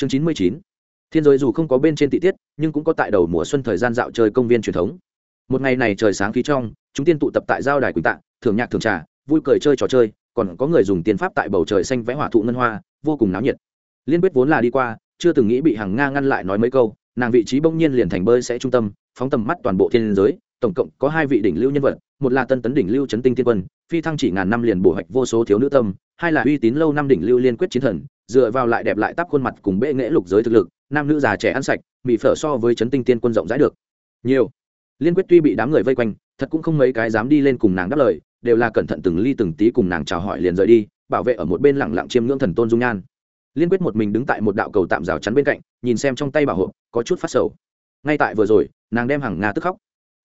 chương chín mươi chín. Thiên giới dù không có bên trên tị tiết, nhưng cũng có tại đầu mùa xuân thời gian dạo chơi công viên truyền thống. Một ngày này trời sáng khí trong, chúng tiên tụ tập tại giao đài quỳnh tạ thường nhạc thường trà, vui cười chơi trò chơi, còn có người dùng tiền pháp tại bầu trời xanh vẽ hỏa thụ ngân hoa, vô cùng náo nhiệt. Liên quyết vốn là đi qua, chưa từng nghĩ bị hàng nga ngăn lại nói mấy câu, nàng vị trí bỗng nhiên liền thành bơi sẽ trung tâm, phóng tầm mắt toàn bộ thiên giới, tổng cộng có hai vị đỉnh lưu nhân vật, một là tân tấn đỉnh lưu trấn tinh thiên quân, phi thăng chỉ ngàn năm liền bổ hạch vô số thiếu nữ tâm, hai là uy tín lâu năm đỉnh lưu liên quyết chiến thần dựa vào lại đẹp lại tắp khuôn mặt cùng bệ nghệ lục giới thực lực, nam nữ già trẻ ăn sạch bị phở so với chấn tinh tiên quân rộng rãi được. Nhiều. Liên quyết tuy bị đám người vây quanh, thật cũng không mấy cái dám đi lên cùng nàng đáp lời, đều là cẩn thận từng ly từng tí cùng nàng chào hỏi liền rời đi, bảo vệ ở một bên lẳng lặng chiêm ngưỡng thần tôn dung nhan. Liên quyết một mình đứng tại một đạo cầu tạm rào chắn bên cạnh, nhìn xem trong tay bảo hộ, có chút phát sầu. Ngay tại vừa rồi, nàng đem hàng nga tức khóc.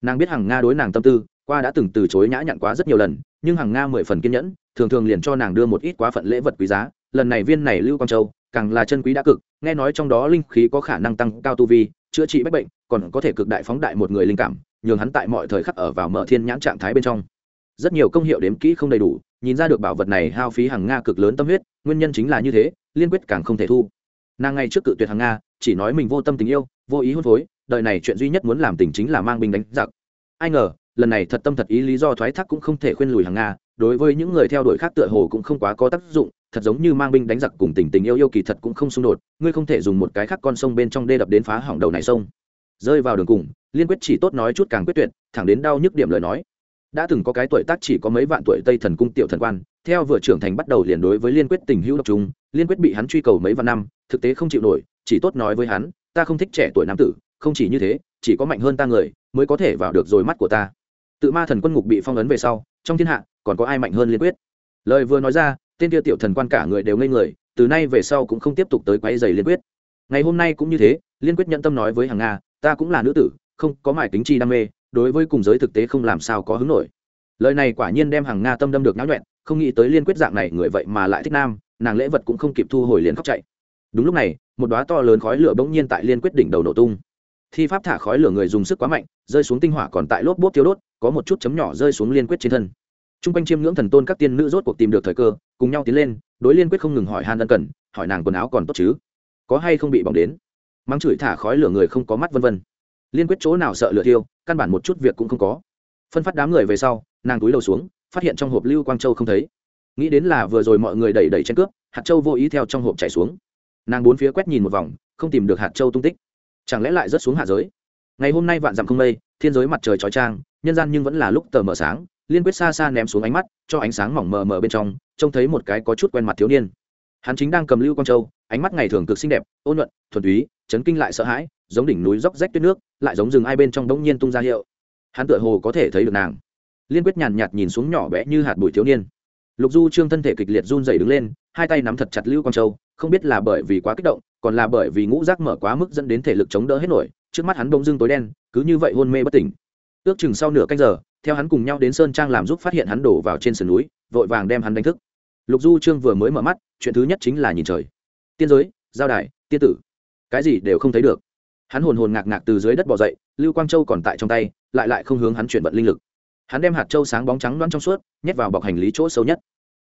Nàng biết hàng nga đối nàng tâm tư, qua đã từng từ chối nhã nhặn quá rất nhiều lần, nhưng hàng nga mười phần kiên nhẫn, thường thường liền cho nàng đưa một ít quá phận lễ vật quý giá lần này viên này lưu quang châu, càng là chân quý đã cực, nghe nói trong đó linh khí có khả năng tăng cao tu vi, chữa trị bách bệnh, còn có thể cực đại phóng đại một người linh cảm, nhường hắn tại mọi thời khắc ở vào mở thiên nhãn trạng thái bên trong. Rất nhiều công hiệu đếm kỹ không đầy đủ, nhìn ra được bảo vật này hao phí hàng nga cực lớn tâm huyết, nguyên nhân chính là như thế, liên quyết càng không thể thu. Nàng ngay trước cự tuyệt hàng nga, chỉ nói mình vô tâm tình yêu, vô ý hôn phối, đời này chuyện duy nhất muốn làm tình chính là mang binh đánh giặc. Ai ngờ, lần này thật tâm thật ý lý do thoái thác cũng không thể khuyên lùi hàng nga đối với những người theo đuổi khác tựa hồ cũng không quá có tác dụng, thật giống như mang binh đánh giặc cùng tình tình yêu yêu kỳ thật cũng không xung đột, ngươi không thể dùng một cái khác con sông bên trong đê đập đến phá hỏng đầu này sông. Rơi vào đường cùng, liên quyết chỉ tốt nói chút càng quyết tuyệt, thẳng đến đau nhức điểm lời nói. Đã từng có cái tuổi tác chỉ có mấy vạn tuổi tây thần cung tiểu thần quan, theo vừa trưởng thành bắt đầu liền đối với liên quyết tình hữu độc trung, liên quyết bị hắn truy cầu mấy vạn năm, thực tế không chịu nổi, chỉ tốt nói với hắn, ta không thích trẻ tuổi nam tử, không chỉ như thế, chỉ có mạnh hơn ta người, mới có thể vào được rồi mắt của ta. Tự ma thần quân ngục bị phong ấn về sau, trong thiên hạ còn có ai mạnh hơn liên quyết? Lời vừa nói ra, tên tiêu tiểu thần quan cả người đều ngây người, từ nay về sau cũng không tiếp tục tới quấy giày liên quyết. Ngày hôm nay cũng như thế, liên quyết nhận tâm nói với hàng nga, ta cũng là nữ tử, không có mải tính chi đam mê, đối với cùng giới thực tế không làm sao có hứng nổi. Lời này quả nhiên đem hàng nga tâm đâm được náo nhuẹn, không nghĩ tới liên quyết dạng này người vậy mà lại thích nam, nàng lễ vật cũng không kịp thu hồi liền khóc chạy. Đúng lúc này, một đoá to lớn khói lửa bỗng nhiên tại liên quyết đỉnh đầu nổ tung. Thi pháp thả khói lửa người dùng sức quá mạnh, rơi xuống tinh hỏa còn tại lốp bốt thiếu đốt, có một chút chấm nhỏ rơi xuống liên quyết trên thân t r u n g quanh chiêm ngưỡng thần tôn các tiên nữ rốt cuộc tìm được thời cơ, cùng nhau tiến lên, đối liên quyết không ngừng hỏi han ân cần, hỏi nàng quần áo còn tốt chứ? Có hay không bị bỏng đến? Mắng chửi thả khói lửa người không có mắt vân vân. Liên quyết chỗ nào sợ lửa thiêu, căn bản một chút việc cũng không có. Phân phát đám người về sau, nàng túi đầu xuống, phát hiện trong hộp lưu quang châu không thấy. Nghĩ đến là vừa rồi mọi người đẩy đẩy tranh cướp, hạt châu vô ý theo trong hộp chảy xuống. Nàng bốn phía quét nhìn một vòng, không tìm được hạt châu tung tích. Chẳng lẽ lại rớt xuống hạ giới? Ngày hôm nay vạn dặm không mây, thiên giới mặt trời trói trang, nhân gian nhưng vẫn là lúc tờ mờ sáng liên quyết xa xa ném xuống ánh mắt, cho ánh sáng mỏng mờ mờ bên trong, trông thấy một cái có chút quen mặt thiếu niên. Hắn chính đang cầm lưu quang châu, ánh mắt ngày thường cực xinh đẹp, ôn nhuận, thuần túy, chấn kinh lại sợ hãi, giống đỉnh núi dốc rách tuyết nước, lại giống rừng ai bên trong đống nhiên tung ra hiệu. Hắn tựa hồ có thể thấy được nàng. Liên quyết nhàn nhạt nhìn xuống nhỏ bé như hạt bụi thiếu niên. Lục du trương thân thể kịch liệt run dày đứng lên, hai tay nắm thật chặt lưu quang châu, không biết là bởi vì quá kích động, còn là bởi vì ngũ rác mở quá mức dẫn đến thể lực chống đỡ hết nổi, trước mắt hắn bông dưng tối đen, cứ như vậy hôn mê bất tỉnh. Ước chừng sau nửa canh giờ theo hắn cùng nhau đến sơn trang làm giúp phát hiện hắn đổ vào trên sườn núi, vội vàng đem hắn đánh thức. Lục du trương vừa mới mở mắt, chuyện thứ nhất chính là nhìn trời. Tiên giới, giao đài, tiên tử. Cái gì đều không thấy được. Hắn hồn hồn ngạc ngạc từ dưới đất bỏ dậy, lưu quang châu còn tại trong tay, lại lại không hướng hắn chuyển vận linh lực. Hắn đem hạt châu sáng bóng trắng loãng trong suốt, nhét vào bọc hành lý chỗ sâu nhất.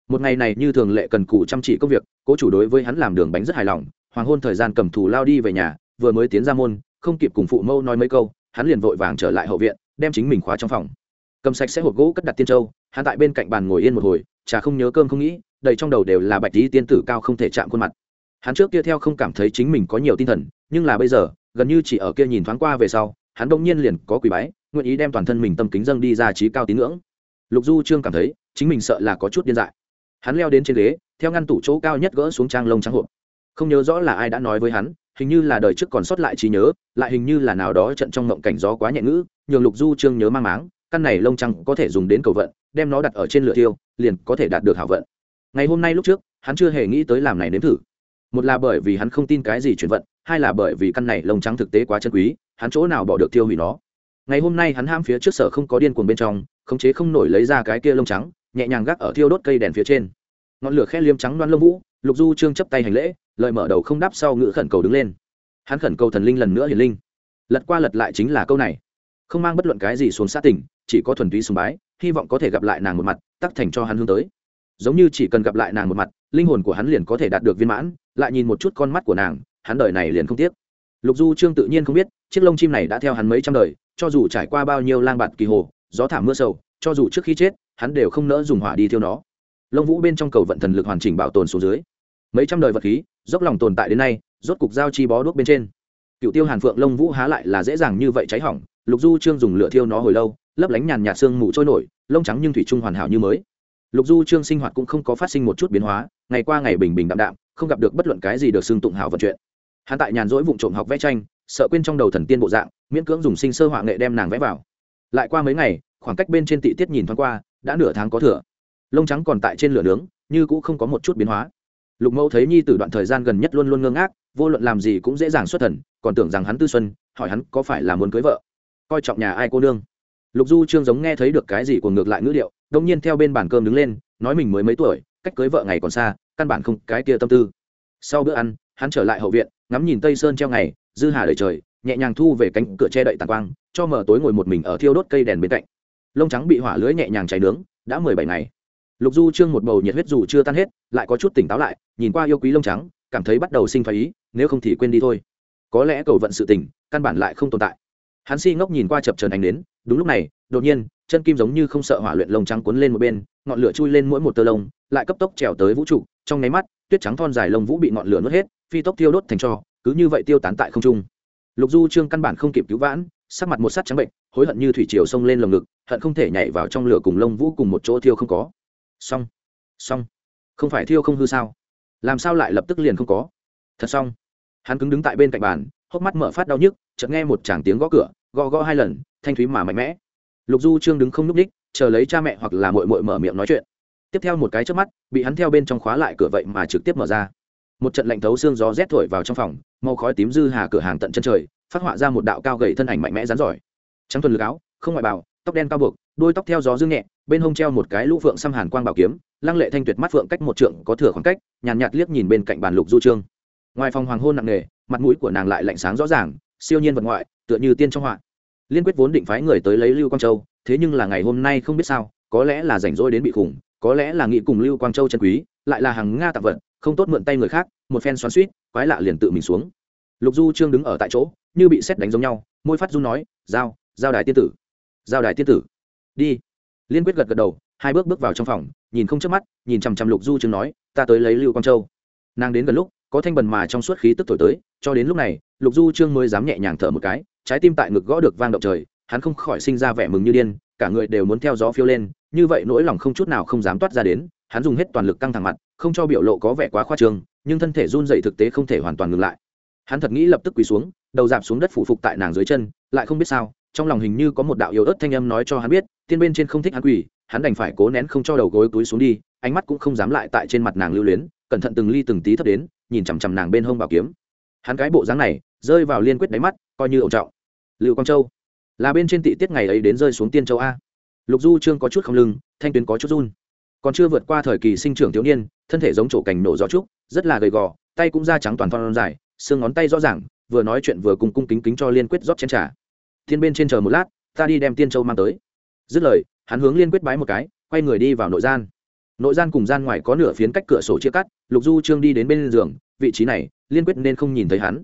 Một ngày này như thường lệ cần cù chăm chỉ công việc, cố chủ đối với hắn làm đường bánh rất hài lòng, hoàng hôn thời gian cầm thù lao đi về nhà, vừa mới tiến ra môn, không kịp cùng phụ mâu nói mấy câu, hắn liền vội vàng trở lại hậu viện, đem chính mình khóa trong phòng cầm sạch sẽ hộp gỗ cất đặt tiên châu, hắn tại bên cạnh bàn ngồi yên một hồi, chả không nhớ cơm không nghĩ, đầy trong đầu đều là bạch lý tiên tử cao không thể chạm khuôn mặt. Hắn trước kia theo không cảm thấy chính mình có nhiều tinh thần, nhưng là bây giờ, gần như chỉ ở kia nhìn thoáng qua về sau, hắn đông nhiên liền có quỷ bái, nguyện ý đem toàn thân mình tâm kính dâng đi ra trí cao tín ngưỡng. Lục du trương cảm thấy, chính mình sợ là có chút điên dại. Hắn leo đến trên ghế, theo ngăn tủ chỗ cao nhất gỡ xuống trang lông trắng hộp. Không nhớ rõ là ai đã nói với hắn, hình như là đời trước còn sót lại trí nhớ, lại hình như là nào đó trận trong ngộng cảnh gió quá nhẹ ngữ, nhường lục du trương nhớ mang máng căn này lông trắng có thể dùng đến cầu vận, đem nó đặt ở trên lửa tiêu liền có thể đạt được hảo vận. Ngày hôm nay lúc trước, hắn chưa hề nghĩ tới làm này nếm thử. Một là bởi vì hắn không tin cái gì chuyển vận, hai là bởi vì căn này lông trắng thực tế quá chân quý, hắn chỗ nào bỏ được tiêu hủy nó. Ngày hôm nay hắn ham phía trước sở không có điên cuồng bên trong, khống chế không nổi lấy ra cái kia lông trắng, nhẹ nhàng gác ở thiêu đốt cây đèn phía trên. Ngọn lửa khe liêm trắng đoan lông vũ, lục du trương chấp tay hành lễ lợi mở đầu không đáp sau ngự khẩn cầu đứng lên. Hắn khẩn cầu thần linh lần nữa hiển linh. Lật qua lật lại chính là câu này không mang bất luận cái gì xuống xã tỉnh, chỉ có thuần túy sùng bái, hy vọng có thể gặp lại nàng một mặt, tắc thành cho hắn hướng tới. Giống như chỉ cần gặp lại nàng một mặt, linh hồn của hắn liền có thể đạt được viên mãn, lại nhìn một chút con mắt của nàng, hắn đời này liền không tiếc. Lục du trương tự nhiên không biết, chiếc lông chim này đã theo hắn mấy trăm đời, cho dù trải qua bao nhiêu lang bạt kỳ hồ, gió thảm mưa sầu, cho dù trước khi chết, hắn đều không nỡ dùng hỏa đi thiêu nó. Lông vũ bên trong cầu vận thần lực hoàn chỉnh bảo tồn xuống dưới. Mấy trăm đời vật khí, dốc lòng tồn tại đến nay, rốt cục giao chi bó đuốc bên trên. Cựu tiêu hàn phượng lông vũ há lại là dễ dàng như vậy cháy hỏng lục du trương dùng lửa thiêu nó hồi lâu, lấp lánh nhàn nhạt sương mù trôi nổi, lông trắng nhưng thủy trung hoàn hảo như mới. Lục du trương sinh hoạt cũng không có phát sinh một chút biến hóa, ngày qua ngày bình bình đạm đạm, không gặp được bất luận cái gì được xưng tụng hảo vận chuyện. Hắn tại nhàn rỗi vụ trộm học vẽ tranh, sợ quên trong đầu thần tiên bộ dạng, miễn cưỡng dùng sinh sơ họa nghệ đem nàng vẽ vào. Lại qua mấy ngày, khoảng cách bên trên tị tiết nhìn thoáng qua, đã nửa tháng có thừa. Lông trắng còn tại trên lửa nướng, như cũng không có một chút biến hóa. Lục mẫu thấy nhi từ đoạn thời gian gần nhất luôn luôn ngơ ngác, vô luận làm gì cũng dễ dàng xuất thần, còn tưởng rằng hắn tư xuân, hỏi hắn có phải là muốn cưới vợ coi trọng nhà ai cô nương. Lục du trương giống nghe thấy được cái gì của ngược lại ngữ điệu, đông nhiên theo bên bàn cơm đứng lên, nói mình mới mấy tuổi, cách cưới vợ ngày còn xa, căn bản không cái kia tâm tư. Sau bữa ăn, hắn trở lại hậu viện, ngắm nhìn tây sơn treo ngày, dư hà đời trời, nhẹ nhàng thu về cánh cửa che đậy tàn quang, cho mở tối ngồi một mình ở thiêu đốt cây đèn bên cạnh. Lông trắng bị hỏa lưới nhẹ nhàng cháy nướng, đã mười bảy ngày. Lục du trương một bầu nhiệt huyết dù chưa tan hết, lại có chút tỉnh táo lại, nhìn qua yêu quý lông trắng, cảm thấy bắt đầu sinh phái ý, nếu không thì quên đi thôi. Có lẽ cầu vận sự tình, căn bản lại không tồn tại hắn si ngốc nhìn qua chập trần ánh đến, đúng lúc này, đột nhiên, chân kim giống như không sợ hỏa luyện lông trắng cuốn lên một bên, ngọn lửa chui lên mỗi một tơ lông, lại cấp tốc trèo tới vũ trụ, trong nháy mắt, tuyết trắng thon dài lông vũ bị ngọn lửa nuốt hết, phi tốc tiêu đốt thành cho cứ như vậy tiêu tán tại không trung. Lục du trương căn bản không kịp cứu vãn, sắc mặt một sắt trắng bệnh, hối hận như thủy triều xông lên lồng ngực, hận không thể nhảy vào trong lửa cùng lông vũ cùng một chỗ thiêu không có. Xong xong, không phải thiêu không hư sao? Làm sao lại lập tức liền không có? Thật xong, hắn cứng đứng tại bên cạnh bàn hốc mắt mở phát đau nhức chợt nghe một chàng tiếng gõ cửa gõ gõ hai lần thanh thúy mà mạnh mẽ. Lục du trương đứng không n ú c ních chờ lấy cha mẹ hoặc là mội mội mở miệng nói chuyện. Tiếp theo một cái trước mắt bị hắn theo bên trong khóa lại cửa vậy mà trực tiếp mở ra. Một trận lạnh thấu xương gió rét thổi vào trong phòng màu khói tím dư hà cửa hàng tận chân trời phát họa ra một đạo cao gầy thân ảnh mạnh mẽ rắn giỏi. Trắng thuần lực áo không ngoại bào tóc đen cao buộc đôi tóc theo gió dương nhẹ bên hông treo một cái lũ phượng xăm hàn quang bảo kiếm lăng lệ thanh tuyệt mắt phượng cách một trượng có thừa khoảng cách nhàn nhạt, nhạt liếc nhìn bên cạnh bàn lục du trương. Ngoài phòng hoàng hôn nặng nề mặt mũi của nàng lại lạnh sáng rõ ràng, siêu nhiên vật ngoại, tựa như tiên trong họa. Liên quyết vốn định phái người tới lấy lưu quang châu, thế nhưng là ngày hôm nay không biết sao, có lẽ là rảnh rỗi đến bị khủng, có lẽ là nghĩ cùng lưu quang châu chân quý, lại là hàng nga tạp vật, không tốt mượn tay người khác, một phen xoắn suýt quái lạ liền tự mình xuống. Lục du trương đứng ở tại chỗ, như bị xét đánh giống nhau, môi phát run nói, giao giao đài tiên tử, giao đài tiên tử. Đi. Liên quyết gật gật đầu, hai bước bước vào trong phòng, nhìn không chớp mắt, nhìn chằm chằm lục du trương nói, ta tới lấy lưu quang châu. Nàng đến gần lúc có thanh bần mà trong suốt khí tức thổi tới, cho đến lúc này, lục du trương mới dám nhẹ nhàng thở một cái, trái tim tại ngực gõ được vang động trời, hắn không khỏi sinh ra vẻ mừng như điên, cả người đều muốn theo gió phiêu lên, như vậy nỗi lòng không chút nào không dám toát ra đến, hắn dùng hết toàn lực căng thẳng mặt, không cho biểu lộ có vẻ quá khoa trương, nhưng thân thể run dậy thực tế không thể hoàn toàn ngừng lại. Hắn thật nghĩ lập tức quỳ xuống, đầu dạp xuống đất phủ phục tại nàng dưới chân, lại không biết sao, trong lòng hình như có một đạo yếu ớt thanh âm nói cho hắn biết, tiên bên trên không thích hắn quỳ, hắn đành phải cố nén không cho đầu gối túi xuống đi, ánh mắt cũng không dám lại tại trên mặt nàng lưu luyến, cẩn thận từng ly từng tí thấp đến nhìn chằm chằm nàng bên hông bảo kiếm. Hắn cái bộ dáng này, rơi vào liên quyết đáy mắt, coi như ẩu trọng. Lưu quang châu, là bên trên tị tiết ngày ấy đến rơi xuống tiên châu a. Lục du trương có chút không lưng, thanh tuyến có chút run. Còn chưa vượt qua thời kỳ sinh trưởng thiếu niên, thân thể giống chỗ cành nổ gió trúc, rất là gầy gò, tay cũng da trắng toàn thon dài, xương ngón tay rõ ràng, vừa nói chuyện vừa cùng cung kính kính cho liên quyết rót chén trà. Thiên bên trên chờ một lát, ta đi đem tiên châu mang tới. Dứt lời, hắn hướng liên quyết bái một cái, quay người đi vào nội gian nội gian cùng gian ngoài có nửa phiến cách cửa sổ chia cắt, lục du trương đi đến bên giường, vị trí này, liên quyết nên không nhìn thấy hắn.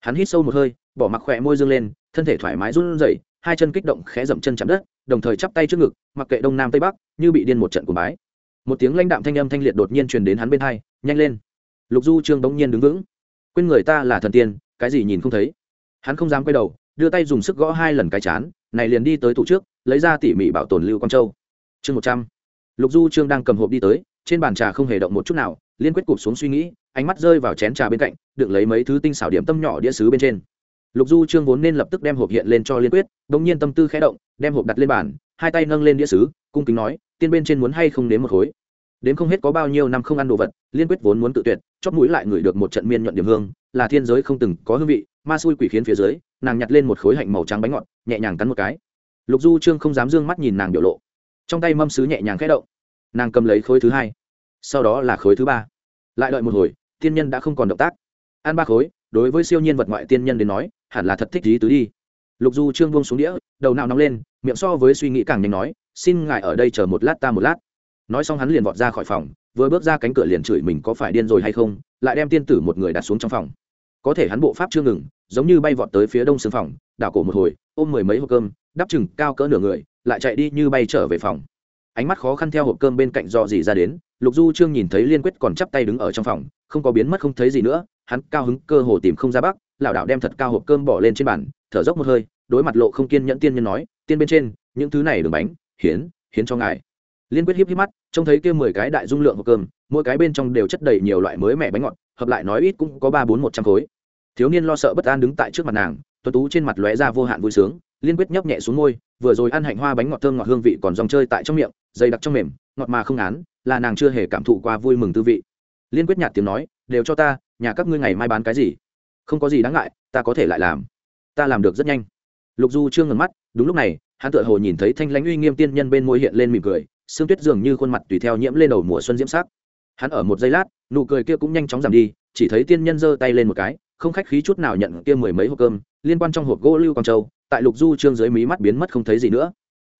Hắn hít sâu một hơi, bỏ mặc khỏe môi dương lên, thân thể thoải mái run rẩy, hai chân kích động khẽ dậm chân chạm đất, đồng thời chắp tay trước ngực, mặc kệ đông nam tây bắc, như bị điên một trận của bái. Một tiếng lãnh đạm thanh âm thanh liệt đột nhiên truyền đến hắn bên hai, nhanh lên. Lục du trương bỗng nhiên đứng vững. Quên người ta là thần tiên, cái gì nhìn không thấy. Hắn không dám quay đầu, đưa tay dùng sức gõ hai lần cái chán, này liền đi tới tủ trước, lấy ra tỉ mỉ bảo tồn lưu quang châu. Chương một trăm lục du trương đang cầm hộp đi tới, trên bàn trà không hề động một chút nào, liên quyết cụp xuống suy nghĩ, ánh mắt rơi vào chén trà bên cạnh, đựng lấy mấy thứ tinh xảo điểm tâm nhỏ đĩa sứ bên trên. Lục du trương vốn nên lập tức đem hộp hiện lên cho liên quyết đ ỗ n g nhiên tâm tư khẽ động, đem hộp đặt lên bàn, hai tay nâng lên đĩa sứ cung kính nói, tiên bên trên muốn hay không đến một khối? Đến không hết có bao nhiêu năm không ăn đồ vật, liên quyết vốn muốn tự tuyệt chót mũi lại ngửi được một trận miên nhuận điểm hương, là thiên giới không từng có hương vị, ma xui quỷ khiến phía dưới, nàng nhặt lên một khối hạnh màu trắng bánh ngọt, nhẹ nhàng cắn một cái. Lục du trương không dám d ư ơ n g mắt nhìn nàng biểu lộ trong tay mâm sứ nhẹ nhàng khẽ động. Nàng cầm lấy khối thứ hai, sau đó là khối thứ ba. Lại đợi một hồi, tiên nhân đã không còn động tác. Ăn ba khối, đối với siêu nhiên vật ngoại tiên nhân đến nói, hẳn là thật thích lý tứ đi. Lục du trương buông xuống đĩa, đầu nào nóng lên, miệng so với suy nghĩ càng nhanh nói, xin ngài ở đây chờ một lát ta một lát. Nói xong hắn liền vọt ra khỏi phòng, vừa bước ra cánh cửa liền chửi mình có phải điên rồi hay không, lại đem tiên tử một người đặt xuống trong phòng. Có thể hắn bộ pháp chưa ngừng, giống như bay vọt tới phía đông xương phòng, đảo cổ một hồi, ôm mười mấy hộp cơm đắp chừng cao cỡ nửa người, lại chạy đi như bay trở về phòng. Ánh mắt khó khăn theo hộp cơm bên cạnh do gì ra đến, lục du trương nhìn thấy liên quyết còn chắp tay đứng ở trong phòng, không có biến mất không thấy gì nữa, hắn cao hứng cơ hồ tìm không ra bắc lảo đảo đem thật cao hộp cơm bỏ lên trên bàn, thở dốc một hơi, đối mặt lộ không kiên nhẫn tiên nhân nói, tiên bên trên, những thứ này đường bánh, hiến hiến cho ngài. Liên quyết hiếp hiếp mắt, trông thấy kia mười cái đại dung lượng hộp cơm, mỗi cái bên trong đều chất đầy nhiều loại mới mẻ bánh ngọt, hợp lại nói ít cũng có ba bốn một trăm khối. Thiếu niên lo sợ bất an đứng tại trước mặt nàng, tuấn tú trên mặt lóe ra vô hạn vui sướng liên quyết nhấp nhẹ xuống môi, vừa rồi ăn hạnh hoa bánh ngọt thơm ngọt hương vị còn dòng chơi tại trong miệng, dày đặc trong mềm, ngọt mà không án, là nàng chưa hề cảm thụ qua vui mừng tư vị. Liên quyết nhạt tiếng nói, đều cho ta, nhà các ngươi ngày mai bán cái gì? Không có gì đáng ngại, ta có thể lại làm. Ta làm được rất nhanh. Lục du chưa ngừng mắt, đúng lúc này, hắn tựa hồ nhìn thấy thanh lãnh uy nghiêm tiên nhân bên môi hiện lên mỉm cười sương tuyết dường như khuôn mặt tùy theo nhiễm lên đầu mùa xuân diễm sắc. Hắn ở một giây lát, nụ cười kia cũng nhanh chóng giảm đi, chỉ thấy tiên nhân giơ tay lên một cái, không khách khí chút nào nhận kia mười mấy hộp cơm, liên quan trong hộp gỗ lưu quang châu tại lục du trương dưới mí mắt biến mất không thấy gì nữa.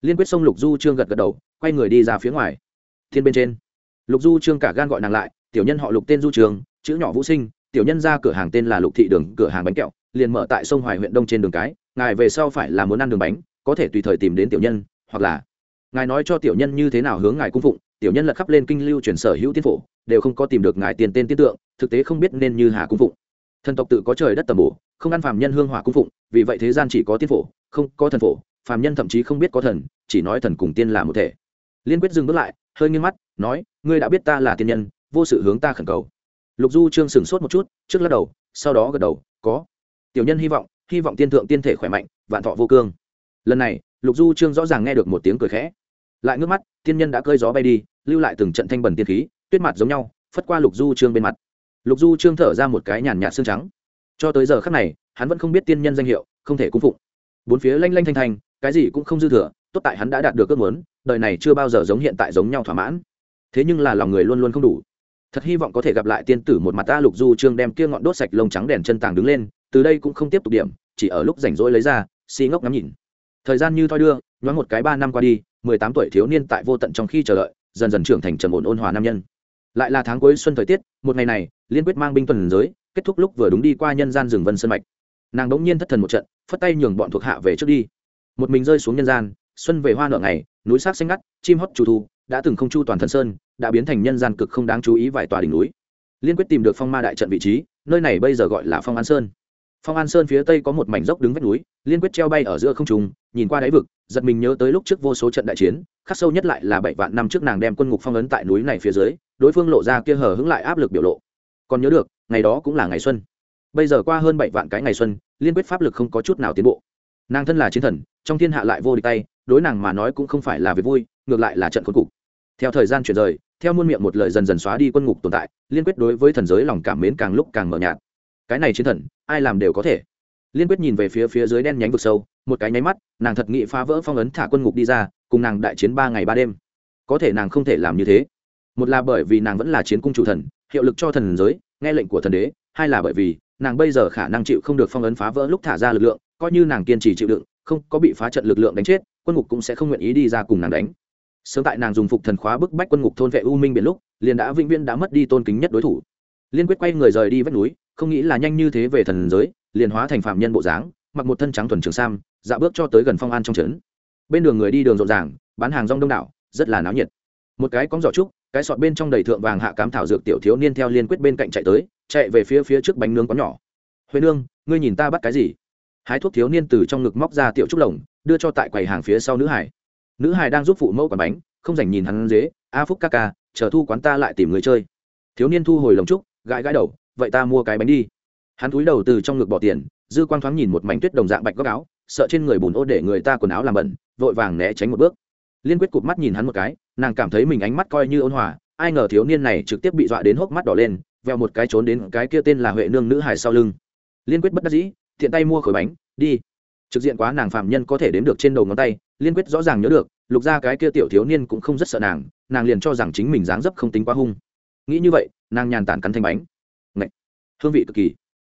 Liên quyết xông lục du trương gật gật đầu, quay người đi ra phía ngoài. Thiên bên trên, lục du trương cả gan gọi nàng lại, tiểu nhân họ lục tên du trường, chữ nhỏ vũ sinh, tiểu nhân ra cửa hàng tên là lục thị đường, cửa hàng bánh kẹo, liền mở tại sông hoài huyện đông trên đường cái, ngài về sau phải là muốn ăn đường bánh, có thể tùy thời tìm đến tiểu nhân, hoặc là ngài nói cho tiểu nhân như thế nào hướng ngài cung phụng, tiểu nhân lật khắp lên kinh lưu truyền sở hữu tiên phổ, đều không có tìm được ngài tiền tên tiên tượng, thực tế không biết nên như hà cung phụng. Thần tộc tự có trời đất tầm bổ, không ăn phàm nhân hương hỏa cung phụng vì vậy thế gian chỉ có tiên phổ, không có thần phổ, phàm nhân thậm chí không biết có thần, chỉ nói thần cùng tiên là một thể. Liên quyết dừng bước lại, hơi nghiêng mắt, nói, ngươi đã biết ta là tiên nhân, vô sự hướng ta khẩn cầu. Lục du trương sửng sốt một chút, trước lắc đầu, sau đó gật đầu, có. Tiểu nhân hy vọng hy vọng tiên thượng tiên thể khỏe mạnh, vạn thọ vô cương. Lần này, lục du trương rõ ràng nghe được một tiếng cười khẽ. Lại ngước mắt, tiên nhân đã cơi gió bay đi, lưu lại từng trận thanh bẩn tiên khí, tuyết mặt giống nhau, phất qua lục du trương bên mặt. Lục du trương thở ra một cái nhàn nhạt xương trắng. Cho tới giờ khắc này hắn vẫn không biết tiên nhân danh hiệu, không thể cung phụng. Bốn phía lanh lanh thanh thanh, cái gì cũng không dư thừa, tốt tại hắn đã đạt được ước muốn, đời này chưa bao giờ giống hiện tại giống nhau thỏa mãn. Thế nhưng là lòng người luôn luôn không đủ. Thật hy vọng có thể gặp lại tiên tử một mặt ta lục du trương đem kia ngọn đốt sạch lông trắng đèn chân tàng đứng lên, từ đây cũng không tiếp tục điểm, chỉ ở lúc rảnh rỗi lấy ra xi ngốc ngắm nhìn. Thời gian như thoi đưa, nhoáng một cái ba năm qua đi, mười tám tuổi thiếu niên tại vô tận trong khi chờ đợi, dần dần trưởng thành trầm ổn ôn hòa nam nhân. Lại là tháng cuối xuân thời tiết, một ngày này, liên quyết mang binh tuần giới, kết thúc lúc vừa đúng đi qua nhân gian rừng vân sơn mạch nàng đống nhiên thất thần một trận, phất tay nhường bọn thuộc hạ về trước đi. Một mình rơi xuống nhân gian, xuân về hoa nở ngày, núi sắc xanh ngắt, chim hót chủ thu, đã từng không chu toàn thần sơn, đã biến thành nhân gian cực không đáng chú ý vài tòa đỉnh núi. Liên quyết tìm được phong ma đại trận vị trí, nơi này bây giờ gọi là phong an sơn. Phong an sơn phía tây có một mảnh dốc đứng vách núi, liên quyết treo bay ở giữa không trùng nhìn qua đáy vực, giật mình nhớ tới lúc trước vô số trận đại chiến, khắc sâu nhất lại là bảy vạn năm trước nàng đem quân ngục phong ấn tại núi này phía dưới, đối phương lộ ra kia hở hứng lại áp lực biểu lộ. Còn nhớ được, ngày đó cũng là ngày xuân bây giờ qua hơn bảy vạn cái ngày xuân, liên quyết pháp lực không có chút nào tiến bộ. Nàng thân là chiến thần, trong thiên hạ lại vô địch tay, đối nàng mà nói cũng không phải là việc vui, ngược lại là trận khốn cục. Theo thời gian chuyển rời, theo muôn miệng một lời dần dần xóa đi quân ngục tồn tại, liên quyết đối với thần giới lòng cảm mến càng lúc càng mờ nhạt. Cái này chiến thần, ai làm đều có thể. Liên quyết nhìn về phía phía dưới đen nhánh vực sâu, một cái nháy mắt, nàng thật nghị phá vỡ phong ấn thả quân ngục đi ra, cùng nàng đại chiến ba ngày ba đêm. Có thể nàng không thể làm như thế. Một là bởi vì nàng vẫn là chiến cung chủ thần, hiệu lực cho thần giới, nghe lệnh của thần đế, hai là bởi vì nàng bây giờ khả năng chịu không được phong ấn phá vỡ lúc thả ra lực lượng, coi như nàng kiên trì chịu đựng, không có bị phá trận lực lượng đánh chết, quân ngục cũng sẽ không nguyện ý đi ra cùng nàng đánh. Sớm tại nàng dùng phục thần khóa bức bách quân ngục thôn vệ u minh biển lúc, liền đã vĩnh viễn đã mất đi tôn kính nhất đối thủ. Liên quyết quay người rời đi vách núi, không nghĩ là nhanh như thế về thần giới, liền hóa thành phạm nhân bộ dáng, mặc một thân trắng thuần trường sam dạ bước cho tới gần phong an trong trấn. Bên đường người đi đường rộn ràng, bán hàng rong đông đảo, rất là náo nhiệt. Một cái cóng giỏ trúc, cái sọt bên trong đầy thượng vàng hạ cám thảo dược tiểu thiếu niên theo liên quyết bên cạnh chạy tới chạy về phía phía trước bánh nướng có nhỏ. Huệ nương, ngươi nhìn ta bắt cái gì? Hái thuốc thiếu niên từ trong ngực móc ra tiểu trúc lồng, đưa cho tại quầy hàng phía sau nữ hải nữ hải đang giúp phụ mẫu quán bánh, không dành nhìn hắn dế. A phúc ca ca, chờ thu quán ta lại tìm người chơi. Thiếu niên thu hồi lồng trúc, gãi gãi đầu, vậy ta mua cái bánh đi. Hắn cúi đầu từ trong ngực bỏ tiền, dư quang thoáng nhìn một mảnh tuyết đồng dạng bạch góc áo, sợ trên người bùn ô để người ta quần áo làm bẩn, vội vàng né tránh một bước. Liên quyết cụp mắt nhìn hắn một cái, nàng cảm thấy mình ánh mắt coi như ôn hòa, ai ngờ thiếu niên này trực tiếp bị dọa đến hốc mắt đỏ lên veo một cái trốn đến cái kia tên là huệ nương nữ hải sau lưng. Liên quyết bất đắc dĩ thiện tay mua khởi bánh, đi. Trực diện quá nàng phạm nhân có thể đếm được trên đầu ngón tay, liên quyết rõ ràng nhớ được, lục ra cái kia tiểu thiếu niên cũng không rất sợ nàng nàng liền cho rằng chính mình dáng dấp không tính quá hung. Nghĩ như vậy, nàng nhàn tản cắn thanh bánh. Ngậy! hương vị cực kỳ.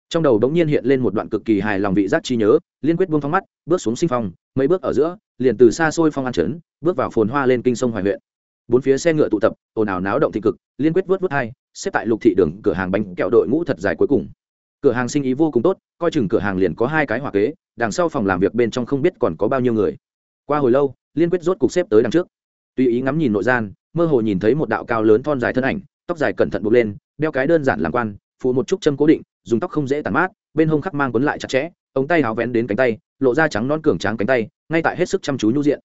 Trong đầu đống nhiên hiện lên một đoạn cực kỳ hài lòng vị giác chi nhớ, liên quyết buông thong mắt, bước xuống sinh phong mấy bước ở giữa, liền từ xa xôi phong an trấn, bước vào phồn hoa lên kinh sông hoài huyện. Bốn phía xe ngựa tụ tập, ồn ào náo động thị cực, liên quyết vớt vớt hai xếp tại lục thị đường, cửa hàng bánh kẹo đội ngũ thật dài cuối cùng. Cửa hàng sinh ý vô cùng tốt, coi chừng cửa hàng liền có hai cái hỏa kế, đằng sau phòng làm việc bên trong không biết còn có bao nhiêu người. Qua hồi lâu, liên quyết rốt cục xếp tới đằng trước. Tùy ý ngắm nhìn nội gian, mơ hồ nhìn thấy một đạo cao lớn thon dài thân ảnh, tóc dài cẩn thận buộc lên, đeo cái đơn giản làm quan, phụ một chút châm cố định, dùng tóc không dễ tàn mát, bên hông khắc mang quấn lại chặt chẽ, ống tay áo vén đến cánh tay, lộ ra trắng non cường tráng cánh tay, ngay tại hết sức chăm chú nhu diện.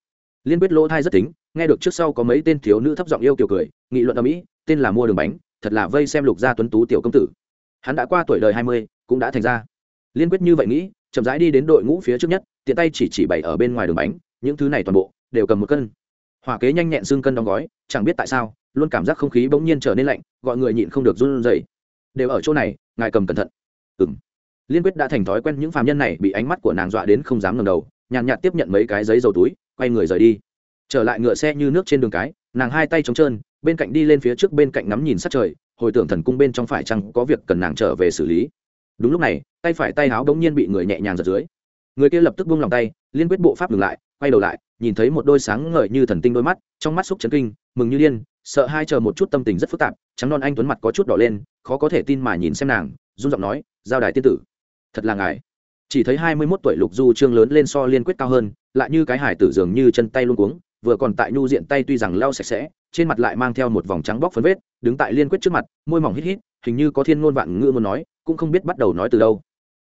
Liên quyết lỗ thai rất tính, nghe được trước sau có mấy tên thiếu nữ thấp giọng yêu kiểu cười, nghị luận ở mỹ tên là mua đường bánh thật là vây xem lục gia tuấn tú tiểu công tử. Hắn đã qua tuổi đời hai mươi, cũng đã thành ra liên quyết như vậy nghĩ, chậm rãi đi đến đội ngũ phía trước nhất, tiện tay chỉ chỉ bày ở bên ngoài đường bánh, những thứ này toàn bộ đều cầm một cân. Hỏa kế nhanh nhẹn xương cân đóng gói, chẳng biết tại sao, luôn cảm giác không khí bỗng nhiên trở nên lạnh, gọi người nhịn không được run rẩy. Đều ở chỗ này, ngài cầm cẩn thận. Ừng liên quyết đã thành thói quen những phàm nhân này bị ánh mắt của nàng dọa đến không dám ngẩng đầu, nhàn nhạt tiếp nhận mấy cái giấy dầu túi, quay người rời đi. Trở lại ngựa xe như nước trên đường cái, nàng hai tay trống trơn bên cạnh đi lên phía trước bên cạnh ngắm nhìn sát trời, hồi tưởng thần cung bên trong phải chăng có việc cần nàng trở về xử lý. Đúng lúc này, tay phải tay áo đống nhiên bị người nhẹ nhàng giật dưới. Người kia lập tức buông lòng tay, liên quyết bộ pháp ngừng lại, quay đầu lại, nhìn thấy một đôi sáng ngời như thần tinh đôi mắt, trong mắt xúc chấn kinh, mừng như điên, sợ hai chờ một chút tâm tình rất phức tạp, trắng non anh tuấn mặt có chút đỏ lên, khó có thể tin mà nhìn xem nàng, run giọng nói, giao đài tiên tử, thật là ngài. Chỉ thấy hai mươi mốt tuổi lục du trương lớn lên so liên quyết cao hơn, lại như cái hải tử dường như chân tay luôn cuống vừa còn tại nhu diện tay tuy rằng lau sạch sẽ, trên mặt lại mang theo một vòng trắng bóc phấn vết, đứng tại liên quyết trước mặt, môi mỏng hít hít, hình như có thiên ngôn vạn ngữ muốn nói, cũng không biết bắt đầu nói từ đâu.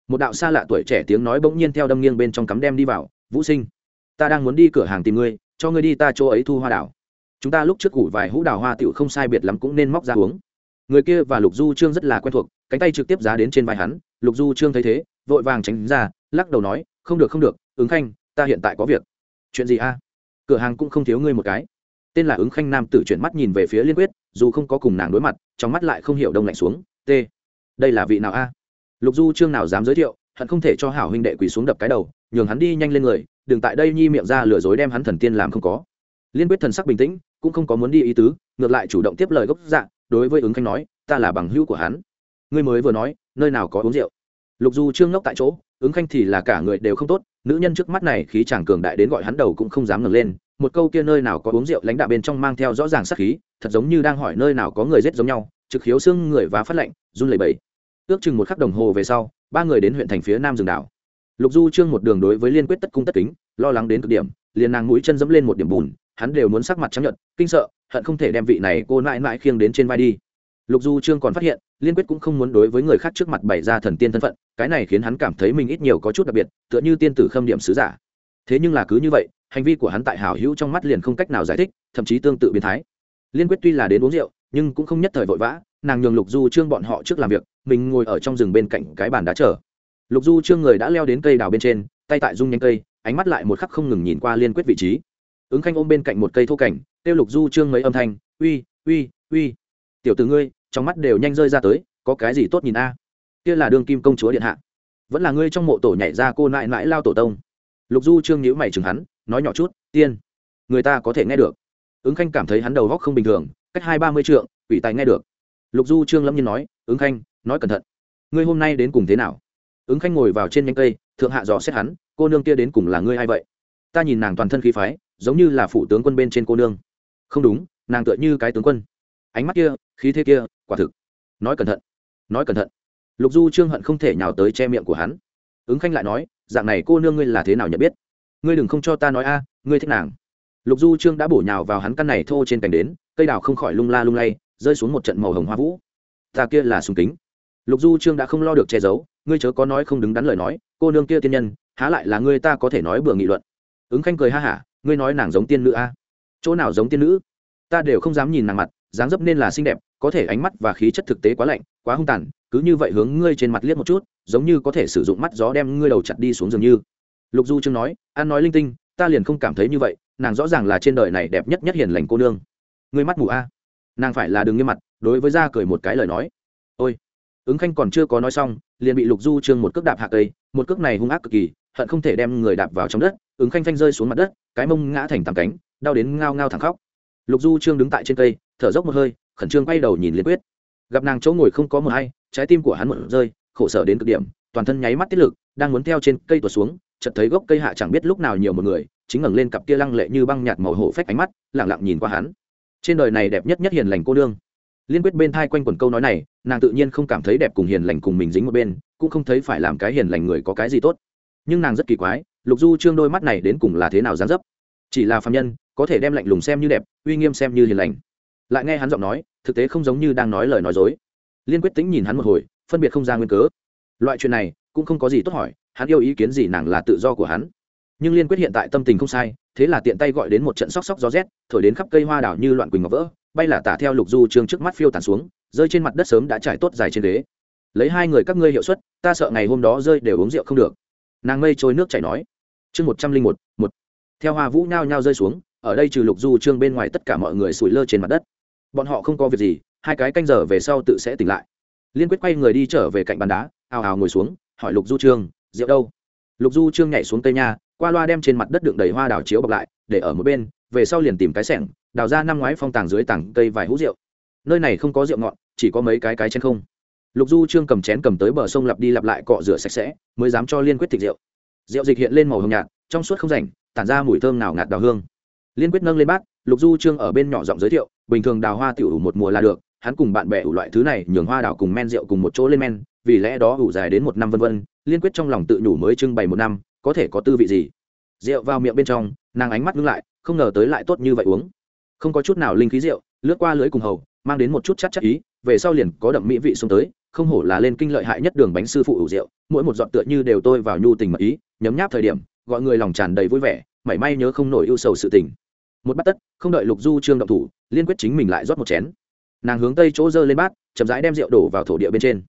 Một đạo xa lạ tuổi trẻ tiếng nói bỗng nhiên theo đâm nghiêng bên trong cắm đem đi vào, vũ sinh, ta đang muốn đi cửa hàng tìm ngươi, cho ngươi đi ta chỗ ấy thu hoa đảo. Chúng ta lúc trước củ vài hũ đào hoa tựu không sai biệt lắm cũng nên móc ra uống. Người kia và lục du trương rất là quen thuộc, cánh tay trực tiếp giá đến trên vai hắn, lục du trương thấy thế, vội vàng tránh ra, lắc đầu nói, không được không được, ứng khanh, ta hiện tại có việc. Chuyện gì a? Cửa hàng cũng không thiếu ngươi một cái. Tên là ứng khanh nam tử chuyển mắt nhìn về phía liên quyết, dù không có cùng nàng đối mặt, trong mắt lại không hiểu đông lạnh xuống, t, đây là vị nào a? Lục du trương nào dám giới thiệu, hận không thể cho hảo huynh đệ quỳ xuống đập cái đầu, nhường hắn đi nhanh lên người, đừng tại đây nhi miệng ra lừa dối đem hắn thần tiên làm không có. Liên quyết thần sắc bình tĩnh, cũng không có muốn đi ý tứ, ngược lại chủ động tiếp lời gốc dạ đối với ứng khanh nói, ta là bằng hữu của hắn. Ngươi mới vừa nói, nơi nào có uống rượu? Lục du trương ngốc tại chỗ ứng khanh thì là cả người đều không tốt, nữ nhân trước mắt này khí chàng cường đại đến gọi hắn đầu cũng không dám ngẩng lên, một câu kia nơi nào có uống rượu lãnh đạo bên trong mang theo rõ ràng sắc khí, thật giống như đang hỏi nơi nào có người rết giống nhau, trực khiếu xương người và phát lạnh, run lẩy bẩy. Ước chừng một khắc đồng hồ về sau, ba người đến huyện thành phía nam rừng đảo. Lục du trương một đường đối với liên quyết tất cung tất kính, lo lắng đến cực điểm, liền nàng mũi chân dẫm lên một điểm bùn, hắn đều muốn sắc mặt chấp nhận kinh sợ, hận không thể đem vị này cô mãi mãi khiêng đến trên vai đi lục du trương còn phát hiện, liên quyết cũng không muốn đối với người khác trước mặt bày ra thần tiên thân phận, cái này khiến hắn cảm thấy mình ít nhiều có chút đặc biệt, tựa như tiên tử khâm điểm sứ giả. Thế nhưng là cứ như vậy, hành vi của hắn tại hảo hữu trong mắt liền không cách nào giải thích, thậm chí tương tự biến thái. Liên quyết tuy là đến uống rượu, nhưng cũng không nhất thời vội vã, nàng nhường lục du trương bọn họ trước làm việc, mình ngồi ở trong rừng bên cạnh cái bàn đá chờ. Lục du trương người đã leo đến cây đào bên trên, tay tại rung nhanh cây, ánh mắt lại một khắc không ngừng nhìn qua liên quyết vị trí. Ứng khanh ôm bên cạnh một cây thô cảnh, kêu lục du trương mấy âm thanh, uy uy uy, tiểu t ngươi trong mắt đều nhanh rơi ra tới, có cái gì tốt nhìn a? Kia là đương kim công chúa điện hạ. Vẫn là ngươi trong mộ tổ nhảy ra cô nại nãi lao tổ tông. Lục du trương nhữ mày chừng hắn, nói nhỏ chút, tiên, người ta có thể nghe được. Ứng khanh cảm thấy hắn đầu góc không bình thường, cách hai ba mươi trượng ủy tài nghe được. Lục du trương lâm nhiên nói, ứng khanh, nói cẩn thận. Ngươi hôm nay đến cùng thế nào? Ứng khanh ngồi vào trên nhánh cây, thượng hạ dò xét hắn, cô nương kia đến cùng là ngươi a i vậy? Ta nhìn nàng toàn thân khí phái, giống như là phủ tướng quân bên trên cô nương. Không đúng, nàng tựa như cái tướng quân. Ánh mắt kia, khí thế kia quả thực. Nói cẩn thận, nói cẩn thận. Lục du trương hận không thể nhào tới che miệng của hắn. Ứng khanh lại nói, dạng này cô nương ngươi là thế nào nhận biết? Ngươi đừng không cho ta nói a, ngươi thích nàng. Lục du trương đã bổ nhào vào hắn căn này thô trên cành đến, cây đào không khỏi lung la lung lay, rơi xuống một trận màu hồng hoa vũ. Ta kia là súng kính. Lục du trương đã không lo được che giấu, ngươi chớ có nói không đứng đắn lời nói, cô nương kia tiên nhân, há lại là ngươi ta có thể nói bừa nghị luận. Ứng khanh cười ha hả, ngươi nói nàng giống tiên nữ a? Chỗ nào giống tiên nữ? Ta đều không dám nhìn nàng mặt, dáng dấp nên là xinh đẹp có thể ánh mắt và khí chất thực tế quá lạnh, quá hung tàn, cứ như vậy hướng ngươi trên mặt liếc một chút, giống như có thể sử dụng mắt gió đem ngươi đầu chặt đi xuống dường như. Lục du chương nói, an nói linh tinh, ta liền không cảm thấy như vậy, nàng rõ ràng là trên đời này đẹp nhất nhất hiền lành cô nương. Ngươi mắt mù a. Nàng phải là đường nghiêm mặt, đối với da cười một cái lời nói. Ôi. Ứng khanh còn chưa có nói xong, liền bị lục du chương một cước đạp hạ cây, một cước này hung ác cực kỳ, hận không thể đem người đạp vào trong đất, ứng khanh phanh rơi xuống mặt đất, cái mông ngã thành tàm cánh, đau đến ngao ngao thẳng khóc. Lục du trương đứng tại trên cây, thở dốc một hơi khẩn trương quay đầu nhìn liên quyết. Gặp nàng chỗ ngồi không có một hay trái tim của hắn một rơi, khổ sở đến cực điểm, toàn thân nháy mắt tiết lực, đang muốn theo trên cây tuột xuống, chợt thấy gốc cây hạ chẳng biết lúc nào nhiều một người, chính ngẩng lên cặp kia lăng lệ như băng nhạt màu hổ phách ánh mắt lẳng lặng nhìn qua hắn. Trên đời này đẹp nhất nhất hiền lành cô nương. Liên quyết bên thai quanh quẩn câu nói này, nàng tự nhiên không cảm thấy đẹp cùng hiền lành cùng mình dính một bên, cũng không thấy phải làm cái hiền lành người có cái gì tốt. Nhưng nàng rất kỳ quái, lục du trương đôi mắt này đến cùng là thế nào dán dấp? Chỉ là phạm nhân, có thể đem lạnh lùng xem như đẹp, uy nghiêm xem như hiền lành lại nghe hắn giọng nói, thực tế không giống như đang nói lời nói dối. Liên quyết tính nhìn hắn một hồi, phân biệt không ra nguyên cớ. Loại chuyện này, cũng không có gì tốt hỏi, hắn yêu ý kiến gì nàng là tự do của hắn. Nhưng liên quyết hiện tại tâm tình không sai, thế là tiện tay gọi đến một trận sóc sóc gió rét, thổi đến khắp cây hoa đảo như loạn quỳnh ngọc vỡ, bay là tả theo lục du trương trước mắt phiêu tàn xuống, rơi trên mặt đất sớm đã trải tốt dài trên ghế. Lấy hai người các ngươi hiệu suất, ta sợ ngày hôm đó rơi đều uống rượu không được. Nàng mây trôi nước chảy nói. Chương một trăm linh một một. Theo hoa vũ nhao nhao rơi xuống, ở đây trừ lục du trương bên ngoài tất cả mọi người sủi lơ trên mặt đất bọn họ không có việc gì, hai cái canh giờ về sau tự sẽ tỉnh lại. Liên quyết quay người đi trở về cạnh bàn đá ào ào ngồi xuống, hỏi lục du trương, rượu đâu? Lục du trương nhảy xuống tây nha, qua loa đem trên mặt đất đựng đầy hoa đào chiếu bọc lại, để ở một bên, về sau liền tìm cái sẻng, đào ra năm ngoái phong tàng dưới tảng cây vài hũ rượu. Nơi này không có rượu ngọn chỉ có mấy cái cái chén không. Lục du trương cầm chén cầm tới bờ sông lặp đi lặp lại cọ rửa sạch sẽ, mới dám cho liên quyết thịt rượu. Rượu dịch hiện lên màu hồng nhạt, trong suốt không rảnh, tản ra mùi thơm nào ngạt đào hương. Liên quyết nâng lên bát, lục du trương ở bên nhỏ giọng giới thiệu bình thường đào hoa tiểu ủ một mùa là được, hắn cùng bạn bè ủ loại thứ này nhường hoa đào cùng men rượu cùng một chỗ lên men, vì lẽ đó ủ dài đến một năm vân vân, liên quyết trong lòng tự nhủ mới trưng bày một năm, có thể có tư vị gì. Rượu vào miệng bên trong, nàng ánh mắt ngưng lại, không ngờ tới lại tốt như vậy uống. Không có chút nào linh khí rượu, lướt qua lưới cùng hầu, mang đến một chút chắc chắc ý, về sau liền có đậm mỹ vị xuống tới, không hổ là lên kinh lợi hại nhất đường bánh sư phụ ủ rượu, mỗi một giọt tựa như đều tôi vào nhu tình mật ý, nhấm nháp thời điểm, gọi người lòng tràn đầy vui vẻ, mảy may nhớ không nổi ưu sầu sự tình một bát tất, không đợi lục du trương động thủ, liên quyết chính mình lại rót một chén. Nàng hướng tây chỗ dơ lên bát, chậm rãi đem rượu đổ vào thổ địa bên trên.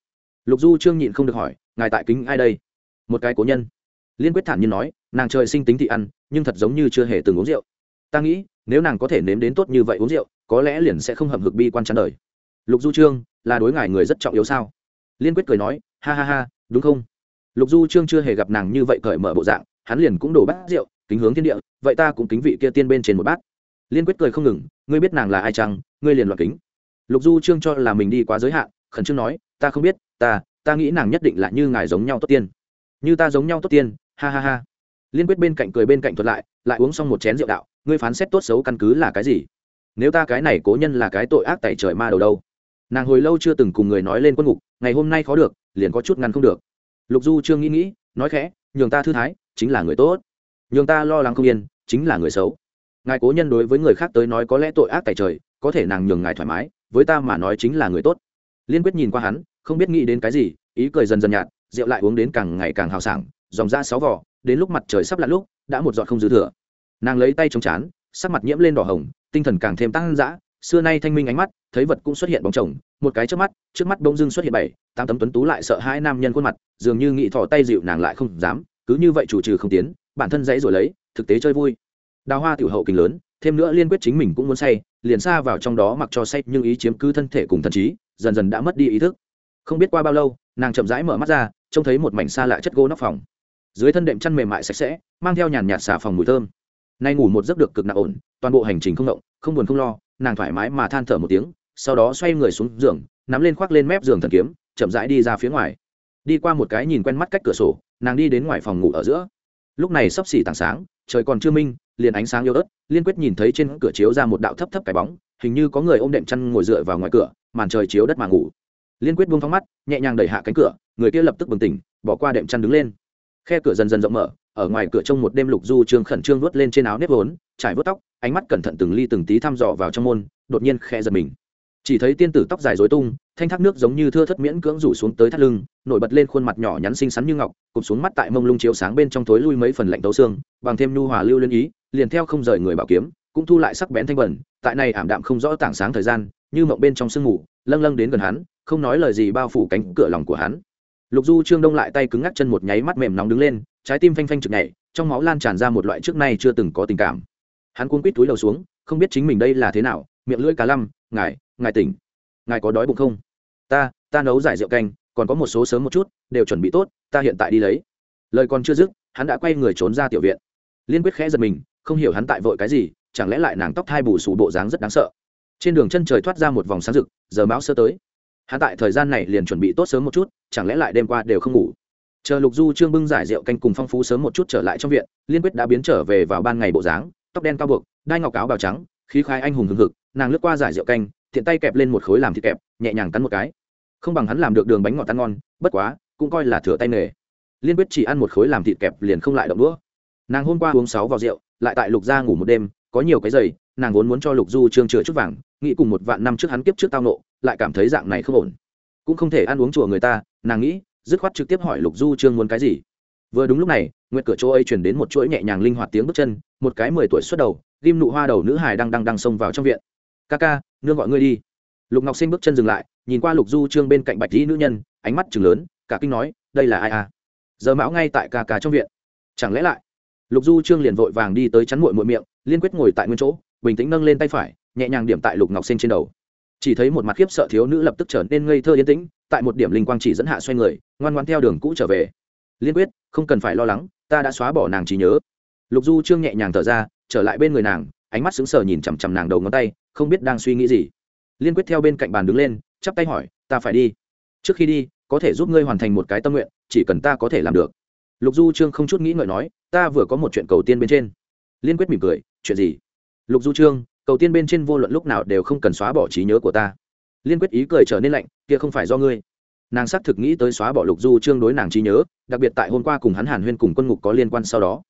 Lục du trương nhịn không được hỏi, ngài tại kính ai đây? Một cái cố nhân. Liên quyết thản nhiên nói, nàng trời sinh tính thị ăn, nhưng thật giống như chưa hề từng uống rượu. Ta nghĩ, nếu nàng có thể nếm đến tốt như vậy uống rượu, có lẽ liền sẽ không hầm hực bi quan chán đời. Lục du trương, là đối ngài người rất trọng yếu sao? Liên quyết cười nói, ha ha ha, đúng không? Lục du trương chưa hề gặp nàng như vậy cởi mở bộ dạng, hắn liền cũng đổ bát rượu, kính hướng thiên địa, vậy ta cũng kính vị kia tiên bên trên một bát liên quyết cười không ngừng, ngươi biết nàng là ai chăng? Ngươi liền loạt kính. Lục du trương cho là mình đi quá giới hạn, khẩn trương nói, ta không biết, ta ta nghĩ nàng nhất định là như ngài giống nhau tốt tiên. Như ta giống nhau tốt tiên, ha ha ha. Liên quyết bên cạnh cười bên cạnh thuật lại lại uống xong một chén rượu đạo, ngươi phán xét tốt xấu căn cứ là cái gì? Nếu ta cái này cố nhân là cái tội ác tại trời ma đầu đâu? Nàng hồi lâu chưa từng cùng người nói lên quân ngục, ngày hôm nay khó được, liền có chút ngăn không được. Lục du trương nghĩ nghĩ, nói khẽ, nhường ta thư thái, chính là người tốt. Nhường ta lo lắng không yên, chính là người xấu ngài cố nhân đối với người khác tới nói có lẽ tội ác tại trời, có thể nàng nhường ngài thoải mái, với ta mà nói chính là người tốt. Liên quyết nhìn qua hắn, không biết nghĩ đến cái gì, ý cười dần dần nhạt, rượu lại uống đến càng ngày càng hào sảng, dòng ra sáu vỏ đến lúc mặt trời sắp lặn lúc, đã một giọt không dư thừa. Nàng lấy tay chống chán, sắc mặt nhiễm lên đỏ hồng, tinh thần càng thêm tăng dã, xưa nay thanh minh ánh mắt, thấy vật cũng xuất hiện bóng chồng, một cái trước mắt trước mắt bỗng dưng xuất hiện bảy, tám tấm tuấn tú lại sợ hai nam nhân khuôn mặt, dường như nghị thỏ tay dịu nàng lại không dám, cứ như vậy chủ trừ không tiến, bản thân dãy rồi lấy, thực tế chơi vui đào hoa tiểu hậu kính lớn, thêm nữa liên quyết chính mình cũng muốn say, liền xa vào trong đó mặc cho say, nhưng ý chiếm cứ thân thể cùng thần trí, dần dần đã mất đi ý thức. Không biết qua bao lâu, nàng chậm rãi mở mắt ra, trông thấy một mảnh xa lạ chất gỗ nóc phòng. Dưới thân đệm chăn mềm mại sạch sẽ, mang theo nhàn nhạt xà phòng mùi thơm. Nay ngủ một giấc được cực nặng ổn, toàn bộ hành trình không động, không buồn không lo, nàng thoải mái mà than thở một tiếng, sau đó xoay người xuống giường, nắm lên khoác lên mép giường thần kiếm, chậm rãi đi ra phía ngoài. Đi qua một cái nhìn quen mắt cách cửa sổ, nàng đi đến ngoài phòng ngủ ở giữa. Lúc này sắp xỉ tảng sáng, trời còn chưa minh liền ánh sáng yếu ớt, liên quyết nhìn thấy trên cửa chiếu ra một đạo thấp thấp cái bóng, hình như có người ôm đệm chăn ngồi dựa vào ngoài cửa, màn trời chiếu đất mà ngủ. Liên quyết buông phóng mắt, nhẹ nhàng đẩy hạ cánh cửa, người kia lập tức bừng tỉnh, bỏ qua đệm chăn đứng lên. Khe cửa dần dần rộng mở, ở ngoài cửa trông một đêm lục du trương khẩn trương vớt lên trên áo nếp vốn, trải vớt tóc, ánh mắt cẩn thận từng ly từng tí thăm dò vào trong môn, đột nhiên khe giật mình. Chỉ thấy tiên tử tóc dài dối tung, thanh thác nước giống như thưa thất miễn cưỡng rủ xuống tới thắt lưng, nổi bật lên khuôn mặt nhỏ nhắn xinh xắn như ngọc, cụp xuống mắt tại mông lung chiếu sáng bên trong thối lui mấy phần lạnh tấu xương, bằng thêm nhu hòa lưu liên ý liền theo không rời người bảo kiếm, cũng thu lại sắc bén thanh bẩn tại này ảm đạm không rõ tảng sáng thời gian, như mộng bên trong sương ngủ lâng lâng đến gần hắn, không nói lời gì bao phủ cánh cửa lòng của hắn. Lục du trương đông lại tay cứng ngắc chân một nháy mắt mềm nóng đứng lên, trái tim phanh phanh chực nhảy, trong máu lan tràn ra một loại trước nay chưa từng có tình cảm. Hắn cuốn quít túi đầu xuống, không biết chính mình đây là thế nào, miệng lưỡi cá lăm, ngài ngài tỉnh. Ngài có đói bụng không? Ta ta nấu giải rượu canh, còn có một số sớm một chút, đều chuẩn bị tốt, ta hiện tại đi lấy. Lời còn chưa dứt, hắn đã quay người trốn ra tiểu viện. Liên quyết khẽ giật mình không hiểu hắn tại vội cái gì, chẳng lẽ lại nàng tóc thai bù xù bộ dáng rất đáng sợ. Trên đường chân trời thoát ra một vòng sáng rực, giờ mão sơ tới. Hắn tại thời gian này liền chuẩn bị tốt sớm một chút, chẳng lẽ lại đêm qua đều không ngủ. Chờ lục du trương bưng giải rượu canh cùng phong phú sớm một chút trở lại trong viện, liên quyết đã biến trở về vào ban ngày bộ dáng, tóc đen cao buộc, đai ngọc áo bào trắng, khí khai anh hùng hừng hực, nàng lướt qua giải rượu canh thiện tay kẹp lên một khối làm thịt kẹp, nhẹ nhàng cắn một cái. Không bằng hắn làm được đường bánh ngọt ăn ngon, bất quá, cũng coi là thừa tay nghề. Liên quyết chỉ ăn một khối làm thịt kẹp liền không lại động đũa. Nàng hôm qua uống sáu vào rượu lại tại lục gia ngủ một đêm, có nhiều cái giày, nàng vốn muốn cho lục du trương chừa chút vàng, nghĩ cùng một vạn năm trước hắn kiếp trước tao nộ, lại cảm thấy dạng này không ổn. Cũng không thể ăn uống chùa người ta, nàng nghĩ, dứt khoát trực tiếp hỏi lục du trương muốn cái gì. Vừa đúng lúc này, nguyệt cửa chỗ ấy chuyển đến một chuỗi nhẹ nhàng linh hoạt tiếng bước chân, một cái mười tuổi xuất đầu, ghim nụ hoa đầu nữ hài đang đang đang xông vào trong viện. Ca ca, nương gọi ngươi đi. Lục ngọc sinh bước chân dừng lại, nhìn qua lục du trương bên cạnh bạch dĩ nữ nhân, ánh mắt chừng lớn, cả kinh nói, đây là ai à? Giờ mão ngay tại ca ca trong viện. Chẳng lẽ lại lục du trương liền vội vàng đi tới chắn mội mội miệng, liên quyết ngồi tại nguyên chỗ, bình tĩnh nâng lên tay phải, nhẹ nhàng điểm tại lục ngọc sinh trên đầu. Chỉ thấy một mặt khiếp sợ thiếu nữ lập tức trở nên ngây thơ yên tĩnh, tại một điểm linh quang chỉ dẫn hạ xoay người, ngoan ngoan theo đường cũ trở về. Liên quyết, không cần phải lo lắng, ta đã xóa bỏ nàng trí nhớ. Lục du trương nhẹ nhàng thở ra, trở lại bên người nàng, ánh mắt sững sờ nhìn chằm chằm nàng đầu ngón tay, không biết đang suy nghĩ gì. Liên quyết theo bên cạnh bàn đứng lên, chắp tay hỏi, ta phải đi. Trước khi đi, có thể giúp ngươi hoàn thành một cái tâm nguyện, chỉ cần ta có thể làm được lục du trương không chút nghĩ ngợi nói, ta vừa có một chuyện cầu tiên bên trên. Liên quyết mỉm cười, chuyện gì? Lục du trương, cầu tiên bên trên vô luận lúc nào đều không cần xóa bỏ trí nhớ của ta. Liên quyết ý cười trở nên lạnh, kia không phải do ngươi. Nàng xác thực nghĩ tới xóa bỏ lục du trương đối nàng trí nhớ, đặc biệt tại hôm qua cùng hắn hàn huyên cùng quân ngục có liên quan sau đó.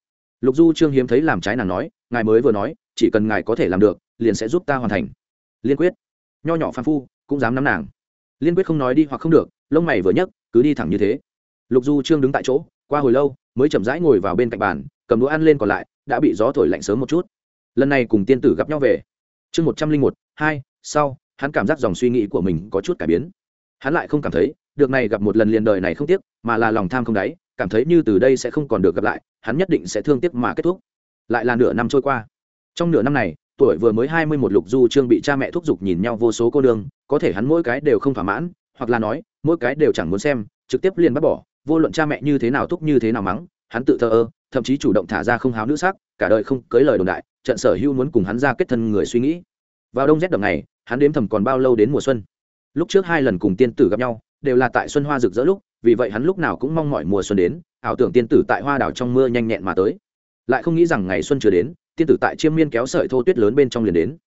Lục du trương hiếm thấy làm trái nàng nói, ngài mới vừa nói, chỉ cần ngài có thể làm được, liền sẽ giúp ta hoàn thành. Liên quyết, nho nhỏ phan phu, cũng dám nắm nàng. Liên quyết không nói đi hoặc không được, lông mày vừa nhấc, cứ đi thẳng như thế. Lục du trương đứng tại chỗ qua hồi lâu, mới chậm rãi ngồi vào bên cạnh bàn, cầm đũa ăn lên còn lại, đã bị gió thổi lạnh sớm một chút. Lần này cùng tiên tử gặp nhau về. Chương một trăm linh một, hai, sau, hắn cảm giác dòng suy nghĩ của mình có chút cải biến. Hắn lại không cảm thấy, được này gặp một lần liền đời này không tiếc, mà là lòng tham không đáy, cảm thấy như từ đây sẽ không còn được gặp lại, hắn nhất định sẽ thương tiếc mà kết thúc. Lại là nửa năm trôi qua. Trong nửa năm này, tuổi vừa mới hai mươi một lục du trương bị cha mẹ thúc giục nhìn nhau vô số cô đương có thể hắn mỗi cái đều không thỏa mãn, hoặc là nói, mỗi cái đều chẳng muốn xem, trực tiếp liền bắt bỏ vô luận cha mẹ như thế nào thúc như thế nào mắng, hắn tự thờ ơ, thậm chí chủ động thả ra không háo nữ sắc, cả đời không cưới lời đồn đại, trận sở hưu muốn cùng hắn ra kết thân người suy nghĩ. Vào đông rét đậm này hắn đếm thầm còn bao lâu đến mùa xuân. Lúc trước hai lần cùng tiên tử gặp nhau, đều là tại xuân hoa rực rỡ lúc, vì vậy hắn lúc nào cũng mong mọi mùa xuân đến, ảo tưởng tiên tử tại hoa đảo trong mưa nhanh nhẹn mà tới. Lại không nghĩ rằng ngày xuân chưa đến, tiên tử tại chiêm miên kéo sợi thô tuyết lớn bên trong liền đến.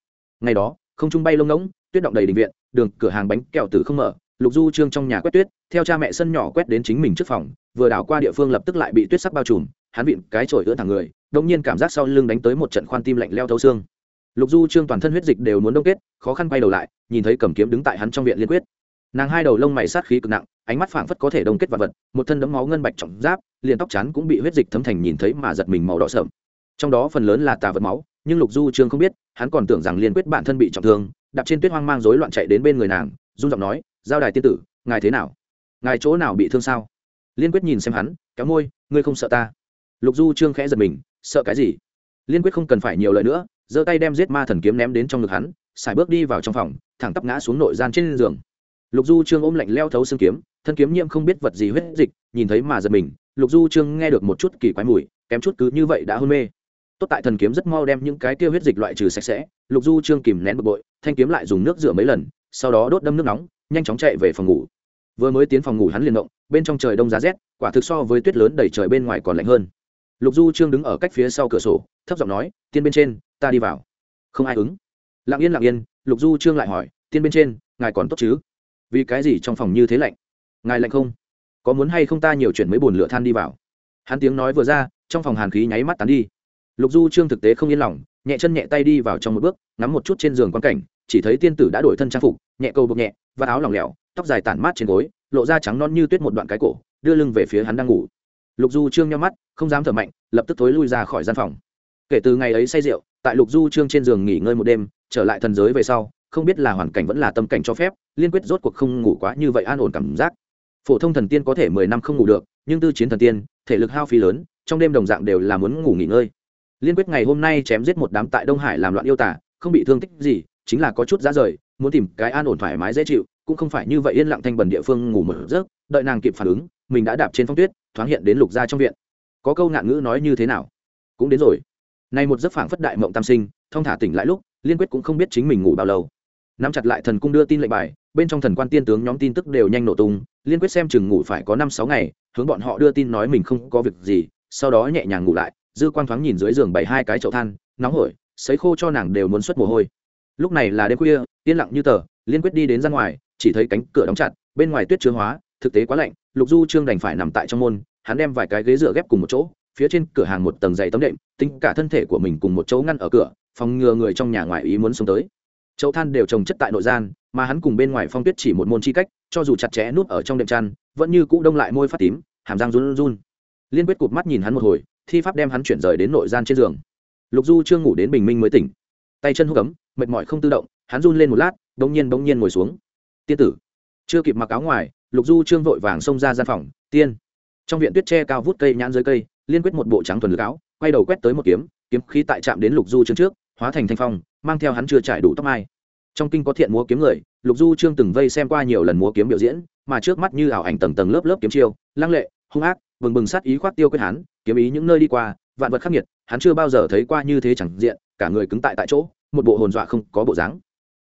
Ngày đó, không trung bay lông ngỗng, tuyết động đầy đình viện, đường, cửa hàng bánh kẹo tử không mở lục du trương trong nhà quét tuyết, theo cha mẹ sân nhỏ quét đến chính mình trước phòng, vừa đảo qua địa phương lập tức lại bị tuyết sắc bao trùm, hắn vịn cái chổi ưỡn thẳng người đông nhiên cảm giác sau lưng đánh tới một trận khoan tim lạnh leo thấu xương. Lục du trương toàn thân huyết dịch đều muốn đông kết, khó khăn quay đầu lại, nhìn thấy cầm kiếm đứng tại hắn trong viện liên quyết. Nàng hai đầu lông mày sát khí cực nặng, ánh mắt phảng phất có thể đông kết vật vật, một thân đấm máu ngân bạch trọng giáp, liền tóc chắn cũng bị huyết dịch thấm thành nhìn thấy mà giật mình màu đỏ sợm trong đó phần lớn là tà vật máu, nhưng lục du trương không biết, hắn còn tưởng rằng liên quyết bản thân bị trọng thương, đạp trên tuyết hoang mang rối loạn chạy đến bên người nàng, run giọng nói giao đài tiên tử, ngài thế nào? Ngài chỗ nào bị thương sao? Liên quyết nhìn xem hắn, kéo môi, ngươi không sợ ta? Lục du trương khẽ giật mình, sợ cái gì? Liên quyết không cần phải nhiều lời nữa, giơ tay đem giết ma thần kiếm ném đến trong ngực hắn, xài bước đi vào trong phòng, thẳng tắp ngã xuống nội gian trên giường. Lục du trương ôm lạnh leo thấu xương kiếm, thân kiếm nhiễm không biết vật gì huyết dịch, nhìn thấy mà giật mình, lục du trương nghe được một chút kỳ quái mùi, kém chút cứ như vậy đã hôn mê. Tốt tại thần kiếm rất mau đem những cái tiêu huyết dịch loại trừ sạch sẽ, lục du trương kìm nén bực bội, thanh kiếm lại dùng nước rửa mấy lần, sau đó đốt đâm nước nóng nhanh chóng chạy về phòng ngủ. Vừa mới tiến phòng ngủ hắn liền động, bên trong trời đông giá rét, quả thực so với tuyết lớn đầy trời bên ngoài còn lạnh hơn. Lục du trương đứng ở cách phía sau cửa sổ, thấp giọng nói, tiên bên trên, ta đi vào. Không ai ứng. Lặng yên lặng yên, lục du trương lại hỏi, tiên bên trên, ngài còn tốt chứ? Vì cái gì trong phòng như thế lạnh? Ngài lạnh không? Có muốn hay không ta nhiều chuyện mấy bồn lửa than đi vào? Hắn tiếng nói vừa ra, trong phòng hàn khí nháy mắt tán đi. Lục du trương thực tế không yên lòng, nhẹ chân nhẹ tay đi vào trong một bước, ngắm một chút trên giường quan cảnh chỉ thấy tiên tử đã đổi thân trang phục, nhẹ câu bộc nhẹ, và áo lỏng lẻo, tóc dài tản mát trên gối, lộ ra trắng non như tuyết một đoạn cái cổ, đưa lưng về phía hắn đang ngủ. Lục du trương nhau mắt, không dám thở mạnh, lập tức thối lui ra khỏi gian phòng. Kể từ ngày ấy say rượu, tại lục du trương trên giường nghỉ ngơi một đêm, trở lại thần giới về sau, không biết là hoàn cảnh vẫn là tâm cảnh cho phép, liên quyết rốt cuộc không ngủ quá như vậy an ổn cảm giác. Phổ thông thần tiên có thể mười năm không ngủ được, nhưng tư chiến thần tiên, thể lực hao phí lớn, trong đêm đồng dạng đều là muốn ngủ nghỉ ngơi. Liên quyết ngày hôm nay chém giết một đám tại đông hải làm loạn yêu tả không bị thương tích gì chính là có chút giá rời, muốn tìm cái an ổn thoải mái dễ chịu, cũng không phải như vậy yên lặng thanh bẩn địa phương ngủ một giấc, đợi nàng kịp phản ứng, mình đã đạp trên phong tuyết, thoáng hiện đến lục gia trong viện. Có câu ngạn ngữ nói như thế nào? Cũng đến rồi. Nay một giấc phảng phất đại mộng tam sinh, thông thả tỉnh lại lúc, liên quyết cũng không biết chính mình ngủ bao lâu. Nắm chặt lại thần cung đưa tin lệnh bài, bên trong thần quan tiên tướng nhóm tin tức đều nhanh nổ tung, liên quyết xem chừng ngủ phải có năm sáu ngày, hướng bọn họ đưa tin nói mình không có việc gì, sau đó nhẹ nhàng ngủ lại, dư quang thoáng nhìn dưới giường bảy hai cái chậu than, nóng hổi, sấy khô cho nàng đều muốn xuất mồ hôi lúc này là đêm khuya, yên lặng như tờ, liên quyết đi đến ra ngoài, chỉ thấy cánh cửa đóng chặt, bên ngoài tuyết chứa hóa, thực tế quá lạnh, lục du trương đành phải nằm tại trong môn, hắn đem vài cái ghế dựa ghép cùng một chỗ, phía trên cửa hàng một tầng dày tấm đệm, tính cả thân thể của mình cùng một chỗ ngăn ở cửa, phòng ngừa người trong nhà ngoài ý muốn sống tới. Chậu than đều trồng chất tại nội gian, mà hắn cùng bên ngoài phong tuyết chỉ một môn chi cách, cho dù chặt chẽ núp ở trong đệm chăn, vẫn như cũ đông lại môi phát tím, hàm răng run run. Liên quyết cụp mắt nhìn hắn một hồi, thi pháp đem hắn chuyển rời đến nội gian trên giường. Lục du chưa ngủ đến bình minh mới tỉnh. Tay chân hút cấm mệt mỏi không tự động, hắn run lên một lát, bỗng nhiên bỗng nhiên ngồi xuống. Tiên tử. Chưa kịp mặc áo ngoài, lục du trương vội vàng xông ra gian phòng, tiên. Trong viện tuyết tre cao vút cây nhãn dưới cây, liên quyết một bộ trắng thuần lực áo quay đầu quét tới một kiếm kiếm khí tại chạm đến lục du trương trước, hóa thành thanh phong, mang theo hắn chưa trải đủ tóc mai. Trong kinh có thiện múa kiếm người, lục du trương từng vây xem qua nhiều lần múa kiếm biểu diễn, mà trước mắt như ảo ảnh tầng tầng lớp lớp kiếm chiêu, lăng lệ, hung ác, bừng bừng sát ý khoác tiêu quyết hắn, kiếm ý những nơi đi qua, vạn vật khắc nghiệt, hắn chưa bao giờ thấy qua như thế chẳng diện, cả người cứng tại tại chỗ một bộ hồn dọa không có bộ dáng.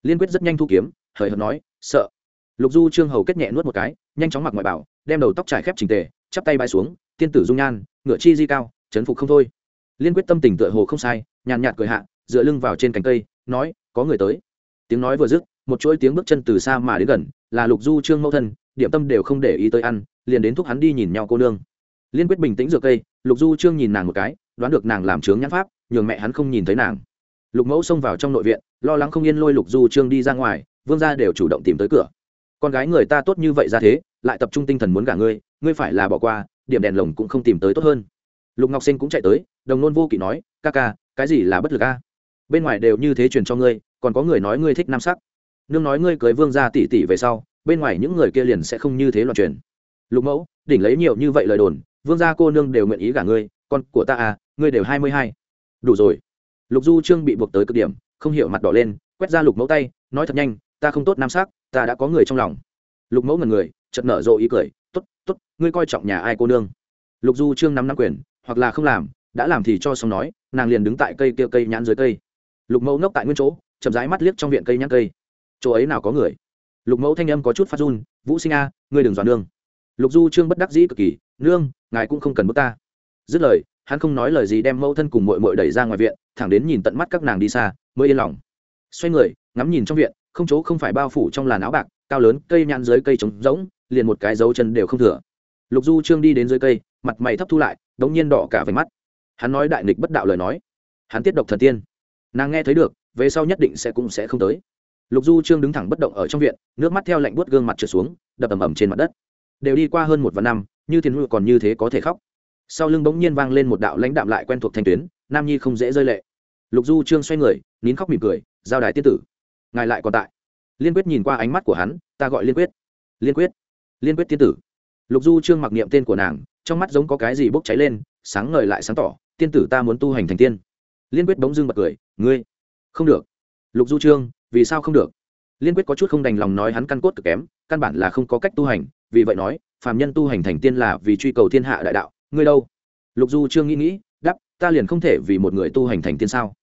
Liên quyết rất nhanh thu kiếm, hời hợt nói, sợ. Lục du trương hầu kết nhẹ nuốt một cái, nhanh chóng mặc ngoại bảo, đem đầu tóc trải khép trình tề, chắp tay bay xuống, tiên tử dung nhan, ngựa chi di cao, chấn phục không thôi. Liên quyết tâm tình tựa hồ không sai, nhàn nhạt cười hạ, dựa lưng vào trên cành cây, nói, có người tới. Tiếng nói vừa dứt, một chuỗi tiếng bước chân từ xa mà đến gần, là lục du trương mẫu thân, điểm tâm đều không để ý tới ăn, liền đến thúc hắn đi nhìn nhau cô nương. Liên quyết bình tĩnh dựa cây, lục du trương nhìn nàng một cái, đoán được nàng làm trướng nhãn pháp, nhường mẹ hắn không nhìn thấy nàng lục mẫu xông vào trong nội viện, lo lắng không yên lôi lục du trương đi ra ngoài, vương gia đều chủ động tìm tới cửa. Con gái người ta tốt như vậy ra thế, lại tập trung tinh thần muốn gả ngươi ngươi phải là bỏ qua, điểm đèn lồng cũng không tìm tới tốt hơn. Lục ngọc sinh cũng chạy tới, đồng nôn vô kỵ nói, ca ca, cái gì là bất lực a? Bên ngoài đều như thế truyền cho ngươi, còn có người nói ngươi thích nam sắc. Nương nói ngươi cưới vương gia tỷ tỷ về sau, bên ngoài những người kia liền sẽ không như thế loạn truyền. Lục mẫu, đỉnh lấy nhiều như vậy lời đồn, vương gia cô nương đều nguyện ý gả ngươi, con của ta à ngươi đều hai mươi hai. Đủ rồi lục du trương bị buộc tới cực điểm, không hiểu mặt đỏ lên, quét ra lục mẫu tay, nói thật nhanh, ta không tốt nam sắc, ta đã có người trong lòng. Lục mẫu ngần người chật nở rộ ý cười t ố t t ố t ngươi coi trọng nhà ai cô nương? Lục du trương nắm nắm quyền, hoặc là không làm, đã làm thì cho xong nói, nàng liền đứng tại cây kia cây nhãn dưới cây. Lục mẫu nốc tại nguyên chỗ, chậm rãi mắt liếc trong viện cây nhãn cây. Chỗ ấy nào có người? Lục mẫu thanh âm có chút phát run, vũ sinh a, ngươi đừng dọa nương. Lục du trương bất đắc dĩ cực kỳ, nương, ngài cũng không cần bước ta. Dứt lời, hắn không nói lời gì đem mẫu thân cùng mội mội đẩy ra ngoài viện thẳng đến nhìn tận mắt các nàng đi xa, mới yên lòng. Xoay người, ngắm nhìn trong viện, không chỗ không phải bao phủ trong làn áo bạc, cao lớn, cây nhãn dưới cây trống rỗng, liền một cái dấu chân đều không thừa. Lục du trương đi đến dưới cây, mặt mày thấp thu lại, đống nhiên đỏ cả váy mắt. Hắn nói đại nghịch bất đạo lời nói. Hắn tiết độc thần tiên. Nàng nghe thấy được, về sau nhất định sẽ cũng sẽ không tới. Lục du trương đứng thẳng bất động ở trong viện, nước mắt theo lạnh buốt gương mặt trượt xuống, đập ầm ầm trên mặt đất. Đều đi qua hơn một vạn năm, như thiên hụi còn như thế có thể khóc. Sau lưng bỗng nhiên vang lên một đạo lãnh đạm lại quen thuộc thanh tuyến nam nhi không dễ rơi lệ. Lục du trương xoay người, nín khóc mỉm cười, giao đài tiên tử, ngài lại còn tại. Liên quyết nhìn qua ánh mắt của hắn, ta gọi liên quyết. Liên quyết liên quyết tiên tử. Lục du trương mặc niệm tên của nàng, trong mắt giống có cái gì bốc cháy lên, sáng ngời lại sáng tỏ, tiên tử ta muốn tu hành thành tiên. Liên quyết bỗng dưng bật cười, ngươi, không được. Lục du trương, vì sao không được? Liên quyết có chút không đành lòng nói hắn căn cốt cực kém, căn bản là không có cách tu hành, vì vậy nói, phàm nhân tu hành thành tiên là vì truy cầu thiên hạ đại đạo, ngươi đâu? Lục du trương nghĩ nghĩ đắp ta liền không thể vì một người tu hành thành tiên sao?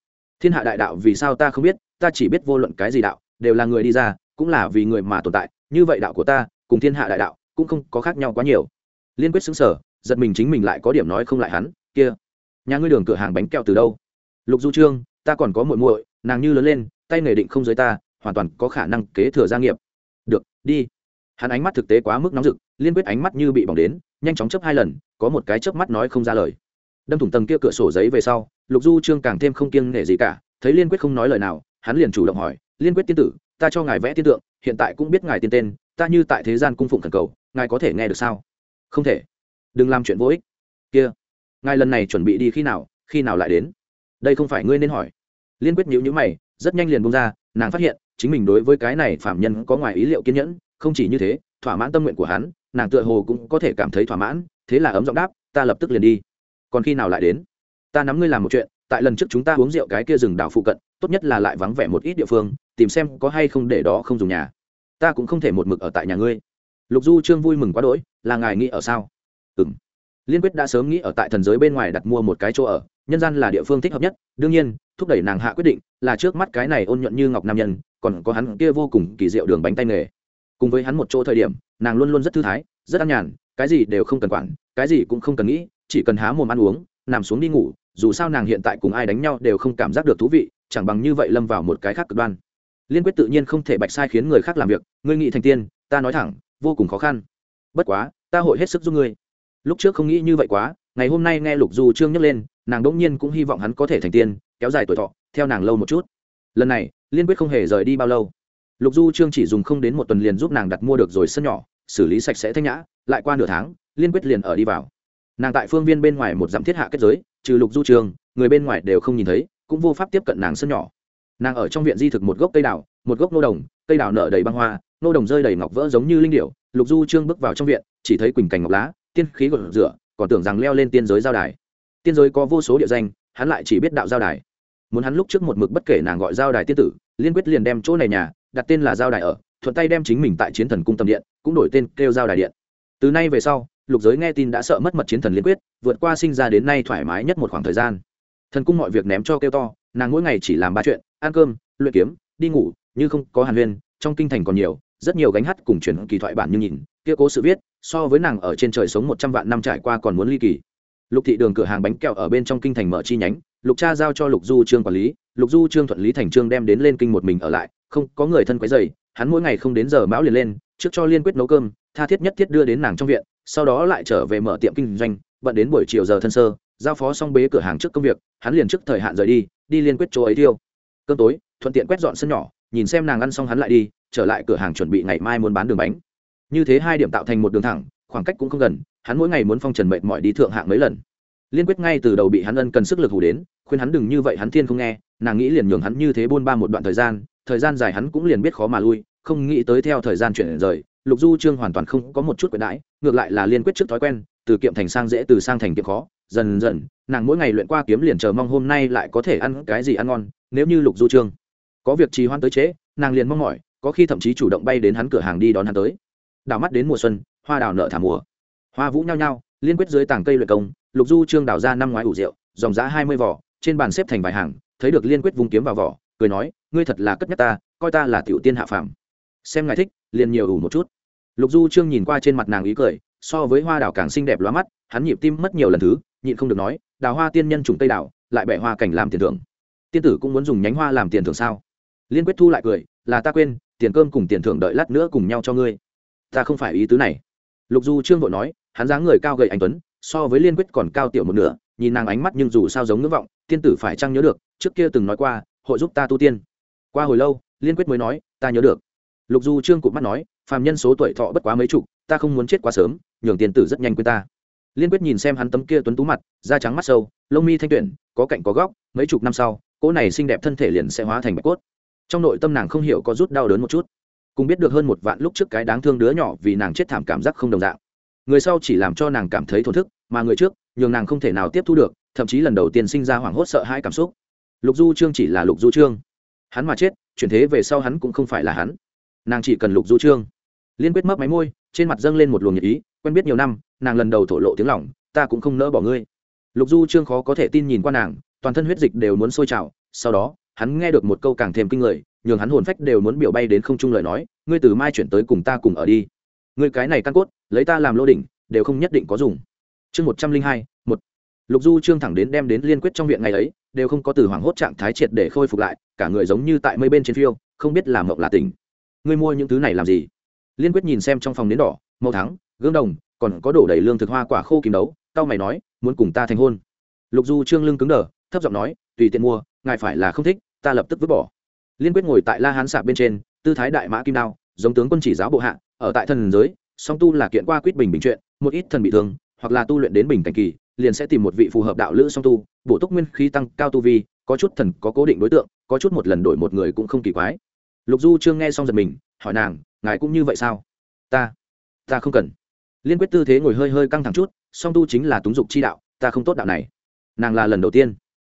Thiên hạ đại đạo vì sao ta không biết? Ta chỉ biết vô luận cái gì đạo, đều là người đi ra, cũng là vì người mà tồn tại. Như vậy đạo của ta, cùng thiên hạ đại đạo, cũng không có khác nhau quá nhiều. Liên quyết xứng sở giật mình chính mình lại có điểm nói không lại hắn, kia, nhà ngươi đường cửa hàng bánh kẹo từ đâu? Lục du trương, ta còn có muội muội, nàng như lớn lên, tay nghề định không giới ta, hoàn toàn có khả năng kế thừa gia nghiệp. Được, đi. Hắn ánh mắt thực tế quá mức nóng rực, liên quyết ánh mắt như bị bỏng đến, nhanh chóng chấp hai lần, có một cái chớp mắt nói không ra lời đâm thủng tầng kia cửa sổ giấy về sau, lục du trương càng thêm không kiêng nể gì cả, thấy liên quyết không nói lời nào, hắn liền chủ động hỏi, liên quyết tiên tử, ta cho ngài vẽ tiên tượng, hiện tại cũng biết ngài tiên tên, ta như tại thế gian cung phụng thần cầu, ngài có thể nghe được sao? Không thể. Đừng làm chuyện vô ích. Kia, ngài lần này chuẩn bị đi khi nào khi nào lại đến? Đây không phải ngươi nên hỏi. Liên quyết nhíu nhíu mày, rất nhanh liền bung ra, nàng phát hiện, chính mình đối với cái này phạm nhân có ngoài ý liệu kiên nhẫn, không chỉ như thế, thỏa mãn tâm nguyện của hắn, nàng tựa hồ cũng có thể cảm thấy thỏa mãn, thế là ấm giọng đáp, ta lập tức liền đi còn khi nào lại đến? Ta nắm ngươi làm một chuyện, tại lần trước chúng ta uống rượu cái kia rừng đảo phụ cận, tốt nhất là lại vắng vẻ một ít địa phương, tìm xem có hay không để đó không dùng nhà. Ta cũng không thể một mực ở tại nhà ngươi. Lục du trương vui mừng quá đỗi, là ngài nghĩ ở sao? Ừ m liên quyết đã sớm nghĩ ở tại thần giới bên ngoài đặt mua một cái chỗ ở, nhân gian là địa phương thích hợp nhất, đương nhiên, thúc đẩy nàng hạ quyết định, là trước mắt cái này ôn nhuận như ngọc nam nhân, còn có hắn kia vô cùng kỳ diệu đường bánh tay nghề. Cùng với hắn một chỗ thời điểm, nàng luôn luôn rất thư thái, rất an nhàn, cái gì đều không cần quản, cái gì cũng không cần nghĩ chỉ cần há mồm ăn uống, nằm xuống đi ngủ, dù sao nàng hiện tại cùng ai đánh nhau đều không cảm giác được thú vị, chẳng bằng như vậy lâm vào một cái khác cực đoan. Liên quyết tự nhiên không thể bạch sai khiến người khác làm việc, ngươi nghị thành tiên, ta nói thẳng, vô cùng khó khăn. Bất quá, ta hội hết sức giúp ngươi. Lúc trước không nghĩ như vậy quá, ngày hôm nay nghe lục du trương nhắc lên, nàng đỗng nhiên cũng hy vọng hắn có thể thành tiên, kéo dài tuổi thọ, theo nàng lâu một chút. Lần này, liên quyết không hề rời đi bao lâu. Lục du trương chỉ dùng không đến một tuần liền giúp nàng đặt mua được rồi sân nhỏ, xử lý sạch sẽ thanh nhã, lại qua nửa tháng, liên quyết liền ở đi vào nàng tại phương viên bên ngoài một dặm thiết hạ kết giới trừ lục du trường, người bên ngoài đều không nhìn thấy cũng vô pháp tiếp cận nàng sân nhỏ. Nàng ở trong viện di thực một gốc cây đào một gốc nô đồng cây đào nở đầy băng hoa nô đồng rơi đầy ngọc vỡ giống như linh điệu lục du trương bước vào trong viện chỉ thấy quỳnh cành ngọc lá tiên khí gột rửa còn tưởng rằng leo lên tiên giới giao đài. Tiên giới có vô số địa danh hắn lại chỉ biết đạo giao đài. Muốn hắn lúc trước một mực bất kể nàng gọi giao đài tiên tử liên quyết liền đem chỗ này nhà đặt tên là giao đài ở thuận tay đem chính mình tại chiến thần cung tâm điện cũng đổi tên kêu giao đài điện. Từ nay về sau lục giới nghe tin đã sợ mất mật chiến thần liên quyết, vượt qua sinh ra đến nay thoải mái nhất một khoảng thời gian. Thần cung mọi việc ném cho kêu to, nàng mỗi ngày chỉ làm ba chuyện, ăn cơm, luyện kiếm, đi ngủ, như không có hàn huyên, trong kinh thành còn nhiều, rất nhiều gánh hát cùng truyền kỳ thoại bản như nhìn, kia cố sự viết, so với nàng ở trên trời sống một trăm vạn năm trải qua còn muốn ly kỳ. Lục thị đường cửa hàng bánh kẹo ở bên trong kinh thành mở chi nhánh, lục cha giao cho lục du trương quản lý, lục du trương thuận lý thành trương đem đến lên kinh một mình ở lại, không có người thân quấy dày hắn mỗi ngày không đến giờ mão liền lên, trước cho liên quyết nấu cơm, tha thiết nhất thiết đưa đến nàng trong viện sau đó lại trở về mở tiệm kinh doanh, bận đến buổi chiều giờ thân sơ, giao phó xong bế cửa hàng trước công việc, hắn liền trước thời hạn rời đi đi liên quyết chỗ ấy tiêu. cơm tối, thuận tiện quét dọn sân nhỏ, nhìn xem nàng ăn xong hắn lại đi, trở lại cửa hàng chuẩn bị ngày mai muốn bán đường bánh như thế hai điểm tạo thành một đường thẳng, khoảng cách cũng không gần, hắn mỗi ngày muốn phong trần mệt mỏi đi thượng hạng mấy lần liên quyết ngay từ đầu bị hắn ân cần sức lực hủ đến, khuyên hắn đừng như vậy hắn thiên không nghe, nàng nghĩ liền nhường hắn như thế buôn ba một đoạn thời gian thời gian dài hắn cũng liền biết khó mà lui, không nghĩ tới theo thời gian chuyển rời lục du trương hoàn toàn không có một chút quyền đãi ngược lại là liên quyết trước thói quen từ kiệm thành sang dễ từ sang thành kiệm khó dần dần nàng mỗi ngày luyện qua kiếm liền chờ mong hôm nay lại có thể ăn cái gì ăn ngon nếu như lục du trương có việc trì hoãn tới chế, nàng liền mong mỏi có khi thậm chí chủ động bay đến hắn cửa hàng đi đón hắn tới. Đào mắt đến mùa xuân hoa đào nợ thả mùa. Hoa vũ nhao nhao liên quyết dưới tảng cây luyện công lục du trương đào ra năm ngoái ủ rượu dòng giá hai mươi vỏ trên bàn xếp thành vài hàng thấy được liên quyết vung kiếm vào vỏ cười nói ngươi thật là cất nhắc ta coi ta là tiểu tiên hạ phàm xem ngài thích, liền nhiều ủ một chút. Lục du trương nhìn qua trên mặt nàng ý cười, so với hoa đào càng xinh đẹp lóa mắt, hắn nhịp tim mất nhiều lần thứ, nhịn không được nói, đào hoa tiên nhân trùng tây đào lại bẻ hoa cảnh làm tiền thưởng. Tiên tử cũng muốn dùng nhánh hoa làm tiền thưởng sao? Liên quyết thu lại cười, là ta quên, tiền cơm cùng tiền thưởng đợi lát nữa cùng nhau cho ngươi. Ta không phải ý tứ này. Lục du trương vội nói, hắn dáng người cao gầy anh tuấn, so với liên quyết còn cao tiểu một nửa, nhìn nàng ánh mắt nhưng dù sao giống ngưỡng vọng, tiên tử phải chăng nhớ được, trước kia từng nói qua, hội giúp ta tu tiên. Qua hồi lâu, liên quyết mới nói, ta nhớ được lục du trương cụt mắt nói, phàm nhân số tuổi thọ bất quá mấy chục, ta không muốn chết quá sớm, nhường tiền tử rất nhanh quên ta. Liên quyết nhìn xem hắn tấm kia tuấn tú mặt, da trắng mắt sâu, lông mi thanh tuyển, có cạnh có góc, mấy chục năm sau, cỗ này xinh đẹp thân thể liền sẽ hóa thành bạch cốt. Trong nội tâm nàng không hiểu có rút đau đớn một chút, cùng biết được hơn một vạn lúc trước cái đáng thương đứa nhỏ vì nàng chết thảm cảm giác không đồng dạng. Người sau chỉ làm cho nàng cảm thấy thổn thức, mà người trước, nhường nàng không thể nào tiếp thu được, thậm chí lần đầu tiên sinh ra hoảng hốt sợ hai cảm xúc. Lục du trương chỉ là lục du trương. Hắn mà chết, chuyển thế về sau hắn cũng không phải là hắn nàng chỉ cần lục du trương. Liên quyết mấp máy môi, trên mặt dâng lên một luồng nhiệt ý, quen biết nhiều năm, nàng lần đầu thổ lộ tiếng lỏng ta cũng không nỡ bỏ ngươi. Lục du trương khó có thể tin nhìn qua nàng, toàn thân huyết dịch đều muốn sôi trào, sau đó, hắn nghe được một câu càng thêm kinh người, nhường hắn hồn phách đều muốn biểu bay đến không trung lời nói, ngươi từ mai chuyển tới cùng ta cùng ở đi. Ngươi cái này căn cốt, lấy ta làm lô đỉnh, đều không nhất định có dùng. Chương một trăm linh hai, một. Lục du trương thẳng đến đem đến liên quyết trong viện ngày ấy, đều không có từ hoảng hốt trạng thái triệt để khôi phục lại, cả người giống như tại mây bên trên phiêu, không biết làm mộng là tỉnh ngươi mua những thứ này làm gì? Liên quyết nhìn xem trong phòng nến đỏ, màu thắng, gương đồng, còn có đổ đầy lương thực hoa quả khô kìm đấu, tao mày nói, muốn cùng ta thành hôn. Lục du trương lưng cứng đờ, thấp giọng nói, tùy tiện mua, ngài phải là không thích, ta lập tức vứt bỏ. Liên quyết ngồi tại la hán sạp bên trên, tư thái đại mã kim đao, giống tướng quân chỉ giáo bộ hạ, ở tại thần giới, song tu là kiện qua quyết bình bình chuyện, một ít thần bị thương, hoặc là tu luyện đến bình cảnh kỳ, liền sẽ tìm một vị phù hợp đạo lữ song tu, bổ túc nguyên khí tăng cao tu vi, có chút thần, có cố định đối tượng, có chút một lần đổi một người cũng không kỳ quái lục du trương nghe xong giật mình, hỏi nàng, ngài cũng như vậy sao? Ta ta không cần. Liên quyết tư thế ngồi hơi hơi căng thẳng chút, song tu chính là túng dục chi đạo, ta không tốt đạo này. Nàng là lần đầu tiên.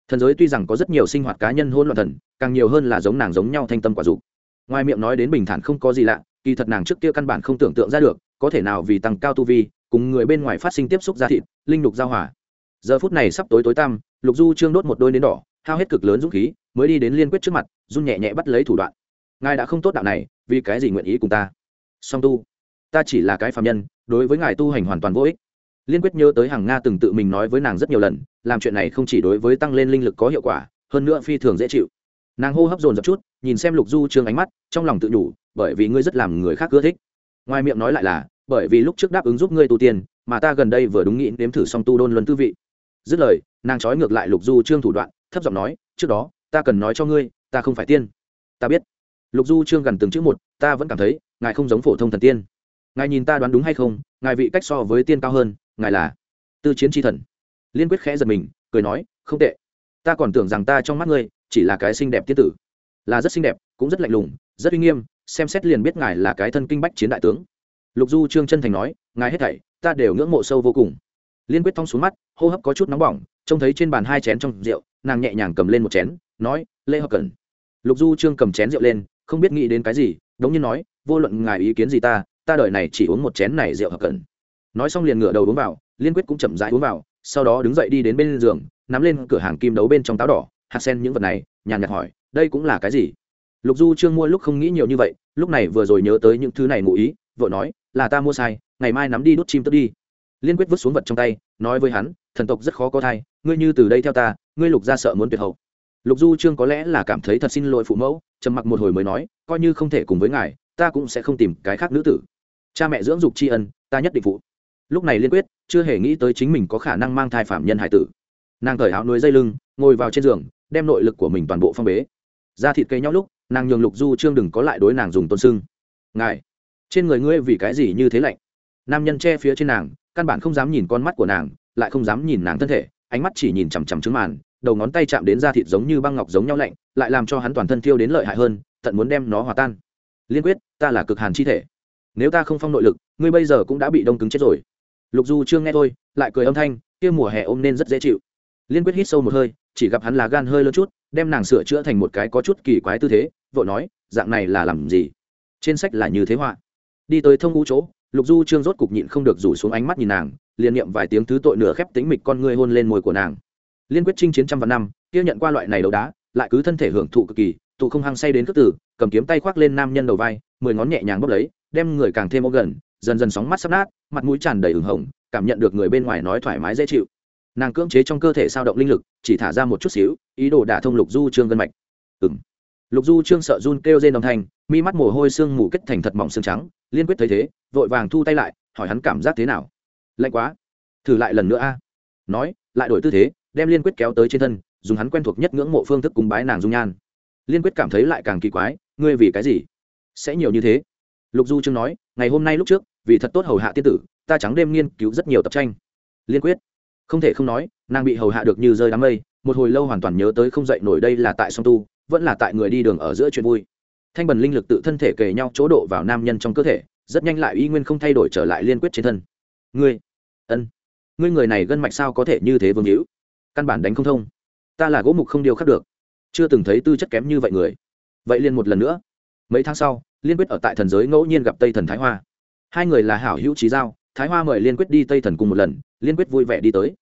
Thần giới tuy rằng có rất nhiều sinh hoạt cá nhân hôn loạn thần, càng nhiều hơn là giống nàng giống nhau thanh tâm quả dục. Ngoài miệng nói đến bình thản không có gì lạ, kỳ thật nàng trước kia căn bản không tưởng tượng ra được, có thể nào vì tăng cao tu vi, cùng người bên ngoài phát sinh tiếp xúc ra thịt, linh lục giao hỏa giờ phút này sắp tối tối tăm, lục du trương đốt một đôi nến đỏ, hao hết cực lớn dũng khí, mới đi đến liên quyết trước mặt, run nhẹ nhẹ bắt lấy thủ đoạn ngài đã không tốt đạo này, vì cái gì nguyện ý cùng ta? Song tu, ta chỉ là cái phạm nhân, đối với ngài tu hành hoàn toàn vô ích. Liên quyết nhớ tới hàng nga từng tự mình nói với nàng rất nhiều lần, làm chuyện này không chỉ đối với tăng lên linh lực có hiệu quả, hơn nữa phi thường dễ chịu. Nàng hô hấp dồn dập chút, nhìn xem lục du trương ánh mắt, trong lòng tự nhủ, bởi vì ngươi rất làm người khác ưa thích. Ngoài miệng nói lại là, bởi vì lúc trước đáp ứng giúp ngươi tu tiên, mà ta gần đây vừa đúng nghĩ nếm thử song tu đôn luân tư vị. Dứt lời, nàng trói ngược lại lục du trương thủ đoạn, thấp giọng nói, trước đó, ta cần nói cho ngươi, ta không phải tiên. Ta biết lục du trương gần từng chữ một, ta vẫn cảm thấy, ngài không giống phổ thông thần tiên. Ngài nhìn ta đoán đúng hay không, ngài vị cách so với tiên cao hơn, ngài là tư chiến tri thần. Liên quyết khẽ giật mình, cười nói, không tệ. Ta còn tưởng rằng ta trong mắt ngươi chỉ là cái xinh đẹp tiên tử. Là rất xinh đẹp, cũng rất lạnh lùng, rất uy nghiêm, xem xét liền biết ngài là cái thân kinh bách chiến đại tướng. Lục du trương chân thành nói, ngài hết thảy, ta đều ngưỡng mộ sâu vô cùng. Liên quyết thong xuống mắt, hô hấp có chút nóng bỏng, trông thấy trên bàn hai chén trong rượu, nàng nhẹ nhàng cầm lên một chén, nói, lễ hợp cần lục du trương cầm chén rượu lên không biết nghĩ đến cái gì, đống nhiên nói, vô luận ngài ý kiến gì ta ta đợi này chỉ uống một chén này rượu hợp cần nói xong liền ngửa đầu uống vào, liên quyết cũng chậm rãi uống vào, sau đó đứng dậy đi đến bên giường, nắm lên cửa hàng kim đấu bên trong táo đỏ, hạt sen những vật này, nhàn nhạt hỏi, đây cũng là cái gì? Lục du trương mua lúc không nghĩ nhiều như vậy, lúc này vừa rồi nhớ tới những thứ này ngụ ý, vội nói, là ta mua sai, ngày mai nắm đi đốt chim tức đi. Liên quyết vứt xuống vật trong tay, nói với hắn, thần tộc rất khó có thai, ngươi như từ đây theo ta, ngươi lục ra sợ muốn tuyệt hậu lục du trương có lẽ là cảm thấy thật xin lỗi phụ mẫu, trầm mặc một hồi mới nói, coi như không thể cùng với ngài, ta cũng sẽ không tìm cái khác nữ tử. Cha mẹ dưỡng dục tri ân, ta nhất định phụ. Lúc này liên quyết chưa hề nghĩ tới chính mình có khả năng mang thai phạm nhân hải tử. Nàng cởi áo nuôi dây lưng, ngồi vào trên giường, đem nội lực của mình toàn bộ phong bế. Ra thịt cây nhau lúc, nàng nhường lục du trương đừng có lại đối nàng dùng tôn sưng. Ngài, trên người ngươi vì cái gì như thế lạnh? Nam nhân che phía trên nàng, căn bản không dám nhìn con mắt của nàng, lại không dám nhìn nàng thân thể, ánh mắt chỉ nhìn chằm chằm trứng màn đầu ngón tay chạm đến da thịt giống như băng ngọc giống nhau lạnh, lại làm cho hắn toàn thân thiêu đến lợi hại hơn, tận muốn đem nó hòa tan. Liên quyết, ta là cực hàn chi thể. Nếu ta không phong nội lực, ngươi bây giờ cũng đã bị đông cứng chết rồi. Lục du chưa nghe thôi, lại cười âm thanh, kia mùa hè ôm nên rất dễ chịu. Liên quyết hít sâu một hơi, chỉ gặp hắn là gan hơi lớn chút, đem nàng sửa chữa thành một cái có chút kỳ quái tư thế, vội nói, dạng này là làm gì? Trên sách là như thế họa. Đi tới thông ngũ chỗ, lục du trương rốt cục nhịn không được rủ xuống ánh mắt nhìn nàng, liền niệm vài tiếng thứ tội nửa khép tính mịch con ngươi hôn lên môi của nàng liên quyết chinh chiến trăm vạn năm, kia nhận qua loại này đấu đá, lại cứ thân thể hưởng thụ cực kỳ, tụ không hăng say đến cất tử, cầm kiếm tay khoác lên nam nhân đầu vai, mười ngón nhẹ nhàng bốc lấy, đem người càng thêm ô gần, dần dần sóng mắt sắp nát, mặt mũi tràn đầy ửng hồng, cảm nhận được người bên ngoài nói thoải mái dễ chịu. Nàng cưỡng chế trong cơ thể sao động linh lực, chỉ thả ra một chút xíu, ý đồ đả thông lục du trương gân mạch. Ừng lục du trương sợ run kêu rên đồng thanh, mi mắt mồ hôi sương mù kết thành thật mỏng xương trắng, liên quyết thấy thế, vội vàng thu tay lại, hỏi hắn cảm giác thế nào. Lạnh quá. Thử lại lần nữa a. Nói, lại đổi tư thế đem liên quyết kéo tới trên thân, dùng hắn quen thuộc nhất ngưỡng mộ phương thức cúng bái nàng dung nhan. Liên quyết cảm thấy lại càng kỳ quái, ngươi vì cái gì? Sẽ nhiều như thế? Lục du chương nói, ngày hôm nay lúc trước, vì thật tốt hầu hạ tiên tử, ta trắng đêm nghiên cứu rất nhiều tập tranh. Liên quyết. Không thể không nói, nàng bị hầu hạ được như rơi đám mây, một hồi lâu hoàn toàn nhớ tới không dậy nổi đây là tại song tu, vẫn là tại người đi đường ở giữa chuyện vui. Thanh bần linh lực tự thân thể kề nhau chỗ độ vào nam nhân trong cơ thể, rất nhanh lại y nguyên không thay đổi trở lại liên quyết trên thân. Ngươi. Ân. Ngươi người này gân mạch sao có thể như thế vương hữu? Căn bản đánh không thông. Ta là gỗ mục không điều khắc được. Chưa từng thấy tư chất kém như vậy người. Vậy liền một lần nữa. Mấy tháng sau, liên quyết ở tại thần giới ngẫu nhiên gặp tây thần thái hoa. Hai người là hảo hữu trí giao, thái hoa mời liên quyết đi tây thần cung một lần, liên quyết vui vẻ đi tới.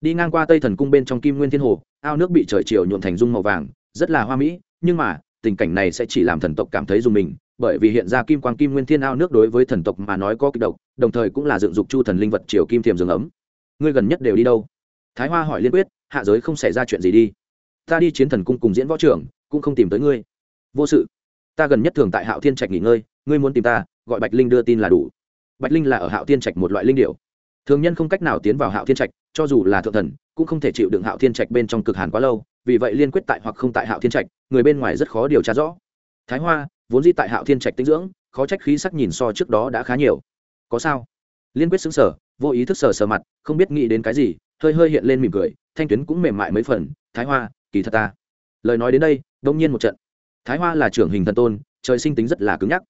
Đi ngang qua tây thần cung bên trong kim nguyên thiên hồ, ao nước bị trời chiều nhuộn thành dung màu vàng, rất là hoa mỹ, nhưng mà, tình cảnh này sẽ chỉ làm thần tộc cảm thấy dùng mình, bởi vì hiện ra kim quang kim nguyên thiên ao nước đối với thần tộc mà nói có kịch độc, đồng thời cũng là dựng dục chu thần linh vật triều kim thiềm rừng ấm. Ngươi gần nhất đều đi đâu? Thái hoa hỏi liên quyết hạ giới không xảy ra chuyện gì đi. Ta đi chiến thần cung cùng diễn võ trưởng, cũng không tìm tới ngươi. Vô sự. Ta gần nhất thường tại hạo thiên trạch nghỉ ngơi, ngươi muốn tìm ta, gọi bạch linh đưa tin là đủ. Bạch linh là ở hạo thiên trạch một loại linh điệu thường nhân không cách nào tiến vào hạo thiên trạch, cho dù là thượng thần, cũng không thể chịu đựng hạo thiên trạch bên trong cực hàn quá lâu, vì vậy liên quyết tại hoặc không tại hạo thiên trạch, người bên ngoài rất khó điều tra rõ. Thái hoa, vốn di tại hạo thiên trạch tinh dưỡng, khó trách khí sắc nhìn so trước đó đã khá nhiều. Có sao? Liên quyết xứng sở, vô ý thức sờ sờ mặt, không biết nghĩ đến cái gì hơi hơi hiện lên mỉm cười, thanh tuyến cũng mềm mại mấy phần, thái hoa, kỳ thật ta. Lời nói đến đây, đông nhiên một trận. Thái hoa là trưởng hình thần tôn, trời sinh tính rất là cứng nhắc.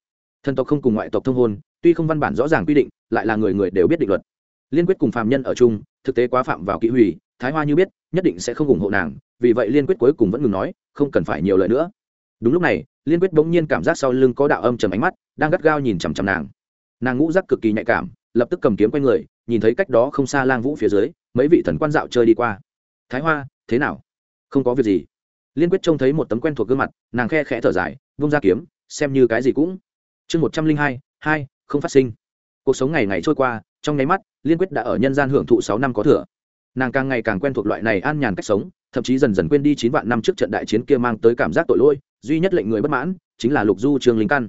Thần tộc không cùng ngoại tộc thông hôn, tuy không văn bản rõ ràng quy định, lại là người người đều biết định luật. Liên quyết cùng phạm nhân ở chung, thực tế quá phạm vào kỹ hủy, thái hoa như biết, nhất định sẽ không ủng hộ nàng, vì vậy liên quyết cuối cùng vẫn ngừng nói, không cần phải nhiều lời nữa. Đúng lúc này, liên quyết bỗng nhiên cảm giác sau lưng có đạo âm trầm ánh mắt, đang gắt gao nhìn chằm chằm nàng. Nàng ngũ giác cực kỳ nhạy cảm, lập tức cầm kiếm quanh người nhìn thấy cách đó không xa lang vũ phía dưới, mấy vị thần quan dạo chơi đi qua. Thái hoa, thế nào? Không có việc gì. Liên quyết trông thấy một tấm quen thuộc gương mặt, nàng khe khẽ thở dài, vung ra kiếm, xem như cái gì cũng. Chương một trăm linh hai hai, không phát sinh. Cuộc sống ngày ngày trôi qua, trong nháy mắt, liên quyết đã ở nhân gian hưởng thụ sáu năm có thừa. Nàng càng ngày càng quen thuộc loại này an nhàn cách sống, thậm chí dần dần quên đi chín vạn năm trước trận đại chiến kia mang tới cảm giác tội lỗi, duy nhất lệnh người bất mãn, chính là lục du trương linh căn.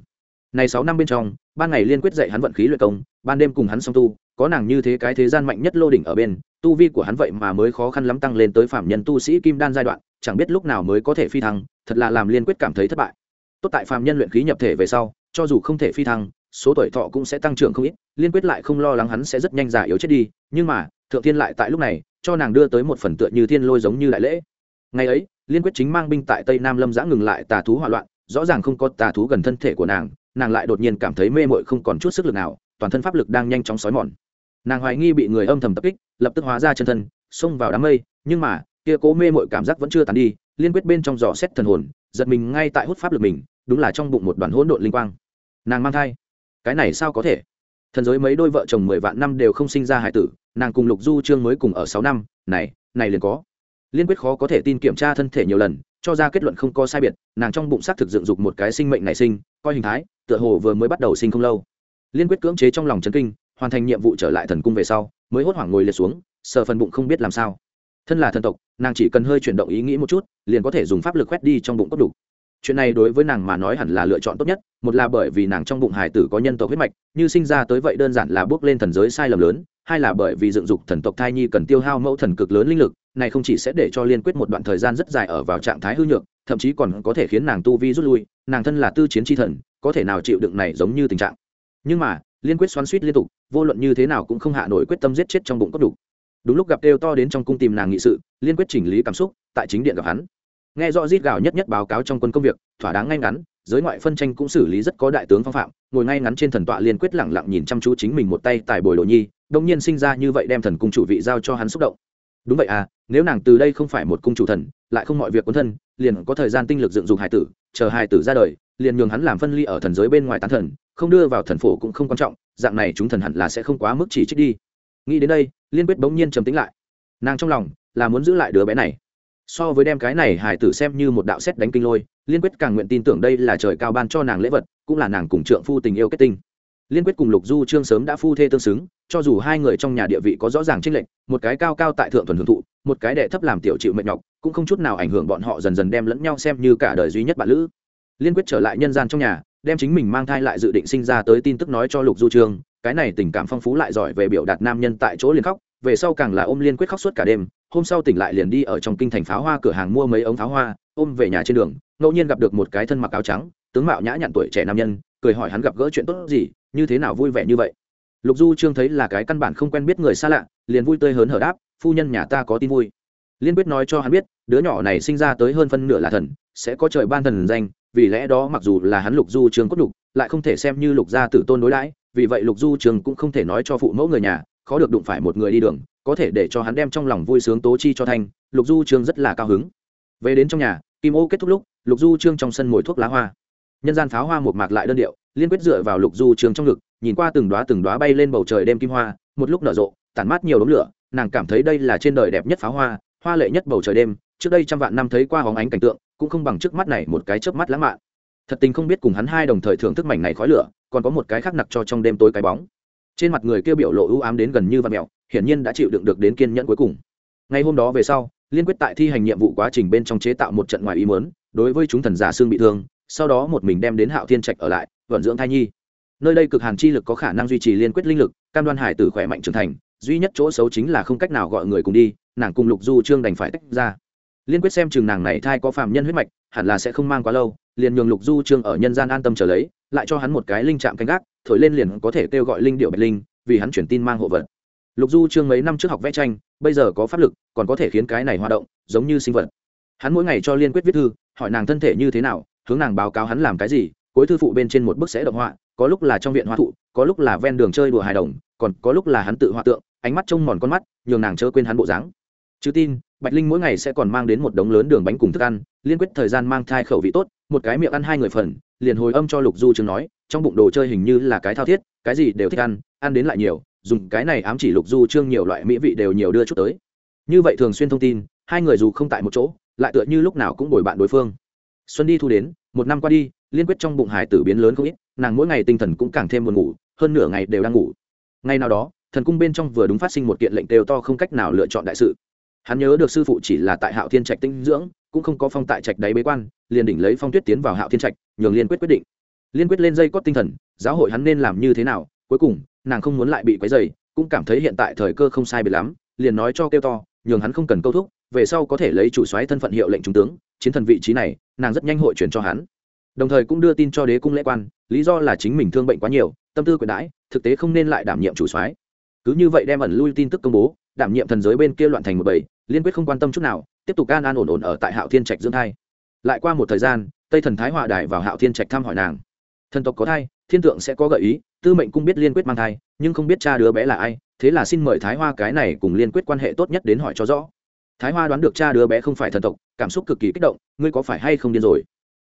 Này sáu năm bên trong ban ngày liên quyết dạy hắn vận khí luyện công, ban đêm cùng hắn song tu, có nàng như thế cái thế gian mạnh nhất lô đỉnh ở bên, tu vi của hắn vậy mà mới khó khăn lắm tăng lên tới phạm nhân tu sĩ kim đan giai đoạn, chẳng biết lúc nào mới có thể phi thăng, thật là làm liên quyết cảm thấy thất bại. Tốt tại phạm nhân luyện khí nhập thể về sau, cho dù không thể phi thăng, số tuổi thọ cũng sẽ tăng trưởng không ít, liên quyết lại không lo lắng hắn sẽ rất nhanh già yếu chết đi, nhưng mà, thượng thiên lại tại lúc này, cho nàng đưa tới một phần tựa như thiên lôi giống như đại lễ. Ngày ấy, liên quyết chính mang binh tại tây nam lâm giã ngừng lại tà thú hỏa loạn, rõ ràng không có tà thú gần thân thể của nàng nàng lại đột nhiên cảm thấy mê mội không còn chút sức lực nào, toàn thân pháp lực đang nhanh chóng xói mòn. Nàng hoài nghi bị người âm thầm tập kích, lập tức hóa ra chân thân, xông vào đám mây, nhưng mà, kia cố mê mội cảm giác vẫn chưa tàn đi, liên quyết bên trong giò xét thần hồn, giật mình ngay tại hút pháp lực mình, đúng là trong bụng một đoàn hỗn độn linh quang. Nàng mang thai. Cái này sao có thể? Thần giới mấy đôi vợ chồng mười vạn năm đều không sinh ra hải tử, nàng cùng lục du trương mới cùng ở sáu năm, này này liền có. Liên quyết khó có thể tin kiểm tra thân thể nhiều lần cho ra kết luận không có sai biệt, nàng trong bụng xác thực dựng dục một cái sinh mệnh nảy sinh, coi hình thái, tựa hồ vừa mới bắt đầu sinh không lâu. Liên quyết cưỡng chế trong lòng chấn kinh, hoàn thành nhiệm vụ trở lại thần cung về sau, mới hốt hoảng ngồi liệt xuống, sờ phần bụng không biết làm sao. Thân là thần tộc, nàng chỉ cần hơi chuyển động ý nghĩ một chút, liền có thể dùng pháp lực quét đi trong bụng cốt đủ. Chuyện này đối với nàng mà nói hẳn là lựa chọn tốt nhất, một là bởi vì nàng trong bụng hải tử có nhân tộc huyết mạch, như sinh ra tới vậy đơn giản là bước lên thần giới sai lầm lớn hai là bởi vì dựng dục thần tộc thai nhi cần tiêu hao mẫu thần cực lớn linh lực, này không chỉ sẽ để cho liên quyết một đoạn thời gian rất dài ở vào trạng thái hư nhược, thậm chí còn có thể khiến nàng tu vi rút lui, nàng thân là tư chiến tri thần, có thể nào chịu đựng này giống như tình trạng. Nhưng mà, liên quyết xoắn suýt liên tục, vô luận như thế nào cũng không hạ nổi quyết tâm giết chết trong bụng cốt đủ. Đúng lúc gặp đều to đến trong cung tìm nàng nghị sự, liên quyết chỉnh lý cảm xúc, tại chính điện gặp hắn. Nghe rõ rít gào nhất nhất báo cáo trong quân công việc, thỏa đáng ngay ngắn, giới ngoại phân tranh cũng xử lý rất có đại tướng phong phạm, ngồi ngay ngắn trên thần tọa liên quyết lẳng lặng nhìn chăm chú chính mình một tay tại bồi đồ nhi đông nhiên sinh ra như vậy đem thần cung chủ vị giao cho hắn xúc động. Đúng vậy à nếu nàng từ đây không phải một cung chủ thần, lại không mọi việc quân thân, liền có thời gian tinh lực dựng dục Hải tử, chờ Hải tử ra đời, liền nhường hắn làm phân ly ở thần giới bên ngoài tán thần, không đưa vào thần phổ cũng không quan trọng, dạng này chúng thần hẳn là sẽ không quá mức chỉ trích đi. Nghĩ đến đây, liên quyết bỗng nhiên trầm tính lại. Nàng trong lòng là muốn giữ lại đứa bé này. So với đem cái này Hải tử xem như một đạo xét đánh kinh lôi, liên quyết càng nguyện tin tưởng đây là trời cao ban cho nàng lễ vật, cũng là nàng cùng trượng phu tình yêu kết tinh liên quyết cùng lục du trương sớm đã phu thê tương xứng, cho dù hai người trong nhà địa vị có rõ ràng chênh lệch, một cái cao cao tại thượng thuần hưởng thụ, một cái đệ thấp làm tiểu chịu mệt nhọc, cũng không chút nào ảnh hưởng bọn họ dần dần đem lẫn nhau xem như cả đời duy nhất bạn lữ. Liên quyết trở lại nhân gian trong nhà, đem chính mình mang thai lại dự định sinh ra tới tin tức nói cho lục du trương, cái này tình cảm phong phú lại giỏi về biểu đạt nam nhân tại chỗ liền khóc, về sau càng là ôm liên quyết khóc suốt cả đêm, hôm sau tỉnh lại liền đi ở trong kinh thành pháo hoa cửa hàng mua mấy ống pháo hoa, ôm về nhà trên đường, ngẫu nhiên gặp được một cái thân mặc áo trắng, tướng mạo nhã nhặn tuổi trẻ nam nhân, cười hỏi hắn gặp gỡ chuyện tốt gì như thế nào vui vẻ như vậy? Lục du trương thấy là cái căn bản không quen biết người xa lạ, liền vui tươi hớn hở đáp, phu nhân nhà ta có tin vui. Liên quyết nói cho hắn biết, đứa nhỏ này sinh ra tới hơn phân nửa là thần, sẽ có trời ban thần danh, vì lẽ đó mặc dù là hắn lục du trương cốt lục lại không thể xem như lục gia tử tôn đối đãi, vì vậy lục du Trường cũng không thể nói cho phụ mẫu người nhà, khó được đụng phải một người đi đường, có thể để cho hắn đem trong lòng vui sướng tố chi cho thanh lục du Trường rất là cao hứng. Về đến trong nhà, kim ô kết thúc lúc, lục du trương trong sân mồi thuốc lá hoa nhân gian pháo hoa một mạc lại đơn điệu, liên quyết dựa vào lục du Trường trong ngực, nhìn qua từng đoá từng đoá bay lên bầu trời đêm kim hoa, một lúc nở rộ, tản mát nhiều đống lửa, nàng cảm thấy đây là trên đời đẹp nhất pháo hoa hoa lệ nhất bầu trời đêm, trước đây trăm vạn năm thấy qua hóng ánh cảnh tượng, cũng không bằng trước mắt này một cái chớp mắt lãng mạn. Thật tình không biết cùng hắn hai đồng thời thưởng thức mảnh này khói lửa, còn có một cái khác nặc cho trong đêm tối cái bóng. Trên mặt người kia biểu lộ ưu ám đến gần như vạt mẹo hiển nhiên đã chịu đựng được đến kiên nhẫn cuối cùng. Ngày hôm đó về sau, liên quyết tại thi hành nhiệm vụ quá trình bên trong chế tạo một trận ngoài ý mớn đối với chúng thần giả xương bị thương sau đó một mình đem đến hạo thiên trạch ở lại, vận dưỡng thai nhi. Nơi đây cực hàn chi lực có khả năng duy trì liên quyết linh lực, cam đoan hải tử khỏe mạnh trưởng thành, duy nhất chỗ xấu chính là không cách nào gọi người cùng đi, nàng cùng lục du trương đành phải tách ra. Liên quyết xem chừng nàng này thai có phàm nhân huyết mạch, hẳn là sẽ không mang quá lâu, liền nhường lục du trương ở nhân gian an tâm trở lấy, lại cho hắn một cái linh chạm canh gác, thổi lên liền có thể kêu gọi linh điệu bạch linh, vì hắn chuyển tin mang hộ vật. Lục du trương mấy năm trước học vẽ tranh, bây giờ có pháp lực, còn có thể khiến cái này hoạt động, giống như sinh vật. Hắn mỗi ngày cho liên quyết viết thư, hỏi nàng thân thể như thế nào hướng nàng báo cáo hắn làm cái gì, cuối thư phụ bên trên một bức sẽ động họa, có lúc là trong viện hoa thụ, có lúc là ven đường chơi đùa hài đồng, còn có lúc là hắn tự họa tượng, ánh mắt trông mòn con mắt, nhường nàng chớ quên hắn bộ dáng. Chứ tin, bạch linh mỗi ngày sẽ còn mang đến một đống lớn đường bánh cùng thức ăn, liên quyết thời gian mang thai khẩu vị tốt, một cái miệng ăn hai người phần, liền hồi âm cho lục du chứng nói, trong bụng đồ chơi hình như là cái thao thiết, cái gì đều thích ăn ăn đến lại nhiều, dùng cái này ám chỉ lục du trương nhiều loại mỹ vị đều nhiều đưa chút tới. Như vậy thường xuyên thông tin, hai người dù không tại một chỗ, lại tựa như lúc nào cũng bồi bạn đối phương xuân đi thu đến, một năm qua đi, liên quyết trong bụng hải tử biến lớn không ít, nàng mỗi ngày tinh thần cũng càng thêm buồn ngủ, hơn nửa ngày đều đang ngủ. Ngày nào đó, thần cung bên trong vừa đúng phát sinh một kiện lệnh đều to không cách nào lựa chọn đại sự. Hắn nhớ được sư phụ chỉ là tại hạo thiên trạch tinh dưỡng, cũng không có phong tại trạch đáy bế quan, liền đỉnh lấy phong tuyết tiến vào hạo thiên trạch, nhường liên quyết quyết định. Liên quyết lên dây cót tinh thần, giáo hội hắn nên làm như thế nào, cuối cùng, nàng không muốn lại bị quấy dày cũng cảm thấy hiện tại thời cơ không sai biệt lắm, liền nói cho kêu to, nhường hắn không cần câu thúc, về sau có thể lấy chủ soái thân phận hiệu lệnh trung tướng chiến thần vị trí này, nàng rất nhanh hội chuyển cho hắn. Đồng thời cũng đưa tin cho đế cung lễ quan, lý do là chính mình thương bệnh quá nhiều, tâm tư quyền đãi, thực tế không nên lại đảm nhiệm chủ soái. Cứ như vậy đem ẩn lui tin tức công bố, đảm nhiệm thần giới bên kia loạn thành một bầy, liên quyết không quan tâm chút nào, tiếp tục an an ổn ổn ở tại hạo thiên trạch dưỡng thai. Lại qua một thời gian, tây thần thái hòa đài vào hạo thiên trạch thăm hỏi nàng. Thần tộc có thai, thiên tượng sẽ có gợi ý, tư mệnh cung biết liên quyết mang thai, nhưng không biết cha đứa bé là ai, thế là xin mời thái hoa cái này cùng liên quyết quan hệ tốt nhất đến hỏi cho rõ thái hoa đoán được cha đứa bé không phải thần tộc, cảm xúc cực kỳ kích động, ngươi có phải hay không điên rồi?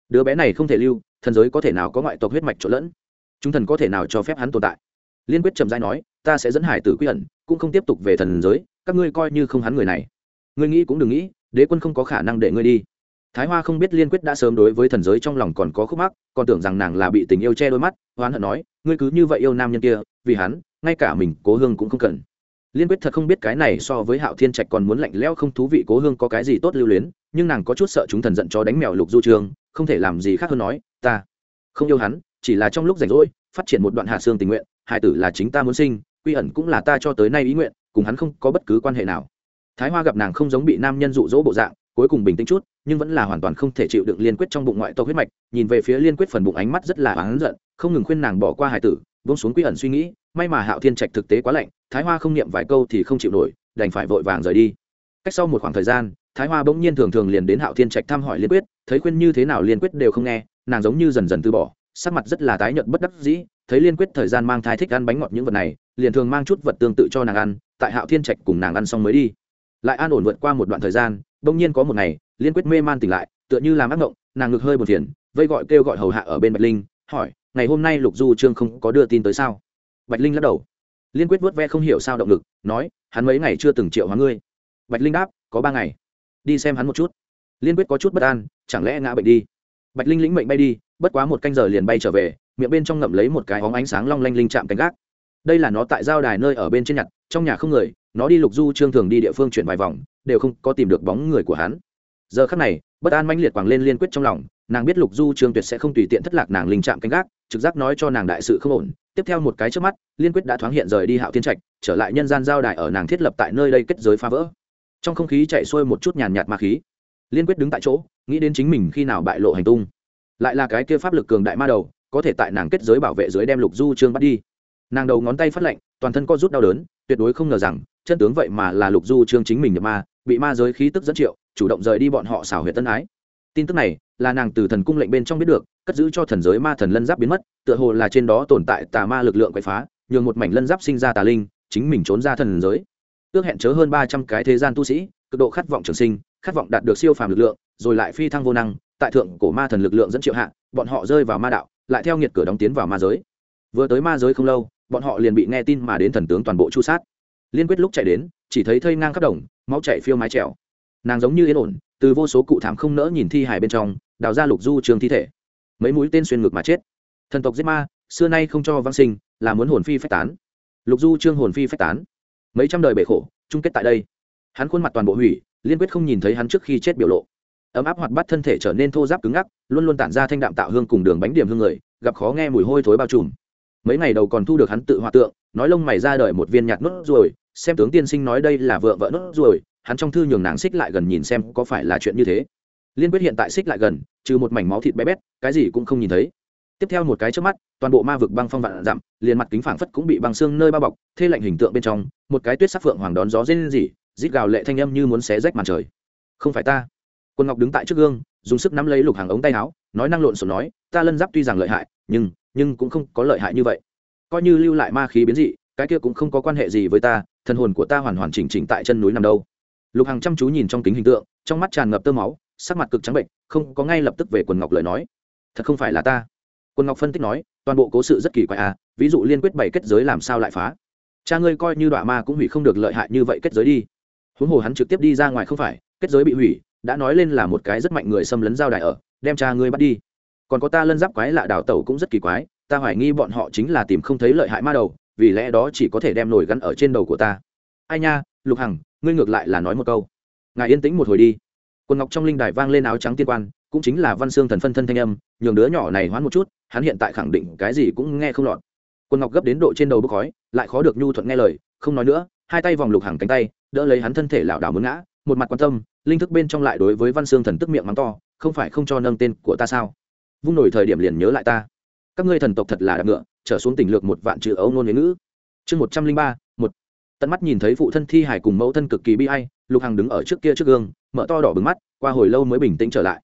Đứa bé này không thể lưu, thần giới có thể nào có ngoại tộc huyết mạch trộn lẫn? Chúng thần có thể nào cho phép hắn tồn tại? Liên quyết trầm dai nói, ta sẽ dẫn hải tử quy ẩn, cũng không tiếp tục về thần giới, các ngươi coi như không hắn người này. Ngươi nghĩ cũng đừng nghĩ, đế quân không có khả năng để ngươi đi. Thái hoa không biết liên quyết đã sớm đối với thần giới trong lòng còn có khúc mắc, còn tưởng rằng nàng là bị tình yêu che đôi mắt hoán hận nói, ngươi cứ như vậy yêu nam nhân kia, vì hắn, ngay cả mình cố hương cũng không cần liên quyết thật không biết cái này so với hạo thiên trạch còn muốn lạnh lẽo không thú vị cố hương có cái gì tốt lưu luyến, nhưng nàng có chút sợ chúng thần giận cho đánh mèo lục du trường, không thể làm gì khác hơn nói, ta không yêu hắn, chỉ là trong lúc rảnh rỗi, phát triển một đoạn hạ xương tình nguyện, hải tử là chính ta muốn sinh, quy ẩn cũng là ta cho tới nay ý nguyện, cùng hắn không có bất cứ quan hệ nào. Thái hoa gặp nàng không giống bị nam nhân dụ dỗ bộ dạng, cuối cùng bình tĩnh chút, nhưng vẫn là hoàn toàn không thể chịu đựng liên quyết trong bụng ngoại tộc huyết mạch, nhìn về phía liên quyết phần bụng ánh mắt rất là oán giận, không ngừng khuyên nàng bỏ qua hải tử vung xuống quy ẩn suy nghĩ, may mà hạo thiên trạch thực tế quá lạnh, thái hoa không niệm vài câu thì không chịu nổi, đành phải vội vàng rời đi. Cách sau một khoảng thời gian, thái hoa bỗng nhiên thường thường liền đến hạo thiên trạch thăm hỏi liên quyết, thấy khuyên như thế nào liên quyết đều không nghe, nàng giống như dần dần từ bỏ, sắc mặt rất là tái nhợt bất đắc dĩ, thấy liên quyết thời gian mang thai thích ăn bánh ngọt những vật này, liền thường mang chút vật tương tự cho nàng ăn, tại hạo thiên trạch cùng nàng ăn xong mới đi. Lại an ổn vượt qua một đoạn thời gian, bỗng nhiên có một ngày, liên quyết mê man tỉnh lại, tựa như làm ác mộng nàng ngực hơi buồn phiền, vây gọi kêu gọi hầu hạ ở bên bạch linh, hỏi ngày hôm nay lục du trương không có đưa tin tới sao? Bạch linh lắc đầu. Liên quyết vớt ve không hiểu sao động lực, nói, hắn mấy ngày chưa từng triệu hóa ngươi. Bạch linh đáp, có ba ngày. Đi xem hắn một chút. Liên quyết có chút bất an, chẳng lẽ ngã bệnh đi? Bạch linh lĩnh mệnh bay đi, bất quá một canh giờ liền bay trở về, miệng bên trong ngậm lấy một cái hóng ánh sáng long lanh linh chạm canh gác. Đây là nó tại giao đài nơi ở bên trên nhặt, trong nhà không người, nó đi lục du trương thường đi địa phương chuyển vài vòng, đều không có tìm được bóng người của hắn. Giờ khắc này, bất an mãnh liệt quàng lên liên quyết trong lòng nàng biết lục du trương tuyệt sẽ không tùy tiện thất lạc nàng linh chạm canh gác, trực giác nói cho nàng đại sự không ổn. Tiếp theo một cái trước mắt, liên quyết đã thoáng hiện rời đi hạo thiên trạch, trở lại nhân gian giao đài ở nàng thiết lập tại nơi đây kết giới phá vỡ. Trong không khí chạy xuôi một chút nhàn nhạt ma khí. Liên quyết đứng tại chỗ, nghĩ đến chính mình khi nào bại lộ hành tung. Lại là cái kia pháp lực cường đại ma đầu, có thể tại nàng kết giới bảo vệ dưới đem lục du trương bắt đi. Nàng đầu ngón tay phát lạnh, toàn thân co rút đau đớn, tuyệt đối không ngờ rằng, chân tướng vậy mà là lục du trương chính mình nhập ma, bị ma giới khí tức dẫn triệu, chủ động rời đi bọn họ xảo huyệt tân ái tin tức này là nàng từ thần cung lệnh bên trong biết được, cất giữ cho thần giới ma thần lân giáp biến mất, tựa hồ là trên đó tồn tại tà ma lực lượng quậy phá, nhường một mảnh lân giáp sinh ra tà linh, chính mình trốn ra thần giới. Ước hẹn chớ hơn ba trăm cái thế gian tu sĩ, cực độ khát vọng trường sinh, khát vọng đạt được siêu phàm lực lượng, rồi lại phi thăng vô năng, tại thượng cổ ma thần lực lượng dẫn triệu hạ, bọn họ rơi vào ma đạo, lại theo nghiệt cửa đóng tiến vào ma giới. Vừa tới ma giới không lâu, bọn họ liền bị nghe tin mà đến thần tướng toàn bộ chu sát. Liên quyết lúc chạy đến, chỉ thấy thây ngang khắp đồng, máu chạy phiêu mái trèo. Nàng giống như yên ổn từ vô số cụ thảm không nỡ nhìn thi hài bên trong, đào ra lục du trường thi thể. Mấy mũi tên xuyên ngực mà chết. Thần tộc giết ma, xưa nay không cho vang sinh, là muốn hồn phi phách tán. Lục du trương hồn phi phách tán. Mấy trăm đời bể khổ, chung kết tại đây. Hắn khuôn mặt toàn bộ hủy, liên quyết không nhìn thấy hắn trước khi chết biểu lộ. Ấm áp hoạt bắt thân thể trở nên thô giáp cứng ngắc, luôn luôn tản ra thanh đạm tạo hương cùng đường bánh điểm hương người, gặp khó nghe mùi hôi thối bao trùm. Mấy ngày đầu còn thu được hắn tự hòa tượng, nói lông mày ra đời một viên nhạt nốt ruồi, xem tướng tiên sinh nói đây là vợ vợ nốt ruồi hắn trong thư nhường nàng xích lại gần nhìn xem có phải là chuyện như thế. Liên quyết hiện tại xích lại gần, trừ một mảnh máu thịt bé bét, cái gì cũng không nhìn thấy. Tiếp theo một cái trước mắt, toàn bộ ma vực băng phong vạn dặm, liền mặt kính phảng phất cũng bị băng xương nơi bao bọc, thê lạnh hình tượng bên trong, một cái tuyết sắc phượng hoàng đón gió rên rỉ, rít gào lệ thanh âm như muốn xé rách màn trời. Không phải ta. Quân ngọc đứng tại trước gương, dùng sức nắm lấy lục hàng ống tay áo, nói năng lộn xộn nói, ta lân giáp tuy rằng lợi hại, nhưng nhưng cũng không có lợi hại như vậy. Coi như lưu lại ma khí biến dị, cái kia cũng không có quan hệ gì với ta, thần hồn của ta hoàn hoàn chỉnh chỉnh tại chân núi nằm đâu lục hằng chăm chú nhìn trong kính hình tượng, trong mắt tràn ngập tơ máu, sắc mặt cực trắng bệnh, không có ngay lập tức về quần ngọc lời nói. Thật không phải là ta. Quần ngọc phân tích nói, toàn bộ cố sự rất kỳ quái à ví dụ liên quyết bảy kết giới làm sao lại phá? Cha ngươi coi như đọa ma cũng hủy không được lợi hại như vậy kết giới đi. Huống hồ hắn trực tiếp đi ra ngoài không phải, kết giới bị hủy, đã nói lên là một cái rất mạnh người xâm lấn giao đại ở, đem cha ngươi bắt đi. Còn có ta lân giáp quái lạ đào tẩu cũng rất kỳ quái, ta hoài nghi bọn họ chính là tìm không thấy lợi hại ma đầu, vì lẽ đó chỉ có thể đem nổi gắn ở trên đầu của ta. Ai nha, lục hằng ngươi ngược lại là nói một câu. Ngài yên tĩnh một hồi đi. Quần ngọc trong linh đài vang lên áo trắng tiên quan, cũng chính là văn xương thần phân thân thanh âm, nhường đứa nhỏ này hoán một chút, hắn hiện tại khẳng định cái gì cũng nghe không lọt. Quần ngọc gấp đến độ trên đầu bốc khói, lại khó được nhu thuận nghe lời, không nói nữa, hai tay vòng lục hàng cánh tay, đỡ lấy hắn thân thể lảo đảo muốn ngã, một mặt quan tâm, linh thức bên trong lại đối với văn xương thần tức miệng mắng to, không phải không cho nâng tên của ta sao? Vung nổi thời điểm liền nhớ lại ta. Các ngươi thần tộc thật là đạp ngựa, trở xuống tỉnh lược một vạn chữ ấu ngôn ngữ. Chương một trăm linh ba tận mắt nhìn thấy phụ thân thi hải cùng mẫu thân cực kỳ bi ai, lục hằng đứng ở trước kia trước gương, mở to đỏ bừng mắt, qua hồi lâu mới bình tĩnh trở lại.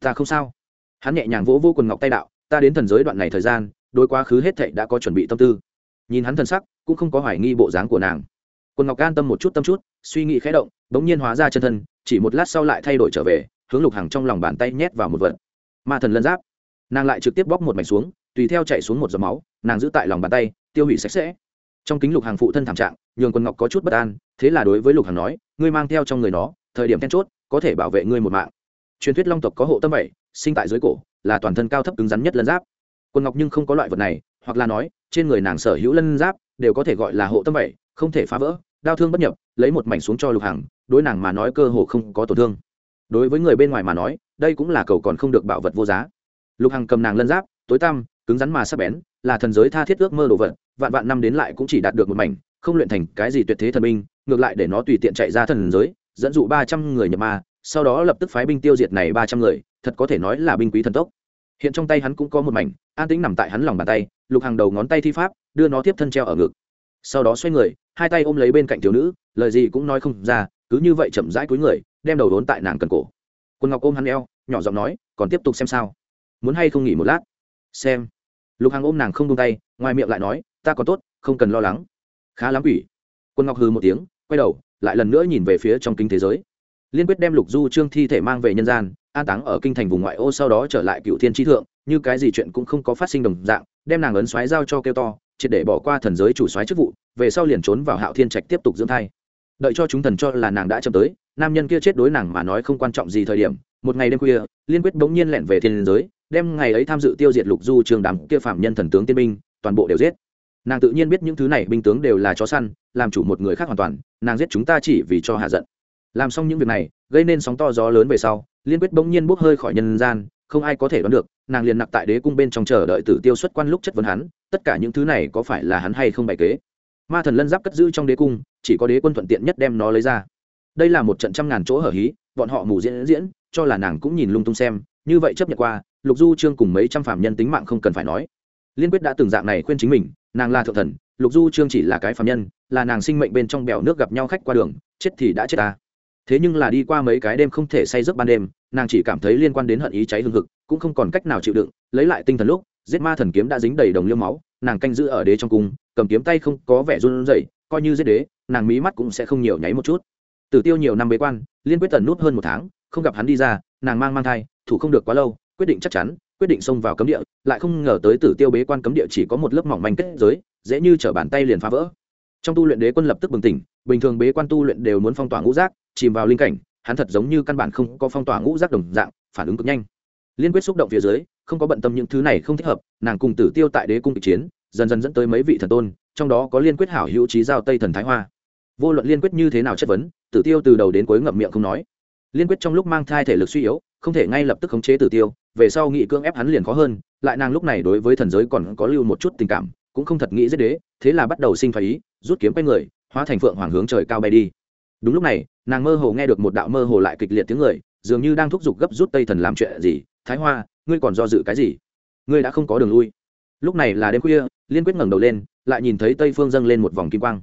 Ta không sao. Hắn nhẹ nhàng vỗ vô quần ngọc tay đạo, ta đến thần giới đoạn này thời gian đôi quá khứ hết thệ đã có chuẩn bị tâm tư. Nhìn hắn thần sắc, cũng không có hoài nghi bộ dáng của nàng. Quần ngọc an tâm một chút tâm chút, suy nghĩ khẽ động, bỗng nhiên hóa ra chân thân, chỉ một lát sau lại thay đổi trở về, hướng lục hằng trong lòng bàn tay nhét vào một vật. Ma thần lân giáp. Nàng lại trực tiếp bóc một mảnh xuống, tùy theo chạy xuống một giọt máu, nàng giữ tại lòng bàn tay, tiêu hủy sạch sẽ trong kính lục hàng phụ thân thảm trạng, nhường quân ngọc có chút bất an, thế là đối với lục hàng nói, ngươi mang theo trong người nó, thời điểm then chốt, có thể bảo vệ ngươi một mạng. Truyền thuyết long tộc có hộ tâm bảy sinh tại dưới cổ, là toàn thân cao thấp cứng rắn nhất lân giáp. Quân ngọc nhưng không có loại vật này, hoặc là nói, trên người nàng sở hữu lân giáp, đều có thể gọi là hộ tâm bảy không thể phá vỡ đau thương bất nhập, lấy một mảnh xuống cho lục hàng, đối nàng mà nói cơ hồ không có tổn thương. Đối với người bên ngoài mà nói, đây cũng là cầu còn không được bảo vật vô giá. Lục hằng cầm nàng lân giáp, tối tăm, cứng rắn mà sắc bén, là thần giới tha thiết ước mơ đồ vật vạn vạn năm đến lại cũng chỉ đạt được một mảnh, không luyện thành cái gì tuyệt thế thần binh, ngược lại để nó tùy tiện chạy ra thần giới, dẫn dụ ba trăm người nhập ma, sau đó lập tức phái binh tiêu diệt này ba trăm người, thật có thể nói là binh quý thần tốc. Hiện trong tay hắn cũng có một mảnh, an tĩnh nằm tại hắn lòng bàn tay, lục hàng đầu ngón tay thi pháp, đưa nó tiếp thân treo ở ngực. Sau đó xoay người, hai tay ôm lấy bên cạnh thiếu nữ, lời gì cũng nói không ra, cứ như vậy chậm rãi cuối người, đem đầu đốn tại nàng cần cổ. Quân ngọc ôm hắn eo, nhỏ giọng nói, còn tiếp tục xem sao. Muốn hay không nghỉ một lát? Xem. Lục hàng ôm nàng không tung tay, ngoài miệng lại nói ta còn tốt, không cần lo lắng. Khá lắm quỷ. Quân ngọc hừ một tiếng, quay đầu, lại lần nữa nhìn về phía trong kinh thế giới. Liên quyết đem lục du trương thi thể mang về nhân gian, an táng ở kinh thành vùng ngoại ô sau đó trở lại cựu thiên tri thượng, như cái gì chuyện cũng không có phát sinh đồng dạng, đem nàng ấn xoáy giao cho kêu to, triệt để bỏ qua thần giới chủ xoáy chức vụ, về sau liền trốn vào hạo thiên trạch tiếp tục dưỡng thai. Đợi cho chúng thần cho là nàng đã chậm tới, nam nhân kia chết đối nàng mà nói không quan trọng gì thời điểm, một ngày đêm khuya, liên quyết bỗng nhiên lẹn về thiên giới, đem ngày ấy tham dự tiêu diệt lục du trường đàm kia phạm nhân thần tướng tiên binh, toàn bộ đều giết nàng tự nhiên biết những thứ này binh tướng đều là chó săn, làm chủ một người khác hoàn toàn, nàng giết chúng ta chỉ vì cho hạ giận. Làm xong những việc này, gây nên sóng to gió lớn về sau, liên quyết bỗng nhiên bốc hơi khỏi nhân gian, không ai có thể đoán được, nàng liền nặc tại đế cung bên trong chờ đợi tử tiêu xuất quan lúc chất vấn hắn, tất cả những thứ này có phải là hắn hay không bày kế. Ma thần lân giáp cất giữ trong đế cung, chỉ có đế quân thuận tiện nhất đem nó lấy ra. Đây là một trận trăm ngàn chỗ hở hí, bọn họ mù diễn diễn, cho là nàng cũng nhìn lung tung xem, như vậy chấp nhận qua, lục du trương cùng mấy trăm phạm nhân tính mạng không cần phải nói. Liên quyết đã từng dạng này khuyên chính mình nàng là thượng thần lục du trương chỉ là cái phạm nhân là nàng sinh mệnh bên trong bèo nước gặp nhau khách qua đường chết thì đã chết ta. Thế nhưng là đi qua mấy cái đêm không thể say giấc ban đêm nàng chỉ cảm thấy liên quan đến hận ý cháy hương thực, cũng không còn cách nào chịu đựng lấy lại tinh thần lúc giết ma thần kiếm đã dính đầy đồng liêu máu nàng canh giữ ở đế trong cung cầm kiếm tay không có vẻ run rẩy coi như giết đế nàng mí mắt cũng sẽ không nhiều nháy một chút. Tử tiêu nhiều năm bế quan liên quyết tần nút hơn một tháng không gặp hắn đi ra nàng mang mang thai thủ không được quá lâu quyết định chắc chắn quyết định xông vào cấm địa, lại không ngờ tới tử tiêu bế quan cấm địa chỉ có một lớp mỏng manh kết giới, dễ như t bàn tay liền phá vỡ. Trong tu luyện đế quân lập tức bừng tỉnh, bình thường bế quan tu luyện đều muốn phong tỏa ngũ giác, chìm vào linh cảnh, hắn thật giống như căn bản không có phong tỏa ngũ giác đồng dạng, phản ứng cực nhanh. Liên quyết xúc động phía dưới, không có bận tâm những thứ này không thích hợp, nàng cùng tử tiêu tại đế cung kịch chiến, dần dần dẫn tới mấy vị thần tôn, trong đó có liên quyết hảo hữu trí giao tây thần thái hoa. Vô luận liên quyết như thế nào chất vấn, tử tiêu từ đầu đến cuối ngậm miệng không nói. Liên quyết trong lúc mang thai thể lực suy yếu, không thể ngay lập tức khống chế tử tiêu về sau nghị cưỡng ép hắn liền khó hơn, lại nàng lúc này đối với thần giới còn có lưu một chút tình cảm, cũng không thật nghĩ giết đế, thế là bắt đầu sinh phải ý, rút kiếm quay người, hóa thành phượng hoàng hướng trời cao bay đi. Đúng lúc này, nàng mơ hồ nghe được một đạo mơ hồ lại kịch liệt tiếng người, dường như đang thúc giục gấp rút tây thần làm chuyện gì, thái hoa, ngươi còn do dự cái gì? Ngươi đã không có đường lui. Lúc này là đêm khuya, liên quyết ngẩng đầu lên, lại nhìn thấy tây phương dâng lên một vòng kim quang.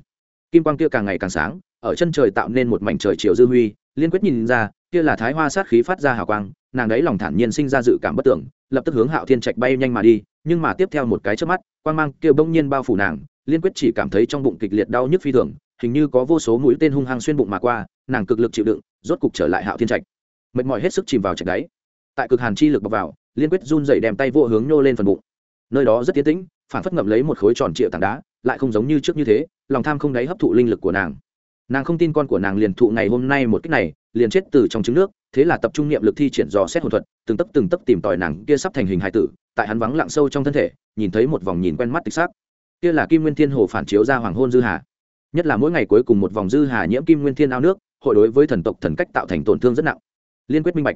Kim quang kia càng ngày càng sáng ở chân trời tạo nên một mảnh trời chiều dư huy, liên quyết nhìn ra, kia là thái hoa sát khí phát ra hào quang, nàng đấy lòng thản nhiên sinh ra dự cảm bất tưởng, lập tức hướng hạo thiên trạch bay nhanh mà đi, nhưng mà tiếp theo một cái trước mắt, quang mang kia bỗng nhiên bao phủ nàng, liên quyết chỉ cảm thấy trong bụng kịch liệt đau nhức phi thường, hình như có vô số mũi tên hung hăng xuyên bụng mà qua, nàng cực lực chịu đựng, rốt cục trở lại hạo thiên trạch. Mệt mỏi hết sức chìm vào trạch đáy. Tại cực hàn chi lực bọc vào, liên quyết run dậy đem tay vô hướng nhô lên phần bụng. Nơi đó rất tiến tĩnh, phản phất ngậm lấy một khối tròn triệu tảng đá, lại không giống như trước như thế, lòng tham không đáy hấp thụ linh lực của nàng nàng không tin con của nàng liền thụ ngày hôm nay một cách này, liền chết từ trong trứng nước, thế là tập trung niệm lực thi triển dò xét hồn thuật, từng tấp từng tấp tìm tòi nàng kia sắp thành hình hài tử, tại hắn vắng lặng sâu trong thân thể, nhìn thấy một vòng nhìn quen mắt tịch xác kia là kim nguyên thiên hồ phản chiếu ra hoàng hôn dư hà. Nhất là mỗi ngày cuối cùng một vòng dư hà nhiễm kim nguyên thiên ao nước, hội đối với thần tộc thần cách tạo thành tổn thương rất nặng. Liên quyết minh bạch.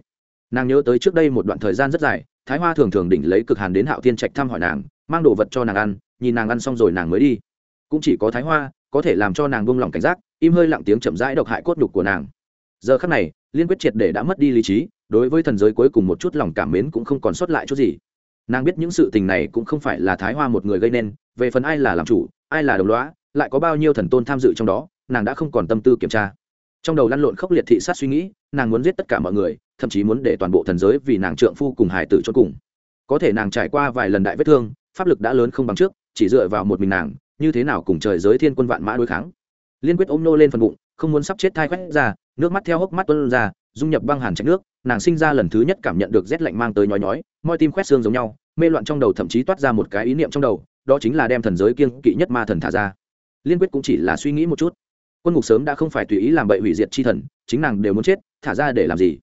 Nàng nhớ tới trước đây một đoạn thời gian rất dài, thái hoa thường thường đỉnh lấy cực hàn đến hạo thiên trạch thăm hỏi nàng, mang đồ vật cho nàng ăn, nhìn nàng ăn xong rồi nàng mới đi. Cũng chỉ có thái hoa có thể làm cho nàng buông lỏng cảnh giác, im hơi lặng tiếng chậm rãi độc hại cốt nhục của nàng. Giờ khắc này, liên quyết triệt để đã mất đi lý trí, đối với thần giới cuối cùng một chút lòng cảm mến cũng không còn sót lại chút gì. Nàng biết những sự tình này cũng không phải là thái hoa một người gây nên, về phần ai là làm chủ, ai là đồng lõa, lại có bao nhiêu thần tôn tham dự trong đó, nàng đã không còn tâm tư kiểm tra. Trong đầu lăn lộn khốc liệt thị sát suy nghĩ, nàng muốn giết tất cả mọi người, thậm chí muốn để toàn bộ thần giới vì nàng trượng phu cùng hải tử cho cùng. Có thể nàng trải qua vài lần đại vết thương, pháp lực đã lớn không bằng trước, chỉ dựa vào một mình nàng như thế nào cùng trời giới thiên quân vạn mã đối kháng. Liên quyết ôm nô lên phần bụng, không muốn sắp chết thai quét ra, nước mắt theo hốc mắt tuân ra, dung nhập băng hàn trạch nước, nàng sinh ra lần thứ nhất cảm nhận được rét lạnh mang tới nhói nhói, mọi tim khoét xương giống nhau, mê loạn trong đầu thậm chí toát ra một cái ý niệm trong đầu, đó chính là đem thần giới kiêng kỵ nhất ma thần thả ra. Liên quyết cũng chỉ là suy nghĩ một chút. Quân ngục sớm đã không phải tùy ý làm bậy hủy diệt chi thần, chính nàng đều muốn chết, thả ra để làm gì?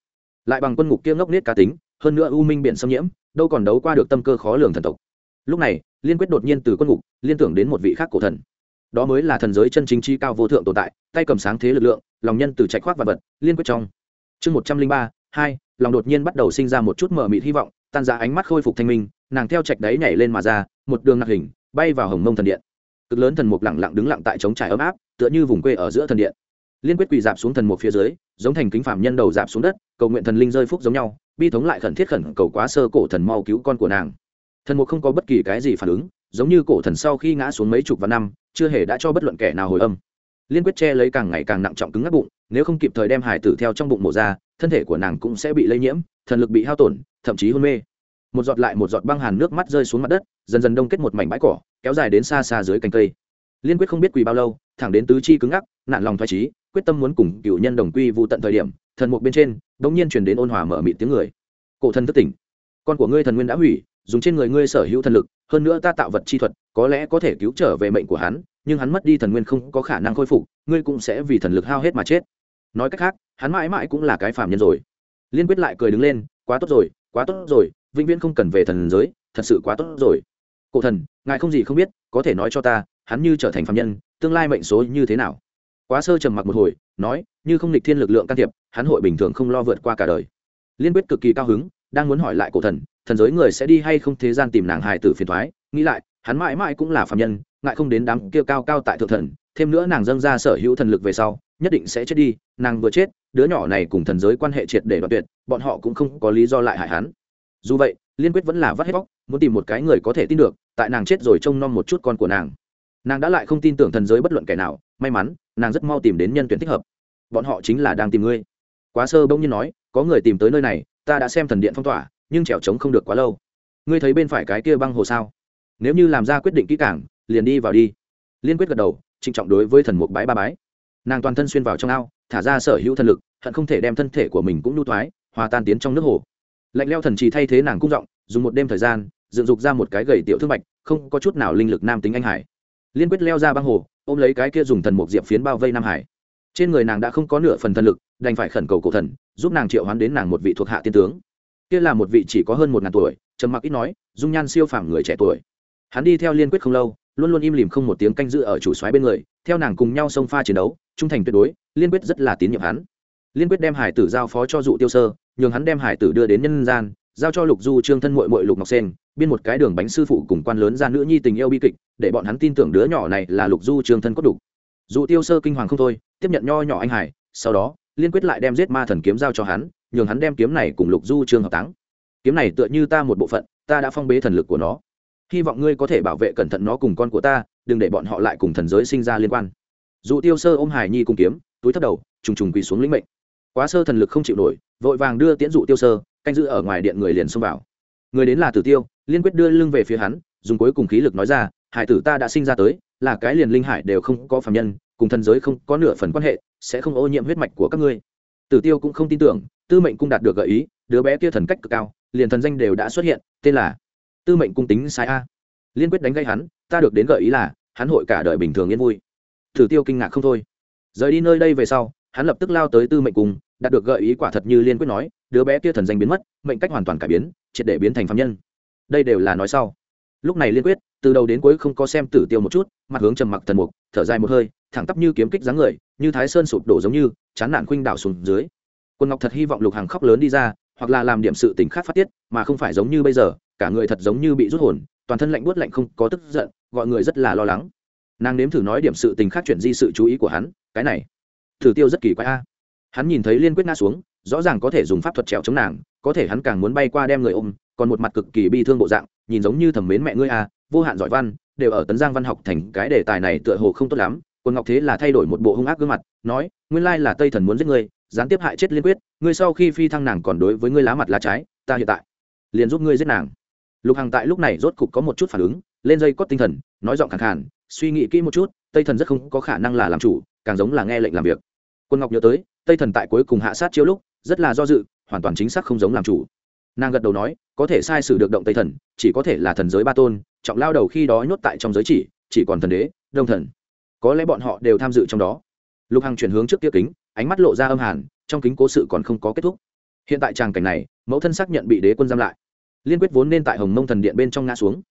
Lại bằng quân ngục kia ngốc nết cá tính, hơn nữa u minh biển xâm nhiễm, đâu còn đấu qua được tâm cơ khó lường thần tộc lúc này, liên quyết đột nhiên từ quân ngục, liên tưởng đến một vị khác cổ thần. Đó mới là thần giới chân chính chi cao vô thượng tồn tại, tay cầm sáng thế lực lượng, lòng nhân từ trạch khoác và vật, liên quyết trong. Chương một trăm linh ba, hai, lòng đột nhiên bắt đầu sinh ra một chút mờ mịt hy vọng, tan ra ánh mắt khôi phục thanh minh, nàng theo trạch đấy nhảy lên mà ra, một đường nạc hình, bay vào hồng mông thần điện. Cực lớn thần mục lẳng lặng đứng lặng tại trống trải ấm áp, tựa như vùng quê ở giữa thần điện. Liên quyết quỳ dạp xuống thần mục phía dưới, giống thành kính phạm nhân đầu dạp xuống đất, cầu nguyện thần linh rơi phúc giống nhau, bi thống lại khẩn thiết khẩn cầu quá sơ cổ thần mau cứu con của nàng thần mục không có bất kỳ cái gì phản ứng, giống như cổ thần sau khi ngã xuống mấy chục vạn năm, chưa hề đã cho bất luận kẻ nào hồi âm. Liên quyết che lấy càng ngày càng nặng trọng cứng ngắc bụng, nếu không kịp thời đem hải tử theo trong bụng mổ ra, thân thể của nàng cũng sẽ bị lây nhiễm, thần lực bị hao tổn, thậm chí hôn mê. Một giọt lại một giọt băng hàn nước mắt rơi xuống mặt đất, dần dần đông kết một mảnh bãi cỏ, kéo dài đến xa xa dưới cành cây. Liên quyết không biết quỳ bao lâu, thẳng đến tứ chi cứng ngắc, nạn lòng thoải trí quyết tâm muốn cùng cựu nhân đồng quy vụ tận thời điểm, thần mục bên trên đ ỗ n g nhiên chuyển đến ôn hòa mở mịt tiếng người. Cổ thần thất tỉnh. Con của ngươi thần nguyên đã hủy dùng trên người ngươi sở hữu thần lực, hơn nữa ta tạo vật chi thuật, có lẽ có thể cứu trở về mệnh của hắn, nhưng hắn mất đi thần nguyên không có khả năng khôi phục, ngươi cũng sẽ vì thần lực hao hết mà chết. Nói cách khác, hắn mãi mãi cũng là cái phàm nhân rồi. Liên quyết lại cười đứng lên, quá tốt rồi, quá tốt rồi, vĩnh viễn không cần về thần giới, thật sự quá tốt rồi. Cổ thần, ngài không gì không biết, có thể nói cho ta, hắn như trở thành phạm nhân, tương lai mệnh số như thế nào? Quá sơ trầm mặc một hồi, nói, như không lịch thiên lực lượng can thiệp, hắn hội bình thường không lo vượt qua cả đời. Liên quyết cực kỳ cao hứng, đang muốn hỏi lại cổ thần thần giới người sẽ đi hay không thế gian tìm nàng hài tử phiền thoái. Nghĩ lại, hắn mãi mãi cũng là phạm nhân, ngại không đến đám kia cao cao tại thượng thần. Thêm nữa nàng dâng ra sở hữu thần lực về sau, nhất định sẽ chết đi. Nàng vừa chết, đứa nhỏ này cùng thần giới quan hệ triệt để đoạn tuyệt, bọn họ cũng không có lý do lại hại hắn. Dù vậy, liên quyết vẫn là vắt hết bóc muốn tìm một cái người có thể tin được, tại nàng chết rồi trông nom một chút con của nàng. Nàng đã lại không tin tưởng thần giới bất luận kẻ nào, may mắn, nàng rất mau tìm đến nhân tuyển thích hợp. Bọn họ chính là đang tìm ngươi. Quá sơ bỗng nhiên nói, có người tìm tới nơi này, ta đã xem thần điện phong tỏa nhưng trèo trống không được quá lâu. Ngươi thấy bên phải cái kia băng hồ sao? Nếu như làm ra quyết định kỹ càng, liền đi vào đi. Liên quyết gật đầu trịnh trọng đối với thần mục bái ba bái. Nàng toàn thân xuyên vào trong ao thả ra sở hữu thần lực thận không thể đem thân thể của mình cũng nhu thoái hòa tan tiến trong nước hồ. Lạnh leo thần trì thay thế nàng cung giọng dùng một đêm thời gian dựng dục ra một cái gầy tiểu thương bạch không có chút nào linh lực nam tính anh hải. Liên quyết leo ra băng hồ ôm lấy cái kia dùng thần mục diệp phiến bao vây nam hải. Trên người nàng đã không có nửa phần thần lực đành phải khẩn cầu cổ thần giúp nàng triệu hoán đến nàng một vị thuộc hạ tiên tướng kia là một vị chỉ có hơn một ngàn tuổi, trầm mặc ít nói, dung nhan siêu phàm người trẻ tuổi. Hắn đi theo liên quyết không lâu, luôn luôn im lìm không một tiếng canh giữ ở chủ xoáy bên người, theo nàng cùng nhau xông pha chiến đấu, trung thành tuyệt đối, liên quyết rất là tín nhiệm hắn. Liên quyết đem hải tử giao phó cho dụ tiêu sơ, nhường hắn đem hải tử đưa đến nhân gian, giao cho lục du trương thân mội mội lục ngọc sen biên một cái đường bánh sư phụ cùng quan lớn ra nữ nhi tình yêu bi kịch, để bọn hắn tin tưởng đứa nhỏ này là lục du trương thân cốt đục. Dụ tiêu sơ kinh hoàng không thôi, tiếp nhận nho nhỏ anh hải, sau đó, liên quyết lại đem giết ma thần kiếm giao cho hắn nhường hắn đem kiếm này cùng lục du trương hợp táng. Kiếm này tựa như ta một bộ phận, ta đã phong bế thần lực của nó. Hy vọng ngươi có thể bảo vệ cẩn thận nó cùng con của ta, đừng để bọn họ lại cùng thần giới sinh ra liên quan. Dù tiêu sơ ôm hải nhi cùng kiếm, túi thấp đầu, trùng trùng quỳ xuống lĩnh mệnh. Quá sơ thần lực không chịu nổi, vội vàng đưa tiễn dụ tiêu sơ, canh giữ ở ngoài điện người liền xông vào. Người đến là tử tiêu, liên quyết đưa lưng về phía hắn, dùng cuối cùng khí lực nói ra, hải tử ta đã sinh ra tới, là cái liền linh hải đều không có phạm nhân, cùng thần giới không có nửa phần quan hệ, sẽ không ô nhiễm huyết mạch của các ngươi. Tử tiêu cũng không tin tưởng tư mệnh cung đạt được gợi ý, đứa bé kia thần cách cực cao, liền thần danh đều đã xuất hiện, tên là tư mệnh cung tính sai a. Liên quyết đánh gây hắn, ta được đến gợi ý là, hắn hội cả đời bình thường yên vui. Thử tiêu kinh ngạc không thôi. Rời đi nơi đây về sau, hắn lập tức lao tới tư mệnh cung, đạt được gợi ý quả thật như liên quyết nói, đứa bé kia thần danh biến mất, mệnh cách hoàn toàn cải biến, triệt để biến thành phạm nhân. Đây đều là nói sau. Lúc này liên quyết, từ đầu đến cuối không có xem tử tiêu một chút, mặt hướng trầm mặc thần mục, thở dài một hơi, thẳng tắp như kiếm kích dáng người, như thái sơn sụp đổ giống như, chán nản khuynh đảo xuống dưới quân ngọc thật hy vọng lục hằng khóc lớn đi ra, hoặc là làm điểm sự tình khác phát tiết, mà không phải giống như bây giờ, cả người thật giống như bị rút hồn, toàn thân lạnh buốt lạnh không có tức giận, gọi người rất là lo lắng. Nàng nếm thử nói điểm sự tình khác chuyển di sự chú ý của hắn, cái này, thử tiêu rất kỳ quái a. Hắn nhìn thấy liên quyết ngã xuống, rõ ràng có thể dùng pháp thuật trèo chống nàng, có thể hắn càng muốn bay qua đem người ôm, còn một mặt cực kỳ bi thương bộ dạng, nhìn giống như thẩm mến mẹ ngươi a, vô hạn giỏi văn, đều ở tấn giang văn học thành cái đề tài này tựa hồ không tốt lắm quân ngọc thế là thay đổi một bộ hung ác gương mặt, nói, nguyên lai là tây thần muốn giết ngươi, gián tiếp hại chết liên quyết, ngươi sau khi phi thăng nàng còn đối với ngươi lá mặt lá trái, ta hiện tại liền giúp ngươi giết nàng. Lục hằng tại lúc này rốt cục có một chút phản ứng, lên dây cót tinh thần, nói giọng khẳng khàn, suy nghĩ kỹ một chút, tây thần rất không có khả năng là làm chủ, càng giống là nghe lệnh làm việc. Quân ngọc nhớ tới, tây thần tại cuối cùng hạ sát chiếu lúc, rất là do dự, hoàn toàn chính xác không giống làm chủ. Nàng gật đầu nói, có thể sai sử được động tây thần, chỉ có thể là thần giới ba tôn, trọng lao đầu khi đó nhốt tại trong giới chỉ chỉ còn thần đế, đông thần có lẽ bọn họ đều tham dự trong đó. Lục hằng chuyển hướng trước kia kính, ánh mắt lộ ra âm hàn, trong kính cố sự còn không có kết thúc. Hiện tại tràng cảnh này, mẫu thân xác nhận bị đế quân giam lại. Liên quyết vốn nên tại hồng mông thần điện bên trong ngã xuống.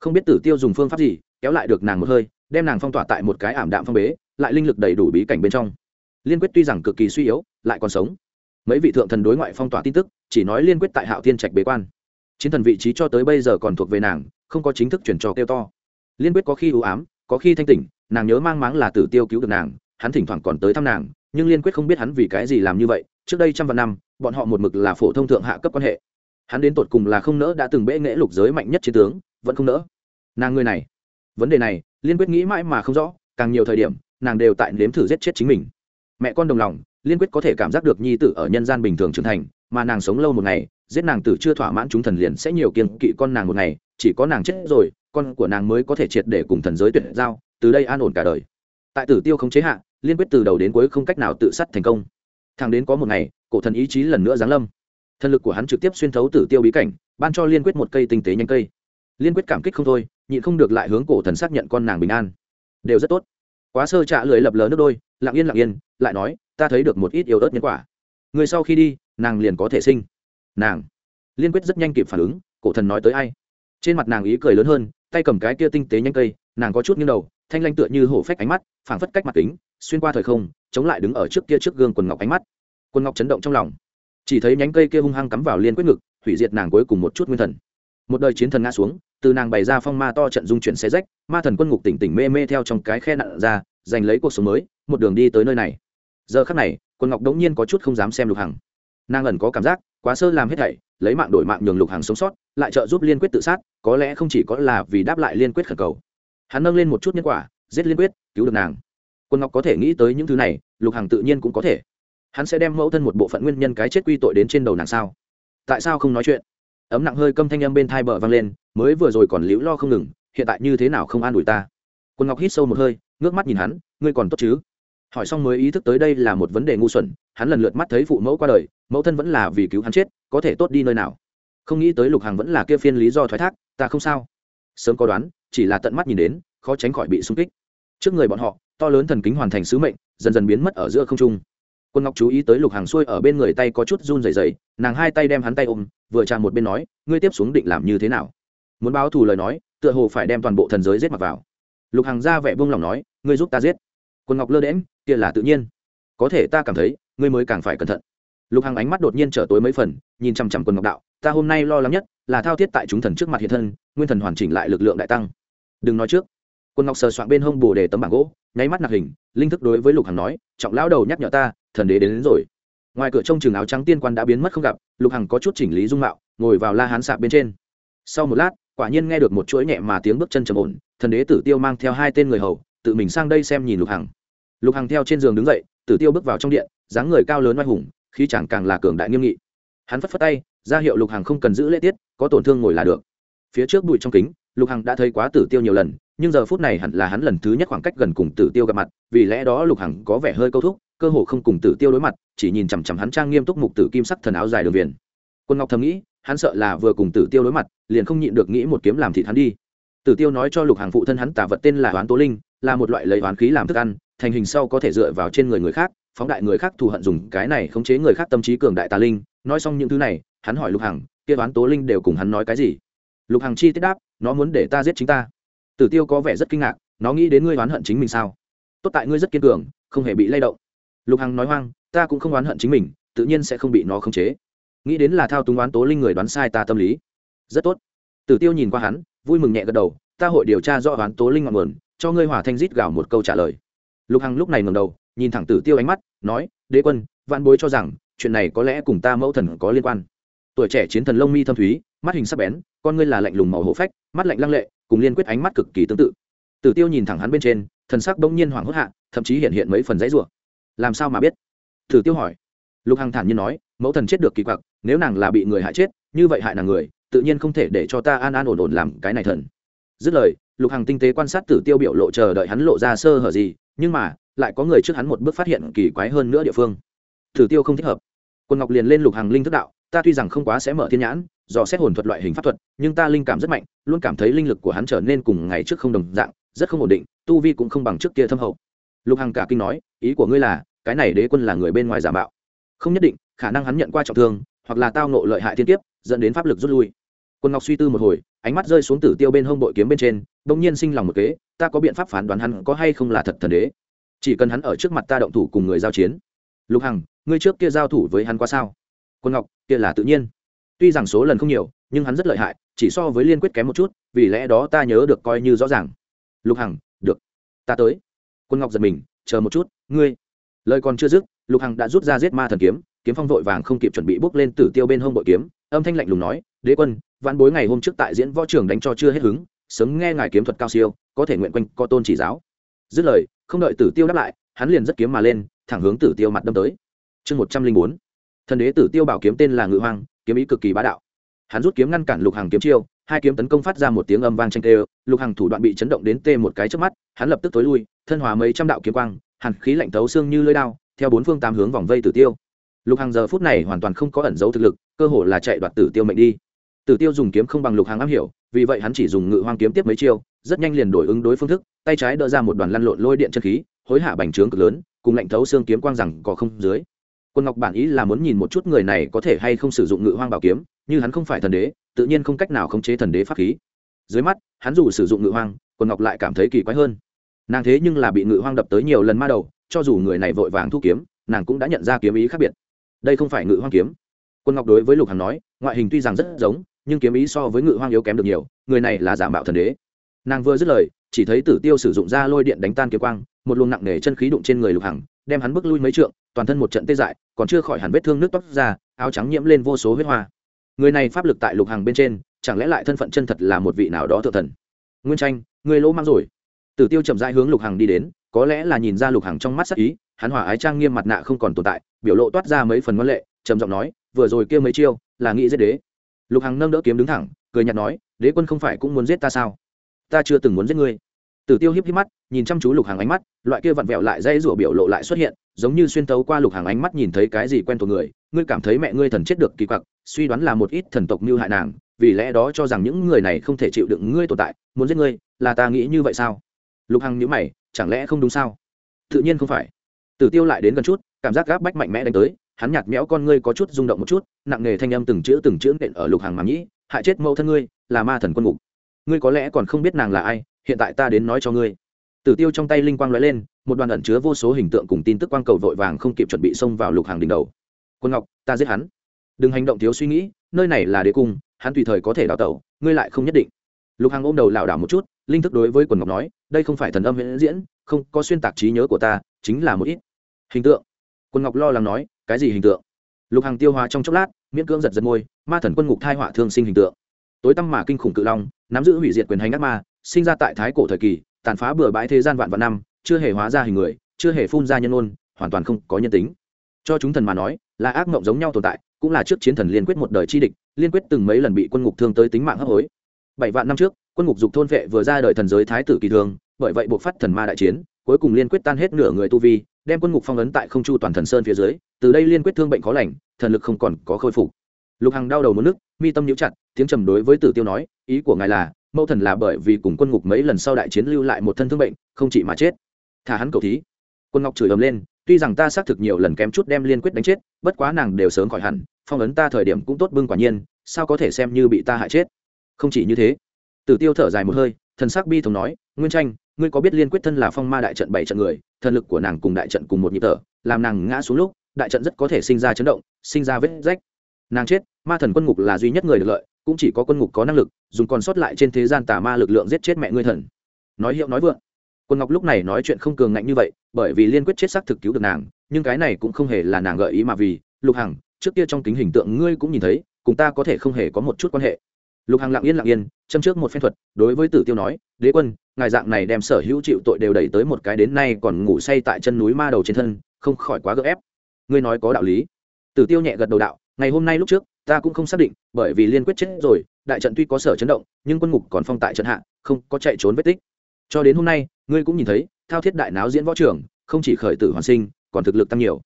Không biết tử tiêu dùng phương pháp gì, kéo lại được nàng một hơi, đem nàng phong tỏa tại một cái ảm đạm phong bế, lại linh lực đầy đủ bí cảnh bên trong. Liên quyết tuy rằng cực kỳ suy yếu, lại còn sống. Mấy vị thượng thần đối ngoại phong tỏa tin tức, chỉ nói liên quyết tại hạo thiên trạch bế quan. Chiến thần vị trí cho tới bây giờ còn thuộc về nàng, không có chính thức chuyển trò kêu to. Liên quyết có khi ưu ám, có khi thanh tỉnh nàng nhớ mang máng là tử tiêu cứu được nàng, hắn thỉnh thoảng còn tới thăm nàng, nhưng liên quyết không biết hắn vì cái gì làm như vậy, trước đây trăm vạn năm, bọn họ một mực là phổ thông thượng hạ cấp quan hệ. Hắn đến tột cùng là không nỡ đã từng bệ nghệ lục giới mạnh nhất chiến tướng, vẫn không nỡ. Nàng người này, vấn đề này, liên quyết nghĩ mãi mà không rõ, càng nhiều thời điểm, nàng đều tại nếm thử giết chết chính mình. Mẹ con đồng lòng, liên quyết có thể cảm giác được nhi tử ở nhân gian bình thường trưởng thành, mà nàng sống lâu một ngày, giết nàng tử chưa thỏa mãn chúng thần liền sẽ nhiều kiên kỵ con nàng một ngày, chỉ có nàng chết rồi, con của nàng mới có thể triệt để cùng thần giới tuyệt giao từ đây an ổn cả đời. Tại tử tiêu không chế hạ, liên quyết từ đầu đến cuối không cách nào tự sát thành công. Thằng đến có một ngày, cổ thần ý chí lần nữa giáng lâm. Thần lực của hắn trực tiếp xuyên thấu tử tiêu bí cảnh, ban cho liên quyết một cây tinh tế nhanh cây. Liên quyết cảm kích không thôi, nhịn không được lại hướng cổ thần xác nhận con nàng bình an. Đều rất tốt. Quá sơ trạ lười lập lờ nước đôi, lặng yên lặng yên, lại nói, ta thấy được một ít yếu ớt nhân quả. Người sau khi đi, nàng liền có thể sinh. Nàng. Liên quyết rất nhanh kịp phản ứng, cổ thần nói tới ai? Trên mặt nàng ý cười lớn hơn, tay cầm cái kia tinh tế nhanh cây, nàng có chút nghiêng đầu thanh lanh tựa như hổ phách ánh mắt, phảng phất cách mặt kính, xuyên qua thời không, chống lại đứng ở trước kia trước gương quần ngọc ánh mắt. Quần ngọc chấn động trong lòng. Chỉ thấy nhánh cây kia hung hăng cắm vào liên quyết ngực, hủy diệt nàng cuối cùng một chút nguyên thần. Một đời chiến thần ngã xuống, từ nàng bày ra phong ma to trận dung chuyển xe rách, ma thần quân ngục tỉnh tỉnh mê mê theo trong cái khe nặn ra, giành lấy cuộc sống mới, một đường đi tới nơi này. Giờ khắc này quân ngọc đống nhiên có chút không dám xem lục hằng. Nàng ẩn có cảm giác, quá sơ làm hết thảy, lấy mạng đổi mạng nhường lục hằng sống sót, lại trợ giúp liên quyết tự sát, có lẽ không chỉ có là vì đáp lại liên quyết khẩn cầu hắn nâng lên một chút nhân quả, giết liên quyết, cứu được nàng. Quân ngọc có thể nghĩ tới những thứ này, lục hằng tự nhiên cũng có thể. Hắn sẽ đem mẫu thân một bộ phận nguyên nhân cái chết quy tội đến trên đầu nàng sao? Tại sao không nói chuyện? Ấm nặng hơi câm thanh âm bên thai bờ vang lên, mới vừa rồi còn liễu lo không ngừng, hiện tại như thế nào không an ủi ta? Quân ngọc hít sâu một hơi, ngước mắt nhìn hắn, ngươi còn tốt chứ? Hỏi xong mới ý thức tới đây là một vấn đề ngu xuẩn, hắn lần lượt mắt thấy phụ mẫu qua đời, mẫu thân vẫn là vì cứu hắn chết, có thể tốt đi nơi nào? Không nghĩ tới lục hằng vẫn là kia phiên lý do thoái thác, ta không sao sớm có đoán, chỉ là tận mắt nhìn đến, khó tránh khỏi bị sung kích. Trước người bọn họ, to lớn thần kính hoàn thành sứ mệnh, dần dần biến mất ở giữa không trung. Quân ngọc chú ý tới lục hàng xuôi ở bên người tay có chút run rẩy rẩy, nàng hai tay đem hắn tay ôm, vừa chạm một bên nói, ngươi tiếp xuống định làm như thế nào? Muốn báo thù lời nói, tựa hồ phải đem toàn bộ thần giới giết mặc vào. Lục hàng ra vẻ buông lòng nói, ngươi giúp ta giết. Quân ngọc lơ đễm kia là tự nhiên. Có thể ta cảm thấy, ngươi mới càng phải cẩn thận lục Hằng ánh mắt đột nhiên trở tối mấy phần nhìn chằm chằm quân ngọc đạo ta hôm nay lo lắng nhất là thao thiết tại chúng thần trước mặt hiện thân nguyên thần hoàn chỉnh lại lực lượng đại tăng. Đừng nói trước. Quân ngọc sờ soạn bên hông bồ đề tấm bảng gỗ nháy mắt nạc hình linh thức đối với lục hằng nói trọng lão đầu nhắc nhở ta thần đế đến, đến rồi. Ngoài cửa trông chừng áo trắng tiên quan đã biến mất không gặp lục hằng có chút chỉnh lý dung mạo ngồi vào la hán sạp bên trên. Sau một lát quả nhiên nghe được một chuỗi nhẹ mà tiếng bước chân trầm ổn thần đế tử tiêu mang theo hai tên người hầu tự mình sang đây xem nhìn lục hằng. Lục hằng theo trên giường đứng dậy tử tiêu bước vào trong điện dáng người cao lớn oai hùng khi chẳng càng là cường đại nghiêm nghị. Hắn phất phất tay, ra hiệu lục hằng không cần giữ lễ tiết, có tổn thương ngồi là được. Phía trước bụi trong kính, lục hằng đã thấy quá tử tiêu nhiều lần, nhưng giờ phút này hẳn là hắn lần thứ nhất khoảng cách gần cùng tử tiêu gặp mặt, vì lẽ đó lục hằng có vẻ hơi câu thúc, cơ hồ không cùng tử tiêu đối mặt, chỉ nhìn chằm chằm hắn trang nghiêm túc mục tử kim sắc thần áo dài đường viền. Quân ngọc thầm nghĩ, hắn sợ là vừa cùng tử tiêu đối mặt, liền không nhịn được nghĩ một kiếm làm thịt hắn đi. Tử tiêu nói cho lục hàng phụ thân hắn tả vật tên là hoán tố linh, là một loại lấy hoán khí làm thức ăn, thành hình sau có thể dựa vào trên người người khác phóng đại người khác thù hận dùng cái này khống chế người khác tâm trí cường đại tà linh. Nói xong những thứ này, hắn hỏi lục hằng, kia toán tố linh đều cùng hắn nói cái gì? Lục hằng chi tiết đáp, nó muốn để ta giết chính ta. Tử tiêu có vẻ rất kinh ngạc, nó nghĩ đến ngươi oán hận chính mình sao? Tốt tại ngươi rất kiên cường, không hề bị lay động. Lục hằng nói hoang, ta cũng không oán hận chính mình, tự nhiên sẽ không bị nó khống chế. Nghĩ đến là thao túng oán tố linh người đoán sai ta tâm lý. Rất tốt. Tử tiêu nhìn qua hắn, vui mừng nhẹ gật đầu, ta hội điều tra do oán tố linh ngọn nguồn, cho ngươi hỏa thanh rít gào một câu trả lời. Lục hằng lúc này ngầm đầu, nhìn thẳng tử tiêu ánh mắt nói, đế quân, vạn bối cho rằng, chuyện này có lẽ cùng ta mẫu thần có liên quan. Tuổi trẻ chiến thần lông mi thâm thúy, mắt hình sắc bén, con ngươi là lạnh lùng màu hổ phách, mắt lạnh lăng lệ, cùng liên quyết ánh mắt cực kỳ tương tự. Tử tiêu nhìn thẳng hắn bên trên, thần sắc bỗng nhiên hoảng hốt hạ, thậm chí hiện hiện mấy phần dãy rủa. Làm sao mà biết? Tử tiêu hỏi. Lục hằng thản nhiên nói, mẫu thần chết được kỳ quặc, nếu nàng là bị người hại chết, như vậy hại nàng người, tự nhiên không thể để cho ta an an ổn ổn làm cái này thần. Dứt lời, lục hằng tinh tế quan sát tử tiêu biểu lộ chờ đợi hắn lộ ra sơ hở gì, nhưng mà lại có người trước hắn một bước phát hiện kỳ quái hơn nữa địa phương. Thử tiêu không thích hợp. Quân ngọc liền lên lục hằng linh thức đạo, ta tuy rằng không quá sẽ mở thiên nhãn, do xét hồn thuật loại hình pháp thuật, nhưng ta linh cảm rất mạnh, luôn cảm thấy linh lực của hắn trở nên cùng ngày trước không đồng dạng, rất không ổn định, tu vi cũng không bằng trước kia thâm hậu. Lục hằng cả kinh nói, ý của ngươi là, cái này đế quân là người bên ngoài giả mạo. Không nhất định, khả năng hắn nhận qua trọng thương, hoặc là tao nộ lợi hại thiên kiếp, dẫn đến pháp lực rút lui. Quân ngọc suy tư một hồi, ánh mắt rơi xuống tử tiêu bên hông bội kiếm bên trên, bỗng nhiên sinh lòng một kế, ta có biện pháp phán đoán hắn có hay không là thật thần đế? Chỉ cần hắn ở trước mặt ta động thủ cùng người giao chiến. Lục hằng, ngươi trước kia giao thủ với hắn qua sao? Quân ngọc, kia là tự nhiên. Tuy rằng số lần không nhiều, nhưng hắn rất lợi hại, chỉ so với liên quyết kém một chút, vì lẽ đó ta nhớ được coi như rõ ràng. Lục hằng, được. Ta tới. Quân ngọc giật mình, chờ một chút, ngươi. Lời còn chưa dứt, lục hằng đã rút ra giết ma thần kiếm kiếm phong vội vàng không kịp chuẩn bị bước lên tử tiêu bên hông bội kiếm, âm thanh lạnh lùng nói, đế quân văn bối ngày hôm trước tại diễn võ trường đánh cho chưa hết hứng, sớm nghe ngài kiếm thuật cao siêu, có thể nguyện quanh co tôn chỉ giáo. Dứt lời không đợi tử tiêu đáp lại, hắn liền rất kiếm mà lên, thẳng hướng tử tiêu mặt đâm tới. Chương một trăm linh bốn, thần đế tử tiêu bảo kiếm tên là ngự hoang, kiếm ý cực kỳ bá đạo. Hắn rút kiếm ngăn cản lục hàng kiếm chiêu, hai kiếm tấn công phát ra một tiếng âm vang tranh tê, lục hàng thủ đoạn bị chấn động đến tê một cái trước mắt, hắn lập tức tối lui, thân hòa mấy trăm đạo kiếm quang, hàn khí lạnh thấu xương như lưỡi đao, theo bốn phương tám hướng vòng vây tử tiêu. Lục hàng giờ phút này hoàn toàn không có ẩn dấu thực lực, cơ hồ là chạy đoạt tử tiêu mệnh đi. Tử tiêu dùng kiếm không bằng lục hàng am hiểu, vì vậy hắn chỉ dùng ngự hoang kiếm tiếp mấy chiêu rất nhanh liền đổi ứng đối phương thức, tay trái đỡ ra một đoàn lăn lộn lôi điện chân khí, hối hạ bành trướng cực lớn, cùng lạnh thấu xương kiếm quang rằng có không dưới. Quân ngọc bản ý là muốn nhìn một chút người này có thể hay không sử dụng ngự hoang bảo kiếm, như hắn không phải thần đế, tự nhiên không cách nào khống chế thần đế pháp khí. Dưới mắt, hắn dù sử dụng ngự hoang, quân ngọc lại cảm thấy kỳ quái hơn. Nàng thế nhưng là bị ngự hoang đập tới nhiều lần ma đầu, cho dù người này vội vàng thu kiếm, nàng cũng đã nhận ra kiếm ý khác biệt. Đây không phải ngự hoang kiếm. Quân ngọc đối với lục hằng nói, ngoại hình tuy rằng rất giống, nhưng kiếm ý so với ngự hoang yếu kém được nhiều, người này là giả mạo thần đế nàng vừa dứt lời, chỉ thấy tử tiêu sử dụng ra lôi điện đánh tan kiếm quang, một luồng nặng nề chân khí đụng trên người lục hằng, đem hắn bước lui mấy trượng, toàn thân một trận tê dại, còn chưa khỏi hẳn vết thương nước tóc ra, áo trắng nhiễm lên vô số huyết hoa. Người này pháp lực tại lục hằng bên trên, chẳng lẽ lại thân phận chân thật là một vị nào đó thượng thần? Nguyên tranh, người lỗ mang rồi. Tử tiêu chậm rãi hướng lục hằng đi đến, có lẽ là nhìn ra lục hằng trong mắt sắc ý, hắn hỏa ái trang nghiêm mặt nạ không còn tồn tại, biểu lộ toát ra mấy phần ngoan lệ, trầm giọng nói, vừa rồi kia mấy chiêu, là nghĩ giết đế. Lục hằng nâng đỡ kiếm đứng thẳng, cười nhạt nói, đế quân không phải cũng muốn giết ta sao? Ta chưa từng muốn giết ngươi. Tử tiêu hiếp híp mắt nhìn chăm chú lục hàng ánh mắt loại kia vặn vẹo lại dây rủa biểu lộ lại xuất hiện giống như xuyên tấu qua lục hàng ánh mắt nhìn thấy cái gì quen thuộc người ngươi cảm thấy mẹ ngươi thần chết được kỳ quặc suy đoán là một ít thần tộc mưu hại nàng vì lẽ đó cho rằng những người này không thể chịu đựng ngươi tồn tại muốn giết ngươi là ta nghĩ như vậy sao? Lục hằng nhữ mày chẳng lẽ không đúng sao? Tự nhiên không phải. Tử tiêu lại đến gần chút cảm giác gáp bách mạnh mẽ đánh tới hắn nhạt méo con ngươi có chút rung động một chút nặng nề thanh âm từng chữ từng chữ nện ở lục hàng mà nghĩ, hại chết mẫu thân ngươi là ma thần quân ngục ngươi có lẽ còn không biết nàng là ai, hiện tại ta đến nói cho ngươi. Tử tiêu trong tay linh quang lóe lên, một đoàn ẩn chứa vô số hình tượng cùng tin tức quang cầu vội vàng không kịp chuẩn bị xông vào lục hàng đỉnh đầu. Quân ngọc, ta giết hắn. Đừng hành động thiếu suy nghĩ, nơi này là đế cung, hắn tùy thời có thể đào tẩu, ngươi lại không nhất định. Lục hàng ôm đầu lảo đảo một chút, linh thức đối với quần ngọc nói, đây không phải thần âm viễn diễn, không có xuyên tạc trí nhớ của ta, chính là một ít hình tượng. Quần ngọc lo lắng nói, cái gì hình tượng? Lục hàng tiêu hóa trong chốc lát, miễn cưỡng giật giật môi, ma thần quân ngục thai họa thương sinh hình tượng. Tối tăm mà kinh khủng cự long nắm giữ hủy diệt quyền hành ác ma, sinh ra tại thái cổ thời kỳ, tàn phá bừa bãi thế gian vạn vạn năm, chưa hề hóa ra hình người, chưa hề phun ra nhân ôn hoàn toàn không có nhân tính. Cho chúng thần mà nói, là ác mộng giống nhau tồn tại, cũng là trước chiến thần liên quyết một đời chi địch, liên quyết từng mấy lần bị quân ngục thương tới tính mạng hấp hối. Bảy vạn năm trước, quân ngục dục thôn vệ vừa ra đời thần giới thái tử kỳ thương bởi vậy buộc phát thần ma đại chiến, cuối cùng liên quyết tan hết nửa người tu vi, đem quân ngục phong ấn tại không chu toàn thần sơn phía dưới, từ đây liên quyết thương bệnh khó lành, thần lực không còn có khôi phục. Lục hằng đau đầu mất nước, mi tâm nhíu chặt, tiếng trầm đối với tử tiêu nói ý của ngài là, mẫu thần là bởi vì cùng quân ngục mấy lần sau đại chiến lưu lại một thân thương bệnh, không chỉ mà chết. Thả hắn cầu thí. Quân ngọc chửi ầm lên, tuy rằng ta xác thực nhiều lần kém chút đem liên quyết đánh chết, bất quá nàng đều sớm khỏi hẳn, phong ấn ta thời điểm cũng tốt bưng quả nhiên, sao có thể xem như bị ta hại chết? Không chỉ như thế. Tử tiêu thở dài một hơi, thần sắc bi thống nói, nguyên tranh, ngươi có biết liên quyết thân là phong ma đại trận bảy trận người, thần lực của nàng cùng đại trận cùng một nhịp thở, làm nàng ngã xuống lúc, đại trận rất có thể sinh ra chấn động, sinh ra vết rách. Nàng chết, ma thần quân ngục là duy nhất người được lợi cũng chỉ có quân ngục có năng lực, dùng còn sót lại trên thế gian tà ma lực lượng giết chết mẹ ngươi thần. Nói hiệu nói vượng. Quân ngọc lúc này nói chuyện không cường ngạnh như vậy, bởi vì liên quyết chết xác thực cứu được nàng, nhưng cái này cũng không hề là nàng gợi ý mà vì, lục hằng, trước kia trong kính hình tượng ngươi cũng nhìn thấy, cùng ta có thể không hề có một chút quan hệ. Lục hằng lặng yên lặng yên, châm trước một phen thuật, đối với tử tiêu nói, đế quân, ngài dạng này đem sở hữu chịu tội đều đẩy tới một cái đến nay còn ngủ say tại chân núi ma đầu trên thân, không khỏi quá gợ ép. Ngươi nói có đạo lý. Tử tiêu nhẹ gật đầu đạo, ngày hôm nay lúc trước ta cũng không xác định, bởi vì liên quyết chết rồi, đại trận tuy có sở chấn động, nhưng quân ngục còn phong tại trận hạ, không có chạy trốn vết tích. Cho đến hôm nay, ngươi cũng nhìn thấy, thao thiết đại náo diễn võ trưởng không chỉ khởi tử hoàn sinh, còn thực lực tăng nhiều.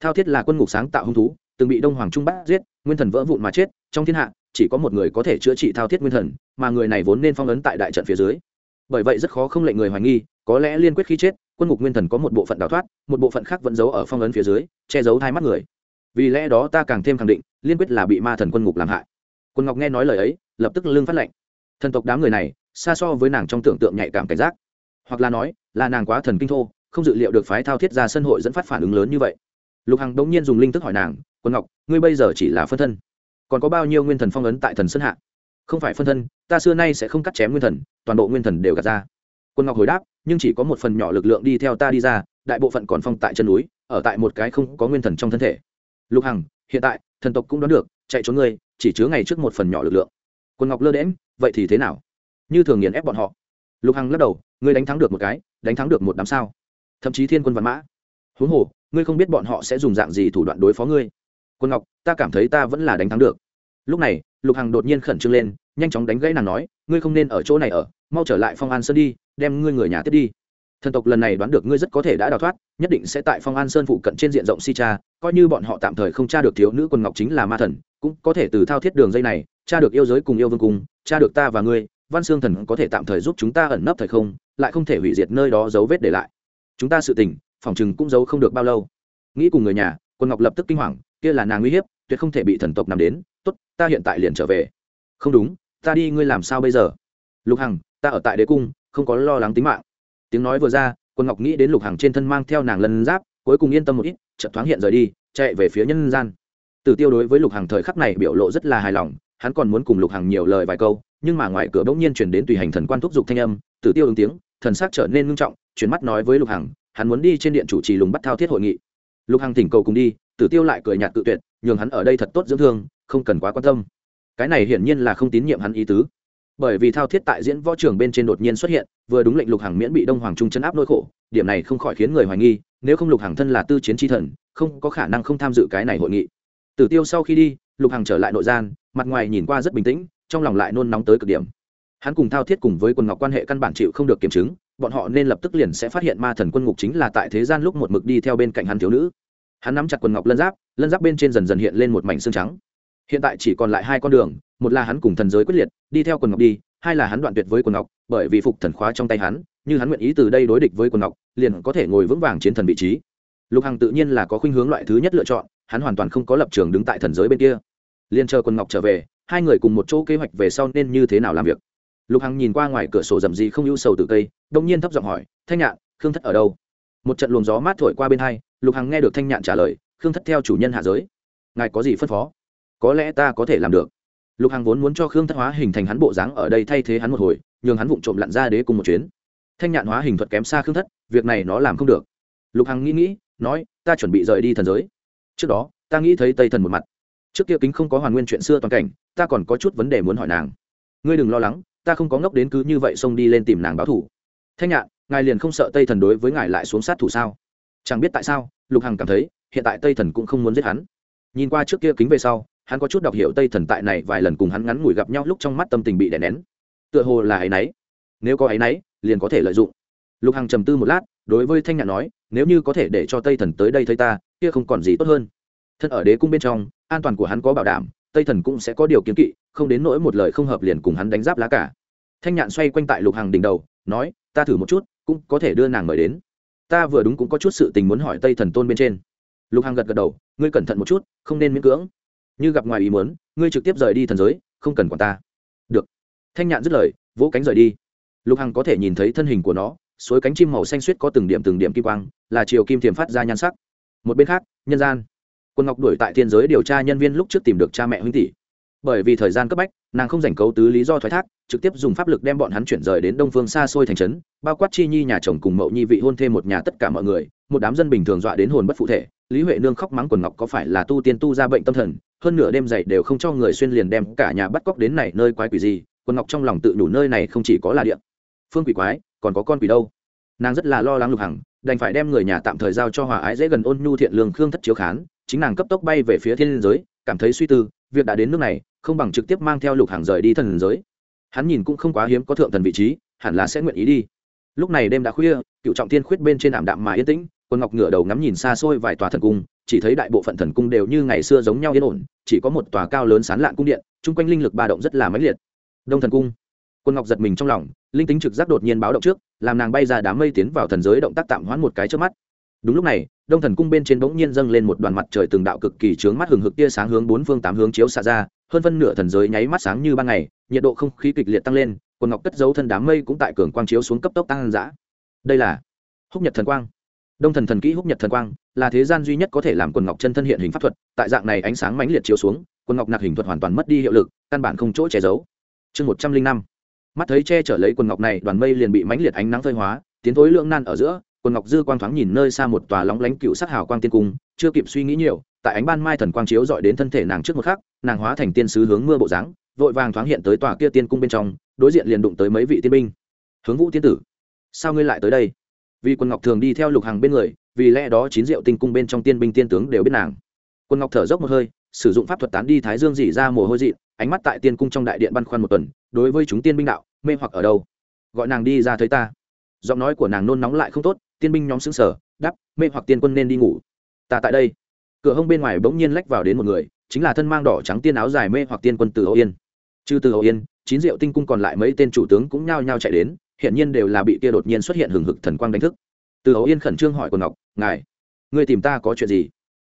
Thao thiết là quân ngục sáng tạo hung thú, từng bị đông hoàng trung bắt giết, nguyên thần vỡ vụn mà chết, trong thiên hạ, chỉ có một người có thể chữa trị thao thiết nguyên thần, mà người này vốn nên phong ấn tại đại trận phía dưới. Bởi vậy rất khó không lệnh người hoài nghi, có lẽ liên quyết khi chết, quân ngục nguyên thần có một bộ phận đào thoát, một bộ phận khác vẫn giấu ở phong ấn phía dưới, che giấu hai mắt người. Vì lẽ đó ta càng thêm khẳng định liên quyết là bị ma thần quân ngục làm hại. Quân ngọc nghe nói lời ấy, lập tức lưng phát lệnh thần tộc đám người này, xa so với nàng trong tưởng tượng nhạy cảm cảnh giác. Hoặc là nói, là nàng quá thần kinh thô, không dự liệu được phái thao thiết ra sân hội dẫn phát phản ứng lớn như vậy. Lục hằng đống nhiên dùng linh thức hỏi nàng, quân ngọc, ngươi bây giờ chỉ là phân thân, còn có bao nhiêu nguyên thần phong ấn tại thần sân hạ? Không phải phân thân, ta xưa nay sẽ không cắt chém nguyên thần, toàn bộ nguyên thần đều gạt ra. Quân ngọc hồi đáp, nhưng chỉ có một phần nhỏ lực lượng đi theo ta đi ra, đại bộ phận còn phong tại chân núi, ở tại một cái không có nguyên thần trong thân thể. Lục hằng hiện tại, thần tộc cũng đoán được, chạy trốn ngươi, chỉ chứa ngày trước một phần nhỏ lực lượng. Quân ngọc lơ đễm vậy thì thế nào? Như thường nghiền ép bọn họ. Lục hằng lắc đầu, ngươi đánh thắng được một cái, đánh thắng được một đám sao? Thậm chí thiên quân văn mã. Huống hồ, ngươi không biết bọn họ sẽ dùng dạng gì thủ đoạn đối phó ngươi. Quân ngọc, ta cảm thấy ta vẫn là đánh thắng được. Lúc này, lục hằng đột nhiên khẩn trương lên, nhanh chóng đánh gãy nàng nói, ngươi không nên ở chỗ này ở, mau trở lại phong an sơn đi, đem ngươi người nhà tiếp đi thần tộc lần này đoán được ngươi rất có thể đã đào thoát, nhất định sẽ tại phong an sơn phụ cận trên diện rộng si cha, coi như bọn họ tạm thời không tra được thiếu nữ quân ngọc chính là ma thần, cũng có thể từ thao thiết đường dây này, tra được yêu giới cùng yêu vương cung tra được ta và ngươi, văn xương thần có thể tạm thời giúp chúng ta ẩn nấp thời không, lại không thể hủy diệt nơi đó dấu vết để lại. Chúng ta sự tình, phòng chừng cũng giấu không được bao lâu. Nghĩ cùng người nhà quân ngọc lập tức kinh hoàng, kia là nàng uy hiếp, tuyệt không thể bị thần tộc nằm đến, tốt, ta hiện tại liền trở về. Không đúng, ta đi, ngươi làm sao bây giờ? Lục hằng, ta ở tại đế cung, không có lo lắng tính mạng tiếng nói vừa ra, quân ngọc nghĩ đến lục hằng trên thân mang theo nàng lân giáp, cuối cùng yên tâm một ít, chợt thoáng hiện rời đi, chạy về phía nhân gian. Tử tiêu đối với lục hằng thời khắc này biểu lộ rất là hài lòng, hắn còn muốn cùng lục hằng nhiều lời vài câu, nhưng mà ngoài cửa bỗng nhiên chuyển đến tùy hành thần quan thúc giục thanh âm, tử tiêu ứng tiếng, thần sắc trở nên ngưng trọng, chuyển mắt nói với lục hằng, hắn muốn đi trên điện chủ trì lùng bắt thao thiết hội nghị. Lục hằng thỉnh cầu cùng đi, tử tiêu lại cười nhạt tự tuyệt, nhường hắn ở đây thật tốt dưỡng thương, không cần quá quan tâm. Cái này hiển nhiên là không tín nhiệm hắn ý tứ bởi vì thao thiết tại diễn võ trường bên trên đột nhiên xuất hiện, vừa đúng lệnh lục hằng miễn bị đông hoàng trung chấn áp nỗi khổ, điểm này không khỏi khiến người hoài nghi, nếu không lục hằng thân là tư chiến tri thần, không có khả năng không tham dự cái này hội nghị. Tử tiêu sau khi đi, lục hằng trở lại nội gian, mặt ngoài nhìn qua rất bình tĩnh, trong lòng lại nôn nóng tới cực điểm. Hắn cùng thao thiết cùng với quần ngọc quan hệ căn bản chịu không được kiểm chứng, bọn họ nên lập tức liền sẽ phát hiện ma thần quân ngục chính là tại thế gian lúc một mực đi theo bên cạnh hắn thiếu nữ. Hắn nắm chặt quần ngọc lân giáp lân giáp bên trên dần dần hiện lên một mảnh xương trắng hiện tại chỉ còn lại hai con đường, một là hắn cùng thần giới quyết liệt, đi theo quần ngọc đi, hai là hắn đoạn tuyệt với quần ngọc, bởi vì phục thần khóa trong tay hắn, như hắn nguyện ý từ đây đối địch với quần ngọc, liền có thể ngồi vững vàng chiến thần vị trí. Lục hằng tự nhiên là có khuynh hướng loại thứ nhất lựa chọn, hắn hoàn toàn không có lập trường đứng tại thần giới bên kia. Liền chờ quần ngọc trở về, hai người cùng một chỗ kế hoạch về sau nên như thế nào làm việc. Lục hằng nhìn qua ngoài cửa sổ rầm gì không ưu sầu từ cây, đông nhiên thấp giọng hỏi, thanh nhạn, khương thất ở đâu? Một trận luồng gió mát thổi qua bên hai, lục hằng nghe được thanh nhạn trả lời, khương thất theo chủ nhân hạ giới. Ngài có gì phân phó? Có lẽ ta có thể làm được. Lục hằng vốn muốn cho khương thất hóa hình thành hắn bộ dáng ở đây thay thế hắn một hồi, nhường hắn vụng trộm lặn ra đế cùng một chuyến. Thanh nhạn hóa hình thuật kém xa khương thất, việc này nó làm không được. Lục hằng nghĩ nghĩ, nói, ta chuẩn bị rời đi thần giới. Trước đó, ta nghĩ thấy tây thần một mặt. Trước kia kính không có hoàn nguyên chuyện xưa toàn cảnh, ta còn có chút vấn đề muốn hỏi nàng. Ngươi đừng lo lắng, ta không có ngốc đến cứ như vậy xông đi lên tìm nàng báo thủ thanh nhạn, ngài liền không sợ tây thần đối với ngài lại xuống sát thủ sao? Chẳng biết tại sao, lục hằng cảm thấy, hiện tại tây thần cũng không muốn giết hắn. Nhìn qua trước kia kính về sau hắn có chút đọc hiểu tây thần tại này vài lần cùng hắn ngắn ngủi gặp nhau lúc trong mắt tâm tình bị đè nén. Tựa hồ là áy náy nếu có áy náy liền có thể lợi dụng. Lục hằng trầm tư một lát, đối với thanh nhạn nói, nếu như có thể để cho tây thần tới đây thấy ta, kia không còn gì tốt hơn. Thân ở đế cung bên trong, an toàn của hắn có bảo đảm, tây thần cũng sẽ có điều kiến kỵ, không đến nỗi một lời không hợp liền cùng hắn đánh giáp lá cả. Thanh nhạn xoay quanh tại lục Hằng đỉnh đầu, nói, ta thử một chút, cũng có thể đưa nàng mời đến. Ta vừa đúng cũng có chút sự tình muốn hỏi tây thần tôn bên trên. Lục Hằng gật gật đầu, ngươi cẩn thận một chút, không nên miễn cưỡng như gặp ngoài ý muốn, ngươi trực tiếp rời đi thần giới, không cần quản ta. Được. Thanh nhạn dứt lời, vỗ cánh rời đi. Lục hằng có thể nhìn thấy thân hình của nó, suối cánh chim màu xanh suýt có từng điểm từng điểm kim quang, là chiều kim thiềm phát ra nhan sắc. Một bên khác, nhân gian. Quân ngọc đuổi tại thiên giới điều tra nhân viên lúc trước tìm được cha mẹ huynh tỷ. Bởi vì thời gian cấp bách, nàng không dành cấu tứ lý do thoái thác, trực tiếp dùng pháp lực đem bọn hắn chuyển rời đến đông phương xa xôi thành trấn, bao quát chi nhi nhà chồng cùng mậu nhi vị hôn thêm một nhà tất cả mọi người, một đám dân bình thường dọa đến hồn bất phụ thể. Lý huệ nương khóc mắng quần ngọc có phải là tu tiên tu ra bệnh tâm thần hơn nửa đêm dậy đều không cho người xuyên liền đem cả nhà bắt cóc đến này nơi quái quỷ gì quân ngọc trong lòng tự đủ nơi này không chỉ có là địa. Phương quỷ quái, còn có con quỷ đâu? Nàng rất là lo lắng lục hằng, đành phải đem người nhà tạm thời giao cho hòa ái dễ gần ôn nhu thiện lương khương thất chiếu khán, chính nàng cấp tốc bay về phía thiên giới, cảm thấy suy tư, việc đã đến nước này, không bằng trực tiếp mang theo lục hàng rời đi thần giới. Hắn nhìn cũng không quá hiếm có thượng thần vị trí, hẳn là sẽ nguyện ý đi. Lúc này đêm đã khuya, cựu trọng tiên khuyết bên trên ảm đạm mà yên tĩnh quân ngọc ngửa đầu ngắm nhìn xa xôi vài tòa thần cung chỉ thấy đại bộ phận thần cung đều như ngày xưa giống nhau yên ổn, chỉ có một tòa cao lớn sán lạn cung điện, chung quanh linh lực ba động rất là mãnh liệt. Đông thần cung. Quân ngọc giật mình trong lòng, linh tính trực giác đột nhiên báo động trước, làm nàng bay ra đám mây tiến vào thần giới động tác tạm hoãn một cái trước mắt. Đúng lúc này, đông thần cung bên trên bỗng nhiên dâng lên một đoàn mặt trời từng đạo cực kỳ trướng mắt hừng hực tia sáng hướng bốn phương tám hướng chiếu xạ ra, hơn phân nửa thần giới nháy mắt sáng như ban ngày, nhiệt độ không khí kịch liệt tăng lên quần ngọc cất giấu thân đám mây cũng tại cường quang chiếu xuống cấp tốc tăng dã. Đây là húc nhật thần quang đông thần thần kỹ húc nhật thần quang, là thế gian duy nhất có thể làm quần ngọc chân thân hiện hình pháp thuật, tại dạng này ánh sáng mãnh liệt chiếu xuống, quần ngọc nạc hình thuật hoàn toàn mất đi hiệu lực, căn bản không chỗ che giấu. Chương một trăm linh năm. Mắt thấy che chở lấy quần ngọc này, đoàn mây liền bị mãnh liệt ánh nắng phơi hóa, tiến thối lưỡng nan ở giữa, quần ngọc dư quang thoáng nhìn nơi xa một tòa lóng lánh cựu sắc hào quang tiên cung, chưa kịp suy nghĩ nhiều, tại ánh ban mai thần quang chiếu dọi đến thân thể nàng trước một khắc, nàng hóa thành tiên sứ hướng mưa bộ dáng, vội vàng thoáng hiện tới tòa kia tiên cung bên trong, đối diện liền đụng tới mấy vị tiên binh. Hướng vũ tiên tử, sao ngươi lại tới đây? Vì quân ngọc thường đi theo lục hàng bên người, vì lẽ đó chín diệu tinh cung bên trong tiên binh tiên tướng đều biết nàng. Quân ngọc thở dốc một hơi, sử dụng pháp thuật tán đi thái dương dỉ ra mồ hôi dị, ánh mắt tại tiên cung trong đại điện băn khoăn một tuần, đối với chúng tiên binh đạo, mê hoặc ở đâu? Gọi nàng đi ra thấy ta. Giọng nói của nàng nôn nóng lại không tốt, tiên binh nhóm xứng sở đắp mê hoặc tiên quân nên đi ngủ. Ta tại đây. Cửa hông bên ngoài bỗng nhiên lách vào đến một người, chính là thân mang đỏ trắng tiên áo dài mê hoặc tiên quân từ hậu yên. Trừ từ hậu yên, chín diệu tinh cung còn lại mấy tên chủ tướng cũng nhao nhao chạy đến hiện nhiên đều là bị kia đột nhiên xuất hiện hừng hực thần quang đánh thức. Từ hậu yên khẩn trương hỏi quần ngọc, ngài người tìm ta có chuyện gì?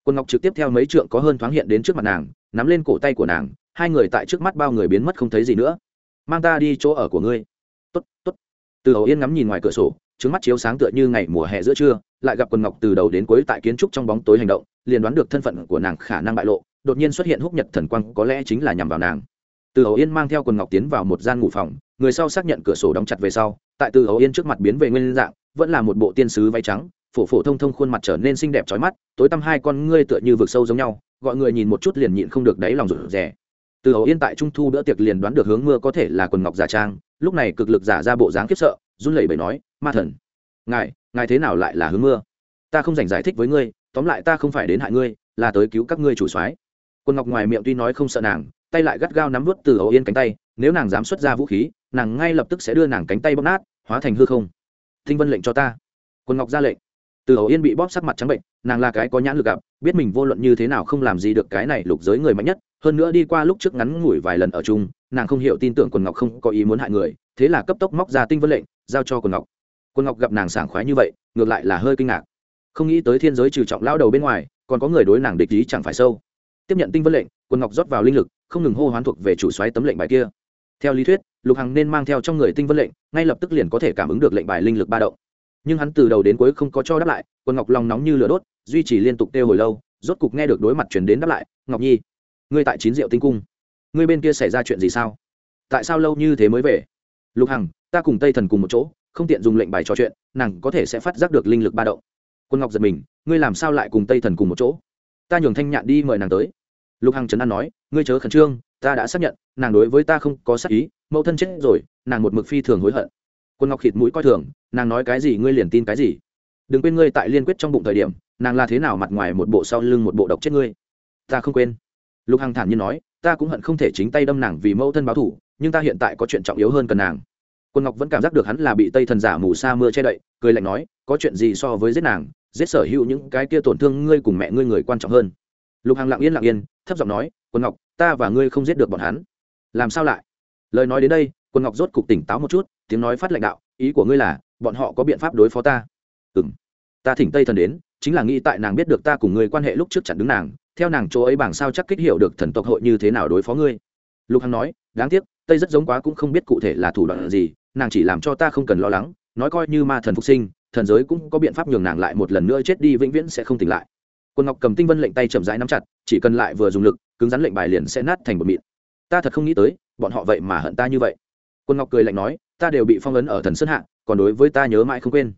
Quần ngọc trực tiếp theo mấy trượng có hơn thoáng hiện đến trước mặt nàng, nắm lên cổ tay của nàng, hai người tại trước mắt bao người biến mất không thấy gì nữa. Mang ta đi chỗ ở của ngươi. Tốt tốt. Từ hậu yên ngắm nhìn ngoài cửa sổ trứng mắt chiếu sáng tựa như ngày mùa hè giữa trưa, lại gặp quần ngọc từ đầu đến cuối tại kiến trúc trong bóng tối hành động, liền đoán được thân phận của nàng khả năng bại lộ, đột nhiên xuất hiện húc nhật thần quang có lẽ chính là nhằm vào nàng. Từ hậu yên mang theo quần ngọc tiến vào một gian ngủ phòng người sau xác nhận cửa sổ đóng chặt về sau, tại từ hầu yên trước mặt biến về nguyên dạng, vẫn là một bộ tiên sứ váy trắng, phổ phổ thông thông khuôn mặt trở nên xinh đẹp trói mắt, tối tăm hai con ngươi tựa như vực sâu giống nhau, gọi người nhìn một chút liền nhịn không được đáy lòng rụt rè. Từ hầu yên tại trung thu bữa tiệc liền đoán được hướng mưa có thể là quần ngọc giả trang, lúc này cực lực giả ra bộ dáng khiếp sợ, run lẩy bẩy nói, ma thần, ngài ngài thế nào lại là hướng mưa? Ta không dành giải thích với ngươi, tóm lại ta không phải đến hại ngươi, là tới cứu các ngươi chủ soái. Quân ngọc ngoài miệng tuy nói không sợ nàng, tay lại gắt gao nắm vút từ hầu yên cánh tay nếu nàng dám xuất ra vũ khí, nàng ngay lập tức sẽ đưa nàng cánh tay bóp nát, hóa thành hư không. Thinh vân lệnh cho ta. Quân ngọc ra lệnh. Từ hầu yên bị bóp sắc mặt trắng bệnh, nàng là cái có nhãn lực gặp, biết mình vô luận như thế nào không làm gì được cái này lục giới người mạnh nhất, hơn nữa đi qua lúc trước ngắn ngủi vài lần ở chung, nàng không hiểu tin tưởng quần ngọc không có ý muốn hại người, thế là cấp tốc móc ra tinh vân lệnh, giao cho quần ngọc. Quần ngọc gặp nàng sảng khoái như vậy, ngược lại là hơi kinh ngạc. Không nghĩ tới thiên giới trừ trọng lao đầu bên ngoài, còn có người đối nàng địch ý chẳng phải sâu. Tiếp nhận tinh vân lệnh quần ngọc rót vào linh lực, không ngừng hô hoán thuộc về chủ xoáy tấm lệnh bài kia theo lý thuyết, lục hằng nên mang theo trong người tinh vân lệnh, ngay lập tức liền có thể cảm ứng được lệnh bài linh lực ba động. Nhưng hắn từ đầu đến cuối không có cho đáp lại quân ngọc lòng nóng như lửa đốt, duy trì liên tục kêu hồi lâu, rốt cục nghe được đối mặt chuyển đến đáp lại, ngọc nhi, ngươi tại chín diệu tinh cung, ngươi bên kia xảy ra chuyện gì sao? Tại sao lâu như thế mới về? Lục hằng, ta cùng tây thần cùng một chỗ, không tiện dùng lệnh bài trò chuyện, nàng có thể sẽ phát giác được linh lực ba động. Quân ngọc giật mình, ngươi làm sao lại cùng tây thần cùng một chỗ? Ta nhường thanh nhạn đi mời nàng tới. Lục hằng trấn an nói, ngươi chớ khẩn trương ta đã xác nhận, nàng đối với ta không có sắc ý, mẫu thân chết rồi, nàng một mực phi thường hối hận. Quân ngọc khịt mũi coi thường, nàng nói cái gì ngươi liền tin cái gì. Đừng quên ngươi tại liên quyết trong bụng thời điểm, nàng là thế nào mặt ngoài một bộ sau lưng một bộ độc chết ngươi. Ta không quên. Lục hằng thản nhiên nói, ta cũng hận không thể chính tay đâm nàng vì mẫu thân báo thủ nhưng ta hiện tại có chuyện trọng yếu hơn cần nàng. Quân ngọc vẫn cảm giác được hắn là bị tây thần giả mù sa mưa che đậy, cười lạnh nói, có chuyện gì so với giết nàng, giết sở hữu những cái kia tổn thương ngươi cùng mẹ ngươi người quan trọng hơn lục hằng lặng yên lặng yên, thấp giọng nói, quân ngọc, ta và ngươi không giết được bọn hắn. Làm sao lại? Lời nói đến đây, quân ngọc rốt cục tỉnh táo một chút, tiếng nói phát lãnh đạo, ý của ngươi là, bọn họ có biện pháp đối phó ta. Ừ m ta thỉnh tây thần đến, chính là nghĩ tại nàng biết được ta cùng ngươi quan hệ lúc trước chặn đứng nàng, theo nàng chỗ ấy bảng sao chắc kích hiểu được thần tộc hội như thế nào đối phó ngươi? Lục hằng nói, đáng tiếc, tây rất giống quá cũng không biết cụ thể là thủ đoạn gì, nàng chỉ làm cho ta không cần lo lắng, nói coi như ma thần phục sinh, thần giới cũng có biện pháp nhường nàng lại một lần nữa chết đi, vĩnh viễn sẽ không tỉnh lại quân ngọc cầm tinh vân lệnh tay chậm rãi nắm chặt, chỉ cần lại vừa dùng lực, cứng rắn lệnh bài liền sẽ nát thành một mịn. Ta thật không nghĩ tới, bọn họ vậy mà hận ta như vậy. Quân ngọc cười lạnh nói, ta đều bị phong ấn ở thần sơn hạ, còn đối với ta nhớ mãi không quên.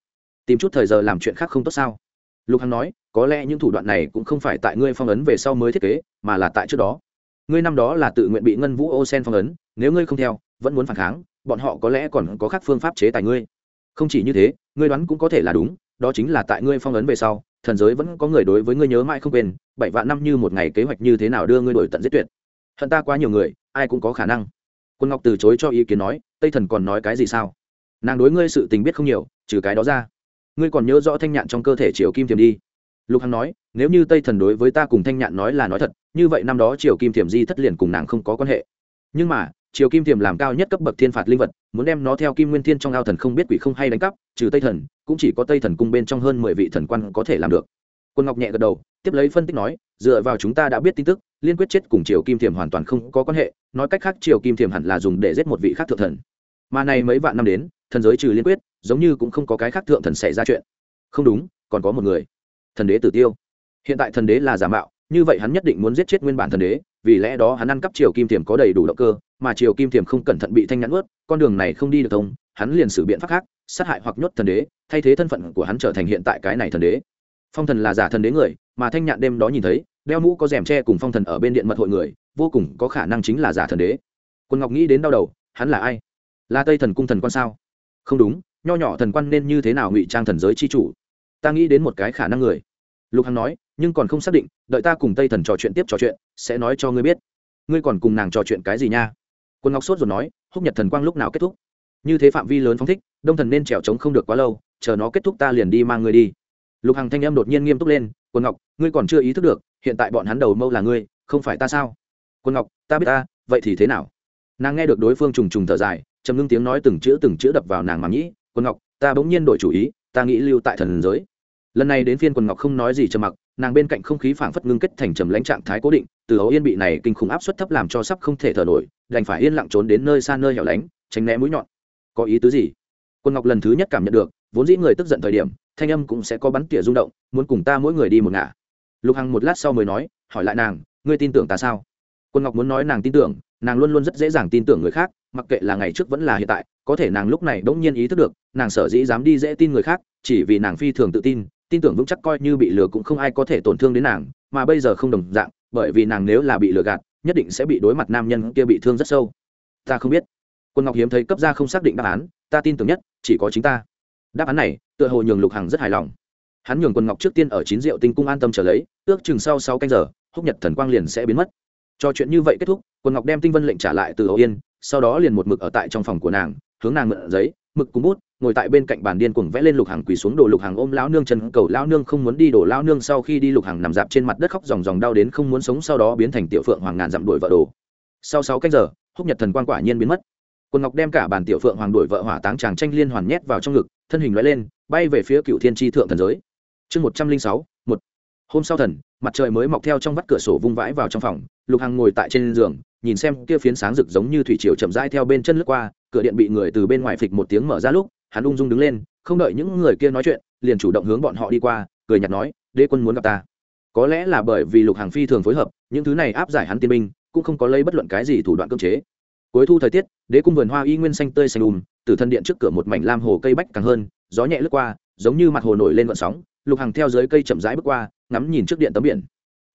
Tìm chút thời giờ làm chuyện khác không tốt sao? Lục hằng nói, có lẽ những thủ đoạn này cũng không phải tại ngươi phong ấn về sau mới thiết kế, mà là tại trước đó. Ngươi năm đó là tự nguyện bị ngân vũ ô sen phong ấn, nếu ngươi không theo, vẫn muốn phản kháng, bọn họ có lẽ còn có khác phương pháp chế tài ngươi. Không chỉ như thế, ngươi đoán cũng có thể là đúng, đó chính là tại ngươi phong ấn về sau thần giới vẫn có người đối với ngươi nhớ mãi không quên, bảy vạn năm như một ngày kế hoạch như thế nào đưa ngươi đổi tận giết tuyệt. Hận ta quá nhiều người, ai cũng có khả năng. Quân ngọc từ chối cho ý kiến nói, tây thần còn nói cái gì sao? Nàng đối ngươi sự tình biết không nhiều, trừ cái đó ra. Ngươi còn nhớ rõ thanh nhạn trong cơ thể triều kim thiềm đi. Lục hằng nói, nếu như tây thần đối với ta cùng thanh nhạn nói là nói thật, như vậy năm đó triều kim thiềm di thất liền cùng nàng không có quan hệ. Nhưng mà triều kim thiềm làm cao nhất cấp bậc thiên phạt linh vật, muốn đem nó theo kim nguyên thiên trong ao thần không biết quỷ không hay đánh cắp, trừ tây thần, cũng chỉ có tây thần cung bên trong hơn mười vị thần quan có thể làm được. Quân ngọc nhẹ gật đầu, tiếp lấy phân tích nói, dựa vào chúng ta đã biết tin tức, liên quyết chết cùng triều kim thiềm hoàn toàn không có quan hệ, nói cách khác triều kim thiềm hẳn là dùng để giết một vị khác thượng thần. Mà này mấy vạn năm đến, thần giới trừ liên quyết, giống như cũng không có cái khác thượng thần xảy ra chuyện. Không đúng, còn có một người. Thần đế tử tiêu. Hiện tại thần đế là giả mạo, như vậy hắn nhất định muốn giết chết nguyên bản thần đế vì lẽ đó hắn ăn cắp triều kim thiềm có đầy đủ động cơ, mà triều kim thiềm không cẩn thận bị thanh nhãn ướt con đường này không đi được thông, hắn liền sử biện pháp khác, sát hại hoặc nhốt thần đế, thay thế thân phận của hắn trở thành hiện tại cái này thần đế. Phong thần là giả thần đế người, mà thanh nhạn đêm đó nhìn thấy, đeo mũ có rèm tre cùng phong thần ở bên điện mật hội người, vô cùng có khả năng chính là giả thần đế. Quân ngọc nghĩ đến đau đầu, hắn là ai? Là tây thần cung thần quan sao? Không đúng, nho nhỏ thần quan nên như thế nào ngụy trang thần giới chi chủ? Ta nghĩ đến một cái khả năng người. Lục hằng nói nhưng còn không xác định, đợi ta cùng tây thần trò chuyện tiếp trò chuyện, sẽ nói cho ngươi biết. Ngươi còn cùng nàng trò chuyện cái gì nha? Quân ngọc sốt rồi nói, húc nhật thần quang lúc nào kết thúc? Như thế phạm vi lớn phóng thích, đông thần nên trèo trống không được quá lâu, chờ nó kết thúc ta liền đi mang ngươi đi. Lục hằng thanh em đột nhiên nghiêm túc lên, quân ngọc, ngươi còn chưa ý thức được, hiện tại bọn hắn đầu mâu là ngươi, không phải ta sao? Quân ngọc, ta biết ta, vậy thì thế nào? Nàng nghe được đối phương trùng trùng thở dài, trầm ngưng tiếng nói từng chữ từng chữ đập vào nàng mà nhĩ, quân ngọc, ta bỗng nhiên đổi chủ ý, ta nghĩ lưu tại thần giới. Lần này đến phiên quần ngọc không nói gì trầm mặc nàng bên cạnh không khí phảng phất ngưng kết thành trầm lãnh trạng thái cố định, từ ấu yên bị này kinh khủng áp suất thấp làm cho sắp không thể thở nổi, đành phải yên lặng trốn đến nơi xa nơi hẻo lánh, tránh né mũi nhọn. Có ý tứ gì? Quân ngọc lần thứ nhất cảm nhận được, vốn dĩ người tức giận thời điểm, thanh âm cũng sẽ có bắn tỉa rung động, muốn cùng ta mỗi người đi một ngả. Lục hằng một lát sau mới nói, hỏi lại nàng, ngươi tin tưởng ta sao? Quân ngọc muốn nói nàng tin tưởng, nàng luôn luôn rất dễ dàng tin tưởng người khác, mặc kệ là ngày trước vẫn là hiện tại, có thể nàng lúc này bỗng nhiên ý thức được, nàng sở dĩ dám đi dễ tin người khác, chỉ vì nàng phi thường tự tin tin tưởng vững chắc coi như bị lừa cũng không ai có thể tổn thương đến nàng, mà bây giờ không đồng dạng, bởi vì nàng nếu là bị lừa gạt, nhất định sẽ bị đối mặt nam nhân kia bị thương rất sâu. Ta không biết. Quân ngọc hiếm thấy cấp ra không xác định đáp án, ta tin tưởng nhất, chỉ có chính ta. Đáp án này, tựa hồ nhường lục hằng rất hài lòng. Hắn nhường quân ngọc trước tiên ở chín rượu tinh cung an tâm trở lấy, ước chừng sau sáu canh giờ, húc nhật thần quang liền sẽ biến mất. Cho chuyện như vậy kết thúc, quân ngọc đem tinh vân lệnh trả lại từ hậu yên, sau đó liền một mực ở tại trong phòng của nàng, hướng nàng mượn giấy, mực cùng bút ngồi tại bên cạnh bàn điên cuồng vẽ lên lục hàng quỳ xuống đổ lục hàng ôm lão nương chân cầu. Lão nương không muốn đi đổ lão nương sau khi đi lục hàng nằm dạp trên mặt đất khóc dòng dòng đau đến không muốn sống, sau đó biến thành tiểu phượng hoàng ngàn dặm đuổi vợ đồ. Sau sáu canh giờ, húc nhật thần quan quả nhiên biến mất. Quân ngọc đem cả bàn tiểu phượng hoàng đuổi vợ hỏa táng chàng tranh liên hoàn nhét vào trong ngực, thân hình lóe lên, bay về phía cựu thiên tri thượng thần giới. Chương một trăm linh sáu, một. Hôm sau thần, mặt trời mới mọc theo trong vắt cửa sổ vung vãi vào trong phòng. Lục hằng ngồi tại trên giường, nhìn xem kia phiến sáng rực giống như thủy triều chậm rãi theo bên chân lướt qua, cửa điện bị người từ bên ngoài phịch một tiếng mở ra lúc hắn ung dung đứng lên, không đợi những người kia nói chuyện, liền chủ động hướng bọn họ đi qua, cười nhạt nói, đế quân muốn gặp ta. Có lẽ là bởi vì lục hàng phi thường phối hợp, những thứ này áp giải hắn tiên binh, cũng không có lấy bất luận cái gì thủ đoạn cưỡng chế. Cuối thu thời tiết, đế cung vườn hoa y nguyên xanh tươi xanh ùm, từ thân điện trước cửa một mảnh lam hồ cây bách càng hơn, gió nhẹ lướt qua, giống như mặt hồ nổi lên vận sóng, lục hàng theo dưới cây chậm rãi bước qua, ngắm nhìn trước điện tấm biển.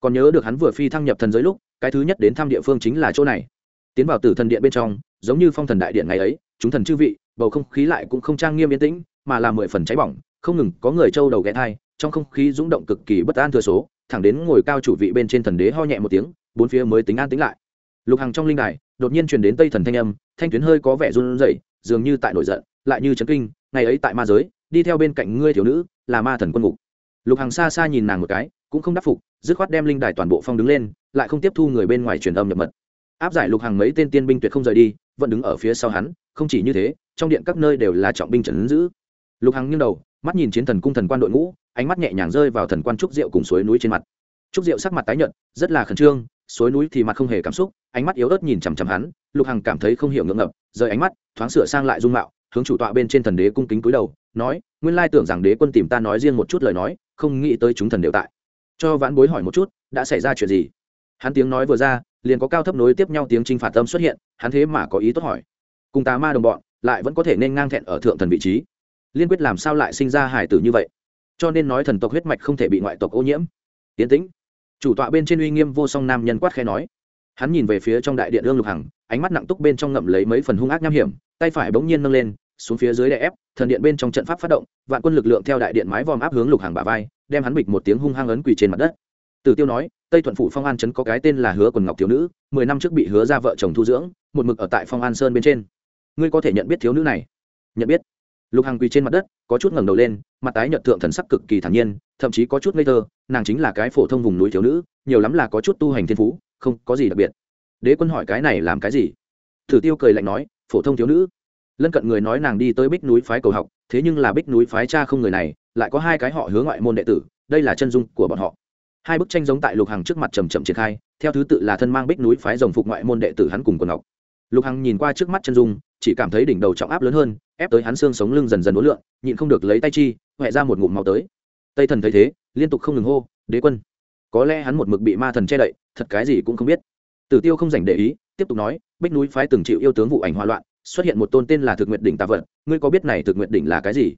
Còn nhớ được hắn vừa phi thăng nhập thần giới lúc, cái thứ nhất đến thăm địa phương chính là chỗ này. Tiến vào tử thần điện bên trong, giống như phong thần đại điện ngày ấy, chúng thần chư vị bầu không khí lại cũng không trang nghiêm yên tĩnh, mà là mười phần cháy bỏng, không ngừng có người trâu đầu ghé thai, trong không khí rung động cực kỳ bất an thừa số, thẳng đến ngồi cao chủ vị bên trên thần đế ho nhẹ một tiếng, bốn phía mới tính an tính lại. Lục hằng trong linh đài, đột nhiên truyền đến tây thần thanh âm, thanh tuyến hơi có vẻ run rẩy, dường như tại nổi giận, lại như chấn kinh, ngày ấy tại ma giới, đi theo bên cạnh ngươi thiếu nữ, là ma thần quân ngục. Lục hằng xa xa nhìn nàng một cái, cũng không đáp phục, dứt khoát đem linh đài toàn bộ phong đứng lên, lại không tiếp thu người bên ngoài truyền âm nhập mật. Áp giải lục hằng mấy tên tiên binh tuyệt không rời đi, vẫn đứng ở phía sau hắn, không chỉ như thế trong điện các nơi đều là trọng binh trấn giữ. Lục hằng nghiêng đầu, mắt nhìn chiến thần cung thần quan đội ngũ, ánh mắt nhẹ nhàng rơi vào thần quan trúc diệu cùng suối núi trên mặt. Trúc diệu sắc mặt tái nhợt, rất là khẩn trương, suối núi thì mặt không hề cảm xúc, ánh mắt yếu ớt nhìn chằm chằm hắn, lục hằng cảm thấy không hiểu ngượng ngập, rời ánh mắt, thoáng sửa sang lại dung mạo, hướng chủ tọa bên trên thần đế cung kính cúi đầu, nói, nguyên lai tưởng rằng đế quân tìm ta nói riêng một chút lời nói, không nghĩ tới chúng thần đều tại. Cho vãn bối hỏi một chút, đã xảy ra chuyện gì? Hắn tiếng nói vừa ra, liền có cao thấp nối tiếp nhau tiếng trinh phạt tâm xuất hiện, hắn thế mà có ý tốt hỏi. Cùng tà ma đồng bọn lại vẫn có thể nên ngang thẹn ở thượng thần vị trí. Liên quyết làm sao lại sinh ra hải tử như vậy? Cho nên nói thần tộc huyết mạch không thể bị ngoại tộc ô nhiễm. Tiến tĩnh. Chủ tọa bên trên uy nghiêm vô song nam nhân quát khẽ nói. Hắn nhìn về phía trong đại điện ương lục hằng, ánh mắt nặng túc bên trong ngậm lấy mấy phần hung ác nham hiểm, tay phải bỗng nhiên nâng lên, xuống phía dưới đè ép, thần điện bên trong trận pháp phát động, vạn quân lực lượng theo đại điện mái vòm áp hướng lục hàng bả vai, đem hắn bịch một tiếng hung hăng ấn quỳ trên mặt đất. Tử tiêu nói, tây thuận phủ phong an trấn có cái tên là hứa quần ngọc thiếu nữ, mười năm trước bị hứa ra vợ chồng thu dưỡng, một mực ở tại phong an sơn bên trên ngươi có thể nhận biết thiếu nữ này. Nhận biết. Lục hằng quỳ trên mặt đất, có chút ngẩng đầu lên, mặt tái nhợt thượng thần sắc cực kỳ thản nhiên, thậm chí có chút ngây thơ, nàng chính là cái phổ thông vùng núi thiếu nữ, nhiều lắm là có chút tu hành thiên phú, không có gì đặc biệt. Đế quân hỏi cái này làm cái gì? Thử tiêu cười lạnh nói, phổ thông thiếu nữ. Lân cận người nói nàng đi tới bích núi phái cầu học, thế nhưng là bích núi phái cha không người này, lại có hai cái họ hướng ngoại môn đệ tử, đây là chân dung của bọn họ. Hai bức tranh giống tại lục hằng trước mặt trầm trầm triển khai, theo thứ tự là thân mang bích núi phái rồng phục ngoại môn đệ tử hắn cùng quần ngọc. Lục hằng nhìn qua trước mắt chân dung chỉ cảm thấy đỉnh đầu trọng áp lớn hơn ép tới hắn xương sống lưng dần dần đối lượn, nhịn không được lấy tay chi huệ ra một ngụm máu tới. Tây thần thấy thế liên tục không ngừng hô đế quân. Có lẽ hắn một mực bị ma thần che đậy thật cái gì cũng không biết. Tử tiêu không dành để ý tiếp tục nói bích núi phái từng chịu yêu tướng vụ ảnh hoa loạn xuất hiện một tôn tên là thực nguyện đỉnh tà vật ngươi có biết này thực nguyện đỉnh là cái gì?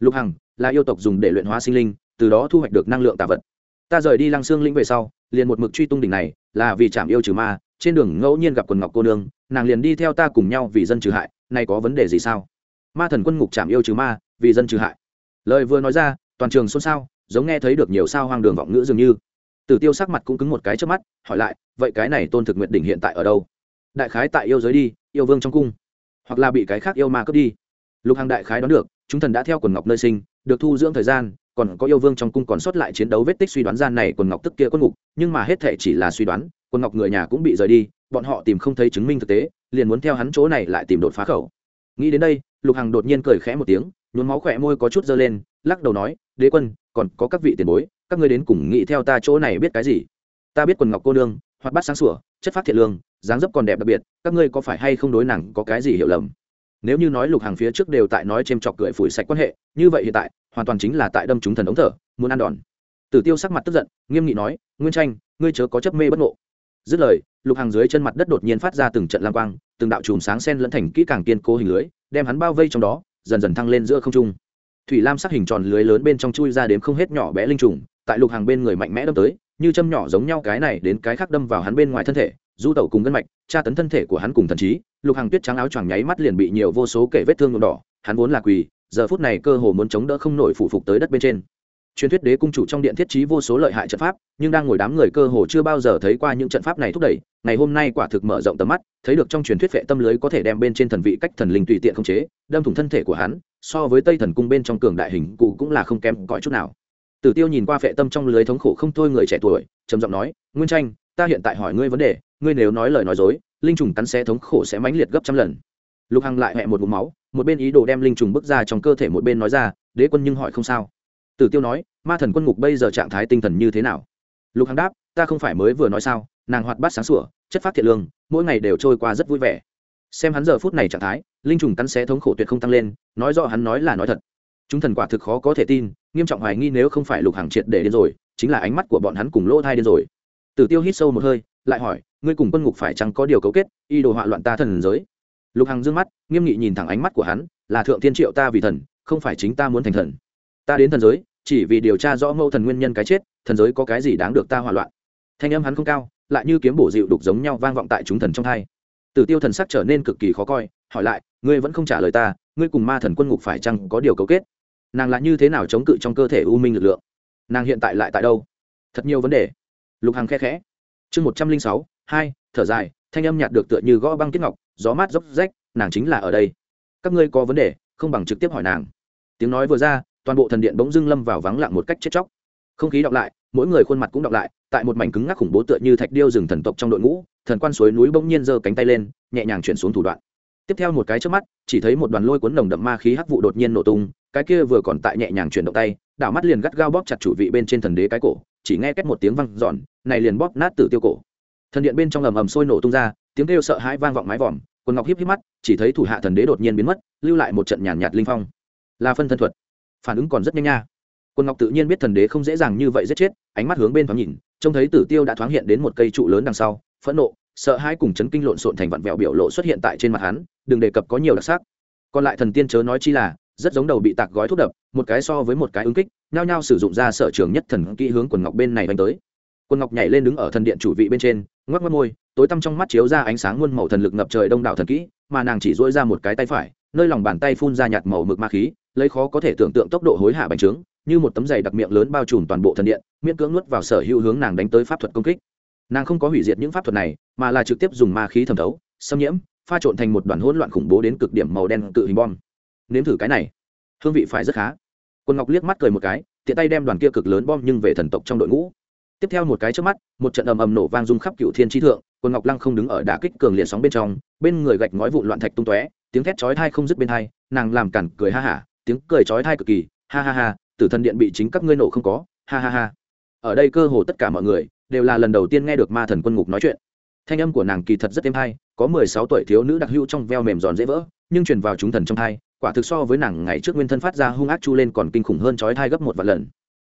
Lục hằng là yêu tộc dùng để luyện hóa sinh linh từ đó thu hoạch được năng lượng tà vật. Ta rời đi lăng xương lĩnh về sau liền một mực truy tung đỉnh này là vì chạm yêu trừ ma, trên đường ngẫu nhiên gặp quần ngọc cô nương, nàng liền đi theo ta cùng nhau vì dân trừ hại, nay có vấn đề gì sao? Ma thần quân ngục chạm yêu trừ ma, vì dân trừ hại. Lời vừa nói ra, toàn trường xôn xao, giống nghe thấy được nhiều sao hoang đường vọng ngữ dường như. Tử tiêu sắc mặt cũng cứng một cái trước mắt, hỏi lại, vậy cái này tôn thực nguyện đỉnh hiện tại ở đâu? Đại khái tại yêu giới đi, yêu vương trong cung. Hoặc là bị cái khác yêu ma cướp đi. Lục hàng đại khái đoán được, chúng thần đã theo quần ngọc nơi sinh, được thu dưỡng thời gian còn có yêu vương trong cung còn sót lại chiến đấu vết tích suy đoán gian này quần ngọc tức kia quân ngục, nhưng mà hết thể chỉ là suy đoán, quần ngọc người nhà cũng bị rời đi, bọn họ tìm không thấy chứng minh thực tế, liền muốn theo hắn chỗ này lại tìm đột phá khẩu. Nghĩ đến đây, lục hằng đột nhiên cười khẽ một tiếng, nhuốm máu khỏe môi có chút dơ lên, lắc đầu nói, đế quân, còn có các vị tiền bối, các ngươi đến cùng nghĩ theo ta chỗ này biết cái gì? Ta biết quần ngọc cô nương, hoạt bát sáng sủa, chất phát thiện lương, dáng dấp còn đẹp đặc biệt, các ngươi có phải hay không đối nàng có cái gì hiểu lầm? Nếu như nói lục hàng phía trước đều tại nói c h chọc cười phủi sạch quan hệ, như vậy hiện tại, hoàn toàn chính là tại đâm chúng thần ống thở, muốn ăn đòn. Tử tiêu sắc mặt tức giận, nghiêm nghị nói, nguyên tranh, ngươi chớ có chấp mê bất ngộ. Dứt lời, lục hàng dưới chân mặt đất đột nhiên phát ra từng trận lam quang, từng đạo chùm sáng sen lẫn thành kỹ càng kiên cố hình lưới, đem hắn bao vây trong đó, dần dần thăng lên giữa không trung. Thủy lam sắc hình tròn lưới lớn bên trong chui ra đến không hết nhỏ bé linh trùng, tại lục hàng bên người mạnh mẽ đâm tới, như châm nhỏ giống nhau cái này đến cái khác đâm vào hắn bên ngoài thân thể, du tẩu cùng gân mạch, tra tấn thân thể của hắn cùng thần trí lục hàng tuyết trắng áo choàng nháy mắt liền bị nhiều vô số kể vết thương nhuộm đỏ, hắn vốn là quỳ, giờ phút này cơ hồ muốn chống đỡ không nổi phủ phục tới đất bên trên. Truyền thuyết đế cung chủ trong điện thiết trí vô số lợi hại trận pháp, nhưng đang ngồi đám người cơ hồ chưa bao giờ thấy qua những trận pháp này thúc đẩy, ngày hôm nay quả thực mở rộng tầm mắt, thấy được trong truyền thuyết vệ tâm lưới có thể đem bên trên thần vị cách thần linh tùy tiện không chế, đâm thủng thân thể của hắn, so với tây thần cung bên trong cường đại hình cụ cũng là không kém cõi chút nào. Tử tiêu nhìn qua vệ tâm trong lưới thống khổ không thôi người trẻ tuổi, trầm giọng nói, nguyên tranh, ta hiện tại hỏi ngươi vấn đề, ngươi nếu nói lời nói dối linh trùng cắn xé thống khổ sẽ mãnh liệt gấp trăm lần. Lục hằng lại hẹ một vùng máu, một bên ý đồ đem linh trùng bước ra trong cơ thể một bên nói ra, đế quân nhưng hỏi không sao. Tử tiêu nói, ma thần quân ngục bây giờ trạng thái tinh thần như thế nào? Lục hằng đáp, ta không phải mới vừa nói sao, nàng hoạt bát sáng sủa, chất phát thiện lương, mỗi ngày đều trôi qua rất vui vẻ. Xem hắn giờ phút này trạng thái, linh trùng cắn xé thống khổ tuyệt không tăng lên, nói rõ hắn nói là nói thật. Chúng thần quả thực khó có thể tin, nghiêm trọng hoài nghi nếu không phải lục hàng triệt để điên rồi, chính là ánh mắt của bọn hắn cùng lỗ thai điên rồi. Tử tiêu hít sâu một hơi lại hỏi, ngươi cùng quân ngục phải chăng có điều cấu kết, y đồ họa loạn ta thần giới? Lục hằng dương mắt, nghiêm nghị nhìn thẳng ánh mắt của hắn, là thượng thiên triệu ta vì thần, không phải chính ta muốn thành thần. Ta đến thần giới, chỉ vì điều tra rõ mâu thần nguyên nhân cái chết, thần giới có cái gì đáng được ta hỏa loạn. Thanh âm hắn không cao, lại như kiếm bổ dịu đục giống nhau vang vọng tại chúng thần trong hai. Tử tiêu thần sắc trở nên cực kỳ khó coi, hỏi lại, ngươi vẫn không trả lời ta, ngươi cùng ma thần quân ngục phải chăng có điều cấu kết? Nàng lại như thế nào chống cự trong cơ thể u minh lực lượng? Nàng hiện tại lại tại đâu? Thật nhiều vấn đề. Lục hằng khe khẽ chương một trăm linh sáu, hai, thở dài, thanh âm nhạt được tựa như gõ băng tiết ngọc, gió mát dốc rách, nàng chính là ở đây. Các ngươi có vấn đề, không bằng trực tiếp hỏi nàng. Tiếng nói vừa ra, toàn bộ thần điện bỗng dưng lâm vào vắng lặng một cách chết chóc. Không khí đọc lại, mỗi người khuôn mặt cũng đọc lại, tại một mảnh cứng ngắc khủng bố tựa như thạch điêu rừng thần tộc trong đội ngũ, thần quan suối núi bỗng nhiên giơ cánh tay lên, nhẹ nhàng chuyển xuống thủ đoạn. Tiếp theo một cái trước mắt, chỉ thấy một đoàn lôi cuốn nồng đậm ma khí hắc vụ đột nhiên nổ tung, cái kia vừa còn tại nhẹ nhàng chuyển động tay, đảo mắt liền gắt gao bóp chặt chủ vị bên trên thần đế cái cổ chỉ nghe két một tiếng văng giòn này liền bóp nát tử tiêu cổ. Thần điện bên trong ầm ầm sôi nổ tung ra tiếng kêu sợ hãi vang vọng mái vòm quần ngọc híp híp mắt chỉ thấy thủ hạ thần đế đột nhiên biến mất lưu lại một trận nhàn nhạt, nhạt linh phong. Là phân thân thuật phản ứng còn rất nhanh nha. Quần ngọc tự nhiên biết thần đế không dễ dàng như vậy giết chết ánh mắt hướng bên thoáng nhìn trông thấy tử tiêu đã thoáng hiện đến một cây trụ lớn đằng sau phẫn nộ sợ hãi cùng chấn kinh lộn xộn thành vặn vẹo biểu lộ xuất hiện tại trên mặt hắn đừng đề cập có nhiều đặc sắc. Còn lại thần tiên chớ nói chi là rất giống đầu bị tạc gói thuốc đập, một cái so với một cái ứng kích, nhao nhao sử dụng ra sở trường nhất thần kỹ hướng quần ngọc bên này đánh tới. Quần ngọc nhảy lên đứng ở thần điện chủ vị bên trên, ngoắc ngoắc môi, tối tăm trong mắt chiếu ra ánh sáng muôn màu thần lực ngập trời đông đảo thần kỹ, mà nàng chỉ dỗi ra một cái tay phải, nơi lòng bàn tay phun ra nhạt màu mực ma khí, lấy khó có thể tưởng tượng tốc độ hối hạ bành trướng, như một tấm giày đặc miệng lớn bao trùm toàn bộ thần điện, miễn cưỡng nuốt vào sở hữu hướng nàng đánh tới pháp thuật công kích. Nàng không có hủy diệt những pháp thuật này, mà là trực tiếp dùng ma khí thẩm thấu, xâm nhiễm, pha trộn thành một đoàn hỗn loạn khủng bố đến cực điểm màu đen cự hình bom nếm thử cái này. Hương vị phải rất khá. Quân ngọc liếc mắt cười một cái, tiện tay đem đoàn kia cực lớn bom nhưng về thần tộc trong đội ngũ. Tiếp theo một cái trước mắt, một trận ầm ầm nổ vang rung khắp cựu thiên tri thượng, quân ngọc lăng không đứng ở đả kích cường liệt sóng bên trong, bên người gạch ngói vụn loạn thạch tung tóe, tiếng thét chói thai không dứt bên thai nàng làm cản cười ha hả, tiếng cười chói thai cực kỳ, ha ha ha, tử thần điện bị chính các ngươi nổ không có, ha ha ha. Ở đây cơ hồ tất cả mọi người đều là lần đầu tiên nghe được ma thần quân ngục nói chuyện. Thanh âm của nàng kỳ thật rất êm hay, có mười sáu tuổi thiếu nữ đặc hữu trong veo mềm giòn dễ vỡ, nhưng truyền vào chúng thần trong thai quả thực so với nàng ngày trước nguyên thân phát ra hung ác chu lên còn kinh khủng hơn chói thai gấp một vạn lần.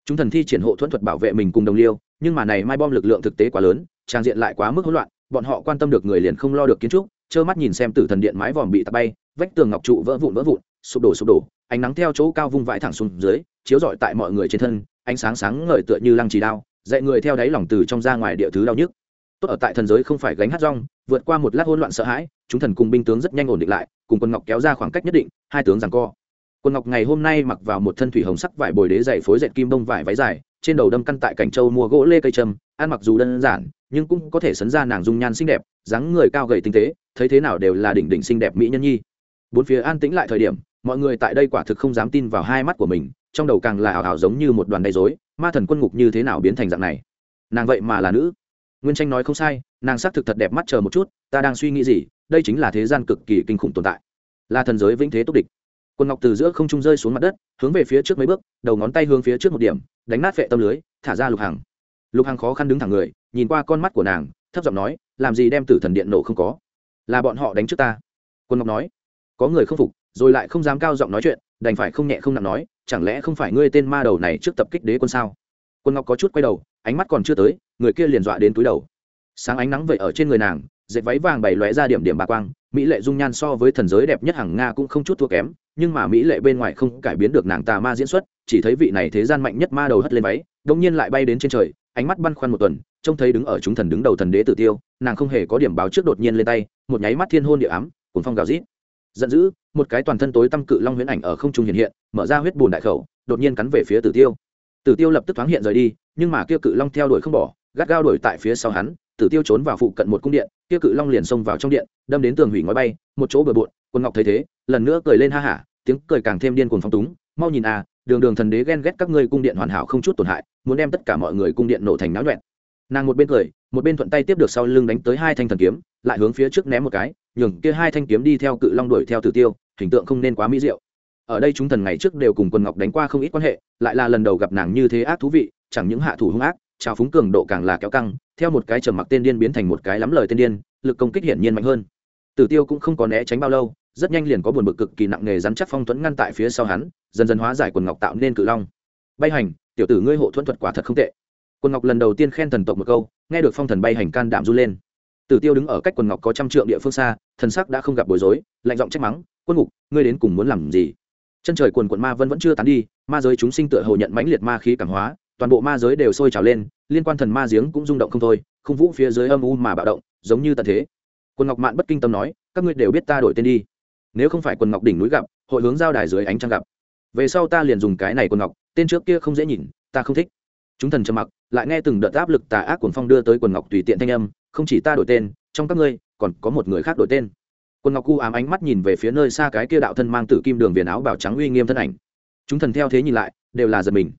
Chúng thần thi triển hộ thuẫn thuật bảo vệ mình cùng đồng liêu, nhưng mà này mai bom lực lượng thực tế quá lớn, trang diện lại quá mức hỗn loạn, bọn họ quan tâm được người liền không lo được kiến trúc, trơ mắt nhìn xem tử thần điện mái vòm bị tạt bay, vách tường ngọc trụ vỡ vụn vỡ vụn, sụp đổ sụp đổ, ánh nắng theo chỗ cao vung vãi thẳng xuống dưới, chiếu rọi tại mọi người trên thân, ánh sáng sáng ngời tựa như lăng trì đao, dạy người theo đáy lòng từ trong ra ngoài địa thứ đau nhức tốt ở tại thần giới không phải gánh hát rong, vượt qua một lát hỗn loạn sợ hãi, chúng thần cùng binh tướng rất nhanh ổn định lại, cùng quân ngọc kéo ra khoảng cách nhất định, hai tướng giằng co. Quân ngọc ngày hôm nay mặc vào một thân thủy hồng sắc vải bồi đế dày phối dệt kim bông vải váy dài, trên đầu đâm căn tại cảnh châu mua gỗ lê cây trâm, ăn mặc dù đơn giản, nhưng cũng có thể sấn ra nàng dung nhan xinh đẹp, dáng người cao gầy tinh tế, thấy thế nào đều là đỉnh đỉnh xinh đẹp mỹ nhân nhi. Bốn phía an tĩnh lại thời điểm, mọi người tại đây quả thực không dám tin vào hai mắt của mình, trong đầu càng là ảo ảo giống như một đoàn đầy dối ma thần quân ngục như thế nào biến thành dạng này? Nàng vậy mà là nữ nguyên tranh nói không sai, nàng xác thực thật đẹp mắt chờ một chút, ta đang suy nghĩ gì, đây chính là thế gian cực kỳ kinh khủng tồn tại. Là thần giới vĩnh thế túc địch. Quân ngọc từ giữa không trung rơi xuống mặt đất, hướng về phía trước mấy bước, đầu ngón tay hướng phía trước một điểm, đánh nát vệ tâm lưới, thả ra lục hàng lục hàng khó khăn đứng thẳng người, nhìn qua con mắt của nàng, thấp giọng nói, làm gì đem tử thần điện nổ không có? Là bọn họ đánh trước ta. Quân ngọc nói, có người không phục, rồi lại không dám cao giọng nói chuyện, đành phải không nhẹ không nặng nói, chẳng lẽ không phải ngươi tên ma đầu này trước tập kích đế quân sao? Quân ngọc có chút quay đầu ánh mắt còn chưa tới, người kia liền dọa đến túi đầu. Sáng ánh nắng vậy ở trên người nàng, dệt váy vàng bày lóe ra điểm điểm bà quang, mỹ lệ dung nhan so với thần giới đẹp nhất hàng nga cũng không chút thua kém, nhưng mà mỹ lệ bên ngoài không cải biến được nàng tà ma diễn xuất, chỉ thấy vị này thế gian mạnh nhất ma đầu hất lên váy, đông nhiên lại bay đến trên trời, ánh mắt băn khoăn một tuần, trông thấy đứng ở chúng thần đứng đầu thần đế tử tiêu, nàng không hề có điểm báo trước đột nhiên lên tay, một nháy mắt thiên hôn địa ám cuốn phong gào rít. Giận dữ, một cái toàn thân tối tăm cự long huyễn ảnh ở không trung hiện hiện, mở ra huyết bùn đại khẩu, đột nhiên cắn về phía tử tiêu tử tiêu lập tức thoáng hiện rời đi, nhưng mà kia cự long theo đuổi không bỏ, gắt gao đuổi tại phía sau hắn, tử tiêu trốn vào phụ cận một cung điện, kia cự long liền xông vào trong điện, đâm đến tường hủy ngói bay, một chỗ bừa bộn quân ngọc thấy thế, lần nữa cười lên ha hả, tiếng cười càng thêm điên cuồng phong túng, mau nhìn à đường đường thần đế ghen ghét các ngươi cung điện hoàn hảo không chút tổn hại, muốn đem tất cả mọi người cung điện nổ thành náo nhuẹn. Nàng một bên cười, một bên thuận tay tiếp được sau lưng đánh tới hai thanh thần kiếm, lại hướng phía trước ném một cái, nhường kia hai thanh kiếm đi theo cự long đuổi theo tử tiêu, hình tượng không nên quá mỹ diệu ở đây chúng thần ngày trước đều cùng quân ngọc đánh qua không ít quan hệ, lại là lần đầu gặp nàng như thế ác thú vị, chẳng những hạ thủ hung ác, trào phúng cường độ càng là kéo căng, theo một cái trầm mặc tên điên biến thành một cái lắm lời tên điên, lực công kích hiển nhiên mạnh hơn. Tử tiêu cũng không có né tránh bao lâu, rất nhanh liền có buồn bực cực kỳ nặng nề rắn chắc phong thuẫn ngăn tại phía sau hắn, dần dần hóa giải quần ngọc tạo nên cự long. Bay hành, tiểu tử ngươi hộ thuẫn thuật quả thật không tệ. Quần ngọc lần đầu tiên khen thần tộc một câu, nghe được phong thần bay hành can đảm du lên. Tử tiêu đứng ở cách quần ngọc có trăm trượng địa phương xa, thần sắc đã không gặp bối rối, lạnh giọng trách mắng, quân ngục, ngươi đến cùng muốn làm gì? Chân trời quần quận ma vân vẫn chưa tán đi, ma giới chúng sinh tựa hồ nhận mãnh liệt ma khí cảm hóa, toàn bộ ma giới đều sôi trào lên, liên quan thần ma giếng cũng rung động không thôi, không vũ phía dưới âm u mà bạo động, giống như tận thế. Quân ngọc mạn bất kinh tâm nói, các ngươi đều biết ta đổi tên đi. Nếu không phải quần ngọc đỉnh núi gặp, hội hướng giao đài dưới ánh trăng gặp. Về sau ta liền dùng cái này quần ngọc, tên trước kia không dễ nhìn, ta không thích. Chúng thần trầm mặc, lại nghe từng đợt áp lực tà ác quần phong đưa tới quần ngọc tùy tiện thanh âm, không chỉ ta đổi tên, trong các ngươi còn có một người khác đổi tên. Quân ngọc cu ám ánh mắt nhìn về phía nơi xa cái kia đạo thân mang tử kim đường viền áo bảo trắng uy nghiêm thân ảnh. Chúng thần theo thế nhìn lại, đều là giật mình.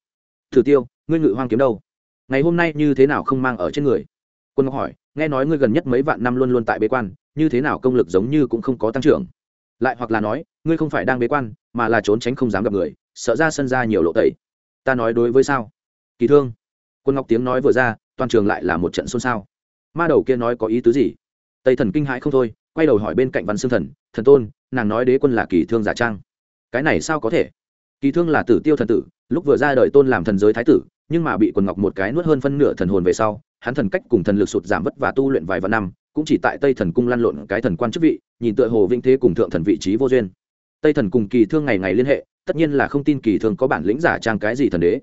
Thử tiêu, ngươi ngự hoang kiếm đâu? Ngày hôm nay như thế nào không mang ở trên người? Quân ngọc hỏi, nghe nói ngươi gần nhất mấy vạn năm luôn luôn tại bế quan, như thế nào công lực giống như cũng không có tăng trưởng? Lại hoặc là nói, ngươi không phải đang bế quan, mà là trốn tránh không dám gặp người, sợ ra sân ra nhiều lộ tẩy. Ta nói đối với sao? Kỳ thương. Quân ngọc tiếng nói vừa ra, toàn trường lại là một trận xôn xao. Ma đầu kia nói có ý tứ gì? Tây thần kinh hãi không thôi quay đầu hỏi bên cạnh văn xương thần thần tôn, nàng nói đế quân là kỳ thương giả trang. Cái này sao có thể? Kỳ thương là tử tiêu thần tử, lúc vừa ra đời tôn làm thần giới thái tử, nhưng mà bị quần ngọc một cái nuốt hơn phân nửa thần hồn về sau, hắn thần cách cùng thần lực sụt giảm vất và tu luyện vài vạn năm, cũng chỉ tại tây thần cung lăn lộn cái thần quan chức vị, nhìn tựa hồ vinh thế cùng thượng thần vị trí vô duyên. Tây thần cùng kỳ thương ngày ngày liên hệ, tất nhiên là không tin kỳ thương có bản lĩnh giả trang cái gì thần đế.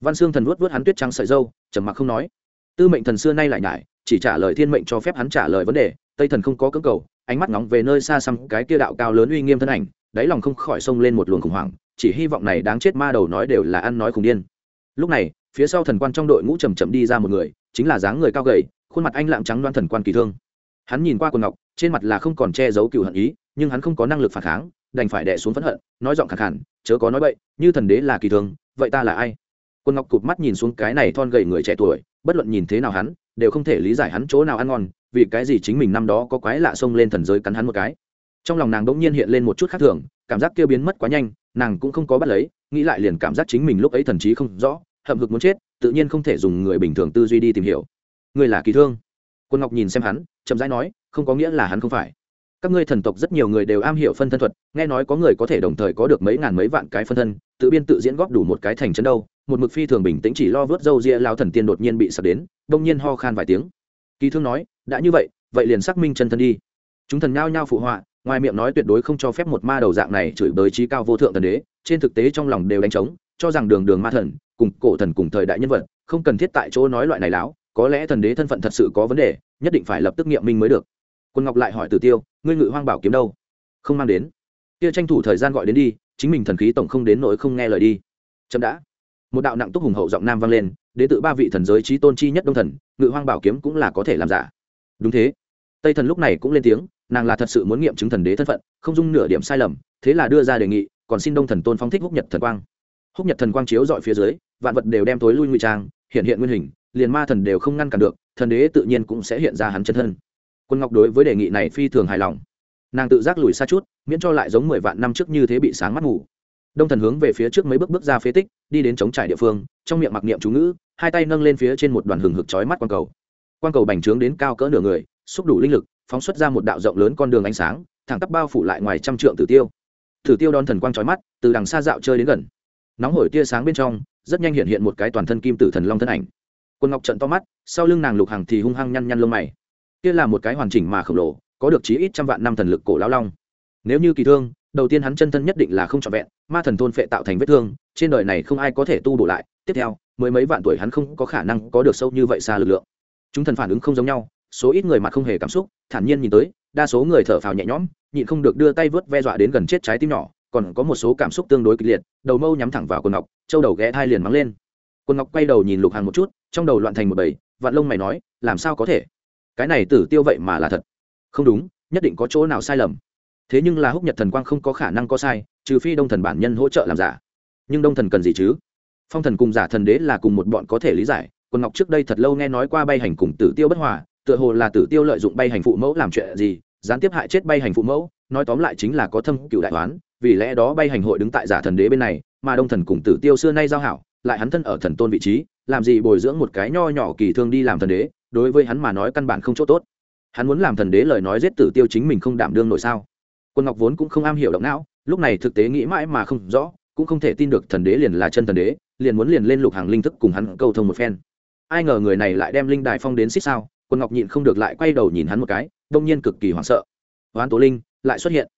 Văn xương thần vuốt vuốt hắn tuyết trắng sợi dâu trầm mặc không nói. Tư mệnh thần xưa nay lại nhải, chỉ trả lời thiên mệnh cho phép hắn trả lời vấn đề tây thần không có cưỡng cầu, ánh mắt ngóng về nơi xa xăm cái kia đạo cao lớn uy nghiêm thân ảnh, đáy lòng không khỏi xông lên một luồng khủng hoảng, chỉ hy vọng này đáng chết ma đầu nói đều là ăn nói khủng điên. Lúc này, phía sau thần quan trong đội ngũ chầm chậm đi ra một người, chính là dáng người cao gầy, khuôn mặt anh lạng trắng đoan thần quan kỳ thương. Hắn nhìn qua quần ngọc, trên mặt là không còn che giấu cựu hận ý, nhưng hắn không có năng lực phản kháng, đành phải đè xuống phẫn hận, nói giọng khẳng hẳn chớ có nói bậy, như thần đế là kỳ thương, vậy ta là ai? Quân ngọc cụp mắt nhìn xuống cái này thon gầy người trẻ tuổi, bất luận nhìn thế nào hắn, đều không thể lý giải hắn chỗ nào ăn ngon vì cái gì chính mình năm đó có quái lạ xông lên thần giới cắn hắn một cái? Trong lòng nàng đ ỗ n g nhiên hiện lên một chút khác thường, cảm giác kia biến mất quá nhanh, nàng cũng không có bắt lấy, nghĩ lại liền cảm giác chính mình lúc ấy thần trí không rõ, hậm hực muốn chết, tự nhiên không thể dùng người bình thường tư duy đi tìm hiểu. Người là kỳ thương. Quân ngọc nhìn xem hắn, chậm rãi nói, không có nghĩa là hắn không phải. Các ngươi thần tộc rất nhiều người đều am hiểu phân thân thuật, nghe nói có người có thể đồng thời có được mấy ngàn mấy vạn cái phân thân, tự biên tự diễn góp đủ một cái thành chân đâu, một mực phi thường bình tĩnh chỉ lo vớt râu ria lao thần tiên đột nhiên bị sập đến đông nhiên ho khan vài tiếng. Kỳ thương nói đã như vậy vậy liền xác minh chân thân đi. Chúng thần nhao nhao phụ họa, ngoài miệng nói tuyệt đối không cho phép một ma đầu dạng này chửi bới trí cao vô thượng thần đế, trên thực tế trong lòng đều đánh trống, cho rằng đường đường ma thần, cùng cổ thần cùng thời đại nhân vật, không cần thiết tại chỗ nói loại này láo, có lẽ thần đế thân phận thật sự có vấn đề, nhất định phải lập tức nghiệm minh mới được. Quân ngọc lại hỏi tử tiêu, ngươi ngự hoang bảo kiếm đâu? Không mang đến. Kia tranh thủ thời gian gọi đến đi, chính mình thần khí tổng không đến nỗi không nghe lời đi. Chậm đã. Một đạo nặng túc hùng hậu giọng nam vang lên đến tự ba vị thần giới trí tôn chi nhất đông thần, ngự hoang bảo kiếm cũng là có thể làm giả đúng thế. Tây thần lúc này cũng lên tiếng, nàng là thật sự muốn nghiệm chứng thần đế thân phận, không dung nửa điểm sai lầm, thế là đưa ra đề nghị, còn xin đông thần tôn phong thích húc nhật thần quang. Húc nhật thần quang chiếu dọi phía dưới, vạn vật đều đem tối lui ngụy trang, hiện hiện nguyên hình, liền ma thần đều không ngăn cản được, thần đế tự nhiên cũng sẽ hiện ra hắn chân thân. Quân ngọc đối với đề nghị này phi thường hài lòng. Nàng tự giác lùi xa chút, miễn cho lại giống mười vạn năm trước như thế bị sáng mắt ngủ đông thần hướng về phía trước mấy bước bước ra phế tích, đi đến chống trải địa phương, trong miệng mặc niệm chú ngữ, hai tay nâng lên phía trên một đoàn hừng hực chói mắt quang cầu quang cầu bành trướng đến cao cỡ nửa người, xúc đủ linh lực, phóng xuất ra một đạo rộng lớn con đường ánh sáng, thẳng tắp bao phủ lại ngoài trăm trượng tử tiêu. Tử tiêu đón thần quang trói mắt, từ đằng xa dạo chơi đến gần. Nóng hổi tia sáng bên trong, rất nhanh hiện hiện một cái toàn thân kim tử thần long thân ảnh. Quân ngọc trận to mắt, sau lưng nàng lục hàng thì hung hăng nhăn nhăn lông mày. Kia là một cái hoàn chỉnh mà khổng lồ, có được chí ít trăm vạn năm thần lực cổ lão long. Nếu như kỳ thương, đầu tiên hắn chân thân nhất định là không trọn vẹn, ma thần thôn phệ tạo thành vết thương, trên đời này không ai có thể tu bổ lại. Tiếp theo mới mấy vạn tuổi hắn không có khả năng có được sâu như vậy xa lực lượng chúng thần phản ứng không giống nhau, số ít người mặt không hề cảm xúc, thản nhiên nhìn tới, đa số người thở phào nhẹ nhõm, nhịn không được đưa tay vớt ve dọa đến gần chết trái tim nhỏ, còn có một số cảm xúc tương đối kịch liệt, đầu mâu nhắm thẳng vào quần ngọc, châu đầu ghé thai liền mắng lên. Quần ngọc quay đầu nhìn lục hàng một chút, trong đầu loạn thành một bầy vạn lông mày nói, làm sao có thể? Cái này tử tiêu vậy mà là thật. Không đúng, nhất định có chỗ nào sai lầm. Thế nhưng là húc nhật thần quang không có khả năng có sai, trừ phi đông thần bản nhân hỗ trợ làm giả. Nhưng đông thần cần gì chứ? Phong thần cùng giả thần đế là cùng một bọn có thể lý giải quân ngọc trước đây thật lâu nghe nói qua bay hành cùng tử tiêu bất hòa, tựa hồ là tử tiêu lợi dụng bay hành phụ mẫu làm chuyện gì, gián tiếp hại chết bay hành phụ mẫu, nói tóm lại chính là có thâm cựu đại toán vì lẽ đó bay hành hội đứng tại giả thần đế bên này, mà đông thần cùng tử tiêu xưa nay giao hảo, lại hắn thân ở thần tôn vị trí, làm gì bồi dưỡng một cái nho nhỏ kỳ thương đi làm thần đế, đối với hắn mà nói căn bản không chỗ tốt. Hắn muốn làm thần đế lời nói giết tử tiêu chính mình không đảm đương nổi sao? Quân ngọc vốn cũng không am hiểu động não, lúc này thực tế nghĩ mãi mà không rõ, cũng không thể tin được thần đế liền là chân thần đế, liền muốn liền lên lục hàng linh thức cùng hắn câu thông một phen ai ngờ người này lại đem linh đài phong đến xích sao? Quân ngọc nhịn không được lại quay đầu nhìn hắn một cái, đông nhiên cực kỳ hoảng sợ. Hoán tố linh lại xuất hiện.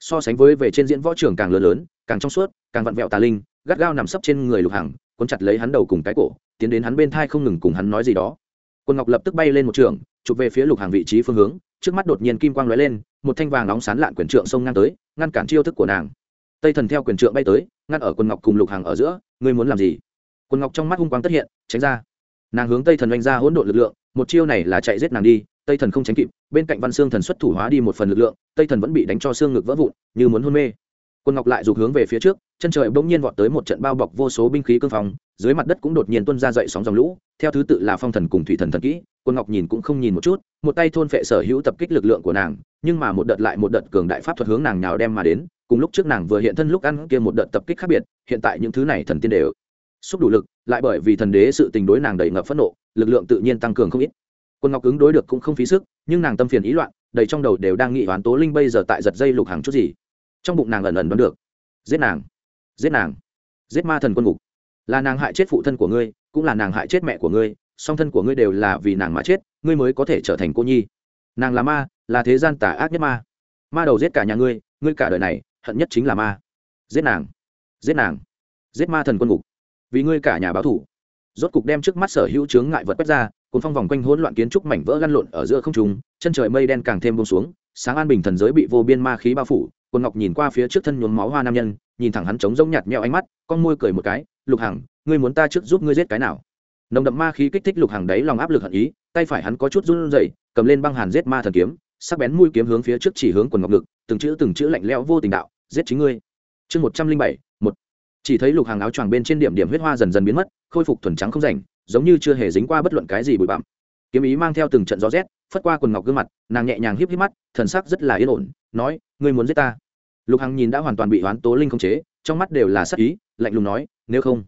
So sánh với về trên diễn võ trường càng lớn lớn, càng trong suốt, càng vặn vẹo tà linh, gắt gao nằm sấp trên người lục hằng, cuốn chặt lấy hắn đầu cùng cái cổ, tiến đến hắn bên thai không ngừng cùng hắn nói gì đó. Quân ngọc lập tức bay lên một trường, chụp về phía lục hàng vị trí phương hướng, trước mắt đột nhiên kim quang lóe lên, một thanh vàng nóng sán lạn quyền trượng xông ngang tới, ngăn cản chiêu thức của nàng. Tây thần theo quyền trượng bay tới, ngăn ở quân ngọc cùng lục hàng ở giữa, ngươi muốn làm gì? Quân ngọc trong mắt hung quang tất hiện, tránh ra nàng hướng tây thần oanh ra hỗn độn lực lượng, một chiêu này là chạy giết nàng đi, tây thần không tránh kịp, bên cạnh văn xương thần xuất thủ hóa đi một phần lực lượng, tây thần vẫn bị đánh cho xương ngực vỡ vụn, như muốn hôn mê. Quân ngọc lại rụt hướng về phía trước, chân trời bỗng nhiên vọt tới một trận bao bọc vô số binh khí cương phong, dưới mặt đất cũng đột nhiên tuôn ra dậy sóng dòng lũ, theo thứ tự là phong thần cùng thủy thần thần kỹ, quân ngọc nhìn cũng không nhìn một chút, một tay thôn phệ sở hữu tập kích lực lượng của nàng, nhưng mà một đợt lại một đợt cường đại pháp thuật hướng nàng nhào đem mà đến, cùng lúc trước nàng vừa hiện thân lúc ăn kia một đợt tập kích khác biệt, hiện tại những thứ này thần tiên đều xúc đủ lực, lại bởi vì thần đế sự tình đối nàng đầy ngập phẫn nộ, lực lượng tự nhiên tăng cường không ít. Quân ngọc ứng đối được cũng không phí sức, nhưng nàng tâm phiền ý loạn, đầy trong đầu đều đang nghĩ hoán tố linh bây giờ tại giật dây lục hàng chút gì. Trong bụng nàng ẩn ẩn đoán được. Giết nàng. Giết nàng. Giết ma thần quân ngục. Là nàng hại chết phụ thân của ngươi, cũng là nàng hại chết mẹ của ngươi, song thân của ngươi đều là vì nàng mà chết, ngươi mới có thể trở thành cô nhi. Nàng là ma, là thế gian tà ác nhất ma. Ma đầu giết cả nhà ngươi ngươi cả đời này, hận nhất chính là ma. Giết nàng. Giết nàng. Giết ma thần quân ngục vì ngươi cả nhà báo thủ. Rốt cục đem trước mắt sở hữu chướng ngại vật quét ra, cuốn phong vòng quanh hỗn loạn kiến trúc mảnh vỡ lăn lộn ở giữa không trung, chân trời mây đen càng thêm bông xuống, sáng an bình thần giới bị vô biên ma khí bao phủ, quân ngọc nhìn qua phía trước thân nhuốm máu hoa nam nhân, nhìn thẳng hắn trống rỗng nhạt nhẽo ánh mắt, con môi cười một cái, lục hằng, ngươi muốn ta trước giúp ngươi giết cái nào? Nồng đậm ma khí kích thích lục hằng đấy lòng áp lực hận ý, tay phải hắn có chút run rẩy, cầm lên băng hàn giết ma thần kiếm, sắc bén mũi kiếm hướng phía trước chỉ hướng quần ngọc ngực, từng chữ từng chữ lạnh lẽo vô tình đạo, giết chính ngươi. Chương một trăm linh bảy một chỉ thấy lục hàng áo choàng bên trên điểm điểm huyết hoa dần dần biến mất, khôi phục thuần trắng không rảnh, giống như chưa hề dính qua bất luận cái gì bụi bặm. Kiếm ý mang theo từng trận gió rét, phất qua quần ngọc gương mặt, nàng nhẹ nhàng híp híp mắt, thần sắc rất là yên ổn, nói, ngươi muốn giết ta? Lục hằng nhìn đã hoàn toàn bị hoán tố linh không chế, trong mắt đều là sắc ý, lạnh lùng nói, nếu không.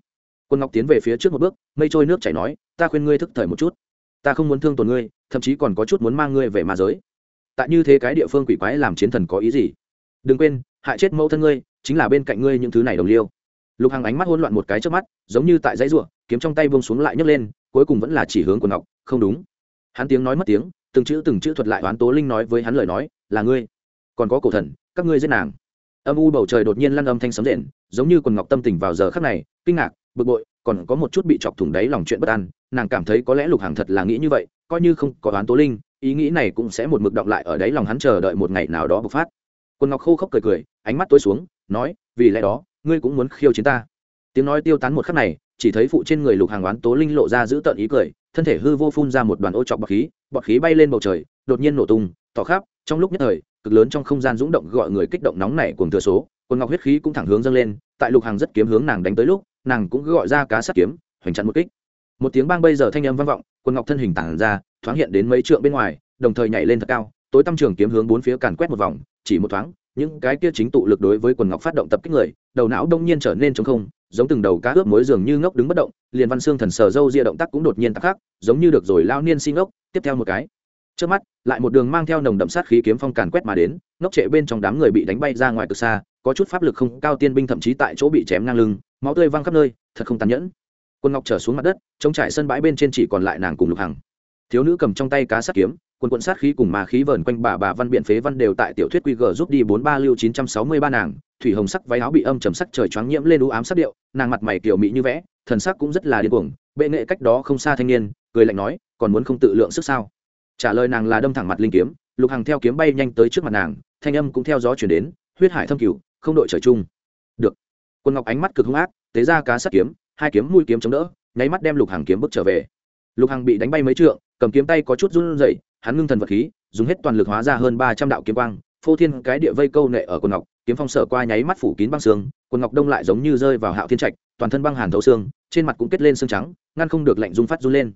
Quân ngọc tiến về phía trước một bước, mây trôi nước chảy nói, ta khuyên ngươi thức thời một chút. Ta không muốn thương tổn ngươi, thậm chí còn có chút muốn mang ngươi về mà giới. Tại như thế cái địa phương quỷ quái làm chiến thần có ý gì? Đừng quên, hại chết mẫu thân ngươi, chính là bên cạnh ngươi những thứ này đồng liêu lục hằng ánh mắt hỗn loạn một cái trước mắt, giống như tại dãy ruộng kiếm trong tay buông xuống lại nhấc lên, cuối cùng vẫn là chỉ hướng của ngọc, không đúng. Hắn tiếng nói mất tiếng, từng chữ từng chữ thuật lại oán tố linh nói với hắn lời nói, là ngươi. Còn có cổ thần, các ngươi giết nàng. Âm u bầu trời đột nhiên lăn âm thanh sấm rền, giống như quần ngọc tâm tình vào giờ khắc này, kinh ngạc, bực bội, còn có một chút bị chọc thủng đáy lòng chuyện bất an, nàng cảm thấy có lẽ lục hàng thật là nghĩ như vậy, coi như không có oán tố linh, ý nghĩ này cũng sẽ một mực động lại ở đáy lòng hắn chờ đợi một ngày nào đó bộc phát. Quần ngọc khô khốc cười cười, ánh mắt tối xuống, nói, vì lẽ đó ngươi cũng muốn khiêu chiến ta. Tiếng nói tiêu tán một khắc này, chỉ thấy phụ trên người lục hàng oán tố linh lộ ra giữ tợn ý cười, thân thể hư vô phun ra một đoàn ô trọc bọt khí bọt khí bay lên bầu trời, đột nhiên nổ tung, tỏ khắp, trong lúc nhất thời, cực lớn trong không gian rúng động gọi người kích động nóng nảy cùng thừa số quân ngọc huyết khí cũng thẳng hướng dâng lên, tại lục hàng rất kiếm hướng nàng đánh tới lúc, nàng cũng gọi ra cá sắt kiếm, hoành chặn một kích. Một tiếng bang bây giờ thanh âm vang vọng quân ngọc thân hình tản ra, thoáng hiện đến mấy trượng bên ngoài, đồng thời nhảy lên thật cao, tối tâm trường kiếm hướng bốn phía càn quét một vòng, chỉ một thoáng những cái kia chính tụ lực đối với quần ngọc phát động tập kích người, đầu não đông nhiên trở nên trống không, giống từng đầu cá ướp mối dường như ngốc đứng bất động, liền văn xương thần sờ dâu ria động tác cũng đột nhiên tắc khắc giống như được rồi lao niên sinh ngốc, tiếp theo một cái. Trước mắt, lại một đường mang theo nồng đậm sát khí kiếm phong càn quét mà đến, ngốc trệ bên trong đám người bị đánh bay ra ngoài từ xa, có chút pháp lực không, cao tiên binh thậm chí tại chỗ bị chém ngang lưng, máu tươi văng khắp nơi, thật không tàn nhẫn. Quân ngọc trở xuống mặt đất chống trải sân bãi bên trên chỉ còn lại nàng cùng lục hằng. Thiếu nữ cầm trong tay cá sắt kiếm quần quận sát khí cùng mà khí vờn quanh bà bà văn biện phế văn đều tại tiểu thuyết quy gờ giúp đi bốn ba lưu chín trăm sáu mươi ba nàng. Thủy hồng sắc váy áo bị âm trầm sắc trời choáng nhiễm lên đũ ám sắc điệu, nàng mặt mày kiểu mỹ như vẽ, thần sắc cũng rất là điên cuồng, bệ nghệ cách đó không xa thanh niên, cười lạnh nói, còn muốn không tự lượng sức sao? Trả lời nàng là đâm thẳng mặt linh kiếm, lục hằng theo kiếm bay nhanh tới trước mặt nàng, thanh âm cũng theo gió chuyển đến, huyết hải thâm cửu, không đội trời chung. Được. Quân ngọc ánh mắt cực hung ác, tế ra cá sắt kiếm, hai kiếm mũi kiếm chống đỡ, nháy mắt đem lục hàng kiếm bước trở về. Lục hằng bị đánh bay mấy trượng, cầm kiếm tay có chút run rẩy hắn ngưng thần vật khí, dùng hết toàn lực hóa ra hơn ba trăm đạo kiếm quang, phô thiên cái địa vây câu nệ ở quần ngọc, kiếm phong sở qua nháy mắt phủ kín băng xương, quần ngọc đông lại giống như rơi vào hạo thiên trạch, toàn thân băng hàn thấu xương, trên mặt cũng kết lên xương trắng, ngăn không được lạnh rung phát run lên.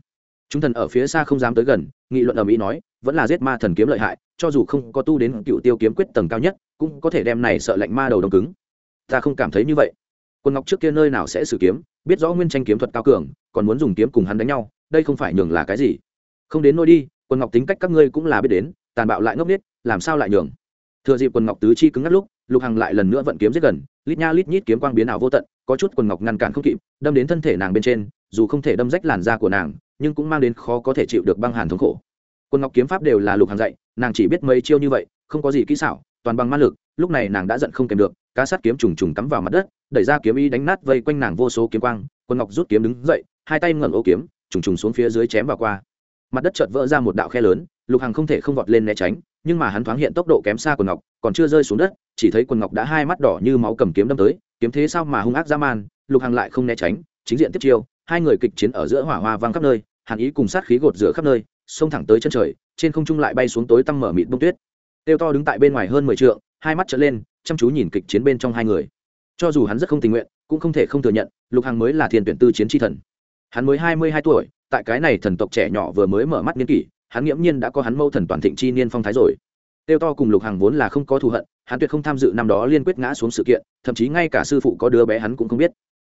Chúng thần ở phía xa không dám tới gần, nghị luận ở mỹ nói, vẫn là giết ma thần kiếm lợi hại, cho dù không có tu đến cựu tiêu kiếm quyết tầng cao nhất, cũng có thể đem này sợ lạnh ma đầu đông cứng. Ta không cảm thấy như vậy. Quân ngọc trước kia nơi nào sẽ sử kiếm, biết rõ nguyên tranh kiếm thuật cao cường, còn muốn dùng kiếm cùng hắn đánh nhau, đây không phải nhường là cái gì. Không đến nôi đi quân ngọc tính cách các ngươi cũng là biết đến, tàn bạo lại ngốc nghếch, làm sao lại nhường? Thừa dịp quần ngọc tứ chi cứng ngắt lúc, lục hằng lại lần nữa vận kiếm rất gần, lít nha lít nhít kiếm quang biến ảo vô tận, có chút quần ngọc ngăn cản không kịp, đâm đến thân thể nàng bên trên, dù không thể đâm rách làn da của nàng, nhưng cũng mang đến khó có thể chịu được băng hàn thống khổ. Quần ngọc kiếm pháp đều là lục hằng dạy, nàng chỉ biết mấy chiêu như vậy, không có gì kỹ xảo, toàn bằng ma lực, lúc này nàng đã giận không kèm được, cá sát kiếm trùng trùng cắm vào mặt đất, đẩy ra kiếm y đánh nát vây quanh nàng vô số kiếm quang quân ngọc rút kiếm đứng dậy, hai tay ngẩng ô kiếm, trùng trùng xuống phía dưới chém vào qua mặt đất chợt vỡ ra một đạo khe lớn, lục hằng không thể không vọt lên né tránh, nhưng mà hắn thoáng hiện tốc độ kém xa quần ngọc, còn chưa rơi xuống đất, chỉ thấy quần ngọc đã hai mắt đỏ như máu cầm kiếm đâm tới, kiếm thế sao mà hung ác dã man, lục hằng lại không né tránh, chính diện tiếp chiêu, hai người kịch chiến ở giữa hỏa hoa vang khắp nơi, hàn ý cùng sát khí gột rửa khắp nơi, xông thẳng tới chân trời, trên không trung lại bay xuống tối tăm mở mịt bông tuyết. Tiêu to đứng tại bên ngoài hơn mười trượng, hai mắt trở lên, chăm chú nhìn kịch chiến bên trong hai người. Cho dù hắn rất không tình nguyện, cũng không thể không thừa nhận, lục hằng mới là thiên tuyển tư chiến tri thần hắn mới hai mươi hai tuổi, tại cái này thần tộc trẻ nhỏ vừa mới mở mắt niên kỷ, hắn nghiễm nhiên đã có hắn mâu thần toàn thịnh chi niên phong thái rồi. Tiêu to cùng lục Hàng vốn là không có thù hận, hắn tuyệt không tham dự năm đó liên quyết ngã xuống sự kiện, thậm chí ngay cả sư phụ có đứa bé hắn cũng không biết.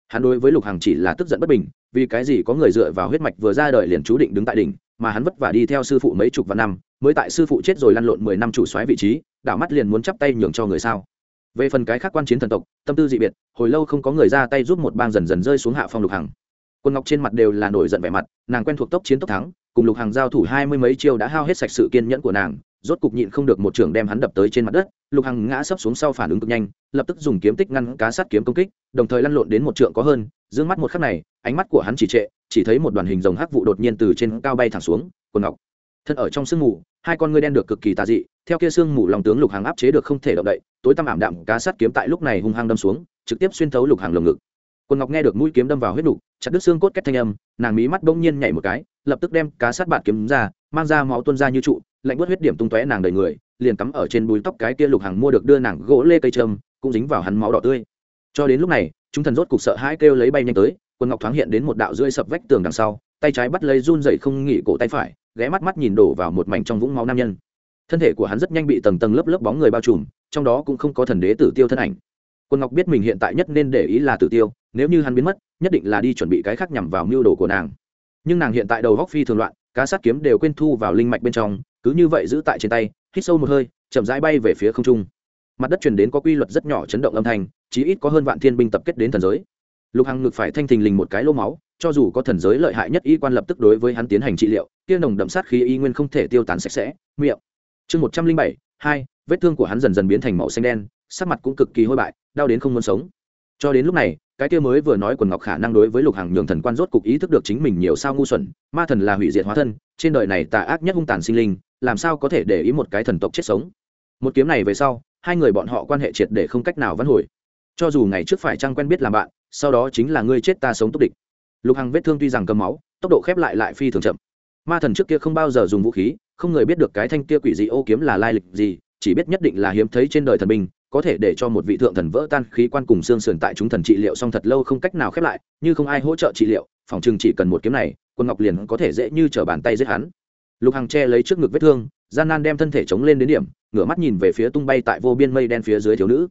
Hắn đối với lục Hàng chỉ là tức giận bất bình, vì cái gì có người dựa vào huyết mạch vừa ra đời liền chú định đứng tại đỉnh, mà hắn vất vả đi theo sư phụ mấy chục vạn năm, mới tại sư phụ chết rồi lăn lộn mười năm chủ xoáy vị trí, đảo mắt liền muốn chắp tay nhường cho người sao. Về phần cái khác quan chiến thần tộc, tâm tư dị biệt, hồi lâu không có người ra tay giúp một bang dần dần rơi xuống hạ phong lục hằng quân ngọc trên mặt đều là nổi giận vẻ mặt, nàng quen thuộc tốc chiến tốc thắng, cùng lục hàng giao thủ hai mươi mấy chiêu đã hao hết sạch sự kiên nhẫn của nàng, rốt cục nhịn không được một trưởng đem hắn đập tới trên mặt đất. Lục hằng ngã sấp xuống sau phản ứng cực nhanh, lập tức dùng kiếm tích ngăn cá sát kiếm công kích, đồng thời lăn lộn đến một trượng có hơn. D ư ơ n g mắt một khắc này, ánh mắt của hắn chỉ trệ, chỉ thấy một đoàn hình rồng hắc vụ đột nhiên từ trên cao bay thẳng xuống, quần ngọc. Thân ở trong sương mù, hai con ngươi đen được cực kỳ tà dị, theo kia sương mù lòng tướng lục hằng áp chế được không thể động đậy, tối tăm ảm đạm cá sát kiếm tại lúc này hung hăng đâm xuống, trực tiếp xuyên thấu lục hằng lồng ngực quần ngọc nghe được mũi kiếm đâm vào huyết đục chặt đứt xương cốt kết thanh âm, nàng mí mắt bỗng nhiên nhảy một cái, lập tức đem cá sát bạt kiếm ra, mang ra máu tuôn ra như trụ, lạnh bớt huyết điểm tung tóe nàng đầy người, liền cắm ở trên bùi tóc cái kia lục hàng mua được đưa nàng gỗ lê cây trâm, cũng dính vào hắn máu đỏ tươi. Cho đến lúc này, chúng thần rốt cục sợ hãi kêu lấy bay nhanh tới quân ngọc thoáng hiện đến một đạo rưỡi sập vách tường đằng sau, tay trái bắt lấy run dậy không nghỉ cổ tay phải, ghé mắt mắt nhìn đổ vào một mảnh trong vũng máu nam nhân. Thân thể của hắn rất nhanh bị tầng tầng lớp lớp bóng người bao trùm, trong đó cũng không có thần đế tử tiêu thân ảnh quân ngọc biết mình hiện tại nhất nên để ý là tử tiêu, nếu như hắn biến mất, nhất định là đi chuẩn bị cái khác nhằm vào mưu đồ của nàng. Nhưng nàng hiện tại đầu góc phi thường loạn, cá sát kiếm đều quên thu vào linh mạch bên trong, cứ như vậy giữ tại trên tay, hít sâu một hơi, chậm rãi bay về phía không trung. Mặt đất truyền đến có quy luật rất nhỏ chấn động âm thanh, chí ít có hơn vạn thiên binh tập kết đến thần giới. Lục hằng ngực phải thanh thình lình một cái lô máu, cho dù có thần giới lợi hại nhất y quan lập tức đối với hắn tiến hành trị liệu tiêu nồng đậm sát khí y nguyên không thể tiêu tán sạch sẽ. Miệng. Chương một trăm linh bảy hai, vết thương của hắn dần dần biến thành màu xanh đen, sắc mặt cũng cực kỳ hôi bại, đau đến không muốn sống. Cho đến lúc này, cái kia mới vừa nói quần ngọc khả năng đối với lục hàng nhường thần quan rốt cục ý thức được chính mình nhiều sao ngu xuẩn, ma thần là hủy diệt hóa thân, trên đời này tà ác nhất hung tàn sinh linh, làm sao có thể để ý một cái thần tộc chết sống? Một kiếm này về sau, hai người bọn họ quan hệ triệt để không cách nào vãn hồi. Cho dù ngày trước phải chăng quen biết làm bạn, sau đó chính là ngươi chết ta sống túc địch. Lục hằng vết thương tuy rằng cầm máu, tốc độ khép lại lại phi thường chậm. Ma thần trước kia không bao giờ dùng vũ khí không người biết được cái thanh kia quỷ dị ô kiếm là lai lịch gì, chỉ biết nhất định là hiếm thấy trên đời thần binh, có thể để cho một vị thượng thần vỡ tan khí quan cùng xương sườn tại chúng thần trị liệu xong thật lâu không cách nào khép lại, như không ai hỗ trợ trị liệu, phòng chừng chỉ cần một kiếm này, quân ngọc liền có thể dễ như t bàn tay giết hắn. Lục hằng che lấy trước ngực vết thương, gian nan đem thân thể chống lên đến điểm, ngửa mắt nhìn về phía tung bay tại vô biên mây đen phía dưới thiếu nữ.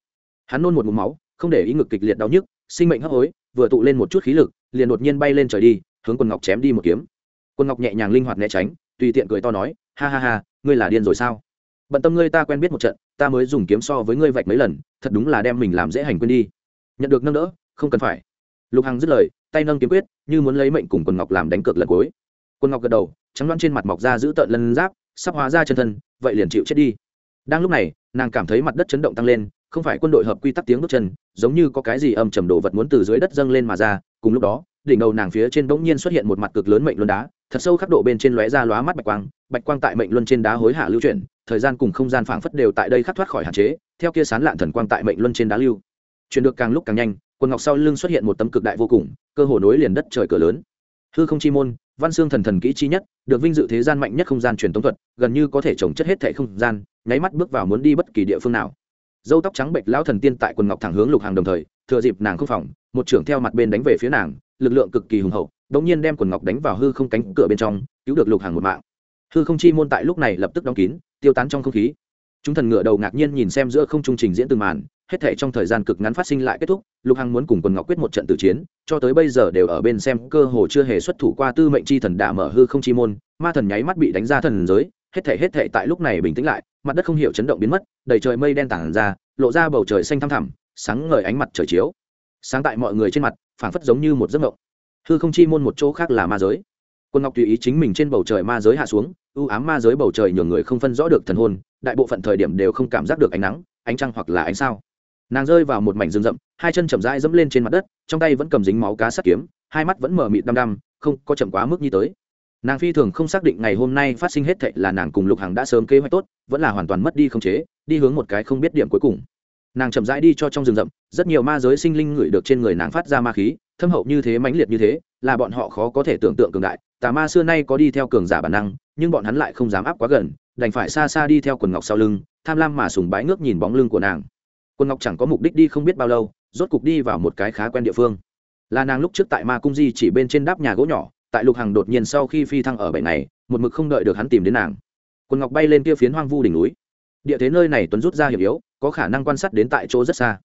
Hắn nôn một mụm máu, không để ý ngực kịch liệt đau nhức, sinh mệnh hấp hối, vừa tụ lên một chút khí lực, liền đột nhiên bay lên trời đi, hướng quân ngọc chém đi một kiếm. Quân ngọc nhẹ nhàng linh hoạt né tránh, tùy tiện cười to nói ha ha ha, ngươi là điên rồi sao? Bận tâm ngươi ta quen biết một trận, ta mới dùng kiếm so với ngươi vạch mấy lần, thật đúng là đem mình làm dễ hành quên đi. Nhận được nâng đỡ, không cần phải. Lục hằng dứt lời, tay nâng kiếm quyết, như muốn lấy mệnh cùng quần ngọc làm đánh cược lần cuối. Quần ngọc gật đầu, trắng loan trên mặt mọc ra giữ tợn lân giáp, sắp hóa ra chân thân, vậy liền chịu chết đi. Đang lúc này, nàng cảm thấy mặt đất chấn động tăng lên, không phải quân đội hợp quy tắc tiếng bước chân, giống như có cái gì âm trầm đồ vật muốn từ dưới đất dâng lên mà ra, cùng lúc đó, đỉnh đầu nàng phía trên bỗng nhiên xuất hiện một mặt cực lớn mệnh luân đá thật sâu khắc độ bên trên lóe ra lóa mắt bạch quang bạch quang tại mệnh luân trên đá hối hạ lưu chuyển, thời gian cùng không gian phảng phất đều tại đây khắc thoát khỏi hạn chế, theo kia sán lạn thần quang tại mệnh luân trên đá lưu. Chuyển được càng lúc càng nhanh, quần ngọc sau lưng xuất hiện một tấm cực đại vô cùng, cơ hồ nối liền đất trời cửa lớn. Hư không chi môn, văn xương thần thần kỹ chi nhất, được vinh dự thế gian mạnh nhất không gian truyền tống thuật, gần như có thể trồng chất hết thệ không gian, nháy mắt bước vào muốn đi bất kỳ địa phương nào. Dâu tóc trắng bệch lão thần tiên tại quần ngọc thẳng hướng lục hàng đồng thời, thừa dịp nàng không phòng, một trưởng theo mặt bên đánh về phía nàng lực lượng cực kỳ hùng hậu đống nhiên đem quần ngọc đánh vào hư không cánh cửa bên trong, cứu được lục hàng một mạng. Hư không chi môn tại lúc này lập tức đóng kín, tiêu tán trong không khí. Chúng thần ngựa đầu ngạc nhiên nhìn xem giữa không trung trình diễn từng màn, hết thể trong thời gian cực ngắn phát sinh lại kết thúc, lục hằng muốn cùng quần ngọc quyết một trận tử chiến, cho tới bây giờ đều ở bên xem, cơ hồ chưa hề xuất thủ qua tư mệnh chi thần đả mở hư không chi môn, ma thần nháy mắt bị đánh ra thần giới, hết thể hết thể tại lúc này bình tĩnh lại, mặt đất không hiểu chấn động biến mất, đầy trời mây đen tản ra, lộ ra bầu trời xanh thăm thẳm, sáng ngời ánh mặt trời chiếu. Sáng tại mọi người trên mặt phảng phất giống như một giấc mộng. Hư không chi môn một chỗ khác là ma giới. Quân ngọc tùy ý chính mình trên bầu trời ma giới hạ xuống, ưu ám ma giới bầu trời nhường người không phân rõ được thần hồn, đại bộ phận thời điểm đều không cảm giác được ánh nắng, ánh trăng hoặc là ánh sao. Nàng rơi vào một mảnh rừng rậm, hai chân chậm rãi dẫm lên trên mặt đất, trong tay vẫn cầm dính máu cá sắt kiếm, hai mắt vẫn mở mịt đăm đăm, không có chậm quá mức như tới. Nàng phi thường không xác định ngày hôm nay phát sinh hết thệ là nàng cùng lục hằng đã sớm kế hoạch tốt, vẫn là hoàn toàn mất đi không chế, đi hướng một cái không biết điểm cuối cùng nàng chậm rãi đi cho trong rừng rậm, rất nhiều ma giới sinh linh ngửi được trên người nàng phát ra ma khí, thâm hậu như thế mãnh liệt như thế, là bọn họ khó có thể tưởng tượng cường đại. Tà ma xưa nay có đi theo cường giả bản năng, nhưng bọn hắn lại không dám áp quá gần, đành phải xa xa đi theo quần ngọc sau lưng, tham lam mà sùng bái ngước nhìn bóng lưng của nàng. Quần ngọc chẳng có mục đích đi không biết bao lâu, rốt cục đi vào một cái khá quen địa phương. Là nàng lúc trước tại ma cung di chỉ bên trên đáp nhà gỗ nhỏ, tại lục hằng đột nhiên sau khi phi thăng ở bảy này một mực không đợi được hắn tìm đến nàng. Quần ngọc bay lên kia phiến hoang vu đỉnh núi. Địa thế nơi này tuấn rút ra hiểm yếu có khả năng quan sát đến tại chỗ rất xa.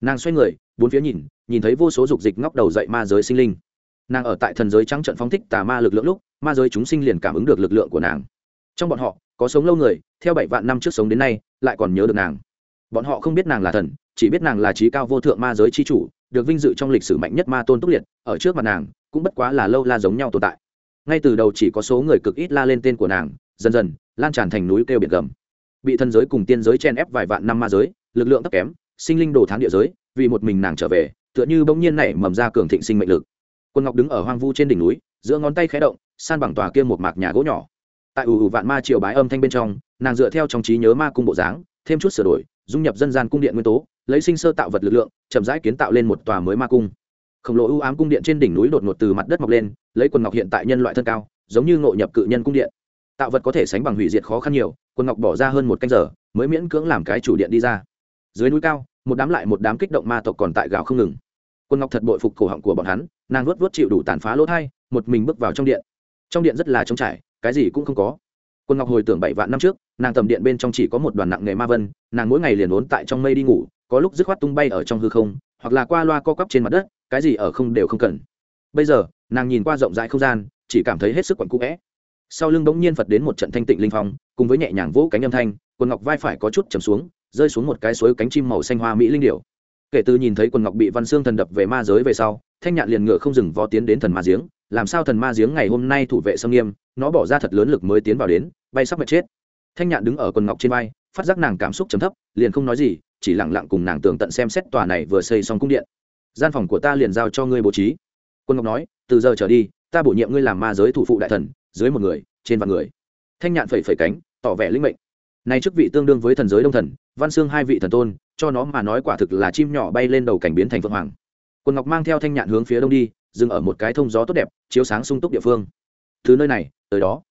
Nàng xoay người, bốn phía nhìn nhìn thấy vô số dục dịch ngóc đầu dậy ma giới sinh linh. Nàng ở tại thần giới trắng trận phóng thích tà ma lực lượng lúc, ma giới chúng sinh liền cảm ứng được lực lượng của nàng. Trong bọn họ, có sống lâu người, theo bảy vạn năm trước sống đến nay, lại còn nhớ được nàng. Bọn họ không biết nàng là thần, chỉ biết nàng là trí cao vô thượng ma giới c h i chủ, được vinh dự trong lịch sử mạnh nhất ma tôn túc liệt, ở trước mặt nàng, cũng bất quá là lâu la giống nhau tồn tại. Ngay từ đầu chỉ có số người cực ít la lên tên của nàng, dần dần, lan tràn thành núi kêu biển gầm bị thần giới cùng tiên giới chen ép vài vạn năm ma giới, lực lượng thấp kém, sinh linh đồ tháng địa giới, vì một mình nàng trở về, tựa như bỗng nhiên nảy mầm ra cường thịnh sinh mệnh lực. Quân ngọc đứng ở hoang vu trên đỉnh núi, giữa ngón tay khé động, san bằng tòa kia một mạc nhà gỗ nhỏ. Tại ủ ủ vạn ma triều bái âm thanh bên trong, nàng dựa theo trong trí nhớ ma cung bộ dáng, thêm chút sửa đổi, dung nhập dân gian cung điện nguyên tố, lấy sinh sơ tạo vật lực lượng, chậm rãi kiến tạo lên một tòa mới ma cung. Khổng lồ ưu ám cung điện trên đỉnh núi đột ngột từ mặt đất mọc lên, lấy quần ngọc hiện tại nhân loại thân cao, giống như ngộ nhập cự nhân cung điện tạo vật có thể sánh bằng hủy diệt khó khăn nhiều, Quân ngọc bỏ ra hơn một canh giờ, mới miễn cưỡng làm cái chủ điện đi ra. Dưới núi cao, một đám lại một đám kích động ma tộc còn tại gào không ngừng. Quân ngọc thật bội phục cổ họng của bọn hắn, nàng luốt vớt chịu đủ tàn phá lỗ thai, một mình bước vào trong điện. Trong điện rất là trống trải, cái gì cũng không có. Quân ngọc hồi tưởng bảy vạn năm trước, nàng tầm điện bên trong chỉ có một đoàn nặng nghề ma vân, nàng mỗi ngày liền ốn tại trong mây đi ngủ, có lúc dứt khoát tung bay ở trong hư không, hoặc là qua loa co cắp trên mặt đất, cái gì ở không đều không cần. Bây giờ, nàng nhìn qua rộng rãi không gian, chỉ cảm thấy hết sức quặn cũ vẽ sau lưng bỗng nhiên phật đến một trận thanh tịnh linh phong, cùng với nhẹ nhàng vỗ cánh âm thanh, quần ngọc vai phải có chút chầm xuống, rơi xuống một cái suối cánh chim màu xanh hoa mỹ linh điểu. Kể từ nhìn thấy quần ngọc bị văn xương thần đập về ma giới về sau, thanh nhạn liền ngựa không dừng vó tiến đến thần ma giếng, làm sao thần ma giếng ngày hôm nay thủ vệ sâm nghiêm, nó bỏ ra thật lớn lực mới tiến vào đến, bay sắp mệt chết. Thanh nhạn đứng ở quần ngọc trên vai, phát giác nàng cảm xúc chấm thấp, liền không nói gì, chỉ lẳng lặng cùng nàng tường tận xem xét tòa này vừa xây xong cung điện. Gian phòng của ta liền giao cho ngươi bố trí. Quân ngọc nói, từ giờ trở đi, ta bổ nhiệm ngươi làm ma giới thủ phụ đại thần dưới một người, trên vạn người. Thanh nhạn phẩy phẩy cánh, tỏ vẻ linh mệnh. Này chức vị tương đương với thần giới đông thần, văn xương hai vị thần tôn, cho nó mà nói quả thực là chim nhỏ bay lên đầu cảnh biến thành phượng hoàng. Quân ngọc mang theo thanh nhạn hướng phía đông đi, dừng ở một cái thông gió tốt đẹp, chiếu sáng sung túc địa phương. Thứ nơi này, tới đó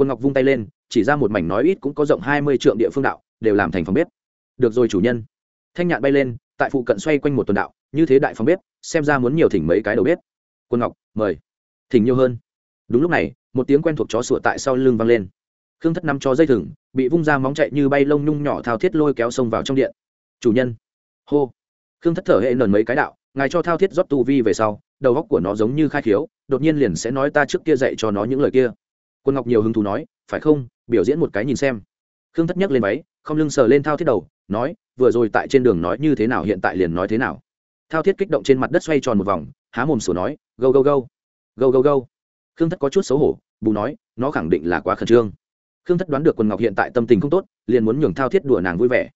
quân ngọc vung tay lên, chỉ ra một mảnh nói ít cũng có rộng hai mươi trượng địa phương đạo, đều làm thành phòng bếp. Được rồi chủ nhân. Thanh nhạn bay lên, tại phụ cận xoay quanh một tuần đạo, như thế đại phòng bếp, xem ra muốn nhiều thỉnh mấy cái đầu bếp. Quân ngọc, mời. Thỉnh nhiều hơn đúng lúc này, một tiếng quen thuộc chó sủa tại sau lưng vang lên. Khương thất nắm cho dây thừng, bị vung ra móng chạy như bay lông nhung nhỏ thao thiết lôi kéo sông vào trong điện. Chủ nhân! Hô! Khương thất thở hệ nần mấy cái đạo, ngài cho thao thiết rót tu vi về sau, đầu góc của nó giống như khai khiếu, đột nhiên liền sẽ nói ta trước kia dạy cho nó những lời kia. Quân ngọc nhiều hứng thú nói, phải không? Biểu diễn một cái nhìn xem. Khương thất nhấc lên máy không lưng sờ lên thao thiết đầu, nói, vừa rồi tại trên đường nói như thế nào, hiện tại liền nói thế nào. Thao thiết kích động trên mặt đất xoay tròn một vòng, há mồm sủa nói, gâu gâu gâu. Gâu gâu gâu khương thất có chút xấu hổ, bù nói, nó khẳng định là quá khẩn trương. Khương thất đoán được quần ngọc hiện tại tâm tình không tốt, liền muốn nhường thao thiết đùa nàng vui vẻ.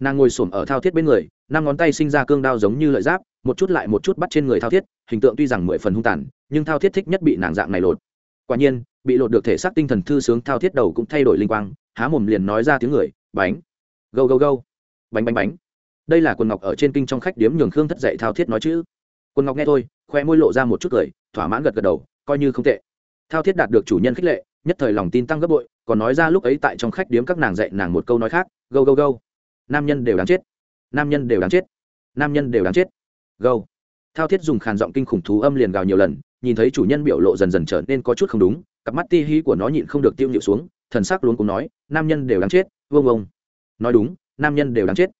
Nàng ngồi s ổ m ở thao thiết bên người, năm ngón tay sinh ra cương đao giống như lợi giáp, một chút lại một chút bắt trên người thao thiết, hình tượng tuy rằng mười phần hung tàn, nhưng thao thiết thích nhất bị nàng dạng này lột. Quả nhiên, bị lột được thể xác tinh thần thư sướng thao thiết đầu cũng thay đổi linh quang, há mồm liền nói ra tiếng người, bánh. Gâu gâu gâu. Bánh bánh bánh. Đây là quần ngọc ở trên kinh trong khách điếm nhường khương thất dạy thao thiết nói chữ. Quần ngọc nghe thôi, khoe môi lộ ra một chút cười, thỏa mãn gật gật đầu, coi như không tệ thao thiết đạt được chủ nhân khích lệ, nhất thời lòng tin tăng gấp bội, còn nói ra lúc ấy tại trong khách điếm các nàng dạy nàng một câu nói khác, gâu gâu gâu. Nam nhân đều đáng chết. Nam nhân đều đáng chết. Nam nhân đều đáng chết. Gâu. Thao thiết dùng khàn giọng kinh khủng thú âm liền gào nhiều lần, nhìn thấy chủ nhân biểu lộ dần dần trở nên có chút không đúng, cặp mắt ti hí của nó nhịn không được tiêu nhịu xuống, thần sắc luôn cũng nói, nam nhân đều đáng chết, vương ông. Nói đúng, nam nhân đều đáng chết.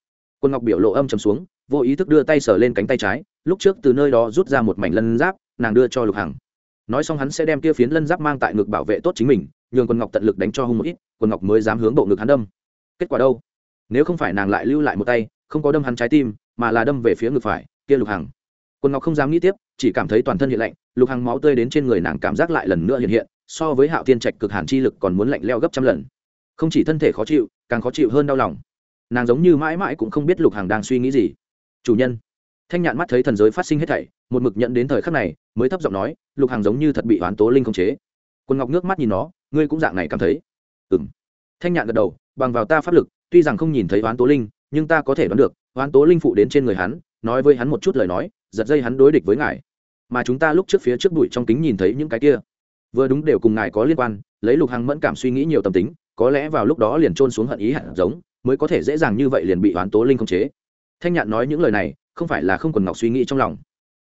Quân ngọc biểu lộ âm trầm xuống, vô ý thức đưa tay sờ lên cánh tay trái, lúc trước từ nơi đó rút ra một mảnh lân giáp, nàng đưa cho lục hằng nói xong hắn sẽ đem kia phiến lân giáp mang tại ngực bảo vệ tốt chính mình, nhường quân ngọc tận lực đánh cho hung một ít quân ngọc mới dám hướng bộ ngực hắn đâm. Kết quả đâu? Nếu không phải nàng lại lưu lại một tay, không có đâm hắn trái tim, mà là đâm về phía ngực phải, kia lục hằng. Quân ngọc không dám nghĩ tiếp, chỉ cảm thấy toàn thân hiện lạnh, lục hằng máu tươi đến trên người nàng cảm giác lại lần nữa hiện hiện, so với hạo thiên trạch cực hàn chi lực còn muốn lạnh leo gấp trăm lần. Không chỉ thân thể khó chịu, càng khó chịu hơn đau lòng. Nàng giống như mãi mãi cũng không biết lục hằng đang suy nghĩ gì. Chủ nhân thanh nhạn mắt thấy thần giới phát sinh hết thảy, một mực nhận đến thời khắc này, mới thấp giọng nói, lục hằng giống như thật bị oán tố linh khống chế. Quân ngọc nước mắt nhìn nó, ngươi cũng dạng này cảm thấy? Ừ m thanh nhạn gật đầu, bằng vào ta pháp lực, tuy rằng không nhìn thấy oán tố linh, nhưng ta có thể đoán được oán tố linh phụ đến trên người hắn, nói với hắn một chút lời nói, giật dây hắn đối địch với ngài. Mà chúng ta lúc trước phía trước bụi trong kính nhìn thấy những cái kia. Vừa đúng đều cùng ngài có liên quan, lấy lục hằng mẫn cảm suy nghĩ nhiều tâm tính, có lẽ vào lúc đó liền trôn xuống hận ý hẳn giống, mới có thể dễ dàng như vậy liền bị oán tố linh khống chế. Thanh nhạn nói những lời này không phải là không quần ngọc suy nghĩ trong lòng.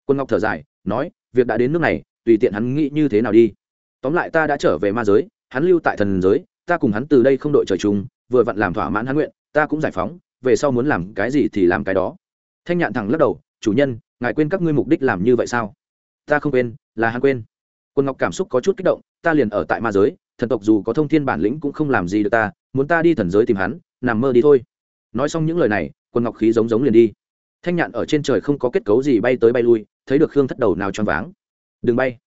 Quân ngọc thở dài, nói, việc đã đến nước này, tùy tiện hắn nghĩ như thế nào đi. Tóm lại ta đã trở về ma giới, hắn lưu tại thần giới, ta cùng hắn từ đây không đội trời chung, vừa vặn làm thỏa mãn hắn nguyện, ta cũng giải phóng, về sau muốn làm cái gì thì làm cái đó. Thanh nhạn thẳng lắc đầu, chủ nhân, ngài quên các ngươi mục đích làm như vậy sao? Ta không quên, là hắn quên. Quân ngọc cảm xúc có chút kích động, ta liền ở tại ma giới, thần tộc dù có thông thiên bản lĩnh cũng không làm gì được ta, muốn ta đi thần giới tìm hắn, nằm mơ đi thôi. Nói xong những lời này quân ngọc khí giống giống liền đi thanh nhạn ở trên trời không có kết cấu gì bay tới bay lui, thấy được khương thất đầu nào choáng váng. Đừng bay.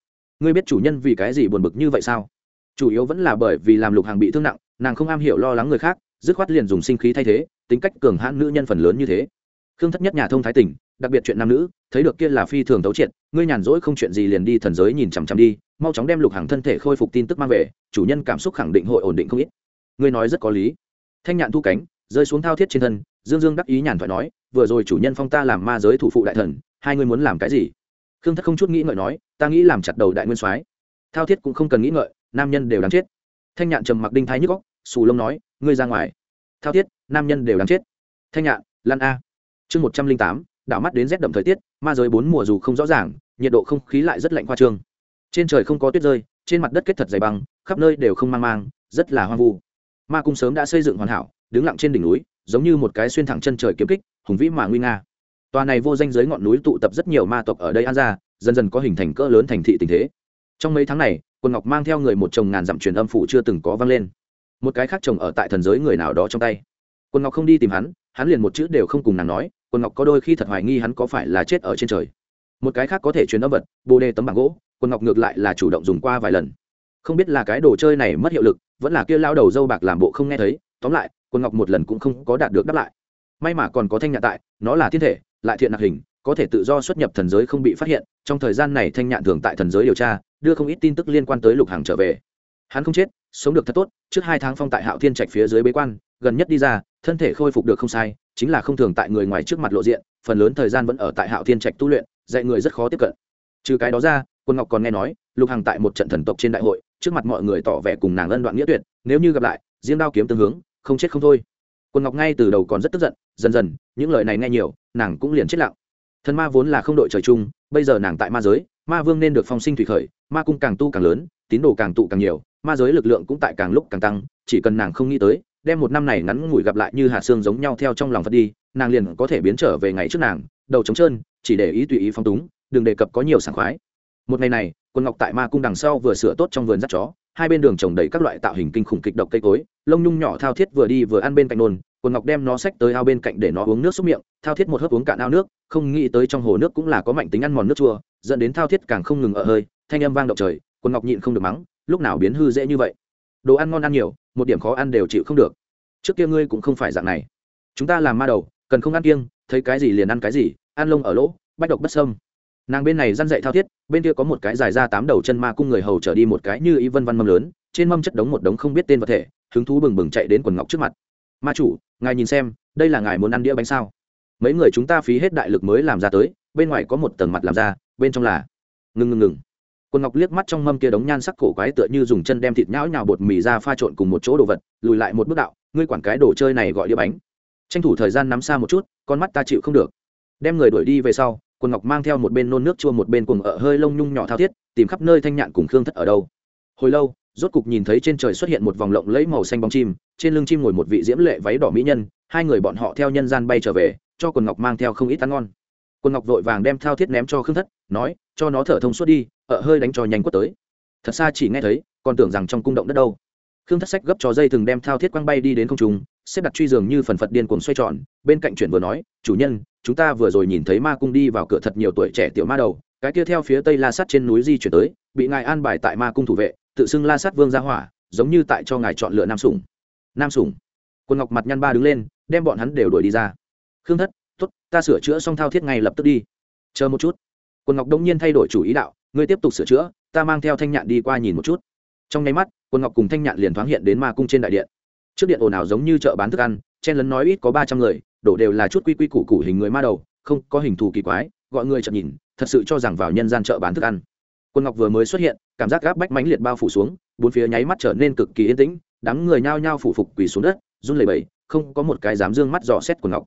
Ngươi biết chủ nhân vì cái gì buồn bực như vậy sao? Chủ yếu vẫn là bởi vì làm lục hàng bị thương nặng, nàng không am hiểu lo lắng người khác, dứt khoát liền dùng sinh khí thay thế, tính cách cường hãn nữ nhân phần lớn như thế. Khương thất nhất nhà thông thái tỉnh đặc biệt chuyện nam nữ, thấy được kia là phi thường tấu triệt, ngươi nhàn rỗi không chuyện gì liền đi thần giới nhìn chằm chằm đi, mau chóng đem lục hàng thân thể khôi phục tin tức mang về, chủ nhân cảm xúc khẳng định hội ổn định không ít. Ngươi nói rất có lý. Thanh nhạn thu cánh rơi xuống thao thiết trên thân, dương dương đắc ý nhàn thoại nói, vừa rồi chủ nhân phong ta làm ma giới thủ phụ đại thần, hai ngươi muốn làm cái gì? Khương thất không chút nghĩ ngợi nói, ta nghĩ làm chặt đầu đại nguyên soái. Thao thiết cũng không cần nghĩ ngợi, nam nhân đều đáng chết. Thanh nhạn trầm mặc đinh thái nhức góc xù lông nói, ngươi ra ngoài. Thao thiết, nam nhân đều đáng chết. Thanh nhạn, lan a. Chương một trăm linh tám, đảo mắt đến rét đậm thời tiết, ma giới bốn mùa dù không rõ ràng, nhiệt độ không khí lại rất lạnh khoa trương. Trên trời không có tuyết rơi, trên mặt đất kết thật dày băng khắp nơi đều không mang mang, rất là hoang vu ma cung sớm đã xây dựng hoàn hảo, đứng lặng trên đỉnh núi, giống như một cái xuyên thẳng chân trời kiếm kích, hùng vĩ mà nguy nga. Tòa này vô danh giới ngọn núi tụ tập rất nhiều ma tộc ở đây an ra dần dần có hình thành cỡ lớn thành thị tình thế. Trong mấy tháng này, quân ngọc mang theo người một chồng ngàn dặm truyền âm phủ chưa từng có vang lên. Một cái khác chồng ở tại thần giới người nào đó trong tay. Quân ngọc không đi tìm hắn hắn liền một chữ đều không cùng nàng nói, quân ngọc có đôi khi thật hoài nghi hắn có phải là chết ở trên trời. Một cái khác có thể truyền âm vật, bồ đề tấm bảng gỗ, quân ngọc ngược lại là chủ động dùng qua vài lần. Không biết là cái đồ chơi này mất hiệu lực vẫn là kia lao đầu dâu bạc làm bộ không nghe thấy, tóm lại, quân ngọc một lần cũng không có đạt được đáp lại. May mà còn có thanh nhạn tại, nó là thiên thể, lại thiện nạc hình, có thể tự do xuất nhập thần giới không bị phát hiện, trong thời gian này thanh nhạn thường tại thần giới điều tra, đưa không ít tin tức liên quan tới lục hàng trở về. Hắn không chết, sống được thật tốt, trước hai tháng phong tại hạo thiên trạch phía dưới bế quan, gần nhất đi ra, thân thể khôi phục được không sai, chính là không thường tại người ngoài trước mặt lộ diện, phần lớn thời gian vẫn ở tại hạo thiên trạch tu luyện, dạy người rất khó tiếp cận. Trừ cái đó ra, quân ngọc còn nghe nói, lục hằng tại một trận thần tộc trên đại hội trước mặt mọi người tỏ vẻ cùng nàng ân đoạn nghĩa tuyệt, nếu như gặp lại, riêng đao kiếm tương hướng, không chết không thôi. Quân ngọc ngay từ đầu còn rất tức giận, dần dần, những lời này nghe nhiều, nàng cũng liền chết lặng. Thần ma vốn là không đội trời chung, bây giờ nàng tại ma giới, ma vương nên được phong sinh thủy khởi, ma cung càng tu càng lớn, tín đồ càng tụ càng nhiều, ma giới lực lượng cũng tại càng lúc càng tăng, chỉ cần nàng không nghĩ tới, đem một năm này ngắn ngủi gặp lại như hạt xương giống nhau theo trong lòng phật đi, nàng liền có thể biến trở về ngày trước nàng, đầu trống trơn, chỉ để ý tùy ý phong túng, đừng đề cập có nhiều sảng khoái. Một ngày này quân ngọc tại ma cung đằng sau vừa sửa tốt trong vườn dắt chó, hai bên đường trồng đầy các loại tạo hình kinh khủng kịch độc cây cối, lông nhung nhỏ thao thiết vừa đi vừa ăn bên cạnh nôn quân ngọc đem nó xách tới ao bên cạnh để nó uống nước xúc miệng, thao thiết một hớp uống cạn ao nước, không nghĩ tới trong hồ nước cũng là có mạnh tính ăn mòn nước chua, dẫn đến thao thiết càng không ngừng ở hơi, thanh âm vang động trời quân ngọc nhịn không được mắng, lúc nào biến hư dễ như vậy? Đồ ăn ngon ăn nhiều, một điểm khó ăn đều chịu không được. Trước kia ngươi cũng không phải dạng này. Chúng ta làm ma đầu, cần không ăn kiêng, thấy cái gì liền ăn cái gì, ăn lông ở lỗ, bách độc bất sâm nàng bên này răn dậy thao thiết, bên kia có một cái dài ra tám đầu chân ma cung người hầu trở đi một cái như ý vân văn mâm lớn, trên mâm chất đống một đống không biết tên vật thể, hứng thú bừng bừng chạy đến quần ngọc trước mặt. Ma chủ, ngài nhìn xem, đây là ngài muốn ăn đĩa bánh sao? Mấy người chúng ta phí hết đại lực mới làm ra tới, bên ngoài có một tầng mặt làm ra, bên trong là ngừng ngừng ngừng. Quần ngọc liếc mắt trong mâm kia đống nhan sắc cổ quái tựa như dùng chân đem thịt nhão nhào bột mì ra pha trộn cùng một chỗ đồ vật, lùi lại một bước đạo, ngươi quản cái đồ chơi này gọi đĩa bánh. Tranh thủ thời gian nắm xa một chút, con mắt ta chịu không được. Đem người đuổi đi về sau quần ngọc mang theo một bên nôn nước chua một bên cùng ở hơi lông nhung nhỏ thao thiết, tìm khắp nơi thanh nhạn cùng khương thất ở đâu. Hồi lâu, rốt cục nhìn thấy trên trời xuất hiện một vòng lộng lẫy màu xanh bóng chim, trên lưng chim ngồi một vị diễm lệ váy đỏ mỹ nhân, hai người bọn họ theo nhân gian bay trở về, cho quần ngọc mang theo không ít ăn ngon. Quần ngọc vội vàng đem thao thiết ném cho khương thất, nói, cho nó thở thông suốt đi, ở hơi đánh cho nhanh quất tới. Thật xa chỉ nghe thấy, còn tưởng rằng trong cung động đất đâu. Khương thất sách gấp cho dây thừng đem thao thiết quăng bay đi đến không trung, xếp đặt truy giường như phần phật điên cuồng xoay tròn, bên cạnh chuyển vừa nói, chủ nhân chúng ta vừa rồi nhìn thấy ma cung đi vào cửa thật nhiều tuổi trẻ tiểu ma đầu, cái kia theo phía tây la sắt trên núi di chuyển tới, bị ngài an bài tại ma cung thủ vệ, tự xưng la sắt vương gia hỏa, giống như tại cho ngài chọn lựa nam sủng. Nam sủng. Quân ngọc mặt nhăn ba đứng lên, đem bọn hắn đều đuổi đi ra. Khương thất t ố t ta sửa chữa xong thao thiết ngay lập tức đi. Chờ một chút. Quân ngọc đông nhiên thay đổi chủ ý đạo, ngươi tiếp tục sửa chữa, ta mang theo thanh nhạn đi qua nhìn một chút. Trong nháy mắt, quân ngọc cùng thanh nhạn liền thoáng hiện đến ma cung trên đại điện. Trước điện ồn ào giống như chợ bán thức ăn, chen lấn nói ít có ba trăm người đổ đều là chút quy quy củ củ hình người ma đầu, không có hình thù kỳ quái, gọi người chậm nhìn, thật sự cho rằng vào nhân gian chợ bán thức ăn. Quân ngọc vừa mới xuất hiện, cảm giác gáp bách mánh liệt bao phủ xuống, bốn phía nháy mắt trở nên cực kỳ yên tĩnh, đám người nhao nhao phủ phục quỳ xuống đất, run lẩy bẩy, không có một cái dám dương mắt dò xét của ngọc.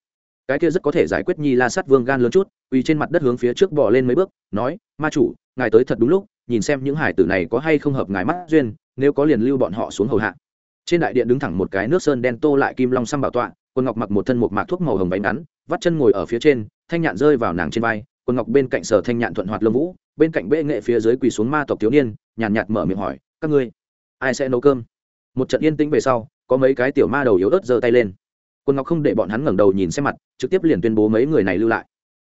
Cái kia rất có thể giải quyết nhi la sát vương gan lớn chút uy trên mặt đất hướng phía trước bỏ lên mấy bước, nói, ma chủ, ngài tới thật đúng lúc, nhìn xem những hải tử này có hay không hợp ngài mắt duyên, nếu có liền lưu bọn họ xuống hầu hạ. Trên đại điện đứng thẳng một cái nước sơn đen tô lại kim long xăm bảo tọa quân ngọc mặc một thân một mạc thuốc màu hồng váy ngắn, vắt chân ngồi ở phía trên, thanh nhạn rơi vào nàng trên vai. Quân ngọc bên cạnh sở thanh nhạn thuận hoạt lông vũ, bên cạnh bệ nghệ phía dưới quỳ xuống ma tộc thiếu niên, nhàn nhạt mở miệng hỏi, các ngươi, ai sẽ nấu cơm? Một trận yên tĩnh về sau, có mấy cái tiểu ma đầu yếu ớt giơ tay lên. Quân ngọc không để bọn hắn ngẩng đầu nhìn xem mặt, trực tiếp liền tuyên bố mấy người này lưu lại.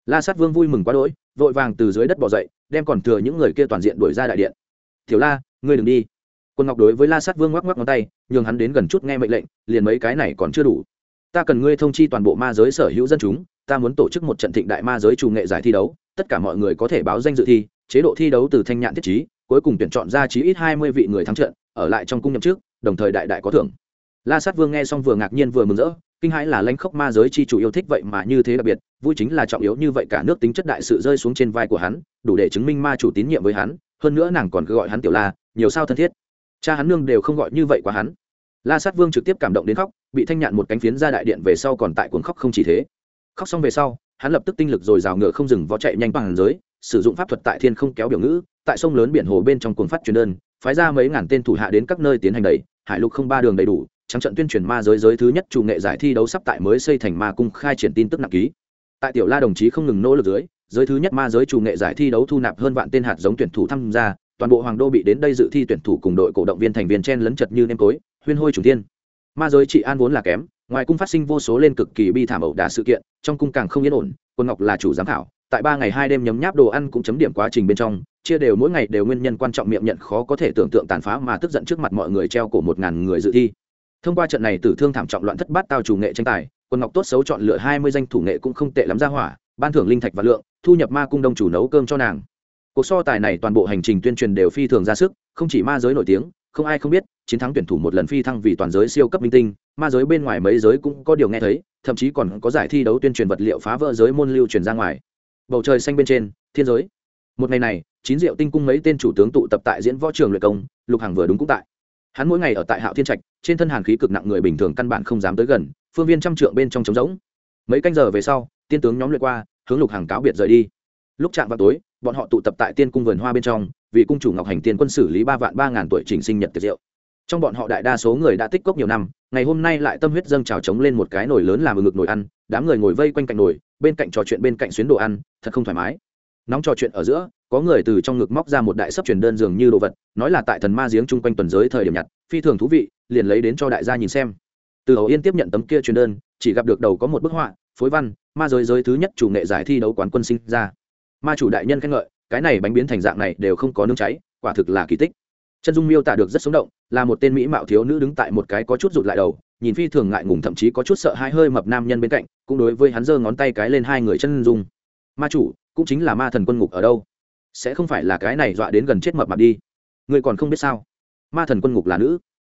La sát vương vui mừng quá đỗi, vội vàng từ dưới đất bỏ dậy, đem còn thừa những người kia toàn diện đuổi ra đại điện. Thiếu la, ngươi đừng đi. Quân ngọc đối với la sát vương ngoắc ngoắc ngón tay, nhường hắn đến gần chút nghe mệnh lệnh, liền mấy cái này còn chưa đủ ta cần ngươi thông chi toàn bộ ma giới sở hữu dân chúng, ta muốn tổ chức một trận thịnh đại ma giới trù nghệ giải thi đấu, tất cả mọi người có thể báo danh dự thi, chế độ thi đấu từ thanh nhạn thiết trí, cuối cùng tuyển chọn ra chí ít hai mươi vị người thắng trận, ở lại trong cung nhậm trước đồng thời đại đại có thưởng. La sát vương nghe xong vừa ngạc nhiên vừa mừng rỡ, kinh hãi là lãnh khốc ma giới chi chủ yêu thích vậy mà như thế đặc biệt, vui chính là trọng yếu như vậy cả nước tính chất đại sự rơi xuống trên vai của hắn, đủ để chứng minh ma chủ tín nhiệm với hắn, hơn nữa nàng còn cứ gọi hắn tiểu la, nhiều sao thân thiết. Cha hắn nương đều không gọi như vậy qua hắn la sát vương trực tiếp cảm động đến khóc, bị thanh nhạn một cánh phiến ra đại điện về sau còn tại cuốn khóc không chỉ thế. Khóc xong về sau, hắn lập tức tinh lực rồi rào ngựa không dừng vó chạy nhanh bằng giới, sử dụng pháp thuật tại thiên không kéo biểu ngữ, tại sông lớn biển hồ bên trong cuồng phát truyền đơn, phái ra mấy ngàn tên thủ hạ đến các nơi tiến hành đầy hải lục không ba đường đầy đủ, trắng trận tuyên truyền ma giới giới thứ nhất chủ nghệ giải thi đấu sắp tại mới xây thành ma cung khai triển tin tức nặng ký. Tại tiểu la đồng chí không ngừng nỗ lực dưới, giới thứ nhất ma giới chủ nghệ giải thi đấu thu nạp hơn vạn tên hạt giống tuyển thủ tham gia, toàn bộ hoàng đô bị đến đây dự thi tuyển thủ cùng đội cổ động viên thành viên chen lấn chật như nêm tối huyên hôi trùng tiên ma giới trị an vốn là kém, ngoài cung phát sinh vô số lên cực kỳ bi thảm ẩu đả sự kiện, trong cung càng không yên ổn, quân ngọc là chủ giám khảo, tại ba ngày hai đêm nhấm nháp đồ ăn cũng chấm điểm quá trình bên trong, chia đều mỗi ngày đều nguyên nhân quan trọng miệng nhận khó có thể tưởng tượng tàn phá mà tức giận trước mặt mọi người treo cổ một ngàn người dự thi. Thông qua trận này tử thương thảm trọng loạn thất bát tao chủ nghệ tranh tài, quân ngọc tốt xấu chọn lựa hai mươi danh thủ nghệ cũng không tệ lắm ra hỏa, ban thưởng linh thạch và lượng, thu nhập ma cung đông chủ nấu cơm cho nàng. Cuộc so tài này toàn bộ hành trình tuyên truyền đều phi thường ra sức, không chỉ ma giới nổi tiếng, không ai không biết chiến thắng tuyển thủ một lần phi thăng vì toàn giới siêu cấp minh tinh, ma giới bên ngoài mấy giới cũng có điều nghe thấy, thậm chí còn có giải thi đấu tuyên truyền vật liệu phá vỡ giới môn lưu truyền ra ngoài. Bầu trời xanh bên trên, thiên giới. Một ngày này, chín diệu tinh cung mấy tên chủ tướng tụ tập tại diễn võ trường luyện công, lục hàng vừa đúng cũng tại. Hắn mỗi ngày ở tại hạo thiên trạch, trên thân hàn khí cực nặng người bình thường căn bản không dám tới gần, phương viên trăm trượng bên trong trống rỗng. Mấy canh giờ về sau, tiên tướng nhóm luyện qua, hướng lục hàng cáo biệt rời đi. Lúc chạm vào tối, bọn họ tụ tập tại tiên cung vườn hoa bên trong, vì cung chủ ngọc hành tiên quân xử lý ba vạn ba ngàn tuổi trình sinh nhật tiệc rượu trong bọn họ đại đa số người đã tích cốc nhiều năm, ngày hôm nay lại tâm huyết dâng trào trống lên một cái nồi lớn làm ngực nồi ăn, đám người ngồi vây quanh cạnh nồi, bên cạnh trò chuyện bên cạnh xuyến đồ ăn, thật không thoải mái. Nóng trò chuyện ở giữa, có người từ trong ngực móc ra một đại sấp truyền đơn dường như đồ vật, nói là tại thần ma giếng chung quanh tuần giới thời điểm nhặt, phi thường thú vị, liền lấy đến cho đại gia nhìn xem. Từ hầu yên tiếp nhận tấm kia truyền đơn, chỉ gặp được đầu có một bức họa, phối văn, ma giới giới thứ nhất chủ nghệ giải thi đấu quán quân sinh ra. Ma chủ đại nhân khen ngợi, cái này bánh biến thành dạng này đều không có nương cháy, quả thực là kỳ tích chân dung miêu tả được rất sống động, là một tên mỹ mạo thiếu nữ đứng tại một cái có chút rụt lại đầu, nhìn phi thường ngại ngùng thậm chí có chút sợ hai hơi mập nam nhân bên cạnh, cũng đối với hắn giơ ngón tay cái lên hai người chân dung. Ma chủ, cũng chính là ma thần quân ngục ở đâu? Sẽ không phải là cái này dọa đến gần chết mập mặt đi. Ngươi còn không biết sao? Ma thần quân ngục là nữ.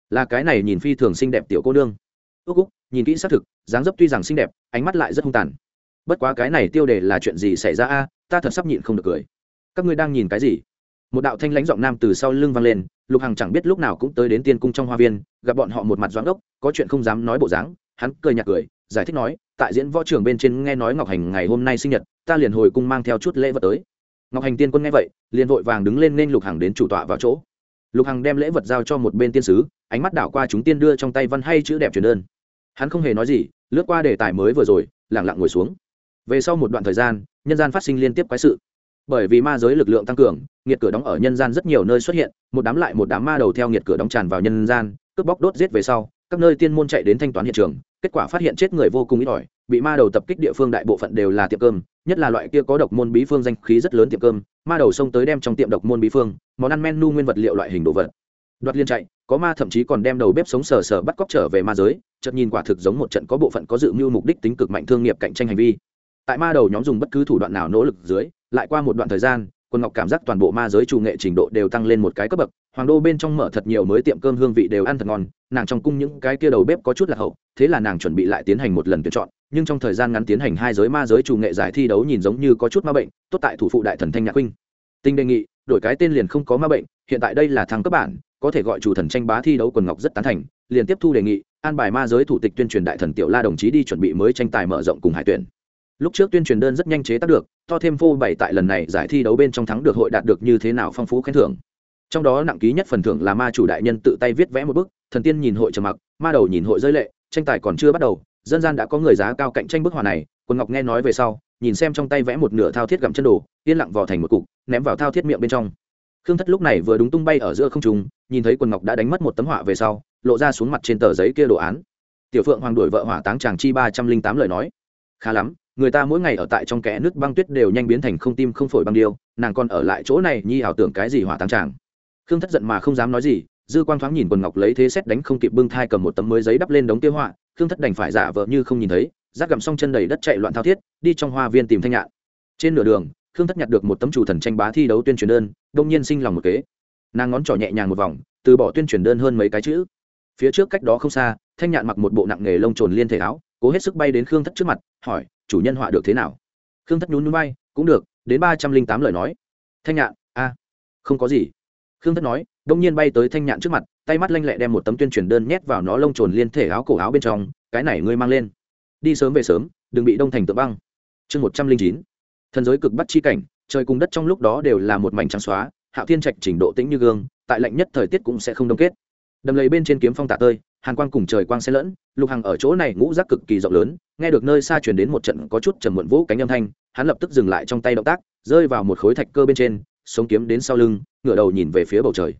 Là cái này nhìn phi thường xinh đẹp tiểu cô nương. Ước úc, nhìn kỹ xác thực, dáng dấp tuy rằng xinh đẹp, ánh mắt lại rất hung tàn. Bất quá cái này tiêu đề là chuyện gì xảy ra a? Ta thật sắp nhịn không được cười. Các ngươi đang nhìn cái gì? Một đạo thanh lãnh giọng nam từ sau lưng vang lên, lục hằng chẳng biết lúc nào cũng tới đến tiên cung trong hoa viên, gặp bọn họ một mặt doãn ốc có chuyện không dám nói bộ dáng, hắn cười nhạt cười, giải thích nói, tại diễn võ trường bên trên nghe nói ngọc hành ngày hôm nay sinh nhật, ta liền hồi cung mang theo chút lễ vật tới. Ngọc hành tiên quân nghe vậy, liền vội vàng đứng lên nên lục hằng đến chủ tọa vào chỗ. Lục hằng đem lễ vật giao cho một bên tiên sứ, ánh mắt đảo qua chúng tiên đưa trong tay văn hay chữ đẹp truyền đơn. Hắn không hề nói gì, lướt qua đề tài mới vừa rồi lẳng lặng ngồi xuống. Về sau một đoạn thời gian, nhân gian phát sinh liên tiếp quái sự bởi vì ma giới lực lượng tăng cường nghiệt cửa đóng ở nhân gian rất nhiều nơi xuất hiện, một đám lại một đám ma đầu theo nghiệt cửa đóng tràn vào nhân gian, cướp bóc đốt giết về sau, các nơi tiên môn chạy đến thanh toán hiện trường, kết quả phát hiện chết người vô cùng ít ỏi, bị ma đầu tập kích địa phương đại bộ phận đều là tiệm cơm, nhất là loại kia có độc môn bí phương danh khí rất lớn tiệm cơm, ma đầu xông tới đem trong tiệm độc môn bí phương, món ăn menu nguyên vật liệu loại hình đồ vật. Đoạt liên chạy, có ma thậm chí còn đem đầu bếp sống sờ sờ bắt cóc trở về ma giới, chợt nhìn quả thực giống một trận có bộ phận có dự mưu mục đích tính cực mạnh thương nghiệp cạnh tranh hành vi tại ma đầu nhóm dùng bất cứ thủ đoạn nào nỗ lực dưới, lại qua một đoạn thời gian, quân ngọc cảm giác toàn bộ ma giới chủ nghệ trình độ đều tăng lên một cái cấp bậc, hoàng đô bên trong mở thật nhiều mới tiệm cơm hương vị đều ăn thật ngon, nàng trong cung những cái kia đầu bếp có chút là hậu, thế là nàng chuẩn bị lại tiến hành một lần tuyển chọn, nhưng trong thời gian ngắn tiến hành hai giới ma giới chủ nghệ giải thi đấu nhìn giống như có chút ma bệnh, tốt tại thủ phụ đại thần thanh nhạc huynh. Tinh đề nghị, đổi cái tên liền không có ma bệnh, hiện tại đây là thằng cấp bản, có thể gọi chủ thần tranh bá thi đấu quần ngọc rất tán thành, liền tiếp thu đề nghị, an bài ma giới thủ tịch tuyên truyền đại thần tiểu la đồng chí đi chuẩn bị mới tranh tài mở rộng cùng hải tuyển lúc trước tuyên truyền đơn rất nhanh chế tác được, to thêm vô bảy tại lần này giải thi đấu bên trong thắng được hội đạt được như thế nào phong phú khen thưởng. Trong đó nặng ký nhất phần thưởng là ma chủ đại nhân tự tay viết vẽ một bức, thần tiên nhìn hội trầm mặc, ma đầu nhìn hội rơi lệ, tranh tài còn chưa bắt đầu, dân gian đã có người giá cao cạnh tranh bức họa này quân ngọc nghe nói về sau, nhìn xem trong tay vẽ một nửa thao thiết gặm chân đồ, yên lặng vò thành một cục, ném vào thao thiết miệng bên trong. Khương thất lúc này vừa đúng tung bay ở giữa không trung, nhìn thấy quần ngọc đã đánh mất một tấm họa về sau, lộ ra xuống mặt trên tờ giấy kia đồ án. Tiểu phượng hoàng đuổi vợ hỏa táng chàng chi ba trăm linh tám lời nói. Khá lắm người ta mỗi ngày ở tại trong kẽ nước băng tuyết đều nhanh biến thành không tim không phổi băng điêu, nàng còn ở lại chỗ này nhi ảo tưởng cái gì hỏa tăng tràng. Khương thất giận mà không dám nói gì, dư quang thoáng nhìn quần ngọc lấy thế xét đánh không kịp bưng thai cầm một tấm mới giấy đắp lên đống tiêu họa, khương thất đành phải giả vợ như không nhìn thấy, rác gặm xong chân đầy đất chạy loạn thao thiết, đi trong hoa viên tìm thanh nhạn. Trên nửa đường, khương thất nhặt được một tấm chủ thần tranh bá thi đấu tuyên truyền đơn, đông nhiên sinh lòng một kế. Nàng ngón trỏ nhẹ nhàng một vòng, từ bỏ tuyên truyền đơn hơn mấy cái chữ. Phía trước cách đó không xa, thanh nhạn mặc một bộ nặng nghề lông trồn liên thể áo, cố hết sức bay đến khương thất trước mặt, hỏi chủ nhân họa được thế nào? Khương thất nhún núi bay cũng được, đến ba trăm linh tám lời nói. Thanh nhạn, a, không có gì. Khương thất nói, đông nhiên bay tới thanh nhạn trước mặt, tay mắt lanh lẹ đem một tấm tuyên truyền đơn nhét vào nó lông trồn liên thể áo cổ áo bên trong, cái này ngươi mang lên. Đi sớm về sớm, đừng bị đông thành tượng băng. Chương một trăm linh chín. Thần giới cực bắt chi cảnh, trời cùng đất trong lúc đó đều là một mảnh trắng xóa, hạo thiên trạch trình độ tĩnh như gương, tại lạnh nhất thời tiết cũng sẽ không đông kết. Đầm lầy bên trên kiếm phong tạ tơi, hàn quang cùng trời quang xen lẫn lục hằng ở chỗ này ngũ rác cực kỳ rộng lớn, nghe được nơi xa truyền đến một trận có chút trầm muộn vũ cánh âm thanh, hắn lập tức dừng lại trong tay động tác, rơi vào một khối thạch cơ bên trên, sống kiếm đến sau lưng, ngửa đầu nhìn về phía bầu trời.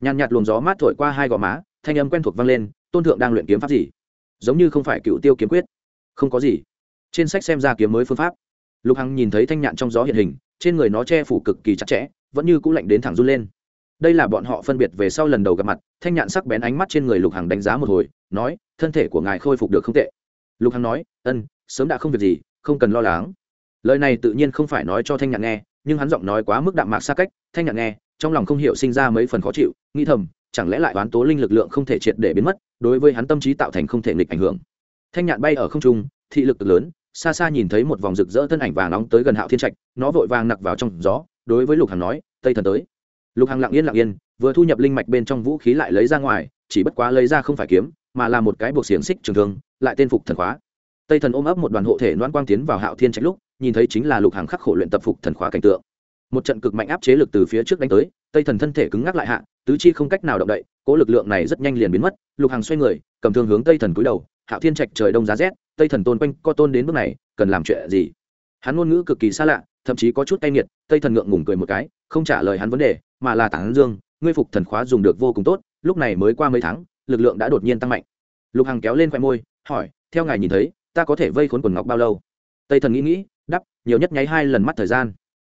Nhàn nhạt luồng gió mát thổi qua hai gò má, thanh âm quen thuộc vang lên, tôn thượng đang luyện kiếm pháp gì? Giống như không phải cựu tiêu kiếm quyết. Không có gì. Trên sách xem ra kiếm mới phương pháp. Lục hằng nhìn thấy thanh nhạn trong gió hiện hình, trên người nó che phủ cực kỳ chặt chẽ, vẫn như c ũ lạnh đến thẳng run lên đây là bọn họ phân biệt về sau lần đầu gặp mặt, thanh nhạn sắc bén ánh mắt trên người lục hằng đánh giá một hồi, nói, thân thể của ngài khôi phục được không tệ. Lục hằng nói, ân, sớm đã không việc gì, không cần lo lắng. Lời này tự nhiên không phải nói cho thanh nhạn nghe, nhưng hắn giọng nói quá mức đạm mạc xa cách, thanh nhạn nghe, trong lòng không hiểu sinh ra mấy phần khó chịu, nghĩ thầm, chẳng lẽ lại đoán tố linh lực lượng không thể triệt để biến mất, đối với hắn tâm trí tạo thành không thể nghịch ảnh hưởng. Thanh nhạn bay ở không trung, thị lực lớn, xa xa nhìn thấy một vòng rực rỡ thân ảnh vàng nóng tới gần hạo thiên trạch, nó vội vàng nặc vào trong gió, đối với lục hằng nói, tây thần tới lục hằng lặng yên lặng yên, vừa thu nhập linh mạch bên trong vũ khí lại lấy ra ngoài, chỉ bất quá lấy ra không phải kiếm, mà là một cái buộc xiềng xích trường thương, lại tên phục thần khóa. Tây thần ôm ấp một đoàn hộ thể loan quang tiến vào hạo thiên trạch lúc, nhìn thấy chính là lục hằng khắc khổ luyện tập phục thần khóa cảnh tượng. Một trận cực mạnh áp chế lực từ phía trước đánh tới, tây thần thân thể cứng ngắc lại hạ, tứ chi không cách nào động đậy, cố lực lượng này rất nhanh liền biến mất, lục hằng xoay người, cầm thương hướng tây thần cúi đầu, hạo thiên trạch trời đông giá rét, tây thần tôn quanh co tôn đến bước này, cần làm chuyện gì? Hắn ngôn ngữ cực kỳ xa lạ, thậm chí có chút tay nghiệt, tây thần ngượng ngùng cười một cái không trả lời hắn vấn đề, mà là tản dương, ngươi phục thần khóa dùng được vô cùng tốt, lúc này mới qua mấy tháng, lực lượng đã đột nhiên tăng mạnh. Lục hằng kéo lên khoe môi, hỏi, theo ngài nhìn thấy, ta có thể vây khốn quần ngọc bao lâu? Tây thần nghĩ nghĩ đắp nhiều nhất nháy hai lần mắt thời gian.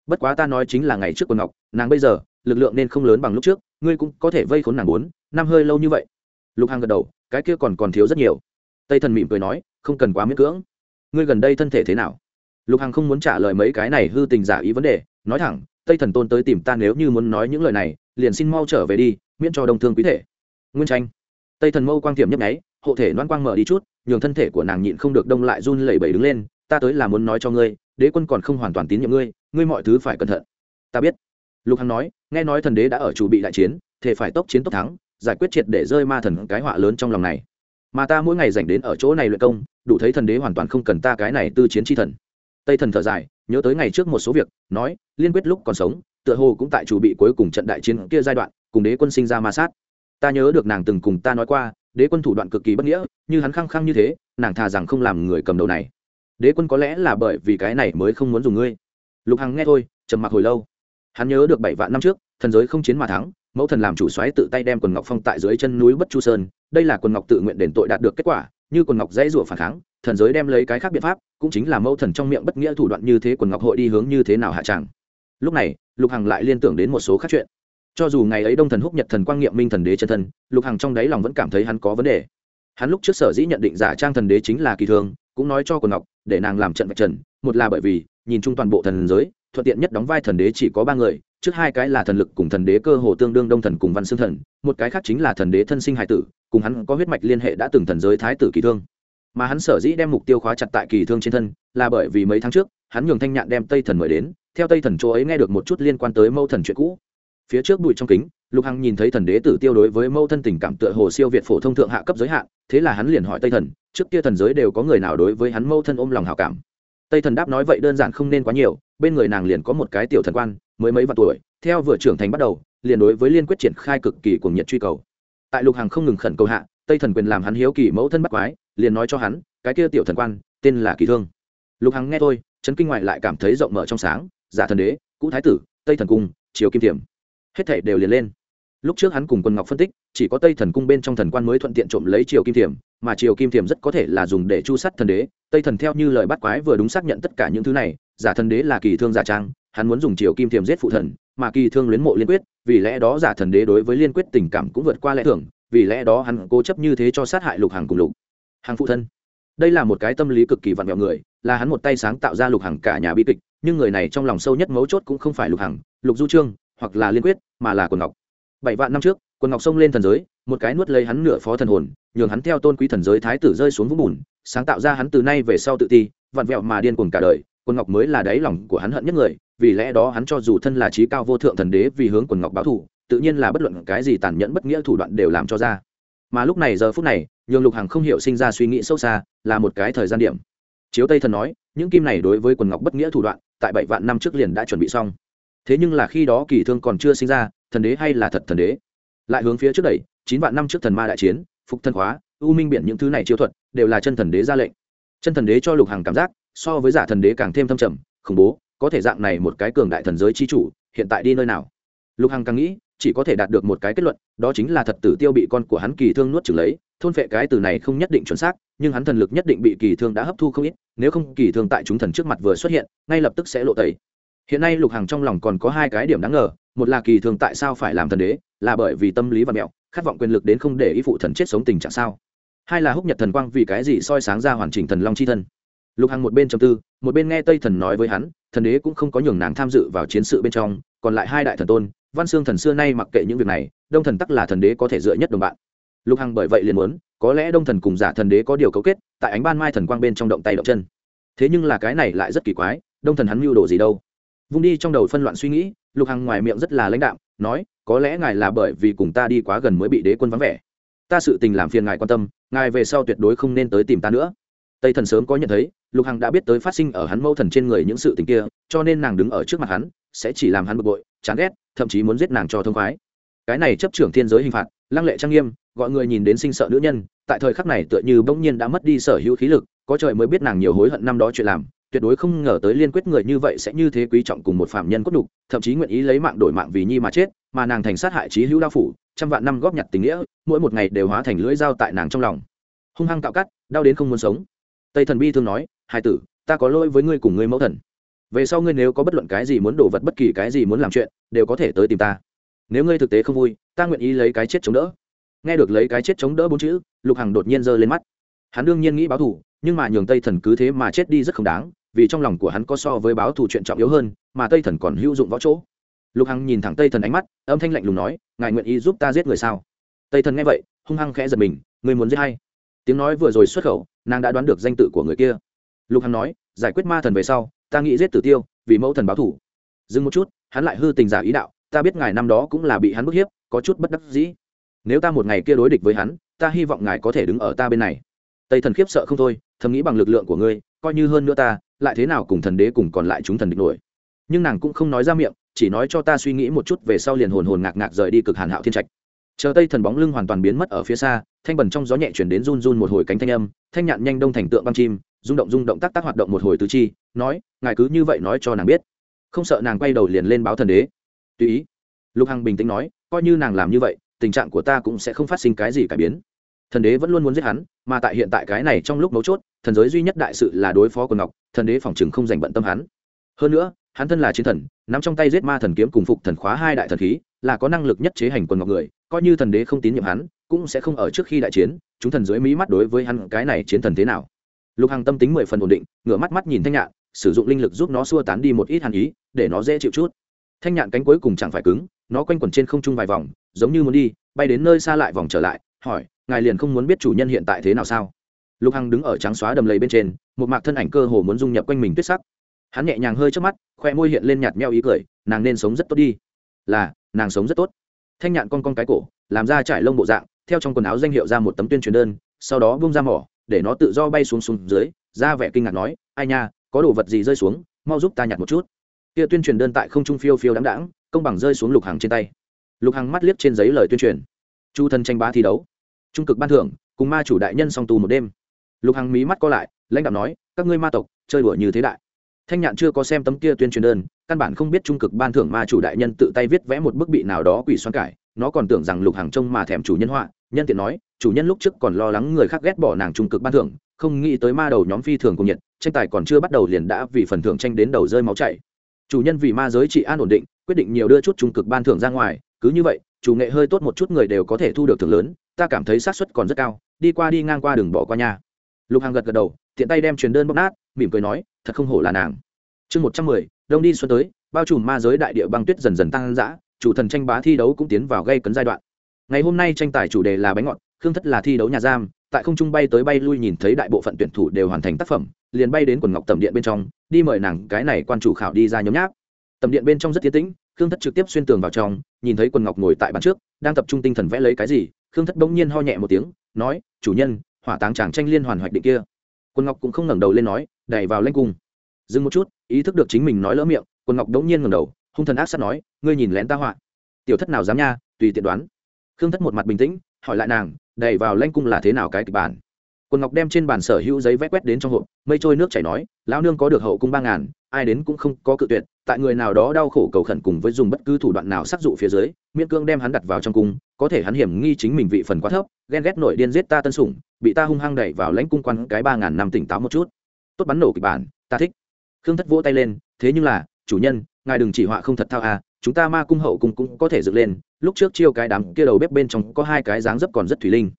Bất quá ta nói chính là ngày trước quần ngọc, nàng bây giờ, lực lượng nên không lớn bằng lúc trước, ngươi cũng có thể vây khốn nàng bốn, năm hơi lâu như vậy. Lục hằng gật đầu, cái kia còn còn thiếu rất nhiều. Tây thần mỉm cười nói, không cần quá miễn cưỡng. Ngươi gần đây thân thể thế nào? Lục hằng không muốn trả lời mấy cái này hư tình giả ý vấn đề, nói thẳng tây thần tôn tới tìm ta nếu như muốn nói những lời này, liền xin mau trở về đi, miễn cho đồng thương quý thể. Nguyên tranh. Tây thần mâu quang tiệm nhấp nháy, hộ thể loan quang mở đi chút, nhường thân thể của nàng nhịn không được đông lại run lẩy bẩy đứng lên, ta tới là muốn nói cho ngươi, đế quân còn không hoàn toàn tín nhiệm ngươi ngươi mọi thứ phải cẩn thận. Ta biết. Lục hằng nói, nghe nói thần đế đã ở chủ bị đại chiến, thể phải tốc chiến tốc thắng, giải quyết triệt để rơi ma thần cái họa lớn trong lòng này. Mà ta mỗi ngày dành đến ở chỗ này luyện công, đủ thấy thần đế hoàn toàn không cần ta cái này tư chiến tri thần. Tây thần thở dài nhớ tới ngày trước một số việc, nói, liên quyết lúc còn sống, tựa hồ cũng tại chủ bị cuối cùng trận đại chiến kia giai đoạn, cùng đế quân sinh ra ma sát. Ta nhớ được nàng từng cùng ta nói qua, đế quân thủ đoạn cực kỳ bất nghĩa, như hắn khăng khăng như thế, nàng thà rằng không làm người cầm đầu này. Đế quân có lẽ là bởi vì cái này mới không muốn dùng ngươi. Lục hằng nghe thôi, trầm mặc hồi lâu. Hắn nhớ được bảy vạn năm trước, thần giới không chiến mà thắng, mẫu thần làm chủ xoáy tự tay đem quần ngọc phong tại dưới chân núi bất chu sơn, đây là quần ngọc tự nguyện đền tội đạt được kết quả như quần ngọc dãy rủa phản kháng, thần giới đem lấy cái khác biện pháp, cũng chính là mâu thần trong miệng bất nghĩa thủ đoạn như thế quần ngọc hội đi hướng như thế nào hạ tràng lúc này, lục hằng lại liên tưởng đến một số khác chuyện. Cho dù ngày ấy đông thần húc nhật thần quang nghiệm minh thần đế chân thân, lục hằng trong đáy lòng vẫn cảm thấy hắn có vấn đề. Hắn lúc trước sở dĩ nhận định giả trang thần đế chính là kỳ thương cũng nói cho quần ngọc, để nàng làm trận vạch trần, một là bởi vì, nhìn chung toàn bộ thần giới, thuận tiện nhất đóng vai thần đế chỉ có ba người, trước hai cái là thần lực cùng thần đế cơ hồ tương đương đông thần cùng văn xương thần, một cái khác chính là thần đế thân sinh hải tử cùng hắn có huyết mạch liên hệ đã từng thần giới thái tử kỳ thương. Mà hắn sở dĩ đem mục tiêu khóa chặt tại kỳ thương trên thân, là bởi vì mấy tháng trước, hắn nhường thanh nhạn đem tây thần mời đến, theo tây thần chỗ ấy nghe được một chút liên quan tới mâu thần chuyện cũ. Phía trước bụi trong kính, lục hằng nhìn thấy thần đế tử tiêu đối với mâu thân tình cảm tựa hồ siêu việt phổ thông thượng hạ cấp giới hạn, thế là hắn liền hỏi tây thần, trước kia thần giới đều có người nào đối với hắn mâu thân ôm lòng hào cảm? Tây thần đáp nói vậy đơn giản không nên quá nhiều, bên người nàng liền có một cái tiểu thần quan, mới mấy vạn tuổi, theo vừa trưởng thành bắt đầu, liền đối với liên quyết triển khai cực kỳ cuồng nhiệt truy cầu tại lục hàng không ngừng khẩn cầu hạ, tây thần quyền làm hắn hiếu kỳ mẫu thân bắt quái, liền nói cho hắn, cái kia tiểu thần quan, tên là kỳ thương. Lục hằng nghe thôi, chấn kinh ngoại lại cảm thấy rộng mở trong sáng, giả thần đế, cũ thái tử, tây thần cung chiều kim tiềm hết thể đều liền lên. Lúc trước hắn cùng quân ngọc phân tích, chỉ có tây thần cung bên trong thần quan mới thuận tiện trộm lấy triều kim thiểm, mà triều kim thiểm rất có thể là dùng để chu sắt thần đế. Tây thần theo như lời bắt quái vừa đúng xác nhận tất cả những thứ này, giả thần đế là kỳ thương giả trang hắn muốn dùng triều kim thiềm giết phụ thần, mà kỳ thương luyến mộ liên quyết, vì lẽ đó giả thần đế đối với liên quyết tình cảm cũng vượt qua lẽ thường, vì lẽ đó hắn cố chấp như thế cho sát hại lục hàng cùng lục hàng phụ thân. Đây là một cái tâm lý cực kỳ vặn vẹo người, là hắn một tay sáng tạo ra lục hàng cả nhà bi kịch, nhưng người này trong lòng sâu nhất mấu chốt cũng không phải lục hàng lục du trương, hoặc là liên quyết, mà là quần ngọc. Bảy vạn năm trước, quần ngọc xông lên thần giới, một cái nuốt lấy hắn nửa phó thần hồn, nhường hắn theo tôn quý thần giới thái tử rơi xuống vũng bùn, sáng tạo ra hắn từ nay về sau tự ti, vặn vẹo mà điên cuồng cả đời, quần ngọc mới là đáy lòng của hắn hận nhất người vì lẽ đó hắn cho dù thân là trí cao vô thượng thần đế vì hướng quần ngọc báo thù, tự nhiên là bất luận cái gì tàn nhẫn bất nghĩa thủ đoạn đều làm cho ra. Mà lúc này giờ phút này nhường lục hằng không hiểu sinh ra suy nghĩ sâu xa, là một cái thời gian điểm. Chiếu tây thần nói, những kim này đối với quần ngọc bất nghĩa thủ đoạn, tại bảy vạn năm trước liền đã chuẩn bị xong. Thế nhưng là khi đó kỳ thương còn chưa sinh ra, thần đế hay là thật thần đế? Lại hướng phía trước đẩy, chín vạn năm trước thần ma đại chiến, phục thân hóa, u minh biển những thứ này chiêu thuật, đều là chân thần đế ra lệnh. Chân thần đế cho lục hàng cảm giác, so với giả thần đế càng thêm thâm trầm, khủng bố có thể dạng này một cái cường đại thần giới chi chủ, hiện tại đi nơi nào? Lục hằng càng nghĩ, chỉ có thể đạt được một cái kết luận, đó chính là thật tử tiêu bị con của hắn kỳ thương nuốt trừng lấy, thôn phệ cái từ này không nhất định chuẩn xác, nhưng hắn thần lực nhất định bị kỳ thương đã hấp thu không ít, nếu không kỳ thương tại chúng thần trước mặt vừa xuất hiện, ngay lập tức sẽ lộ tẩy. Hiện nay lục hằng trong lòng còn có hai cái điểm đáng ngờ, một là kỳ thương tại sao phải làm thần đế, là bởi vì tâm lý và mẹo, khát vọng quyền lực đến không để ý phụ thần chết sống tình trạng sao? Hai là húc nhật thần quang vì cái gì soi sáng ra hoàn chỉnh thần long c h i thân? Lục hằng một bên trầm tư, một bên nghe tây thần nói với hắn thần đế cũng không có nhường nàng tham dự vào chiến sự bên trong, còn lại hai đại thần tôn, văn xương thần xưa nay mặc kệ những việc này, đông thần tắc là thần đế có thể dựa nhất đồng bạn. Lục hằng bởi vậy liền muốn, có lẽ đông thần cùng giả thần đế có điều cấu kết, tại ánh ban mai thần quang bên trong động tay động chân. Thế nhưng là cái này lại rất kỳ quái, đông thần hắn mưu đồ gì đâu? Vung đi trong đầu phân loạn suy nghĩ, lục hằng ngoài miệng rất là lãnh đạm, nói, có lẽ ngài là bởi vì cùng ta đi quá gần mới bị đế quân vắng vẻ. Ta sự tình làm phiền ngài quan tâm, ngài về sau tuyệt đối không nên tới tìm ta nữa. Tây thần sớm có nhận thấy lục hằng đã biết tới phát sinh ở hắn mâu thần trên người những sự tình kia, cho nên nàng đứng ở trước mặt hắn, sẽ chỉ làm hắn bực bội, chán ghét, thậm chí muốn giết nàng cho thông khoái. Cái này chấp trưởng thiên giới hình phạt, lăng lệ trang nghiêm, gọi người nhìn đến sinh sợ nữ nhân, tại thời khắc này tựa như bỗng nhiên đã mất đi sở hữu khí lực, có trời mới biết nàng nhiều hối hận năm đó chuyện làm, tuyệt đối không ngờ tới liên quyết người như vậy sẽ như thế quý trọng cùng một phạm nhân cốt đục thậm chí nguyện ý lấy mạng đổi mạng vì nhi mà chết, mà nàng thành sát hại trí hữu đao phủ, trăm vạn năm góp nhặt tình nghĩa, mỗi một ngày đều hóa thành lưỡi dao tại nàng trong lòng. Hung hăng cạo cắt, đau đến không muốn sống. Tây thần bi thương nói hai tử, ta có lỗi với ngươi cùng ngươi mẫu thần. Về sau ngươi nếu có bất luận cái gì muốn đổ vật bất kỳ cái gì muốn làm chuyện, đều có thể tới tìm ta. Nếu ngươi thực tế không vui, ta nguyện ý lấy cái chết chống đỡ. Nghe được lấy cái chết chống đỡ bốn chữ, lục hằng đột nhiên giơ lên mắt. Hắn đương nhiên nghĩ báo thù, nhưng mà nhường tây thần cứ thế mà chết đi rất không đáng, vì trong lòng của hắn có so với báo thù chuyện trọng yếu hơn, mà tây thần còn hữu dụng võ chỗ. Lục hằng nhìn thẳng tây thần ánh mắt, âm thanh lạnh lùng nói, ngài nguyện ý giúp ta giết người sao? Tây thần nghe vậy, hung hăng khẽ giật mình người muốn giết hay tiếng nói vừa rồi xuất khẩu, nàng đã đoán được danh tự của người kia lục hằng nói, giải quyết ma thần về sau, ta nghĩ giết tử tiêu, vì mẫu thần báo thủ. Dừng một chút, hắn lại hư tình giả ý đạo, ta biết ngài năm đó cũng là bị hắn bức hiếp, có chút bất đắc dĩ. Nếu ta một ngày kia đối địch với hắn, ta hy vọng ngài có thể đứng ở ta bên này. Tây thần khiếp sợ không thôi, thầm nghĩ bằng lực lượng của ngươi, coi như hơn nữa ta, lại thế nào cùng thần đế cùng còn lại chúng thần địch nổi. Nhưng nàng cũng không nói ra miệng, chỉ nói cho ta suy nghĩ một chút về sau liền hồn hồn ngạc ngạc rời đi cực hàn hạo thiên trạch. Chờ tây thần bóng lưng hoàn toàn biến mất ở phía xa, thanh bẩn trong gió nhẹ chuyển đến run run một hồi cánh thanh âm, thanh nhạn nhanh đông thành tượng băng chim rung động rung động tác tác hoạt động một hồi tứ chi, nói, ngài cứ như vậy nói cho nàng biết. Không sợ nàng quay đầu liền lên báo thần đế. Tùy ý. Lục hằng bình tĩnh nói, coi như nàng làm như vậy, tình trạng của ta cũng sẽ không phát sinh cái gì cải biến. Thần đế vẫn luôn muốn giết hắn, mà tại hiện tại cái này trong lúc mấu chốt, thần giới duy nhất đại sự là đối phó quân ngọc, thần đế phòng chừng không dành bận tâm hắn. Hơn nữa, hắn thân là chiến thần, nắm trong tay giết ma thần kiếm cùng phục thần khóa hai đại thần khí, là có năng lực nhất chế hành quần ngọc người, coi như thần đế không tín nhiệm hắn, cũng sẽ không ở trước khi đại chiến, chúng thần dưới mí mắt đối với hắn cái này chiến thần thế nào lục hằng tâm tính mười phần ổn định, ngửa mắt mắt nhìn thanh nhạn, sử dụng linh lực giúp nó xua tán đi một ít hàn ý, để nó dễ chịu chút. Thanh nhạn cánh cuối cùng chẳng phải cứng, nó quanh quẩn trên không trung vài vòng, giống như muốn đi, bay đến nơi xa lại vòng trở lại, hỏi, ngài liền không muốn biết chủ nhân hiện tại thế nào sao? Lục hằng đứng ở trắng xóa đầm lầy bên trên, một mạc thân ảnh cơ hồ muốn dung nhập quanh mình tuyết sắc. Hắn nhẹ nhàng hơi trước mắt, khoe môi hiện lên nhạt meo ý cười, nàng nên sống rất tốt đi. Là, nàng sống rất tốt. Thanh nhạn con con cái cổ, làm ra trải lông bộ dạng, theo trong quần áo danh hiệu ra một tấm tuyên truyền đơn, sau đó bung ra mỏ để nó tự do bay xuống xuống dưới, ra vẻ kinh ngạc nói, ai nha, có đồ vật gì rơi xuống, mau giúp ta nhặt một chút. Kia tuyên truyền đơn tại không trung phiêu phiêu đáng đáng công bằng rơi xuống lục hàng trên tay. Lục hàng mắt liếc trên giấy lời tuyên truyền. Chu thân tranh bá thi đấu. Trung cực ban thưởng, cùng ma chủ đại nhân song tù một đêm. Lục hằng mí mắt co lại, lãnh đạo nói, các ngươi ma tộc, chơi đùa như thế đại. Thanh nhạn chưa có xem tấm kia tuyên truyền đơn, căn bản không biết trung cực ban thưởng ma chủ đại nhân tự tay viết vẽ một bức bị nào đó quỷ xoan cải, nó còn tưởng rằng lục hàng trông mà thèm chủ nhân họa nhân tiện nói, chủ nhân lúc trước còn lo lắng người khác ghét bỏ nàng trung cực ban thưởng, không nghĩ tới ma đầu nhóm phi thường cùng nhiệt, tranh tài còn chưa bắt đầu liền đã vì phần thưởng tranh đến đầu rơi máu chảy. Chủ nhân vì ma giới trị an ổn định, quyết định nhiều đưa chút trung cực ban thưởng ra ngoài, cứ như vậy, chủ nghệ hơi tốt một chút người đều có thể thu được thưởng lớn, ta cảm thấy xác suất còn rất cao, đi qua đi ngang qua đừng bỏ qua nhà lục hàng gật gật đầu, tiện tay đem truyền đơn bóc nát, mỉm cười nói, thật không hổ là nàng. Chương một trăm mười, đông đi xuân tới, bao trùm ma giới đại địa băng tuyết dần dần tăng dã, chủ thần tranh bá thi đấu cũng tiến vào gây cấn giai đoạn ngày hôm nay tranh tài chủ đề là bánh ngọt, khương thất là thi đấu nhà giam, tại không trung bay tới bay lui nhìn thấy đại bộ phận tuyển thủ đều hoàn thành tác phẩm, liền bay đến quần ngọc tầm điện bên trong, đi mời nàng, cái này quan chủ khảo đi ra nhóm nháp. Tầm điện bên trong rất tiến tĩnh, khương thất trực tiếp xuyên tường vào trong, nhìn thấy quần ngọc ngồi tại bàn trước, đang tập trung tinh thần vẽ lấy cái gì, khương thất bỗng nhiên ho nhẹ một tiếng, nói, chủ nhân, hỏa táng chàng tranh liên hoàn hoạch định kia. Quần ngọc cũng không ngẩng đầu lên nói, đẩy vào lanh cung. Dừng một chút, ý thức được chính mình nói lỡ miệng, quần ngọc đống nhiên ngẩng đầu, hung thần ác sắt nói, ngươi nhìn lén ta họa. Tiểu thất nào dám nha, tùy tiện đoán khương thất một mặt bình tĩnh, hỏi lại nàng, đẩy vào lanh cung là thế nào cái kịch bản? Quần ngọc đem trên bàn sở hữu giấy vét quét đến trong hộp, mây trôi nước chảy nói, lão nương có được hậu cung ba ngàn, ai đến cũng không có cự tuyệt, tại người nào đó đau khổ cầu khẩn cùng với dùng bất cứ thủ đoạn nào sắc dụ phía dưới, miễn cương đem hắn đặt vào trong cung, có thể hắn hiểm nghi chính mình vị phần quá thấp, ghen ghét nổi điên giết ta tân sủng, bị ta hung hăng đẩy vào lãnh cung quan cái ba ngàn năm tỉnh táo một chút. Tốt bắn nổ kịch bản, ta thích. Khương thất vỗ tay lên, thế nhưng là, chủ nhân, ngài đừng chỉ họa không thật thao à chúng ta ma cung hậu cung cũng có thể dựng lên, lúc trước chiêu cái đám kia đầu bếp bên trong có hai cái dáng dấp còn rất thủy linh.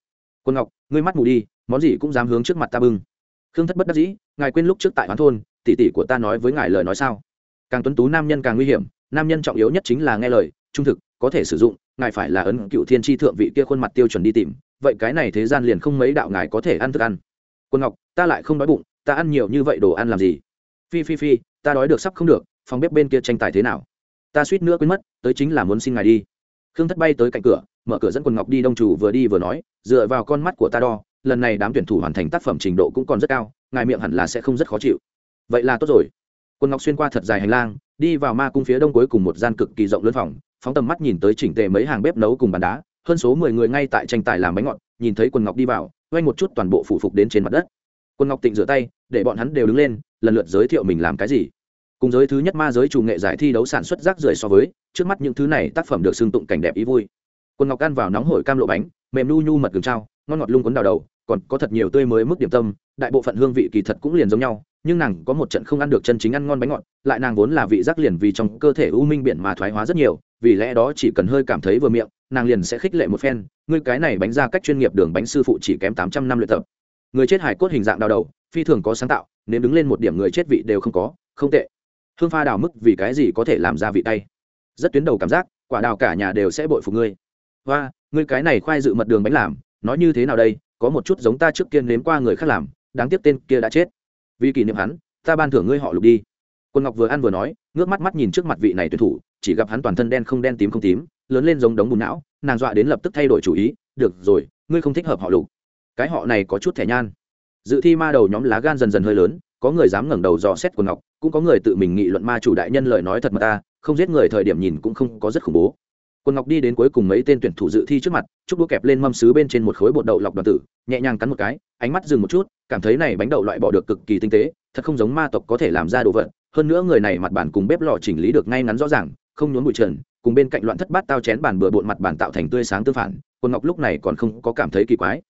Quân ngọc, ngươi mắt mù đi, món gì cũng dám hướng trước mặt ta bưng. Khương thất bất đắc dĩ, ngài quên lúc trước tại hoán thôn, tỷ tỷ của ta nói với ngài lời nói sao? Càng tuấn tú nam nhân càng nguy hiểm, nam nhân trọng yếu nhất chính là nghe lời, trung thực, có thể sử dụng, ngài phải là ấn cựu thiên tri thượng vị kia khuôn mặt tiêu chuẩn đi tìm, vậy cái này thế gian liền không mấy đạo ngài có thể ăn thức ăn. Quân ngọc, ta lại không đói bụng, ta ăn nhiều như vậy đồ ăn làm gì? Phi phi phi, ta đói được sắp không được, phòng bếp bên kia tranh tài thế nào? Ta suýt nữa quên mất, tới chính là muốn xin ngài đi. Khương thất bay tới cạnh cửa, mở cửa dẫn quần ngọc đi đông chủ vừa đi vừa nói, dựa vào con mắt của ta đo, lần này đám tuyển thủ hoàn thành tác phẩm trình độ cũng còn rất cao, ngài miệng hẳn là sẽ không rất khó chịu. Vậy là tốt rồi. Quân ngọc xuyên qua thật dài hành lang, đi vào ma cung phía đông cuối cùng một gian cực kỳ rộng lớn phòng, phóng tầm mắt nhìn tới chỉnh tề mấy hàng bếp nấu cùng bàn đá, hơn số mười người ngay tại tranh tài làm bánh ngọt, nhìn thấy quần ngọc đi vào, quay một chút toàn bộ phủ phục đến trên mặt đất. Quân ngọc tịnh rửa tay, để bọn hắn đều đứng lên, lần lượt giới thiệu mình làm cái gì cùng giới thứ nhất ma giới chủ nghệ giải thi đấu sản xuất rác rưởi so với, trước mắt những thứ này tác phẩm được xưng tụng cảnh đẹp ý vui. Quân ngọc ăn vào nóng hổi cam lộ bánh, mềm nu nhu mật gừng trao, ngon ngọt lung cuốn đào đầu, còn có thật nhiều tươi mới mức điểm tâm, đại bộ phận hương vị kỳ thật cũng liền giống nhau, nhưng nàng có một trận không ăn được chân chính ăn ngon bánh ngọt, lại nàng vốn là vị giác liền vì trong cơ thể u minh biển mà thoái hóa rất nhiều, vì lẽ đó chỉ cần hơi cảm thấy vừa miệng, nàng liền sẽ khích lệ một phen, ngươi cái này bánh ra cách chuyên nghiệp đường bánh sư phụ chỉ kém tám trăm năm luyện tập. Người chết hải cốt hình dạng đào đầu, phi thường có sáng tạo nếu đứng lên một điểm người chết vị đều không có, không tệ hương pha đào mức vì cái gì có thể làm ra vị tay? Rất tuyến đầu cảm giác, quả đào cả nhà đều sẽ bội phục ngươi. Và ngươi cái này khoai dự mật đường bánh làm, nói như thế nào đây? Có một chút giống ta trước kia nếm qua người khác làm, đáng tiếc tên kia đã chết. Vì kỷ niệm hắn, ta ban thưởng ngươi họ lục đi. Quân ngọc vừa ăn vừa nói, ngước mắt mắt nhìn trước mặt vị này tuyển thủ, chỉ gặp hắn toàn thân đen không đen tím không tím, lớn lên giống đống bùn não, nàng dọa đến lập tức thay đổi chủ ý, được rồi, ngươi không thích hợp họ lục. Cái họ này có chút thẻ nhan. Dự thi ma đầu nhóm lá gan dần dần hơi lớn, có người dám ngẩng đầu dò xét quần ngọc cũng có người tự mình nghị luận ma chủ đại nhân lời nói thật mà ta, không giết người thời điểm nhìn cũng không có rất khủng bố. Quân ngọc đi đến cuối cùng mấy tên tuyển thủ dự thi trước mặt, chúc đũa kẹp lên mâm sứ bên trên một khối bột đậu lọc đoàn tử, nhẹ nhàng cắn một cái, ánh mắt dừng một chút, cảm thấy này bánh đậu loại bỏ được cực kỳ tinh tế, thật không giống ma tộc có thể làm ra đồ vật. Hơn nữa người này mặt bản cùng bếp lò chỉnh lý được ngay ngắn rõ ràng, không nhốn bụi trần, cùng bên cạnh loạn thất bát tao chén bàn bừa bộn mặt bản tạo thành tươi sáng tương phản, quân ngọc lúc này còn không có cảm thấy kỳ quái.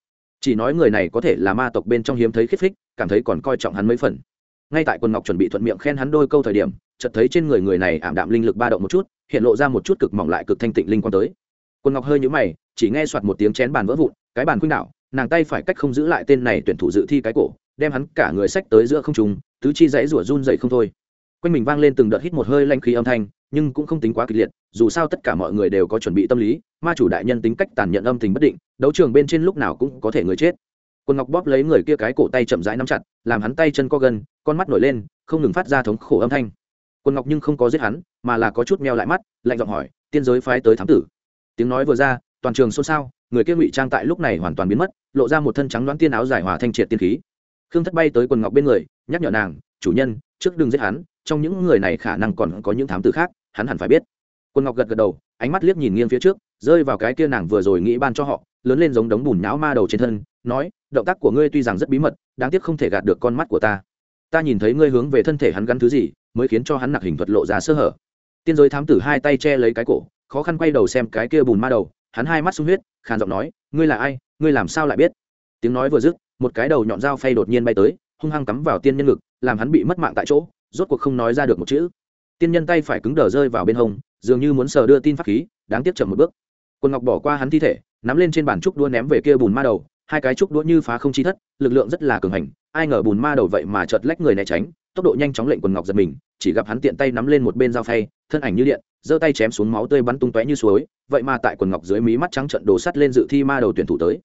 Chỉ nói người này có thể là ma tộc bên trong hiếm thấy khiết thích cảm thấy còn coi trọng hắn mấy phần ngay tại quân ngọc chuẩn bị thuận miệng khen hắn đôi câu thời điểm, chợt thấy trên người người này ảm đạm linh lực ba động một chút, hiện lộ ra một chút cực mỏng lại cực thanh tịnh linh quan tới. Quân ngọc hơi nhũ mày, chỉ nghe soạt một tiếng chén bàn vỡ vụn, cái bàn khuynh đảo, nàng tay phải cách không giữ lại tên này tuyển thủ dự thi cái cổ, đem hắn cả người sách tới giữa không trung, tứ chi dãy rủa run dậy không thôi. Quanh mình vang lên từng đợt hít một hơi lanh khí âm thanh, nhưng cũng không tính quá kịch liệt, dù sao tất cả mọi người đều có chuẩn bị tâm lý, ma chủ đại nhân tính cách tàn nhẫn âm tình bất định, đấu trường bên trên lúc nào cũng có thể người chết quân ngọc bóp lấy người kia cái cổ tay chậm rãi nắm chặt, làm hắn tay chân co gân, con mắt nổi lên, không ngừng phát ra thống khổ âm thanh. Quân ngọc nhưng không có giết hắn, mà là có chút meo lại mắt, lạnh giọng hỏi, tiên giới phái tới thám tử? Tiếng nói vừa ra, toàn trường xôn xao, người kia ngụy trang tại lúc này hoàn toàn biến mất, lộ ra một thân trắng đoán tiên áo dài hòa thanh triệt tiên khí. Khương thất bay tới quần ngọc bên người, nhắc nhở nàng, chủ nhân, trước đừng giết hắn, trong những người này khả năng còn có những thám tử khác, hắn hẳn phải biết. Quần ngọc gật gật đầu, ánh mắt liếc nhìn nghiêng phía trước, rơi vào cái kia nàng vừa rồi nghĩ ban cho họ, lớn lên giống đống bùn nhão ma đầu trên thân nói, động tác của ngươi tuy rằng rất bí mật, đáng tiếc không thể gạt được con mắt của ta. Ta nhìn thấy ngươi hướng về thân thể hắn gắn thứ gì, mới khiến cho hắn nặc hình thuật lộ ra sơ hở. Tiên giới thám tử hai tay che lấy cái cổ, khó khăn quay đầu xem cái kia bùn ma đầu, hắn hai mắt sung huyết, khàn giọng nói, ngươi là ai? Ngươi làm sao lại biết? Tiếng nói vừa dứt, một cái đầu nhọn dao phay đột nhiên bay tới, hung hăng cắm vào tiên nhân ngực, làm hắn bị mất mạng tại chỗ, rốt cuộc không nói ra được một chữ. Tiên nhân tay phải cứng đờ rơi vào bên hông, dường như muốn sờ đưa tin pháp khí, đáng tiếc chậm một bước. Quân ngọc bỏ qua hắn thi thể, nắm lên trên bàn trúc đua ném về kia bùn ma đầu hai cái trúc đũa như phá không chi thất, lực lượng rất là cường hành, ai ngờ bùn ma đầu vậy mà chợt lách người né tránh, tốc độ nhanh chóng lệnh quần ngọc giật mình, chỉ gặp hắn tiện tay nắm lên một bên dao phay, thân ảnh như điện, giơ tay chém xuống máu tươi bắn tung tóe như suối, vậy mà tại quần ngọc dưới mí mắt trắng trận đổ sắt lên dự thi ma đầu tuyển thủ tới.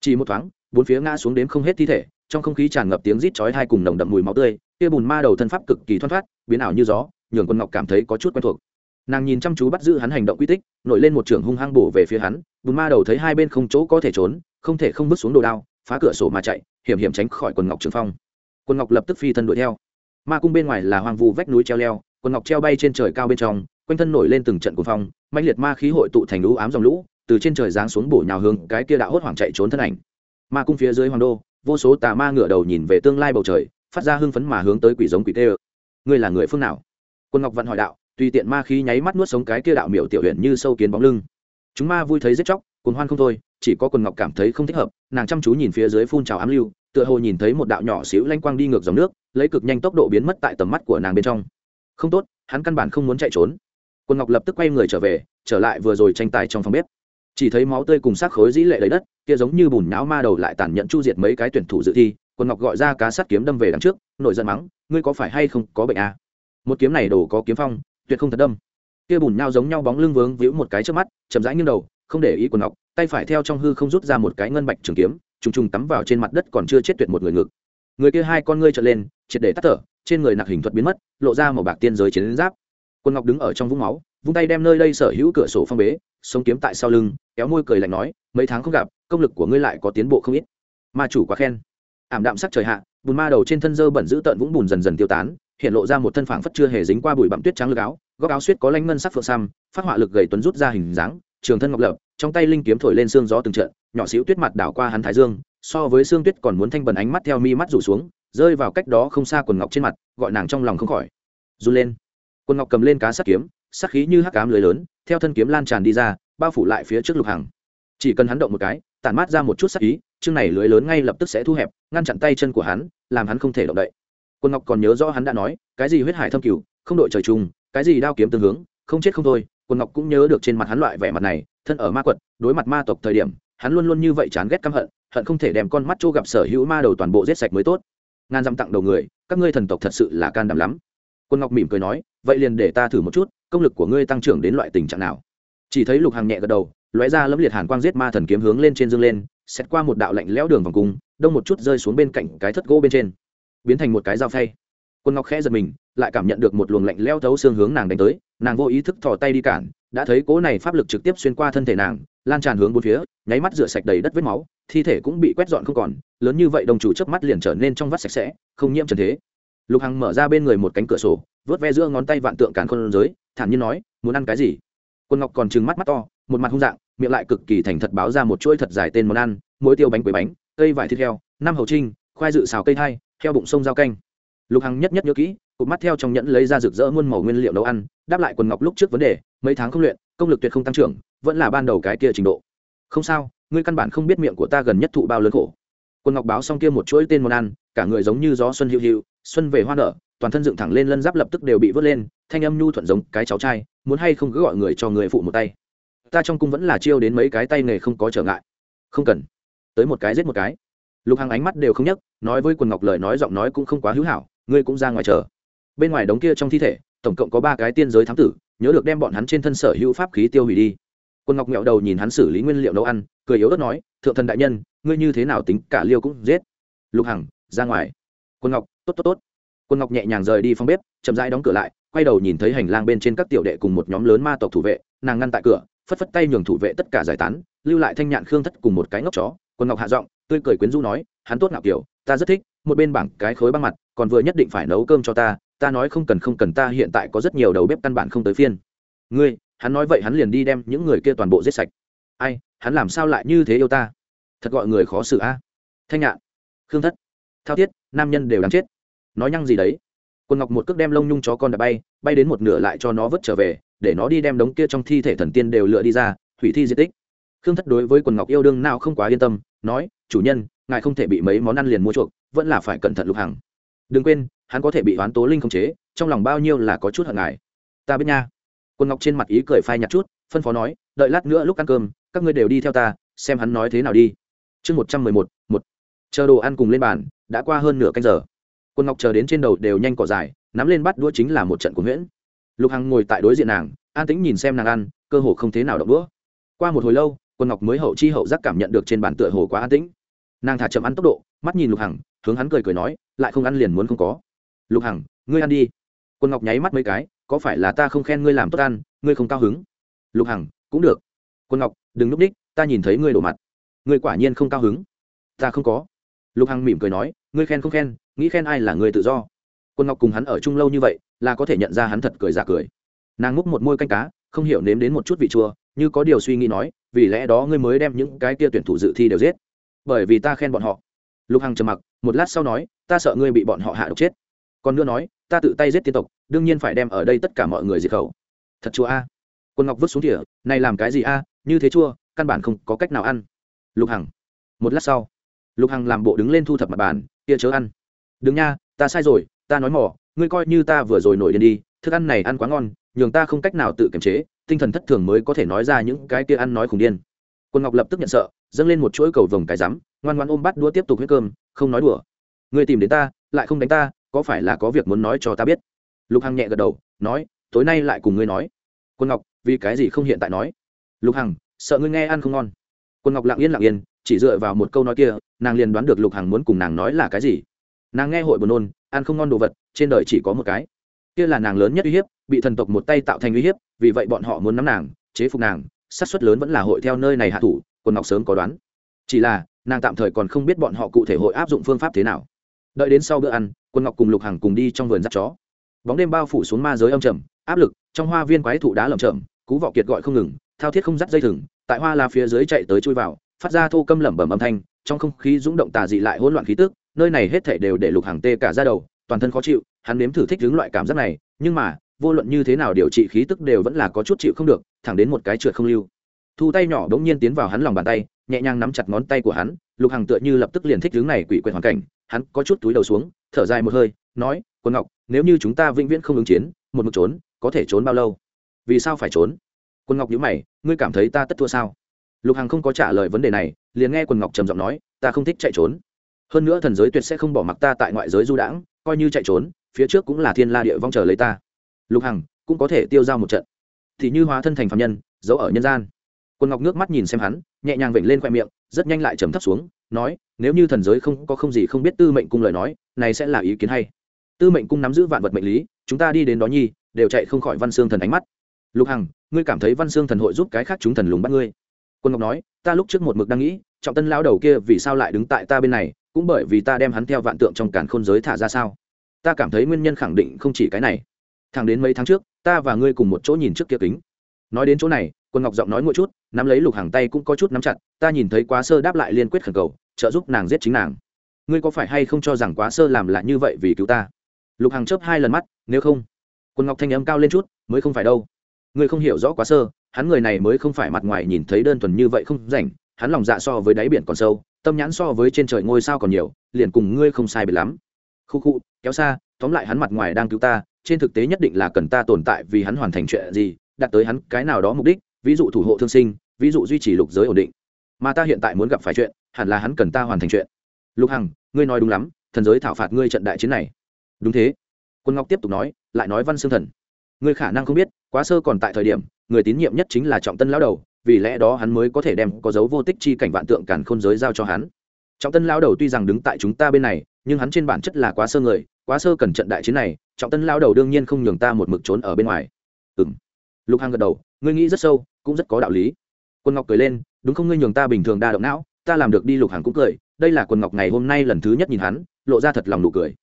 Chỉ một thoáng, bốn phía ngã xuống đếm không hết thi thể, trong không khí tràn ngập tiếng rít chói hai cùng nồng đậm mùi máu tươi, kia bùn ma đầu thân pháp cực kỳ thoăn thoát, biến ảo như gió, nhường quần ngọc cảm thấy có chút quen thuộc nàng nhìn chăm chú bắt giữ hắn hành động quy tích, nổi lên một trưởng hung hăng bổ về phía hắn, bùn ma đầu thấy hai bên không chỗ có thể trốn, không thể không bước xuống đồ đao, phá cửa sổ mà chạy, hiểm hiểm tránh khỏi quần ngọc trường phong. Quần ngọc lập tức phi thân đuổi theo. Ma cung bên ngoài là hoang vu vách núi treo leo, quần ngọc treo bay trên trời cao bên trong, quanh thân nổi lên từng trận cuồng phong mạnh liệt ma khí hội tụ thành lũ ám dòng lũ, từ trên trời giáng xuống bổ nhào hướng cái kia đã hốt hoảng chạy trốn thân ảnh. Ma cung phía dưới hoàng đô, vô số tà ma ngửa đầu nhìn về tương lai bầu trời, phát ra hưng phấn mà hướng tới quỷ giống quỷ tê ơ. Ngươi là người phương nào? Quân ngọc vẫn hỏi đạo tùy tiện ma khí nháy mắt nuốt sống cái kia đạo miểu tiểu huyện như sâu kiến bóng lưng. Chúng ma vui thấy giết chóc, cuồng hoan không thôi, chỉ có quần ngọc cảm thấy không thích hợp, nàng chăm chú nhìn phía dưới phun trào ám lưu, tựa hồ nhìn thấy một đạo nhỏ xíu lanh quang đi ngược dòng nước, lấy cực nhanh tốc độ biến mất tại tầm mắt của nàng bên trong. Không tốt, hắn căn bản không muốn chạy trốn. Quân ngọc lập tức quay người trở về, trở lại vừa rồi tranh tài trong phòng bếp. Chỉ thấy máu tươi cùng xác khối dĩ lệ lấy đất, kia giống như bùn nhão ma đầu lại tàn nhẫn chu diệt mấy cái tuyển thủ dự thi quân ngọc gọi ra cá sắt kiếm đâm về đằng trước, nổi giận mắng, ngươi có phải hay không có bệnh à? một kiếm này đổ có kiếm phong tuyệt không thật đâm. Kia bùn nhau giống nhau bóng lưng vướng víu một cái trước mắt, chậm rãi nghiêng đầu, không để ý quần ngọc, tay phải theo trong hư không rút ra một cái ngân bạch trường kiếm, trùng trùng tắm vào trên mặt đất còn chưa chết tuyệt một người ngực. Người kia hai con ngươi trợn lên, triệt để tắt thở, trên người nặc hình thuật biến mất, lộ ra một bạc tiên giới chiến giáp. Quân ngọc đứng ở trong vũng máu, vung tay đem nơi đây sở hữu cửa sổ phong bế, sống kiếm tại sau lưng, kéo môi cười lạnh nói, mấy tháng không gặp, công lực của ngươi lại có tiến bộ không ít. Ma chủ quá khen. Ảm đạm sắc trời hạ, bùn ma đầu trên thân dơ bẩn giữ tợn vũng bùn dần dần tiêu tán hiện lộ ra một thân phảng phất chưa hề dính qua bụi bặm tuyết trắng lực áo, góc áo suýt có lanh ngân sắc phượng sam phát họa lực gầy tuấn rút ra hình dáng, trường thân ngọc lập trong tay linh kiếm thổi lên xương gió từng trận, nhỏ xíu tuyết mặt đảo qua hắn thái dương, so với xương tuyết còn muốn thanh bần ánh mắt theo mi mắt rủ xuống, rơi vào cách đó không xa quần ngọc trên mặt, gọi nàng trong lòng không khỏi. Run lên. Quần ngọc cầm lên cá sắt kiếm sắc khí như hắc cám lưới lớn, theo thân kiếm lan tràn đi ra, bao phủ lại phía trước lục hàng chỉ cần hắn động một cái, tản mát ra một chút sắc ý, chương này lưới lớn ngay lập tức sẽ thu hẹp, ngăn chặn tay chân của hắn, làm hắn không thể động đậy quân ngọc còn nhớ rõ hắn đã nói, cái gì huyết hải thâm cửu, không đội trời chung, cái gì đao kiếm tương hướng, không chết không thôi. Quân ngọc cũng nhớ được trên mặt hắn loại vẻ mặt này, thân ở ma quật, đối mặt ma tộc thời điểm, hắn luôn luôn như vậy chán ghét căm hận hận không thể đem con mắt chỗ gặp sở hữu ma đầu toàn bộ giết sạch mới tốt. Ngàn dặm tặng đầu người, các ngươi thần tộc thật sự là can đảm lắm. Quân ngọc mỉm cười nói, vậy liền để ta thử một chút, công lực của ngươi tăng trưởng đến loại tình trạng nào? Chỉ thấy lục hàng nhẹ gật đầu, lóe ra lẫm liệt hàn quang giết ma thần kiếm hướng lên trên dương lên xét qua một đạo lạnh lẽo đường vòng cung, đông một chút rơi xuống bên cạnh cái thất gỗ bên trên biến thành một cái dao phay. Quân ngọc khẽ giật mình, lại cảm nhận được một luồng lạnh leo thấu xương hướng nàng đánh tới, nàng vô ý thức thò tay đi cản, đã thấy cố này pháp lực trực tiếp xuyên qua thân thể nàng, lan tràn hướng bốn phía, nháy mắt rửa sạch đầy đất vết máu, thi thể cũng bị quét dọn không còn, lớn như vậy đồng chủ chớp mắt liền trở nên trong vắt sạch sẽ, không nhiễm trần thế. Lục hằng mở ra bên người một cánh cửa sổ, vớt ve giữa ngón tay vạn tượng càn khôn giới, thản nhiên nói, muốn ăn cái gì? Quân ngọc còn trừng mắt mắt to, một mặt hung dạng, miệng lại cực kỳ thành thật báo ra một chuỗi thật dài tên món ăn muối tiêu bánh quế bánh, cây vải thịt heo, năm hầu trinh khoai dự xào cây thai theo bụng sông giao canh. Lục hằng nhất nhất nhớ kỹ cụt mắt theo trong nhẫn lấy ra rực rỡ muôn màu nguyên liệu nấu ăn, đáp lại quần ngọc lúc trước vấn đề, mấy tháng không luyện, công lực tuyệt không tăng trưởng, vẫn là ban đầu cái kia trình độ. Không sao, ngươi căn bản không biết miệng của ta gần nhất thụ bao lớn khổ. Quần ngọc báo xong kia một chuỗi tên món ăn, cả người giống như gió xuân hữu hữu xuân về hoa nở, toàn thân dựng thẳng lên lân giáp lập tức đều bị vớt lên, thanh âm nhu thuận giống cái cháu trai, muốn hay không cứ gọi người cho người phụ một tay. Ta trong cung vẫn là chiêu đến mấy cái tay nghề không có trở ngại. Không cần. Tới một cái giết một cái lục hằng ánh mắt đều không nhấc, nói với quần ngọc lời nói giọng nói cũng không quá hữu hảo, ngươi cũng ra ngoài chờ. Bên ngoài đống kia trong thi thể, tổng cộng có ba cái tiên giới thám tử, nhớ được đem bọn hắn trên thân sở hữu pháp khí tiêu hủy đi. Quân ngọc nghẹo đầu nhìn hắn xử lý nguyên liệu nấu ăn, cười yếu ớt nói, thượng thần đại nhân, ngươi như thế nào tính cả liêu cũng giết? Lục hằng, ra ngoài. Quân ngọc, tốt tốt tốt. Quân ngọc nhẹ nhàng rời đi phòng bếp, chậm rãi đóng cửa lại, quay đầu nhìn thấy hành lang bên trên các tiểu đệ cùng một nhóm lớn ma tộc thủ vệ, nàng ngăn tại cửa, phất phất tay nhường thủ vệ tất cả giải tán, lưu lại thanh nhạn khương thất cùng một cái ngốc chó. Quân ngọc hạ giọng tươi cười quyến rũ nói, hắn tốt ngạo kiểu, ta rất thích, một bên bảng cái khối băng mặt, còn vừa nhất định phải nấu cơm cho ta ta nói không cần không cần ta hiện tại có rất nhiều đầu bếp căn bản không tới phiên. Ngươi, hắn nói vậy hắn liền đi đem những người kia toàn bộ giết sạch. Ai, hắn làm sao lại như thế yêu ta? Thật gọi người khó xử a. Thanh nhạn khương thất, thao thiết, nam nhân đều đáng chết. Nói nhăng gì đấy? Quân ngọc một cước đem lông nhung chó con đã bay bay đến một nửa lại cho nó vứt trở về, để nó đi đem đống kia trong thi thể thần tiên đều lựa đi ra, hủy thi di tích. Khương thất đối với quần ngọc yêu đương nào không quá yên tâm, nói chủ nhân, ngài không thể bị mấy món ăn liền mua chuộc, vẫn là phải cẩn thận lục hằng. Đừng quên, hắn có thể bị oán tố linh khống chế, trong lòng bao nhiêu là có chút hận ngài. Ta biết nha. Quân ngọc trên mặt ý cười phai nhạt chút, phân phó nói, đợi lát nữa lúc ăn cơm, các ngươi đều đi theo ta, xem hắn nói thế nào đi. Chương một trăm mười một một. Chờ đồ ăn cùng lên bàn, đã qua hơn nửa canh giờ. Quân ngọc chờ đến trên đầu đều nhanh cỏ dài, nắm lên bắt đũa chính là một trận của nguyễn lục hằng ngồi tại đối diện nàng, an tĩnh nhìn xem nàng ăn, cơ hồ không thế nào động đũa. Qua một hồi lâu, quân ngọc mới hậu chi hậu giác cảm nhận được trên bàn tựa hồ quá an tĩnh nàng thả chậm ăn tốc độ mắt nhìn lục hằng hướng hắn cười cười nói lại không ăn liền muốn không có. Lục hằng ngươi ăn đi. Quân ngọc nháy mắt mấy cái có phải là ta không khen ngươi làm tốt ăn ngươi không cao hứng? Lục hằng cũng được. Quân ngọc đừng núp đích, ta nhìn thấy ngươi đổ mặt. Ngươi quả nhiên không cao hứng. Ta không có. Lục hằng mỉm cười nói ngươi khen không khen nghĩ khen ai là người tự do. Quân ngọc cùng hắn ở chung lâu như vậy là có thể nhận ra hắn thật cười giả cười. Nàng múc một môi canh cá không hiểu nếm đến một chút vị chua như có điều suy nghĩ nói vì lẽ đó ngươi mới đem những cái kia tuyển thủ dự thi đều giết bởi vì ta khen bọn họ. Lục hằng trầm mặc, một lát sau nói, ta sợ ngươi bị bọn họ hạ độc chết. Còn nữa nói, ta tự tay giết tiên tộc, đương nhiên phải đem ở đây tất cả mọi người diệt khẩu. Thật chua a. Quân ngọc vứt xuống thỉa này làm cái gì a, như thế chua, căn bản không có cách nào ăn. Lục hằng, một lát sau, lục hằng làm bộ đứng lên thu thập mặt bàn, kia chớ ăn. Đừng nha, ta sai rồi, ta nói mỏ, ngươi coi như ta vừa rồi nổi điên đi, thức ăn này ăn quá ngon, nhường ta không cách nào tự kiềm chế, tinh thần thất thường mới có thể nói ra những cái kia ăn nói khủng điên. Quân ngọc lập tức nhận sợ dâng lên một chuỗi cầu vồng cái rắm, ngoan ngoan ôm bắt đũa tiếp tục huyết cơm, không nói đùa. Người tìm đến ta, lại không đánh ta, có phải là có việc muốn nói cho ta biết? Lục hằng nhẹ gật đầu, nói, tối nay lại cùng ngươi nói. Quân ngọc, vì cái gì không hiện tại nói? Lục hằng, sợ ngươi nghe ăn không ngon. Quân ngọc lặng yên lặng yên, chỉ dựa vào một câu nói kia, nàng liền đoán được lục hằng muốn cùng nàng nói là cái gì. Nàng nghe hội buồn nôn, ăn không ngon đồ vật, trên đời chỉ có một cái. Kia là nàng lớn nhất uy hiếp, bị thần tộc một tay tạo thành uy hiếp, vì vậy bọn họ muốn nắm nàng, chế phục nàng sát suất lớn vẫn là hội theo nơi này hạ thủ quân ngọc sớm có đoán. Chỉ là, nàng tạm thời còn không biết bọn họ cụ thể hội áp dụng phương pháp thế nào. Đợi đến sau bữa ăn quân ngọc cùng lục hằng cùng đi trong vườn dắt chó. Bóng đêm bao phủ xuống ma giới âm trầm, áp lực, trong hoa viên quái thụ đá lầm chậm cú vọ kiệt gọi không ngừng, thao thiết không dắt dây thừng, tại hoa la phía dưới chạy tới chui vào, phát ra thô câm lẩm bẩm âm thanh, trong không khí rúng động tà dị lại hỗn loạn khí tức, nơi này hết thể đều để lục hàng tê cả ra đầu, toàn thân khó chịu, hắn nếm thử thích đứng loại cảm giác này, nhưng mà, vô luận như thế nào điều trị khí tức đều vẫn là có chút chịu không được, thẳng đến một cái trượt không lưu thu tay nhỏ đống nhiên tiến vào hắn lòng bàn tay, nhẹ nhàng nắm chặt ngón tay của hắn, lục Hằng tựa như lập tức liền thích hướng này quỷ quyệt hoàn cảnh, hắn có chút túi đầu xuống, thở dài một hơi, nói, quân ngọc, nếu như chúng ta vĩnh viễn không ứng chiến, một mực trốn, có thể trốn bao lâu? Vì sao phải trốn? Quân ngọc nhíu mày, ngươi cảm thấy ta tất thua sao? Lục hằng không có trả lời vấn đề này, liền nghe quần ngọc trầm giọng nói, ta không thích chạy trốn. Hơn nữa thần giới tuyệt sẽ không bỏ mặc ta tại ngoại giới du đãng, coi như chạy trốn, phía trước cũng là thiên la địa vong chờ lấy ta. Lục hằng cũng có thể tiêu dao một trận. Thì như hóa thân thành phạm nhân, giấu ở nhân gian quân ngọc nước mắt nhìn xem hắn, nhẹ nhàng vểnh lên khoe miệng, rất nhanh lại trầm thấp xuống, nói, nếu như thần giới không, có không gì không biết tư mệnh cung lời nói, này sẽ là ý kiến hay. Tư mệnh cung nắm giữ vạn vật mệnh lý, chúng ta đi đến đó nhi, đều chạy không khỏi văn xương thần ánh mắt. Lục hằng, ngươi cảm thấy văn xương thần hội giúp cái khác chúng thần lùng bắt ngươi? Quân ngọc nói, ta lúc trước một mực đang nghĩ, trọng tân lao đầu kia vì sao lại đứng tại ta bên này, cũng bởi vì ta đem hắn theo vạn tượng trong cản khôn giới thả ra sao? Ta cảm thấy nguyên nhân khẳng định không chỉ cái này. Thẳng đến mấy tháng trước, ta và ngươi cùng một chỗ nhìn trước kia kính. Nói đến chỗ này quân ngọc giọng nói mỗi chút, nắm lấy lục hàng tay cũng có chút nắm chặt, ta nhìn thấy quá sơ đáp lại liên quyết khẩn cầu, trợ giúp nàng giết chính nàng. Ngươi có phải hay không cho rằng quá sơ làm lại như vậy vì cứu ta? Lục hàng chớp hai lần mắt, nếu không, quân ngọc thanh âm cao lên chút, mới không phải đâu. Ngươi không hiểu rõ quá sơ, hắn người này mới không phải mặt ngoài nhìn thấy đơn thuần như vậy không rảnh, hắn lòng dạ so với đáy biển còn sâu, tâm nhãn so với trên trời ngôi sao còn nhiều, liền cùng ngươi không sai biệt lắm. Khu khu, kéo xa, tóm lại hắn mặt ngoài đang cứu ta, trên thực tế nhất định là cần ta tồn tại vì hắn hoàn thành chuyện gì, đạt tới hắn cái nào đó mục đích ví dụ thủ hộ thương sinh, ví dụ duy trì lục giới ổn định. Mà ta hiện tại muốn gặp phải chuyện, hẳn là hắn cần ta hoàn thành chuyện. Lục hằng, ngươi nói đúng lắm, thần giới thảo phạt ngươi trận đại chiến này. Đúng thế. Quân ngọc tiếp tục nói, lại nói văn xương thần. Ngươi khả năng không biết, quá sơ còn tại thời điểm, người tín nhiệm nhất chính là trọng tân lão đầu, vì lẽ đó hắn mới có thể đem có dấu vô tích chi cảnh vạn tượng càn khôn giới giao cho hắn. Trọng tân lão đầu tuy rằng đứng tại chúng ta bên này, nhưng hắn trên bản chất là quá sơ người, quá sơ cần trận đại chiến này, trọng tân lão đầu đương nhiên không nhường ta một mực trốn ở bên ngoài. Ừ m lục hằng gật đầu, ngươi nghĩ rất sâu cũng rất có đạo lý. Quân ngọc cười lên, đúng không ngươi nhường ta bình thường đa động não, ta làm được đi lục hàng cũng cười, đây là quân ngọc ngày hôm nay lần thứ nhất nhìn hắn, lộ ra thật lòng nụ cười.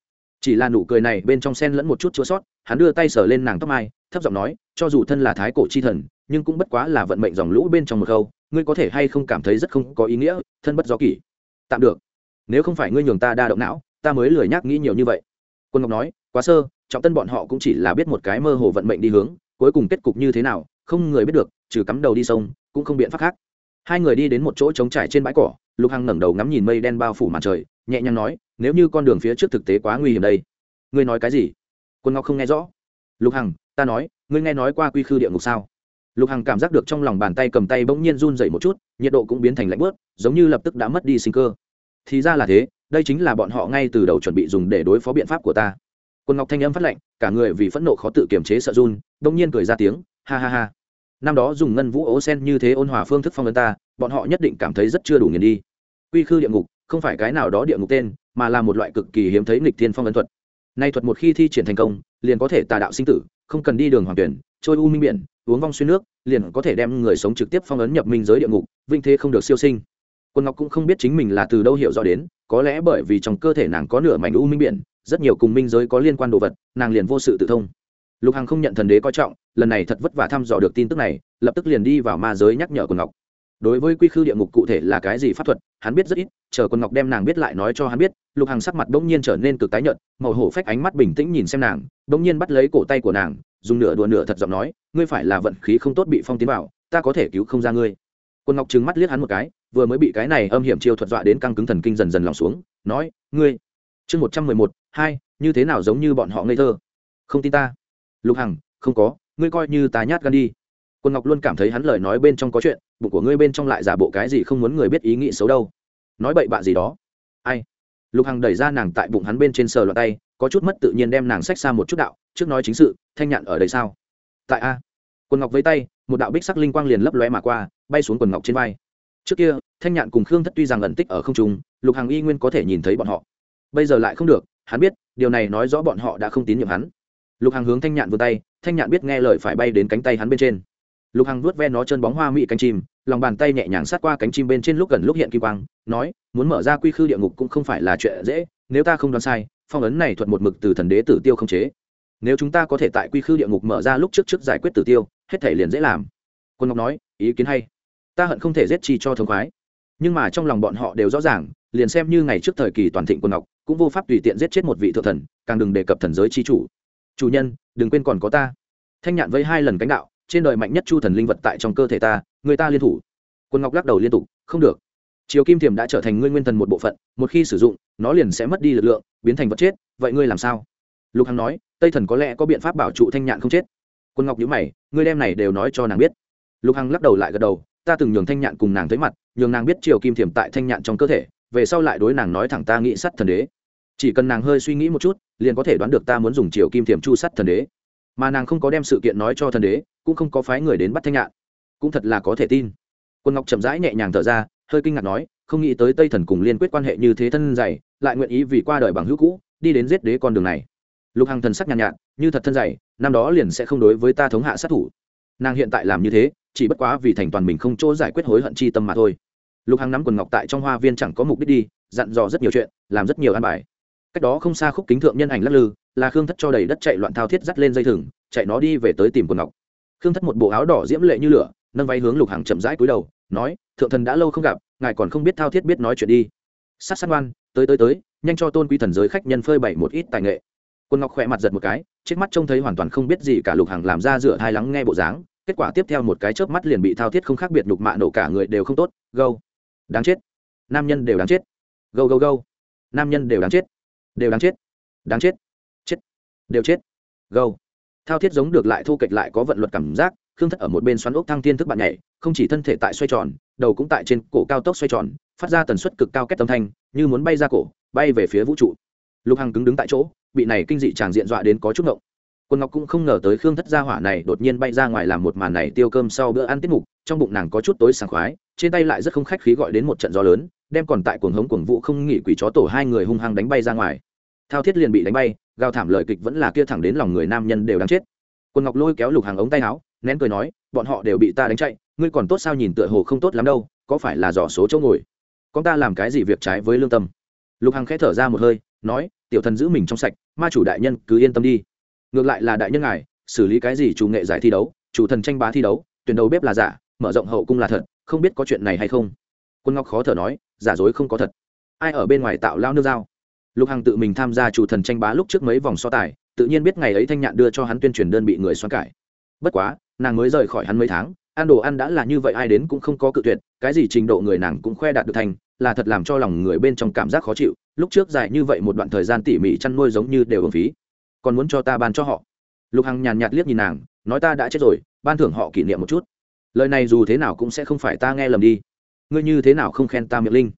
Chỉ là nụ cười này bên trong sen lẫn một chút chua sót, hắn đưa tay sờ lên nàng tóc mai, thấp giọng nói, cho dù thân là thái cổ chi thần, nhưng cũng bất quá là vận mệnh dòng lũ bên trong một khâu ngươi có thể hay không cảm thấy rất không có ý nghĩa, thân bất do kỷ. Tạm được, nếu không phải ngươi nhường ta đa động não, ta mới lười nhắc nghĩ nhiều như vậy. Quân ngọc nói, quá sơ, trọng tân bọn họ cũng chỉ là biết một cái mơ hồ vận mệnh đi hướng, cuối cùng kết cục như thế nào không người biết được, trừ cắm đầu đi sông, cũng không biện pháp khác. Hai người đi đến một chỗ trống trải trên bãi cỏ, lục hằng ngẩng đầu ngắm nhìn mây đen bao phủ mặt trời, nhẹ nhàng nói, nếu như con đường phía trước thực tế quá nguy hiểm đây, ngươi nói cái gì? Quân ngọc không nghe rõ. Lục hằng, ta nói, ngươi nghe nói qua quy khư địa ngục sao? Lục hằng cảm giác được trong lòng bàn tay cầm tay bỗng nhiên run dậy một chút, nhiệt độ cũng biến thành lạnh bớt, giống như lập tức đã mất đi sinh cơ. Thì ra là thế, đây chính là bọn họ ngay từ đầu chuẩn bị dùng để đối phó biện pháp của ta. Quân ngọc thanh âm phát lệnh cả người vì phẫn nộ khó tự kiềm chế sợ run, bỗng nhiên cười ra tiếng ha ha ha. Năm đó dùng ngân vũ ố sen như thế ôn hòa phương thức phong ấn ta, bọn họ nhất định cảm thấy rất chưa đủ nghiền đi. Quy khư địa ngục, không phải cái nào đó địa ngục tên, mà là một loại cực kỳ hiếm thấy nghịch thiên phong ấn thuật. Nay thuật một khi thi triển thành công, liền có thể tà đạo sinh tử, không cần đi đường hoàng tuyển, trôi u minh biển, uống vong xuyên nước, liền có thể đem người sống trực tiếp phong ấn nhập minh giới địa ngục, vinh thế không được siêu sinh. Quân ngọc cũng không biết chính mình là từ đâu hiểu rõ đến, có lẽ bởi vì trong cơ thể nàng có nửa mảnh u minh biển, rất nhiều cùng minh giới có liên quan đồ vật, nàng liền vô sự tự thông lục hằng không nhận thần đế coi trọng, lần này thật vất vả thăm dò được tin tức này, lập tức liền đi vào ma giới nhắc nhở quần ngọc. Đối với quy khư địa ngục cụ thể là cái gì pháp thuật, hắn biết rất ít, chờ quân ngọc đem nàng biết lại nói cho hắn biết, lục hằng sắc mặt bỗng nhiên trở nên cực tái nhợt, màu hổ phách ánh mắt bình tĩnh nhìn xem nàng, bỗng nhiên bắt lấy cổ tay của nàng, dùng nửa đùa nửa thật giọng nói, ngươi phải là vận khí không tốt bị phong tiến vào, ta có thể cứu không ra ngươi. Quân ngọc trừng mắt liếc hắn một cái, vừa mới bị cái này âm hiểm chiêu thuật dọa đến căng cứng thần kinh dần dần lòng xuống, nói, ngươi. Chương một trăm mười một, hai, như thế nào giống như bọn họ ngây thơ? Không tin ta lục hằng, không có, ngươi coi như ta nhát gan đi. Quân ngọc luôn cảm thấy hắn lời nói bên trong có chuyện, bụng của ngươi bên trong lại giả bộ cái gì không muốn người biết ý nghĩ xấu đâu. Nói bậy bạ gì đó. Ai? Lục hằng đẩy ra nàng tại bụng hắn bên trên sờ loạt tay, có chút mất tự nhiên đem nàng xách xa một chút đạo, trước nói chính sự, thanh nhạn ở đây sao? Tại a. Quần ngọc với tay, một đạo bích sắc linh quang liền lấp lóe mà qua, bay xuống quần ngọc trên vai. Trước kia, thanh nhạn cùng khương thất tuy rằng ẩn tích ở không trung, lục hằng y nguyên có thể nhìn thấy bọn họ. Bây giờ lại không được, hắn biết, điều này nói rõ bọn họ đã không tín nhiệm hắn lục hằng hướng thanh nhạn vươn tay, thanh nhạn biết nghe lời phải bay đến cánh tay hắn bên trên. Lục hằng vuốt ve nó chân bóng hoa mỹ cánh chim, lòng bàn tay nhẹ nhàng sát qua cánh chim bên trên lúc gần lúc hiện kim quang, nói, muốn mở ra quy khư địa ngục cũng không phải là chuyện dễ, nếu ta không đoán sai, phong ấn này thuật một mực từ thần đế tử tiêu không chế. Nếu chúng ta có thể tại quy khư địa ngục mở ra lúc trước trước giải quyết tử tiêu, hết thể liền dễ làm. Quân ngọc nói, ý kiến hay. Ta hận không thể giết chi cho thống khoái. Nhưng mà trong lòng bọn họ đều rõ ràng, liền xem như ngày trước thời kỳ toàn thịnh quân ngọc, cũng vô pháp tùy tiện giết chết một vị thượng thần, càng đừng đề cập thần giới chi chủ chủ nhân, đừng quên còn có ta. Thanh nhạn với hai lần cánh đạo, trên đời mạnh nhất chu thần linh vật tại trong cơ thể ta, người ta liên thủ. Quân ngọc lắc đầu liên tục, không được. Chiều kim thiềm đã trở thành ngươi nguyên thần một bộ phận, một khi sử dụng, nó liền sẽ mất đi lực lượng, biến thành vật chết, vậy ngươi làm sao? Lục hằng nói, tây thần có lẽ có biện pháp bảo trụ thanh nhạn không chết. Quân ngọc nhữ mày, ngươi đem này đều nói cho nàng biết. Lục hằng lắc đầu lại gật đầu, ta từng nhường thanh nhạn cùng nàng thấy mặt, nhường nàng biết chiều kim thiềm tại thanh nhạn trong cơ thể, về sau lại đối nàng nói thẳng ta nghĩ sắt thần đế chỉ cần nàng hơi suy nghĩ một chút liền có thể đoán được ta muốn dùng chiều kim thiềm chu sắt thần đế. Mà nàng không có đem sự kiện nói cho thần đế cũng không có phái người đến bắt thanh nhạn. Cũng thật là có thể tin. Quân ngọc chậm rãi nhẹ nhàng thở ra hơi kinh ngạc nói không nghĩ tới tây thần cùng liên quyết quan hệ như thế thân dày lại nguyện ý vì qua đời bằng hữu cũ đi đến giết đế con đường này. Lục hằng thần sắc nhàn nhạt, nhạt như thật thân dày năm đó liền sẽ không đối với ta thống hạ sát thủ. Nàng hiện tại làm như thế chỉ bất quá vì thành toàn mình không chỗ giải quyết hối hận chi tâm mà thôi. Lục hằng nắm quần ngọc tại trong hoa viên chẳng có mục đích đi dặn dò rất nhiều chuyện làm rất nhiều an bài cách đó không xa khúc kính thượng nhân ảnh lắc lư, là khương thất cho đầy đất chạy loạn thao thiết dắt lên dây thừng, chạy nó đi về tới tìm quần ngọc. Khương thất một bộ áo đỏ diễm lệ như lửa, nâng váy hướng lục hàng chậm rãi cúi đầu, nói, thượng thần đã lâu không gặp, ngài còn không biết thao thiết biết nói chuyện đi. Sát sát ngoan, tới tới tới, nhanh cho tôn quý thần giới khách nhân phơi bày một ít tài nghệ. Quân ngọc khỏe mặt giật một cái, trước mắt trông thấy hoàn toàn không biết gì cả lục hàng làm ra rửa hai lắng nghe bộ dáng, kết quả tiếp theo một cái chớp mắt liền bị thao thiết không khác biệt lục mạ nổ cả người đều không tốt, gâu. Đáng chết. Nam nhân đều đáng chết. Gâu gâu gâu. Nam nhân đều đáng chết đều đáng chết. Đáng chết. Chết. Đều chết. Gâu thao thiết giống được lại thu kịch lại có vận luật cảm giác, khương thất ở một bên xoắn ốc thăng thiên thức bạn nhảy, không chỉ thân thể tại xoay tròn, đầu cũng tại trên cổ cao tốc xoay tròn, phát ra tần suất cực cao kết tâm thanh, như muốn bay ra cổ, bay về phía vũ trụ. Lục hằng cứng đứng tại chỗ, bị này kinh dị tràng diện dọa đến có chút ngộng. Quân ngọc cũng không ngờ tới khương thất gia hỏa này đột nhiên bay ra ngoài làm một màn này tiêu cơm sau bữa ăn tiết mục, trong bụng nàng có chút tối sảng khoái, trên tay lại rất không khách khí gọi đến một trận gió lớn, đem còn tại cuồng hống cuồng vũ không nghỉ quỷ chó tổ hai người hung hăng đánh bay ra ngoài thao thiết liền bị đánh bay, gào thảm lời kịch vẫn là kia thẳng đến lòng người nam nhân đều đang chết. Quân ngọc lôi kéo lục hàng ống tay áo, nén cười nói, bọn họ đều bị ta đánh chạy, ngươi còn tốt sao nhìn tựa hồ không tốt lắm đâu, có phải là dò số chỗ ngồi? Con ta làm cái gì việc trái với lương tâm? Lục hằng khẽ thở ra một hơi, nói, tiểu thần giữ mình trong sạch, ma chủ đại nhân cứ yên tâm đi. Ngược lại là đại nhân ngài, xử lý cái gì chủ nghệ giải thi đấu, chủ thần tranh bá thi đấu, tuyển đầu bếp là giả, mở rộng hậu cung là thật, không biết có chuyện này hay không. Quân ngọc khó thở nói, giả dối không có thật. Ai ở bên ngoài tạo lao nước dao lục hằng tự mình tham gia chủ thần tranh bá lúc trước mấy vòng so tài, tự nhiên biết ngày ấy thanh nhạn đưa cho hắn tuyên truyền đơn bị người xoan cải. Bất quá, nàng mới rời khỏi hắn mấy tháng, ăn đồ ăn đã là như vậy ai đến cũng không có cự tuyệt, cái gì trình độ người nàng cũng khoe đạt được thành, là thật làm cho lòng người bên trong cảm giác khó chịu, lúc trước dài như vậy một đoạn thời gian tỉ mỉ chăn nuôi giống như đều hưởng phí. Còn muốn cho ta ban cho họ. Lục hằng nhàn nhạt liếc nhìn nàng, nói ta đã chết rồi, ban thưởng họ kỷ niệm một chút. Lời này dù thế nào cũng sẽ không phải ta nghe lầm đi. Ngươi như thế nào không khen ta miệng linh?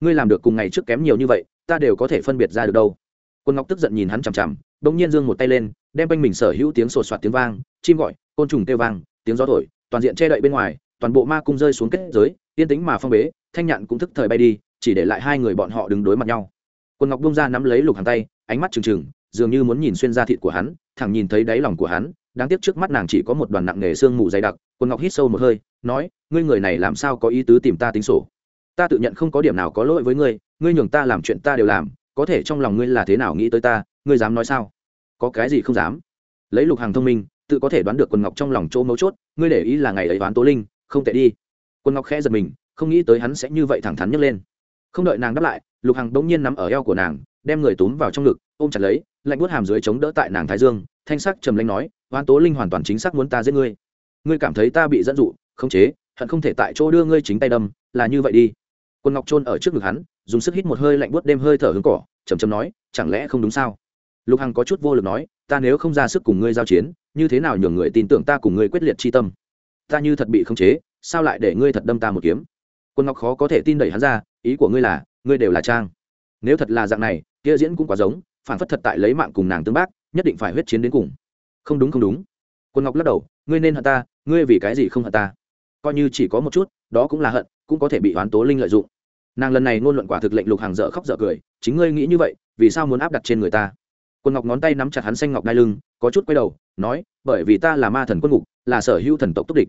Ngươi làm được cùng ngày trước kém nhiều như vậy ta đều có thể phân biệt ra được đâu. Quân ngọc tức giận nhìn hắn chằm chằm đ ỗ n g nhiên giương một tay lên, đem quanh mình sở hữu tiếng sột soạt tiếng vang, chim gọi, côn trùng kêu vang, tiếng gió thổi, toàn diện che đậy bên ngoài, toàn bộ ma cung rơi xuống kết giới, yên tính mà phong bế, thanh nhạn cũng thức thời bay đi, chỉ để lại hai người bọn họ đứng đối mặt nhau. Quân ngọc bung ra nắm lấy lục hàng tay, ánh mắt trừng trừng, dường như muốn nhìn xuyên ra thịt của hắn, thẳng nhìn thấy đáy lòng của hắn, đáng tiếc trước mắt nàng chỉ có một đoàn nặng nề sương mù dày đặc. Quân ngọc hít sâu một hơi, nói, ngươi người này làm sao có ý tứ tìm ta tính sổ? Ta tự nhận không có điểm nào có lỗi với ngươi ngươi nhường ta làm chuyện ta đều làm, có thể trong lòng ngươi là thế nào nghĩ tới ta, ngươi dám nói sao? Có cái gì không dám? Lấy lục hàng thông minh, tự có thể đoán được quần ngọc trong lòng chỗ mấu chốt, ngươi để ý là ngày ấy đoán tố linh, không tệ đi. Quần ngọc khẽ giật mình, không nghĩ tới hắn sẽ như vậy thẳng thắn nhấc lên. Không đợi nàng đáp lại, lục hằng bỗng nhiên nắm ở eo của nàng, đem người túm vào trong ngực, ôm chặt lấy, lạnh buốt hàm dưới chống đỡ tại nàng thái dương, thanh sắc trầm lanh nói hoan tố linh hoàn toàn chính xác muốn ta giết ngươi. Ngươi cảm thấy ta bị dẫn dụ không chế, hận không thể tại chỗ đưa ngươi chính tay đâm, là như vậy đi quân ngọc trôn ở trước ngực hắn, dùng sức hít một hơi lạnh buốt đêm hơi thở hướng cỏ chầm chầm nói, chẳng lẽ không đúng sao? Lục hằng có chút vô lực nói, ta nếu không ra sức cùng ngươi giao chiến, như thế nào nhường người tin tưởng ta cùng ngươi quyết liệt chi tâm? Ta như thật bị khống chế, sao lại để ngươi thật đâm ta một kiếm? Quân ngọc khó có thể tin đẩy hắn ra, ý của ngươi là, ngươi đều là trang. Nếu thật là dạng này, kia diễn cũng quá giống, phản phất thật tại lấy mạng cùng nàng tương bác, nhất định phải huyết chiến đến cùng. Không đúng không đúng. Quân ngọc lắc đầu, ngươi nên hận ta, ngươi vì cái gì không hận ta? Coi như chỉ có một chút, đó cũng là hận, cũng có thể bị oán tố linh lợi dụng nàng lần này ngôn luận quả thực lệnh lục hàng dở khóc dở cười, chính ngươi nghĩ như vậy, vì sao muốn áp đặt trên người ta? Quân ngọc ngón tay nắm chặt hắn xanh ngọc đai lưng, có chút quay đầu, nói, bởi vì ta là ma thần quân ngục, là sở hữu thần tộc túc địch.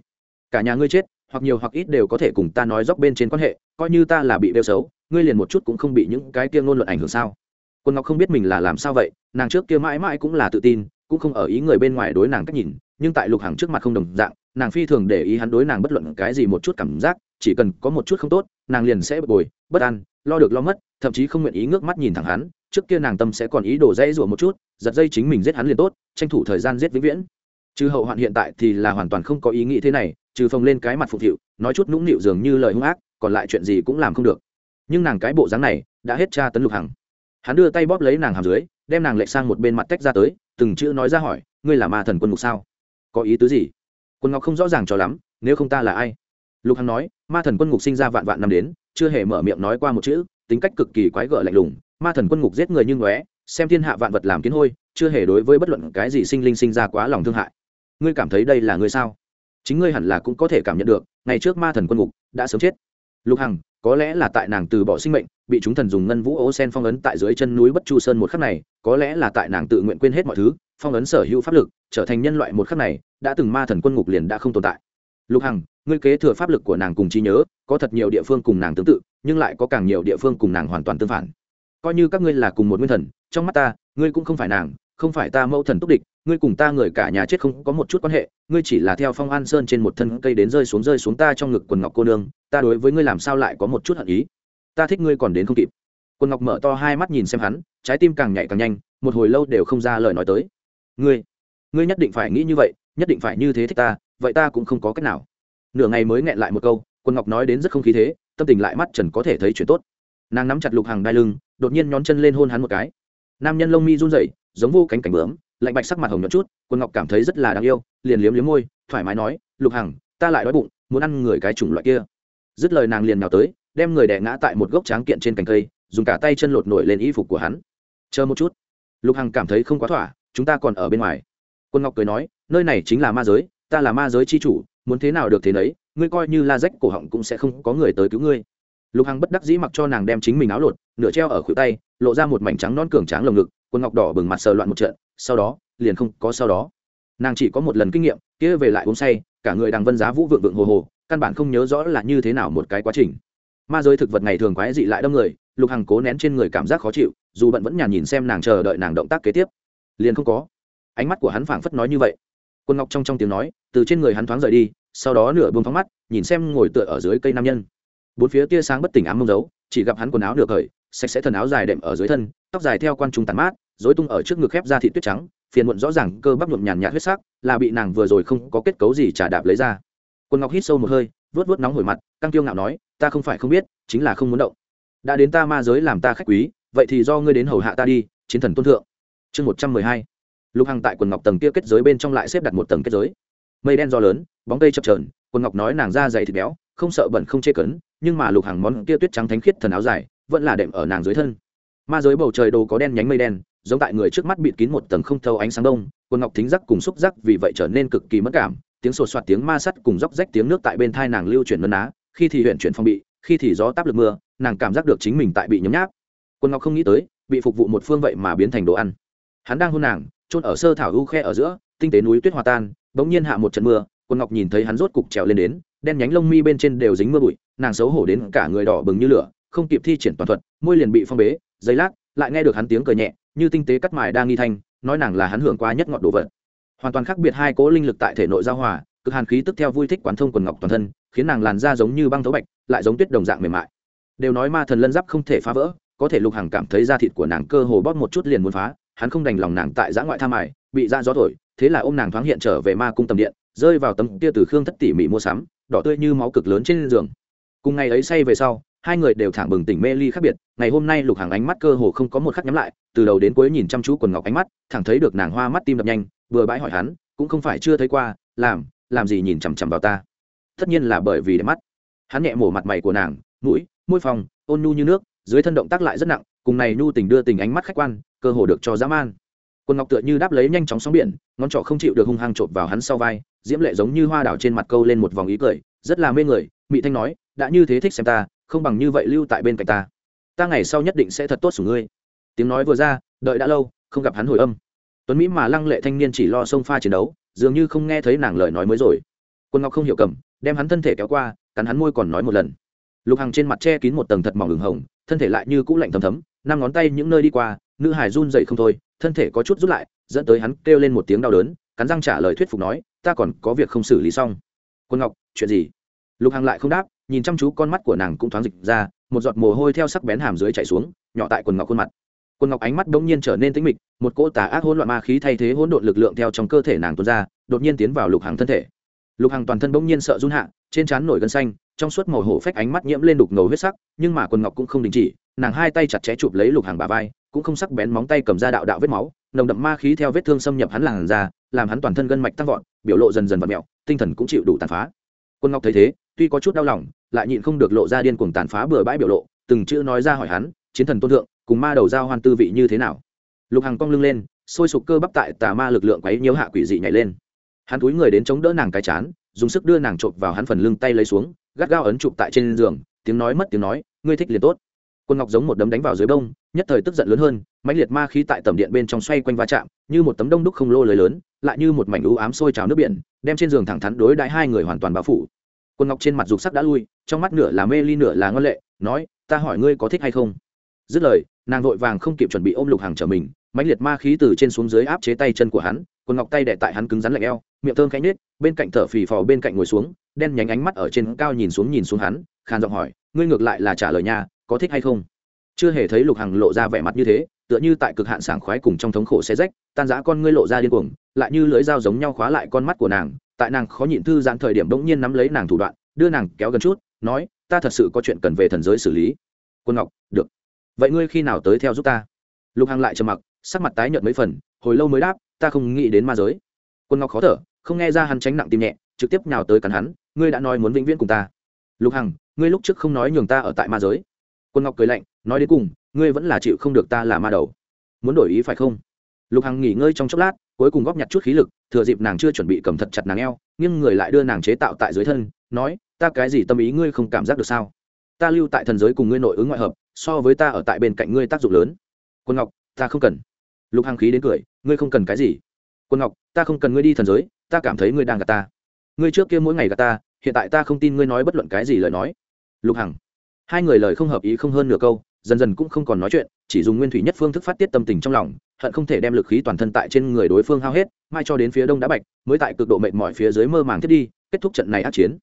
Cả nhà ngươi chết, hoặc nhiều hoặc ít đều có thể cùng ta nói dốc bên trên quan hệ, coi như ta là bị đeo xấu, ngươi liền một chút cũng không bị những cái kia ngôn luận ảnh hưởng sao? Quân ngọc không biết mình là làm sao vậy, nàng trước kia mãi mãi cũng là tự tin, cũng không ở ý người bên ngoài đối nàng cách nhìn, nhưng tại lục hàng trước mặt không đồng dạng, nàng phi thường để ý hắn đối nàng bất luận cái gì một chút cảm giác chỉ cần có một chút không tốt, nàng liền sẽ bực bồi, bất an, lo được lo mất, thậm chí không nguyện ý ngước mắt nhìn thẳng hắn, trước kia nàng tâm sẽ còn ý đổ dây rủa một chút, giật dây chính mình giết hắn liền tốt, tranh thủ thời gian giết vĩnh viễn. Trừ hậu hoạn hiện tại thì là hoàn toàn không có ý nghĩ thế này, trừ phồng lên cái mặt phục hiệu nói chút nũng nịu dường như lời hung ác, còn lại chuyện gì cũng làm không được. Nhưng nàng cái bộ dáng này, đã hết tra tấn lục hằng. Hắn đưa tay bóp lấy nàng hàm dưới, đem nàng lệch sang một bên mặt tách ra tới, từng chữ nói ra hỏi, ngươi là ma thần quân mục sao? Có ý tứ gì? Quân ngọc không rõ ràng cho lắm, nếu không ta là ai? Lục hằng nói, ma thần quân ngục sinh ra vạn vạn năm đến, chưa hề mở miệng nói qua một chữ, tính cách cực kỳ quái gở lạnh lùng. Ma thần quân ngục giết người như ngóe, xem thiên hạ vạn vật làm kiến hôi, chưa hề đối với bất luận cái gì sinh linh sinh ra quá lòng thương hại. Ngươi cảm thấy đây là ngươi sao? Chính ngươi hẳn là cũng có thể cảm nhận được, ngày trước ma thần quân ngục đã sớm chết. Lục hằng, có lẽ là tại nàng từ bỏ sinh mệnh, bị chúng thần dùng ngân vũ ô sen phong ấn tại dưới chân núi bất chu sơn một khắc này, có lẽ là tại nàng tự nguyện quên hết mọi thứ, phong ấn sở hữu pháp lực, trở thành nhân loại một khắc này, đã từng ma thần quân ngục liền đã không tồn tại. Lục hằng ngươi kế thừa pháp lực của nàng cùng trí nhớ, có thật nhiều địa phương cùng nàng tương tự, nhưng lại có càng nhiều địa phương cùng nàng hoàn toàn tương phản. Coi như các ngươi là cùng một nguyên thần, trong mắt ta, ngươi cũng không phải nàng, không phải ta mẫu thần túc địch, ngươi cùng ta người cả nhà chết không có một chút quan hệ, ngươi chỉ là theo phong an sơn trên một thân cây đến rơi xuống rơi xuống ta trong ngực quần ngọc cô nương, ta đối với ngươi làm sao lại có một chút hận ý? Ta thích ngươi còn đến không kịp. Quần ngọc mở to hai mắt nhìn xem hắn, trái tim càng nhạy càng nhanh, một hồi lâu đều không ra lời nói tới. Ngươi ngươi nhất định phải nghĩ như vậy, nhất định phải như thế thích ta, vậy ta cũng không có cách nào nửa ngày mới nghẹn lại một câu, quân ngọc nói đến rất không khí thế, tâm tình lại mắt trần có thể thấy chuyện tốt. Nàng nắm chặt lục hàng đai lưng, đột nhiên nhón chân lên hôn hắn một cái. Nam nhân lông mi run rẩy, giống vô cánh cảnh bướm, lạnh bạch sắc mặt hồng nhọn chút, quân ngọc cảm thấy rất là đáng yêu, liền liếm liếm môi, thoải mái nói, lục hằng, ta lại đói bụng, muốn ăn người cái chủng loại kia. Dứt lời nàng liền nào tới, đem người đẻ ngã tại một gốc tráng kiện trên cành cây, dùng cả tay chân lột nổi lên y phục của hắn. Chờ một chút. Lục hằng cảm thấy không quá thỏa, chúng ta còn ở bên ngoài. Quân ngọc cười nói, nơi này chính là ma giới, ta là ma giới c h i chủ muốn thế nào được thế nấy, ngươi coi như la rách cổ họng cũng sẽ không có người tới cứu ngươi. Lục hằng bất đắc dĩ mặc cho nàng đem chính mình áo lột, nửa treo ở khuỷu tay, lộ ra một mảnh trắng non cường tráng lồng ngực, quần ngọc đỏ bừng mặt sờ loạn một trận, sau đó, liền không có sau đó. Nàng chỉ có một lần kinh nghiệm, kia về lại uống say, cả người đằng vân giá vũ vượng vượng hồ hồ, căn bản không nhớ rõ là như thế nào một cái quá trình. Ma giới thực vật ngày thường quái dị lại đâm người, lục hằng cố nén trên người cảm giác khó chịu, dù bận vẫn nhàn nhìn xem nàng chờ đợi nàng động tác kế tiếp. Liền không có. Ánh mắt của hắn phảng phất nói như vậy quân ngọc trong trong tiếng nói, từ trên người hắn thoáng rời đi, sau đó nửa buông thoáng mắt, nhìn xem ngồi tựa ở dưới cây nam nhân. Bốn phía tia sáng bất tỉnh ám mông dấu, chỉ gặp hắn quần áo nửa cởi, sạch sẽ thần áo dài đệm ở dưới thân, tóc dài theo quan trung tàn mát dối tung ở trước ngực khép ra thị tuyết trắng, phiền muộn rõ ràng cơ bắp nhuộm nhàn nhạt huyết sắc, là bị nàng vừa rồi không có kết cấu gì trả đạp lấy ra. Quân ngọc hít sâu một hơi vớt vớt nóng hổi mặt, căng tiêu ngạo nói, ta không phải không biết, chính là không muốn động. Đã đến ta ma giới làm ta khách quý, vậy thì do ngươi đến hầu hạ ta đi, chiến thần tôn thượng. Chương một trăm mười hai lục hằng tại quần ngọc tầng kia kết giới bên trong lại xếp đặt một tầng kết giới. Mây đen do lớn, bóng cây chập trờn quần ngọc nói nàng da dày thịt béo, không sợ bẩn không chê cấn, nhưng mà lục hằng món kia tuyết trắng thánh khiết thần áo dài, vẫn là đệm ở nàng dưới thân. Ma giới bầu trời đồ có đen nhánh mây đen, giống tại người trước mắt bịt kín một tầng không thâu ánh sáng đông, quần ngọc thính giác cùng xúc giác vì vậy trở nên cực kỳ mất cảm, tiếng sột soạt tiếng ma sắt cùng róc rách tiếng nước tại bên thai nàng lưu chuyển mân á khi thì huyện chuyển phong bị, khi thì gió táp lực mưa, nàng cảm giác được chính mình tại bị nhấm nháp. Quân ngọc không nghĩ tới, bị phục vụ một phương vậy mà biến thành đồ ăn. Hắn đang hôn nàng trôn ở sơ thảo u khe ở giữa, tinh tế núi tuyết hòa tan, bỗng nhiên hạ một trận mưa, quân ngọc nhìn thấy hắn rốt cục trèo lên đến, đen nhánh lông mi bên trên đều dính mưa bụi, nàng xấu hổ đến cả người đỏ bừng như lửa, không kịp thi triển toàn thuật, môi liền bị phong bế giấy lát, lại nghe được hắn tiếng cười nhẹ, như tinh tế cắt mài đang nghi thanh, nói nàng là hắn hưởng qua nhất ngọn đồ vật. Hoàn toàn khác biệt hai cố linh lực tại thể nội giao hòa, cực hàn khí tức theo vui thích quán thông quần ngọc toàn thân, khiến nàng làn da giống như băng thấu bạch, lại giống tuyết đồng dạng mềm mại. Đều nói ma thần lân giáp không thể phá vỡ, có thể lục hằng cảm thấy da thịt của nàng cơ hồ bóp một chút liền muốn phá hắn không đành lòng nàng tại giã ngoại tha mài, bị ra gió thổi, thế là ô m nàng thoáng hiện trở về ma cung tầm điện, rơi vào tấm kia từ khương thất tỉ mỉ mua sắm, đỏ tươi như máu cực lớn trên giường. Cùng ngày ấy say về sau, hai người đều thẳng bừng tỉnh mê ly khác biệt, ngày hôm nay lục hàng ánh mắt cơ hồ không có một khắc nhắm lại, từ đầu đến cuối nhìn chăm chú quần ngọc ánh mắt, thẳng thấy được nàng hoa mắt tim đập nhanh, vừa bãi hỏi hắn, cũng không phải chưa thấy qua, làm làm gì nhìn chằm chằm vào ta? Tất nhiên là bởi vì đẹp mắt. Hắn nhẹ mổ mặt mày của nàng, mũi, môi phòng, ôn nhu như nước, dưới thân động tác lại rất nặng, cùng này nhu tình đưa tình ánh mắt khách quan cơ hồ được cho dã man. Quần ngọc tựa như đáp lấy nhanh chóng sóng biển, ngón trỏ không chịu được hung hăng chộp vào hắn sau vai, diễm lệ giống như hoa đảo trên mặt câu lên một vòng ý cười, rất là mê người, mị thanh nói, đã như thế thích xem ta, không bằng như vậy lưu tại bên cạnh ta. Ta ngày sau nhất định sẽ thật tốt sủng ngươi. Tiếng nói vừa ra, đợi đã lâu, không gặp hắn hồi âm. Tuấn mỹ mà lăng lệ thanh niên chỉ lo xông pha chiến đấu, dường như không nghe thấy nàng lời nói mới rồi. Quân ngọc không hiểu cầm, đem hắn thân thể kéo qua, cắn hắn môi còn nói một lần. Lục hằng trên mặt che kín một tầng thật mỏng ửng hồng, thân thể lại như cũ lạnh thấm thấm, năm ngón tay những nơi đi qua nữ hải run dậy không thôi, thân thể có chút rút lại, dẫn tới hắn kêu lên một tiếng đau đớn, cắn răng trả lời thuyết phục nói, ta còn có việc không xử lý xong. Quân ngọc, chuyện gì? Lục hằng lại không đáp, nhìn chăm chú con mắt của nàng cũng thoáng dịch ra, một giọt mồ hôi theo sắc bén hàm dưới chạy xuống, nhỏ tại quần ngọc khuôn mặt. Quần ngọc ánh mắt đ ỗ n g nhiên trở nên tĩnh mịch, một cỗ tà ác hỗn loạn ma khí thay thế hỗn độn lực lượng theo trong cơ thể nàng tuôn ra, đột nhiên tiến vào lục hàng thân thể. Lục hàng toàn thân bỗng nhiên sợ run hạ, trên trán nổi gân xanh, trong suốt màu hổ phách ánh mắt nhiễm lên đục ngầu huyết sắc, nhưng mà quần ngọc cũng không đình chỉ, nàng hai tay chặt chẽ chụp lấy lục hàng bà vai cũng không sắc bén móng tay cầm ra đạo đạo vết máu, nồng đậm ma khí theo vết thương xâm nhập hắn làn ra làm hắn toàn thân gân mạch tăng vọt, biểu lộ dần dần vật mẹo, tinh thần cũng chịu đủ tàn phá. Quân ngọc thấy thế, tuy có chút đau lòng, lại nhịn không được lộ ra điên cuồng tàn phá bừa bãi biểu lộ, từng chữ nói ra hỏi hắn, chiến thần tôn thượng, cùng ma đầu giao hoan tư vị như thế nào? Lục hằng cong lưng lên, sôi sục cơ bắp tại tà ma lực lượng quấy nhiễu hạ quỷ dị nhảy lên. Hắn túi người đến chống đỡ nàng cái chán, dùng sức đưa nàng chộp vào hắn phần lưng tay lấy xuống, gắt gao ấn chụp tại trên giường, tiếng nói mất tiếng nói, ngươi thích liền tốt quân ngọc giống một đấm đánh vào dưới bông, nhất thời tức giận lớn hơn, mãnh liệt ma khí tại tầm điện bên trong xoay quanh va chạm, như một tấm đông đúc không lô lưới lớn, lại như một mảnh u ám sôi trào nước biển, đem trên giường thẳng thắn đối đãi hai người hoàn toàn bao phủ. Quân ngọc trên mặt dục sắc đã lui, trong mắt nửa là mê ly nửa là ngân lệ, nói, ta hỏi ngươi có thích hay không? Dứt lời, nàng vội vàng không kịp chuẩn bị ôm lục hàng trở mình, mãnh liệt ma khí từ trên xuống dưới áp chế tay chân của hắn quần ngọc tay đẻ tại hắn cứng rắn lạnh eo, miệng thơm khẽ nết bên cạnh thở phì phò bên cạnh ngồi xuống, đen nhánh ánh mắt ở trên cao nhìn xuống nhìn xuống hắn, khàn giọng hỏi, ngươi ngược lại là trả lời nha có thích hay không? Chưa hề thấy lục hằng lộ ra vẻ mặt như thế, tựa như tại cực hạn sảng khoái cùng trong thống khổ xe rách, tan giã con ngươi lộ ra điên cuồng, lại như lưỡi dao giống nhau khóa lại con mắt của nàng, tại nàng khó nhịn thư giãn thời điểm bỗng nhiên nắm lấy nàng thủ đoạn, đưa nàng kéo gần chút, nói, ta thật sự có chuyện cần về thần giới xử lý. Quân ngọc, được. Vậy ngươi khi nào tới theo giúp ta? Lục hằng lại trầm mặc, sắc mặt tái nhợt mấy phần, hồi lâu mới đáp, ta không nghĩ đến ma giới. Quân ngọc khó thở, không nghe ra hắn tránh nặng tim nhẹ, trực tiếp nào tới cắn hắn, ngươi đã nói muốn vĩnh viễn cùng ta. Lục hằng, ngươi lúc trước không nói nhường ta ở tại ma giới quân ngọc cười lạnh, nói đến cùng, ngươi vẫn là chịu không được ta là ma đầu. Muốn đổi ý phải không? Lục hằng nghỉ ngơi trong chốc lát, cuối cùng góp nhặt chút khí lực, thừa dịp nàng chưa chuẩn bị cầm thật chặt nàng eo nhưng người lại đưa nàng chế tạo tại dưới thân, nói, ta cái gì tâm ý ngươi không cảm giác được sao? Ta lưu tại thần giới cùng ngươi nội ứng ngoại hợp, so với ta ở tại bên cạnh ngươi tác dụng lớn. Quân ngọc, ta không cần. Lục hằng khí đến cười, ngươi không cần cái gì. Quân ngọc, ta không cần ngươi đi thần giới, ta cảm thấy ngươi đang gạt ta. Ngươi trước kia mỗi ngày gạt ta, hiện tại ta không tin ngươi nói bất luận cái gì lời nói. Lục hằng hai người lời không hợp ý không hơn nửa câu, dần dần cũng không còn nói chuyện, chỉ dùng nguyên thủy nhất phương thức phát tiết tâm tình trong lòng, hận không thể đem lực khí toàn thân tại trên người đối phương hao hết, mai cho đến phía đông đã bạch, mới tại cực độ mệt mỏi phía dưới mơ màng thiết đi, kết thúc trận này ác chiến.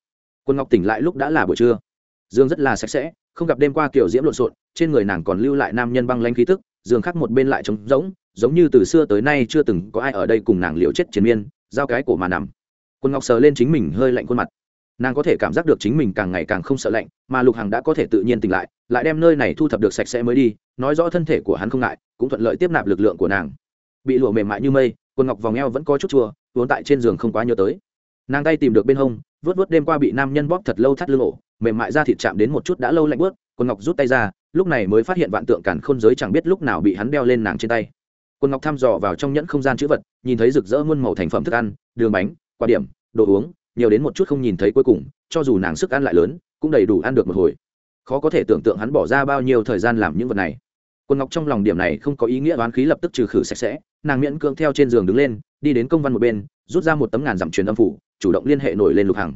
Quân ngọc tỉnh lại lúc đã là buổi trưa. Dương rất là sạch sẽ, không gặp đêm qua kiểu diễm lộn xộn, trên người nàng còn lưu lại nam nhân băng lanh khí tức giường khác một bên lại trống rỗng, giống như từ xưa tới nay chưa từng có ai ở đây cùng nàng liều chết chiến miên, giao cái cổ mà nằm. Quân ngọc sờ lên chính mình hơi lạnh khuôn mặt nàng có thể cảm giác được chính mình càng ngày càng không sợ lạnh, mà lục hằng đã có thể tự nhiên tỉnh lại lại đem nơi này thu thập được sạch sẽ mới đi, nói rõ thân thể của hắn không ngại, cũng thuận lợi tiếp nạp lực lượng của nàng. Bị lụa mềm mại như mây, quần ngọc vòng eo vẫn có chút chua, vốn tại trên giường không quá nhớ tới. Nàng tay tìm được bên hông vớt vớt đêm qua bị nam nhân bóp thật lâu thắt lưng ổ, mềm mại ra thịt chạm đến một chút đã lâu lạnh bớt quần ngọc rút tay ra, lúc này mới phát hiện vạn tượng cản khôn giới chẳng biết lúc nào bị hắn đeo lên nàng trên tay. Quần ngọc thăm dò vào trong nhẫn không gian chữ vật, nhìn thấy rực rỡ muôn màu thành phẩm thức ăn, đường bánh, quả điểm, đồ uống nhiều đến một chút không nhìn thấy cuối cùng, cho dù nàng sức ăn lại lớn, cũng đầy đủ ăn được một hồi. Khó có thể tưởng tượng hắn bỏ ra bao nhiêu thời gian làm những vật này. Quân ngọc trong lòng điểm này không có ý nghĩa đoán khí lập tức trừ khử sạch sẽ, nàng miễn cưỡng theo trên giường đứng lên, đi đến công văn một bên, rút ra một tấm ngàn dặm truyền âm phủ, chủ động liên hệ nổi lên lục hằng.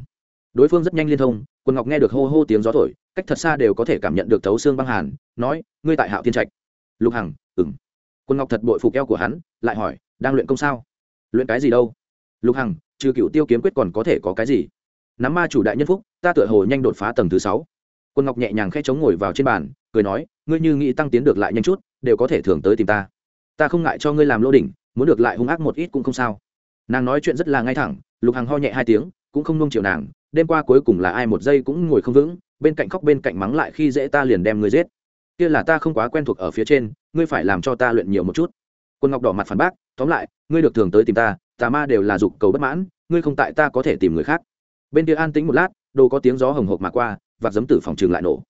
Đối phương rất nhanh liên thông, quân ngọc nghe được hô hô tiếng gió thổi, cách thật xa đều có thể cảm nhận được thấu xương băng hàn, nói, ngươi tại hạo thiên trạch. Lục hằng ừng quân ngọc thật bội phục eo của hắn, lại hỏi, đang luyện công sao? Luyện cái gì đâu? Lục hằng trừ cựu tiêu kiếm quyết còn có thể có cái gì? Nắm ma chủ đại nhân phúc, ta tựa hồ nhanh đột phá tầng thứ sáu. Quân ngọc nhẹ nhàng khe chống ngồi vào trên bàn, cười nói, ngươi như nghĩ tăng tiến được lại nhanh chút, đều có thể thường tới tìm ta. Ta không ngại cho ngươi làm lô đỉnh, muốn được lại hung ác một ít cũng không sao. Nàng nói chuyện rất là ngay thẳng, lục hằng ho nhẹ hai tiếng, cũng không nung chiều nàng, đêm qua cuối cùng là ai một giây cũng ngồi không vững, bên cạnh khóc bên cạnh mắng lại khi dễ ta liền đem ngươi giết. Kia là ta không quá quen thuộc ở phía trên, ngươi phải làm cho ta luyện nhiều một chút. Quân ngọc đỏ mặt phản bác, tóm lại, ngươi được thường tới tìm ta tà ma đều là dục cầu bất mãn, ngươi không tại ta có thể tìm người khác. Bên kia an tĩnh một lát, đồ có tiếng gió hồng hộc mà qua và giấm tử phòng trường lại nổ.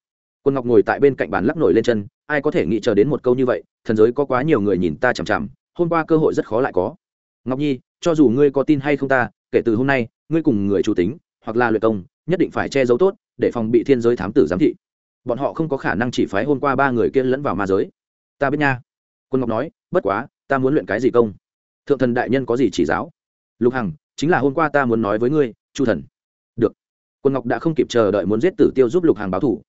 Quân ngọc ngồi tại bên cạnh bàn lắc nổi lên chân, ai có thể nghĩ chờ đến một câu như vậy, thần giới có quá nhiều người nhìn ta chằm chằm, hôm qua cơ hội rất khó lại có. Ngọc nhi, cho dù ngươi có tin hay không ta, kể từ hôm nay, ngươi cùng người chủ tính, hoặc là luyện công, nhất định phải che giấu tốt, để phòng bị thiên giới thám tử giám thị. Bọn họ không có khả năng chỉ phái hôm qua ba người kia lẫn vào ma giới. Ta biết nha. Quân ngọc nói, bất quá, ta muốn luyện cái gì công? Thượng thần đại nhân có gì chỉ giáo? Lục hằng, chính là hôm qua ta muốn nói với ngươi, chu thần. Được. Quân ngọc đã không kịp chờ đợi muốn giết tử tiêu giúp lục Hằng báo thủ.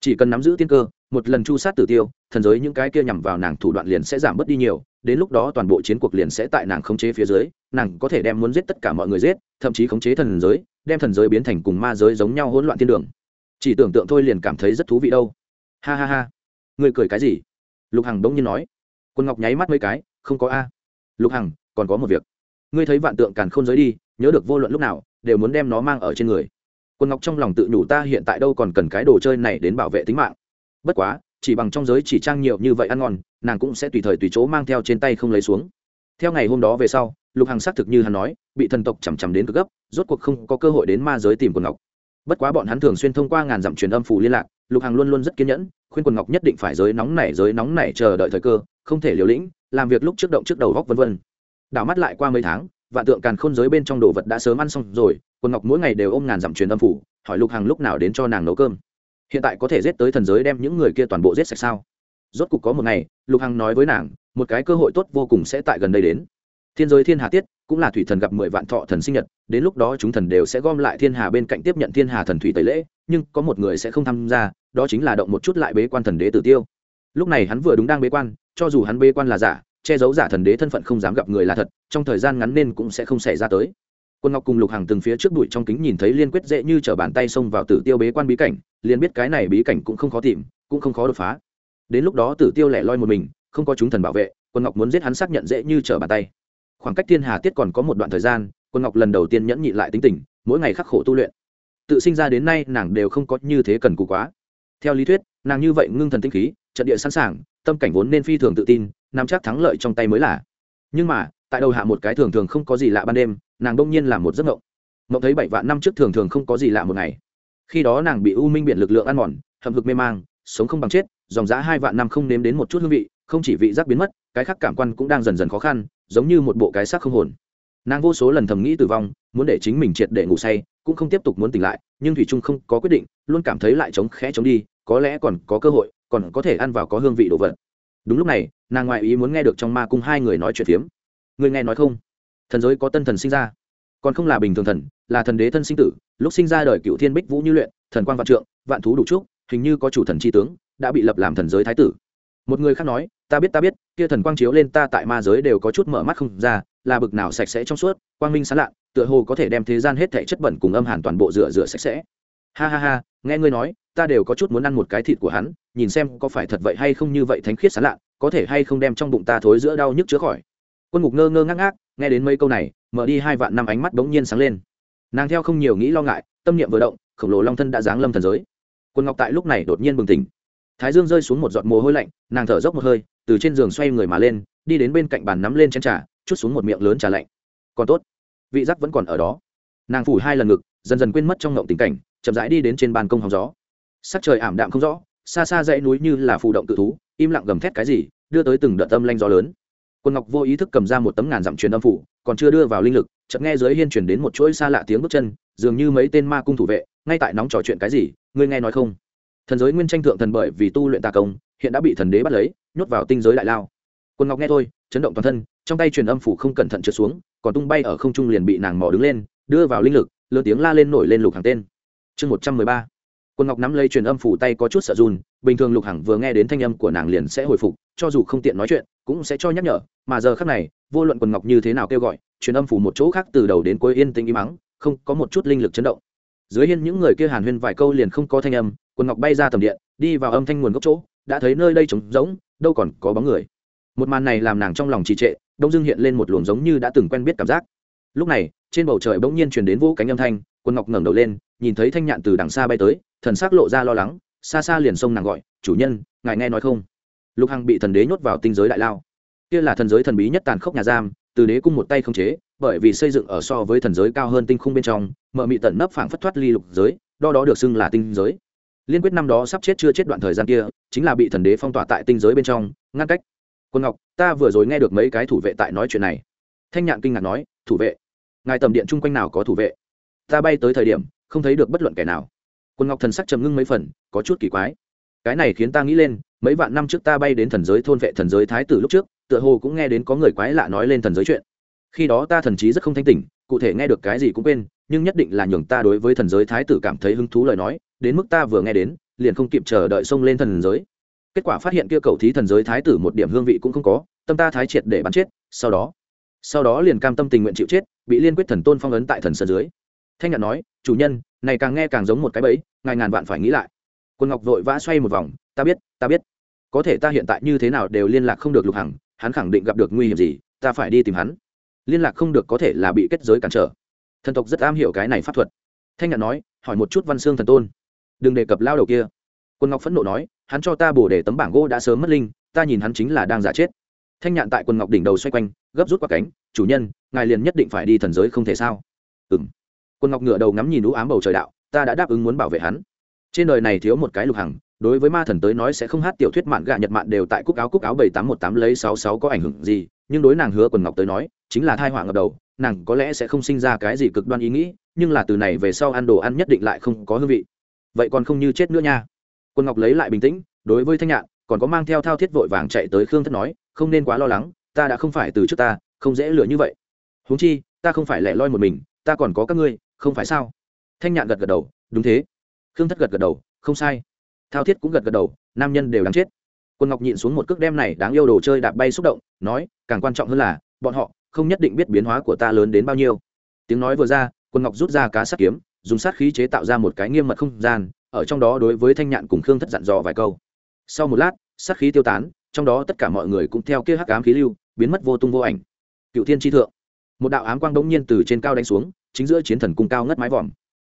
Chỉ cần nắm giữ tiên cơ, một lần chu sát tử tiêu, thần giới những cái kia nhằm vào nàng thủ đoạn liền sẽ giảm bớt đi nhiều, đến lúc đó toàn bộ chiến cuộc liền sẽ tại nàng khống chế phía dưới, nàng có thể đem muốn giết tất cả mọi người giết, thậm chí khống chế thần giới, đem thần giới biến thành cùng ma giới giống nhau hỗn loạn thiên đường. Chỉ tưởng tượng thôi liền cảm thấy rất thú vị đâu. Ha ha ha. Người cười cái gì? Lục hằng đống nhiên nói. Quân ngọc nháy mắt mấy cái, không có a. Lục hằng còn có một việc. Ngươi thấy vạn tượng càn khôn giới đi, nhớ được vô luận lúc nào, đều muốn đem nó mang ở trên người. Quân ngọc trong lòng tự nhủ ta hiện tại đâu còn cần cái đồ chơi này đến bảo vệ tính mạng. Bất quá, chỉ bằng trong giới chỉ trang nhiều như vậy ăn ngon, nàng cũng sẽ tùy thời tùy chỗ mang theo trên tay không lấy xuống. Theo ngày hôm đó về sau, lục hằng xác thực như hắn nói, bị thần tộc chằm chằm đến cực gấp, rốt cuộc không có cơ hội đến ma giới tìm quần ngọc. Bất quá bọn hắn thường xuyên thông qua ngàn dặm truyền âm phủ liên lạc, lục hằng luôn luôn rất kiên nhẫn, khuyên quần ngọc nhất định phải giới nóng này, giới nóng này chờ đợi thời cơ, không thể liều lĩnh, làm việc lúc trước động trước đầu góc vân vân đảo mắt lại qua mấy tháng, vạn tượng càn khôn giới bên trong đồ vật đã sớm ăn xong rồi, quần ngọc mỗi ngày đều ôm ngàn dặm truyền âm phủ, hỏi lục hằng lúc nào đến cho nàng nấu cơm. Hiện tại có thể giết tới thần giới đem những người kia toàn bộ giết sạch sao? Rốt cục có một ngày, lục hằng nói với nàng, một cái cơ hội tốt vô cùng sẽ tại gần đây đến. Thiên giới thiên hà tiết, cũng là thủy thần gặp mười vạn thọ thần sinh nhật, đến lúc đó chúng thần đều sẽ gom lại thiên hà bên cạnh tiếp nhận thiên hà thần thủy tẩy lễ, nhưng có một người sẽ không tham gia, đó chính là động một chút lại bế quan thần đế tử tiêu. Lúc này hắn vừa đúng đang bế quan, cho dù hắn bế quan là giả che giấu giả thần đế thân phận không dám gặp người là thật, trong thời gian ngắn nên cũng sẽ không xảy ra tới. Quân ngọc cùng lục hàng từng phía trước bụi trong kính nhìn thấy liên quyết dễ như t r ở bàn tay xông vào tử tiêu bế quan bí cảnh, liền biết cái này bí cảnh cũng không khó tìm, cũng không khó đột phá. Đến lúc đó tử tiêu lẻ loi một mình, không có chúng thần bảo vệ, quân ngọc muốn giết hắn xác nhận dễ như t r ở bàn tay. Khoảng cách thiên hà tiết còn có một đoạn thời gian, quân ngọc lần đầu tiên nhẫn nhị lại tính tình, mỗi ngày khắc khổ tu luyện. Tự sinh ra đến nay, nàng đều không có như thế cần cù quá. Theo lý thuyết, nàng như vậy ngưng thần tinh khí, trận địa sẵn sàng, tâm cảnh vốn nên phi thường tự tin nắm chắc thắng lợi trong tay mới là. Nhưng mà, tại đầu hạ một cái thường thường không có gì lạ ban đêm, nàng đông nhiên làm một giấc mộng. Mộng thấy bảy vạn năm trước thường thường không có gì lạ một ngày. Khi đó nàng bị u minh biển lực lượng ăn mòn thầm hực mê mang, sống không bằng chết, dòng giã hai vạn năm không nếm đến một chút hương vị, không chỉ vị giác biến mất, cái khác cảm quan cũng đang dần dần khó khăn, giống như một bộ cái xác không hồn. Nàng vô số lần thầm nghĩ tử vong, muốn để chính mình triệt để ngủ say, cũng không tiếp tục muốn tỉnh lại, nhưng thủy trung không có quyết định, luôn cảm thấy lại chống khẽ chống đi, có lẽ còn có cơ hội, còn có thể ăn vào có hương vị đồ vật đúng lúc này, nàng ngoại ý muốn nghe được trong ma cung hai người nói chuyện phiếm. Người nghe nói không? Thần giới có tân thần sinh ra. Còn không là bình thường thần, là thần đế thân sinh tử. Lúc sinh ra đời cựu thiên bích vũ như luyện, thần quan vạn trượng, vạn thú đủ trúc, hình như có chủ thần tri tướng, đã bị lập làm thần giới thái tử. Một người khác nói, ta biết ta biết, kia thần quang chiếu lên ta tại ma giới đều có chút mở mắt không ra, là bực nào sạch sẽ trong suốt, quang minh sán lạ, tựa hồ có thể đem thế gian hết thảy chất bẩn cùng âm hàn toàn bộ rửa rửa sạch sẽ. Ha ha ha, nghe ngươi nói ta đều có chút muốn ăn một cái thịt của hắn, nhìn xem có phải thật vậy hay không như vậy thánh khiết sán lạ có thể hay không đem trong bụng ta thối giữa đau nhức chữa khỏi. Quân ngục ngơ ngơ ngác ngác, nghe đến mấy câu này, mở đi hai vạn năm ánh mắt bỗng nhiên sáng lên. Nàng theo không nhiều nghĩ lo ngại, tâm niệm vừa động, khổng lồ long thân đã giáng lâm thần giới. Quân ngọc tại lúc này đột nhiên bừng tỉnh. Thái dương rơi xuống một giọt mồ hôi lạnh, nàng thở dốc một hơi, từ trên giường xoay người mà lên, đi đến bên cạnh bàn nắm lên chén trà, chút xuống một miệng lớn trà lạnh. Còn tốt, vị giác vẫn còn ở đó. Nàng phủ hai lần ngực, dần dần quên mất trong ngộng tình cảnh, chậm rãi đi đến trên ban công hóng gió sắc trời ảm đạm không rõ, xa xa dãy núi như là phù động tự thú, im lặng gầm thét cái gì, đưa tới từng đợt âm lanh gió lớn. Quân ngọc vô ý thức cầm ra một tấm ngàn dặm truyền âm phủ, còn chưa đưa vào linh lực, chợt nghe dưới hiên chuyển đến một chuỗi xa lạ tiếng bước chân, dường như mấy tên ma cung thủ vệ, ngay tại nóng trò chuyện cái gì, ngươi nghe nói không? Thần giới nguyên tranh thượng thần bởi vì tu luyện tà công, hiện đã bị thần đế bắt lấy, nhốt vào tinh giới đại lao. Quân ngọc nghe thôi, chấn động toàn thân, trong tay truyền âm phủ không cẩn thận trượt xuống, còn tung bay ở không trung liền bị nàng mò đứng lên, đưa vào linh lực lơ tiếng la lên nổi lên lục hàng tên. Chương một trăm mười ba quân ngọc nắm lấy truyền âm phủ tay có chút sợ run, bình thường lục hằng vừa nghe đến thanh âm của nàng liền sẽ hồi phục, cho dù không tiện nói chuyện, cũng sẽ cho nhắc nhở, mà giờ khác này, vô luận quần ngọc như thế nào kêu gọi, truyền âm phủ một chỗ khác từ đầu đến cuối yên tĩnh im mắng không có một chút linh lực chấn động. Dưới hiên những người kia hàn huyên vài câu liền không có thanh âm quần ngọc bay ra tầm điện, đi vào âm thanh nguồn gốc chỗ, đã thấy nơi đây trống rỗng, đâu còn có bóng người. Một màn này làm nàng trong lòng trì trệ, đông dương hiện lên một luồng giống như đã từng quen biết cảm giác. Lúc này, trên bầu trời bỗng nhiên truyền đến vũ cánh âm thanh quân ngọc ngẩng đầu lên, nhìn thấy thanh nhạn từ đằng xa bay tới, thần sắc lộ ra lo lắng, xa xa liền xông nàng gọi, chủ nhân, ngài nghe nói không? Lục hằng bị thần đế nhốt vào tinh giới đại lao. Kia là thần giới thần bí nhất tàn khốc nhà giam, từ đế cung một tay không chế, bởi vì xây dựng ở so với thần giới cao hơn tinh khung bên trong, mở mị tận nấp phảng phất thoát ly lục giới đo đó được xưng là tinh giới. Liên quyết năm đó sắp chết chưa chết đoạn thời gian kia, chính là bị thần đế phong tỏa tại tinh giới bên trong, ngăn cách. Quân ngọc, ta vừa rồi nghe được mấy cái thủ vệ tại nói chuyện này. Thanh nhạn kinh ngạc nói, thủ vệ? Ngài tầm điện chung quanh nào có thủ vệ? Ta bay tới thời điểm, không thấy được bất luận kẻ nào. Quân ngọc thần sắc trầm ngưng mấy phần, có chút kỳ quái. Cái này khiến ta nghĩ lên, mấy vạn năm trước ta bay đến thần giới thôn vệ thần giới thái tử lúc trước, tựa hồ cũng nghe đến có người quái lạ nói lên thần giới chuyện. Khi đó ta thần trí rất không thanh tỉnh, cụ thể nghe được cái gì cũng quên, nhưng nhất định là nhường ta đối với thần giới thái tử cảm thấy hứng thú lời nói, đến mức ta vừa nghe đến, liền không kịp chờ đợi xông lên thần giới. Kết quả phát hiện kia cầu thí thần giới thái tử một điểm hương vị cũng không có, tâm ta thái triệt để bắn chết, sau đó sau đó liền cam tâm tình nguyện chịu chết, bị liên quyết thần tôn phong ấn tại thần sơn dưới thanh nhạn nói, chủ nhân, này càng nghe càng giống một cái bẫy, ngài ngàn vạn phải nghĩ lại. Quân ngọc vội vã xoay một vòng, ta biết ta biết. Có thể ta hiện tại như thế nào đều liên lạc không được lục hằng, hắn khẳng định gặp được nguy hiểm gì, ta phải đi tìm hắn. Liên lạc không được có thể là bị kết giới cản trở. Thần tộc rất am hiểu cái này pháp thuật. Thanh nhạn nói, hỏi một chút văn xương thần tôn. Đừng đề cập lao đầu kia. Quân ngọc phẫn nộ nói, hắn cho ta bổ để tấm bảng gỗ đã sớm mất linh, ta nhìn hắn chính là đang giả chết. Thanh nhạn tại quân ngọc đỉnh đầu xoay quanh, gấp rút qua cánh, chủ nhân, ngài liền nhất định phải đi thần giới không thể sao? Ừ m quân ngọc ngựa đầu ngắm nhìn ú ám bầu trời đạo, ta đã đáp ứng muốn bảo vệ hắn. Trên đời này thiếu một cái lục hằng, đối với ma thần tới nói sẽ không hát tiểu thuyết mạn gạ nhật mạn đều tại cúc áo cúc áo bảy tám một tám lấy sáu sáu có ảnh hưởng gì, nhưng đối nàng hứa quần ngọc tới nói, chính là thai họa ngập đầu, nàng có lẽ sẽ không sinh ra cái gì cực đoan ý nghĩ, nhưng là từ này về sau ăn đồ ăn nhất định lại không có hương vị. Vậy còn không như chết nữa nha. Quân ngọc lấy lại bình tĩnh, đối với thanh nhạn, còn có mang theo thao thiết vội vàng chạy tới khương thất nói, không nên quá lo lắng, ta đã không phải từ trước ta, không dễ lựa như vậy. Huống chi, ta không phải lẻ loi một mình, ta còn có các ngươi không phải sao? Thanh nhạn gật gật đầu, đúng thế. Khương thất gật gật đầu, không sai. Thao thiết cũng gật gật đầu, nam nhân đều đáng chết. Quân ngọc nhịn xuống một cước đem này đáng yêu đồ chơi đạp bay xúc động, nói, càng quan trọng hơn là, bọn họ không nhất định biết biến hóa của ta lớn đến bao nhiêu. Tiếng nói vừa ra, quân ngọc rút ra cá sắt kiếm, dùng sát khí chế tạo ra một cái nghiêm mật không gian, ở trong đó đối với thanh nhạn cùng khương thất dặn dò vài câu. Sau một lát, sát khí tiêu tán, trong đó tất cả mọi người cũng theo kia hắc ám khí lưu, biến mất vô tung vô ảnh. Cựu thiên tri thượng, một đạo ám quang đống nhiên từ trên cao đánh xuống chính giữa chiến thần cung cao ngất mái vòm.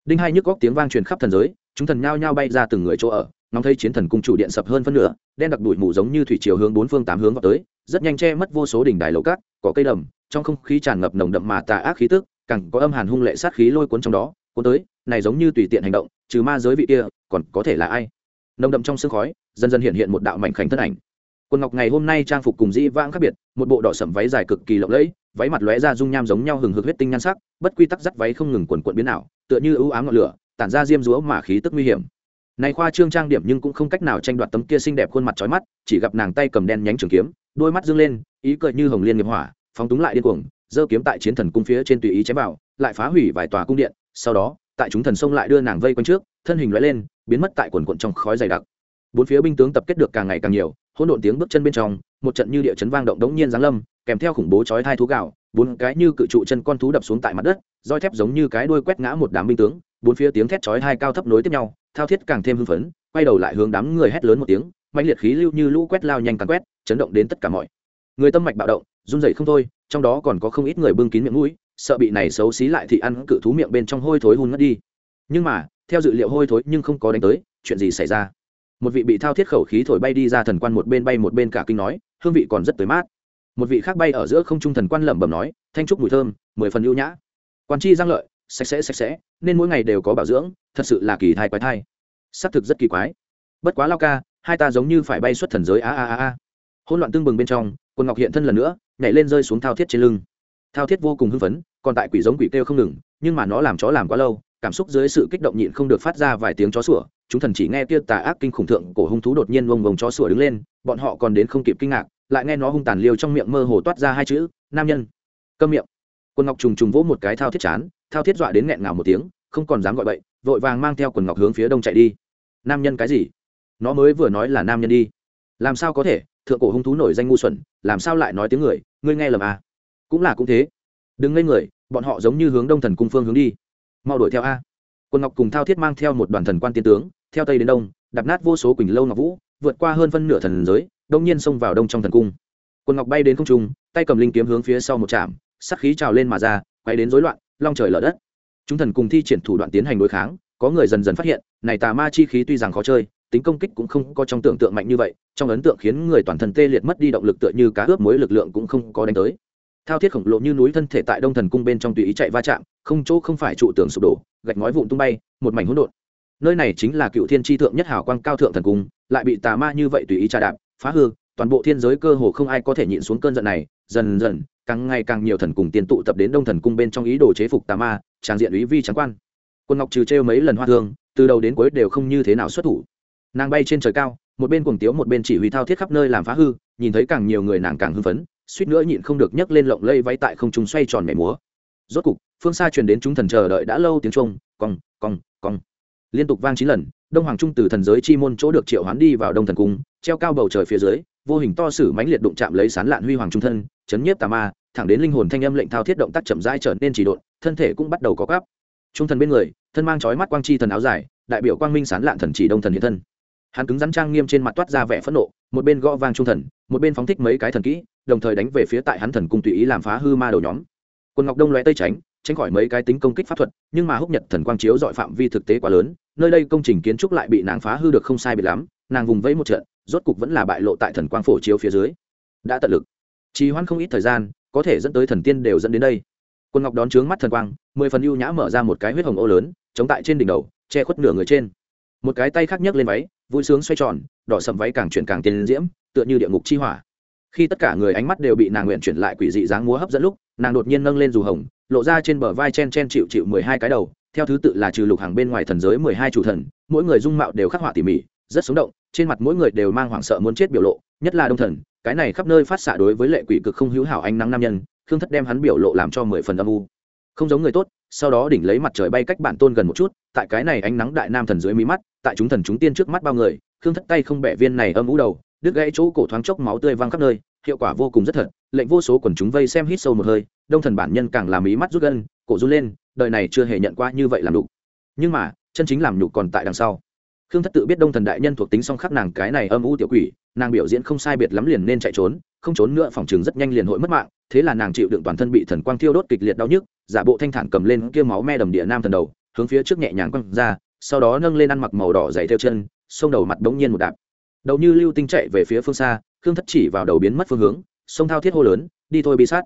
Đinh hai nhức góc tiếng vang truyền khắp thần giới, chúng thần nhao nhao bay ra từng người chỗ ở, ngóng thấy chiến thần cung chủ điện sập hơn phân nửa, đen đặc đuổi mù giống như thủy chiều hướng bốn phương tám hướng vào tới, rất nhanh che mất vô số đỉnh đài lầu cát có cây đầm, trong không khí tràn ngập nồng đậm mà tà ác khí tức, càng có âm hàn hung lệ sát khí lôi cuốn trong đó, cuốn tới, này giống như tùy tiện hành động, trừ ma giới vị kia, còn có thể là ai? Nồng đậm trong sương khói, dần dần hiện hiện một đạo mảnh khảnh thân ảnh. Quần ngọc ngày hôm nay trang phục cùng dĩ vãng khác biệt, một bộ đỏ sẩm váy dài cực kỳ lộng lẫy váy mặt lóe ra dung nham giống nhau hừng hực huyết tinh nhan sắc, bất quy tắc dắt váy không ngừng quần quận biến ảo, tựa như ưu ám ngọn lửa, tản ra diêm dúa mà khí tức nguy hiểm. Này khoa trương trang điểm nhưng cũng không cách nào tranh đoạt tấm kia xinh đẹp khuôn mặt trói mắt, chỉ gặp nàng tay cầm đen nhánh trường kiếm, đôi mắt dương lên, ý cười như hồng liên nghiệp hỏa, phóng túng lại điên cuồng, giơ kiếm tại chiến thần cung phía trên tùy ý chém vào, lại phá hủy vài tòa cung điện, sau đó, tại chúng thần sông lại đưa nàng vây quanh trước, thân hình lóe lên, biến mất tại quần quận trong khói dày đặc. Bốn phía binh tướng tập kết được càng ngày càng nhiều, hỗn độn tiếng bước chân bên trong, một trận như địa chấn vang động đống nhiên giáng lâm kèm theo khủng bố chói thai thú gạo, bốn cái như cự trụ chân con thú đập xuống tại mặt đất, roi thép giống như cái đuôi quét ngã một đám binh tướng, bốn phía tiếng thét chói thai cao thấp nối tiếp nhau, thao thiết càng thêm hưng phấn, quay đầu lại hướng đám người hét lớn một tiếng mạnh liệt khí lưu như lũ quét lao nhanh càng quét, chấn động đến tất cả mọi. Người tâm mạch bạo động, run rẩy không thôi, trong đó còn có không ít người bưng kín miệng mũi, sợ bị này xấu xí lại thì ăn cự thú miệng bên trong hôi thối hun ngất đi. Nhưng mà, theo dự liệu hôi thối nhưng không có đánh tới, chuyện gì xảy ra? Một vị bị thao thiết khẩu khí thổi bay đi ra thần quan một bên bay một bên cả kinh nói, hương vị còn rất tới mát một vị khác bay ở giữa không trung thần quan lẩm bẩm nói, thanh trúc mùi thơm, mười phần ưu nhã. Quan chi giang lợi, sạch sẽ sạch sẽ, nên mỗi ngày đều có bảo dưỡng, thật sự là kỳ thai quái thai. Xác thực rất kỳ quái. Bất quá lao ca, hai ta giống như phải bay xuất thần giới, a a a a. Hỗn loạn tương bừng bên trong quân ngọc hiện thân lần nữa, nhảy lên rơi xuống thao thiết trên lưng. Thao thiết vô cùng hưng phấn, còn tại quỷ giống quỷ kêu không ngừng, nhưng mà nó làm chó làm quá lâu, cảm xúc dưới sự kích động nhịn không được phát ra vài tiếng chó sủa, chúng thần chỉ nghe kia tà ác kinh khủng thượng cổ hung thú đột nhiên vông vông chó sủa đứng lên, bọn họ còn đến không kịp kinh ngạc lại nghe nó hung tàn liêu trong miệng mơ hồ toát ra hai chữ, nam nhân. Câm miệng. Quân ngọc trùng trùng vỗ một cái thao thiết chán, thao thiết dọa đến nghẹn ngào một tiếng, không còn dám gọi bậy, vội vàng mang theo quần ngọc hướng phía đông chạy đi. Nam nhân cái gì? Nó mới vừa nói là nam nhân đi. Làm sao có thể? Thượng cổ hung thú nổi danh ngu xuẩn, làm sao lại nói tiếng người? Ngươi nghe lầm à? Cũng là cũng thế. Đừng ngây người, bọn họ giống như hướng đông thần cung phương hướng đi. Mau đuổi theo a. Quân ngọc cùng thao thiết mang theo một đoàn thần quan tiên tướng, theo tây đến đông, đạp nát vô số quỳnh lâu ngọc vũ, vượt qua hơn phân nửa thần giới đông nhiên xông vào đông trong thần cung. Quân ngọc bay đến không trung, tay cầm linh kiếm hướng phía sau một trạm sắc khí trào lên mà ra, quay đến rối loạn, long trời lở đất. Chúng thần cùng thi triển thủ đoạn tiến hành đối kháng, có người dần dần phát hiện, này tà ma chi khí tuy rằng khó chơi, tính công kích cũng không có trong tưởng tượng mạnh như vậy, trong ấn tượng khiến người toàn thân tê liệt mất đi động lực tựa như cá ướp mối lực lượng cũng không có đánh tới. Thao thiết khổng lồ như núi thân thể tại đông thần cung bên trong tùy ý chạy va chạm, không chỗ không phải trụ tường sụp đổ, gạch ngói vụn tung bay, một mảnh hỗn độn. Nơi này chính là cựu thiên tri thượng nhất hảo quang cao thượng thần cung, lại bị tà ma như vậy tùy ý trà đạp phá hư, toàn bộ thiên giới cơ hồ không ai có thể nhịn xuống cơn giận này. Dần dần, càng ngày càng nhiều thần cùng tiền tụ tập đến đông thần cung bên trong ý đồ chế phục tà ma, tràng diện ý vi trắng quan. Quân ngọc trừ trêu mấy lần hoa thương, từ đầu đến cuối đều không như thế nào xuất thủ. Nàng bay trên trời cao, một bên cuồng tiếu một bên chỉ huy thao thiết khắp nơi làm phá hư, nhìn thấy càng nhiều người nàng càng hưng phấn, suýt nữa nhịn không được nhấc lên lộng lây váy tại không trung xoay tròn mẻ múa. Rốt cục, phương xa truyền đến chúng thần chờ đợi đã lâu tiếng trung cong cong cong. Liên tục vang chín lần, đông hoàng trung từ thần giới chi môn chỗ được triệu hoán đi vào đông thần cung treo cao bầu trời phía dưới, vô hình to sử mãnh liệt đụng chạm lấy sán lạn huy hoàng trung thân, chấn nhiếp tà ma, thẳng đến linh hồn thanh âm lệnh thao thiết động tác chậm rãi trở nên chỉ độn, thân thể cũng bắt đầu có gáp trung thần bên người, thân mang chói mắt quang chi thần áo dài, đại biểu quang minh sán lạn thần chỉ đông thần hiện thân. Hắn cứng rắn trang nghiêm trên mặt toát ra vẻ phẫn nộ, một bên gõ vang trung thần, một bên phóng thích mấy cái thần kỹ, đồng thời đánh về phía tại hắn thần cung tùy ý làm phá hư ma đầu nhóm. Quân ngọc đông loé tây tránh tránh khỏi mấy cái tính công kích pháp thuật, nhưng mà húc nhật thần quang chiếu dọi phạm vi thực tế quá lớn, nơi đây công trình kiến trúc lại bị nàng phá hư được không sai biệt lắm, nàng vùng vẫy một trận rốt cục vẫn là bại lộ tại thần quang phổ chiếu phía dưới. Đã tận lực. Trì hoãn không ít thời gian, có thể dẫn tới thần tiên đều dẫn đến đây. Quân ngọc đón trướng mắt thần quang, mười phần ưu nhã mở ra một cái huyết hồng ô lớn, chống tại trên đỉnh đầu, che khuất nửa người trên. Một cái tay khác nhấc lên váy, vui sướng xoay tròn, đỏ sầm váy càng chuyển càng tiền diễm, tựa như địa ngục chi hỏa. Khi tất cả người ánh mắt đều bị nàng nguyện chuyển lại quỷ dị dáng múa hấp dẫn lúc, nàng đột nhiên nâng lên dù hồng, lộ ra trên bờ vai chen chen chịu chịu mười hai cái đầu, theo thứ tự là trừ lục hàng bên ngoài thần giới mười hai chủ thần, mỗi người dung mạo đều khắc họa tỉ mỉ, rất sống động trên mặt mỗi người đều mang hoảng sợ muốn chết biểu lộ, nhất là đông thần, cái này khắp nơi phát xạ đối với lệ quỷ cực không hữu hảo ánh nắng nam nhân, khương thất đem hắn biểu lộ làm cho mười phần âm u. Không giống người tốt, sau đó đỉnh lấy mặt trời bay cách bản tôn gần một chút, tại cái này ánh nắng đại nam thần dưới mí mắt, tại chúng thần chúng tiên trước mắt bao người, khương thất tay không bẻ viên này âm u đầu, đứt gãy chỗ cổ thoáng chốc máu tươi văng khắp nơi, hiệu quả vô cùng rất thật, lệnh vô số quần chúng vây xem hít sâu một hơi, đông thần bản nhân càng làm ý mắt rút gân, cổ run lên, đời này chưa hề nhận qua như vậy làm đủ nhưng mà, chân chính làm nhục còn tại đằng sau khương thất tự biết đông thần đại nhân thuộc tính song khắc nàng cái này âm u tiểu quỷ, nàng biểu diễn không sai biệt lắm liền nên chạy trốn, không trốn nữa phòng trường rất nhanh liền hội mất mạng, thế là nàng chịu đựng toàn thân bị thần quang thiêu đốt kịch liệt đau nhức, giả bộ thanh thản cầm lên kia máu me đầm địa nam thần đầu, hướng phía trước nhẹ nhàng quăng ra, sau đó nâng lên ăn mặc màu đỏ dày theo chân xông đầu mặt đống nhiên một đạp. Đầu như lưu tinh chạy về phía phương xa, khương thất chỉ vào đầu biến mất phương hướng, sông thao thiết hô lớn, đi thôi bị sát.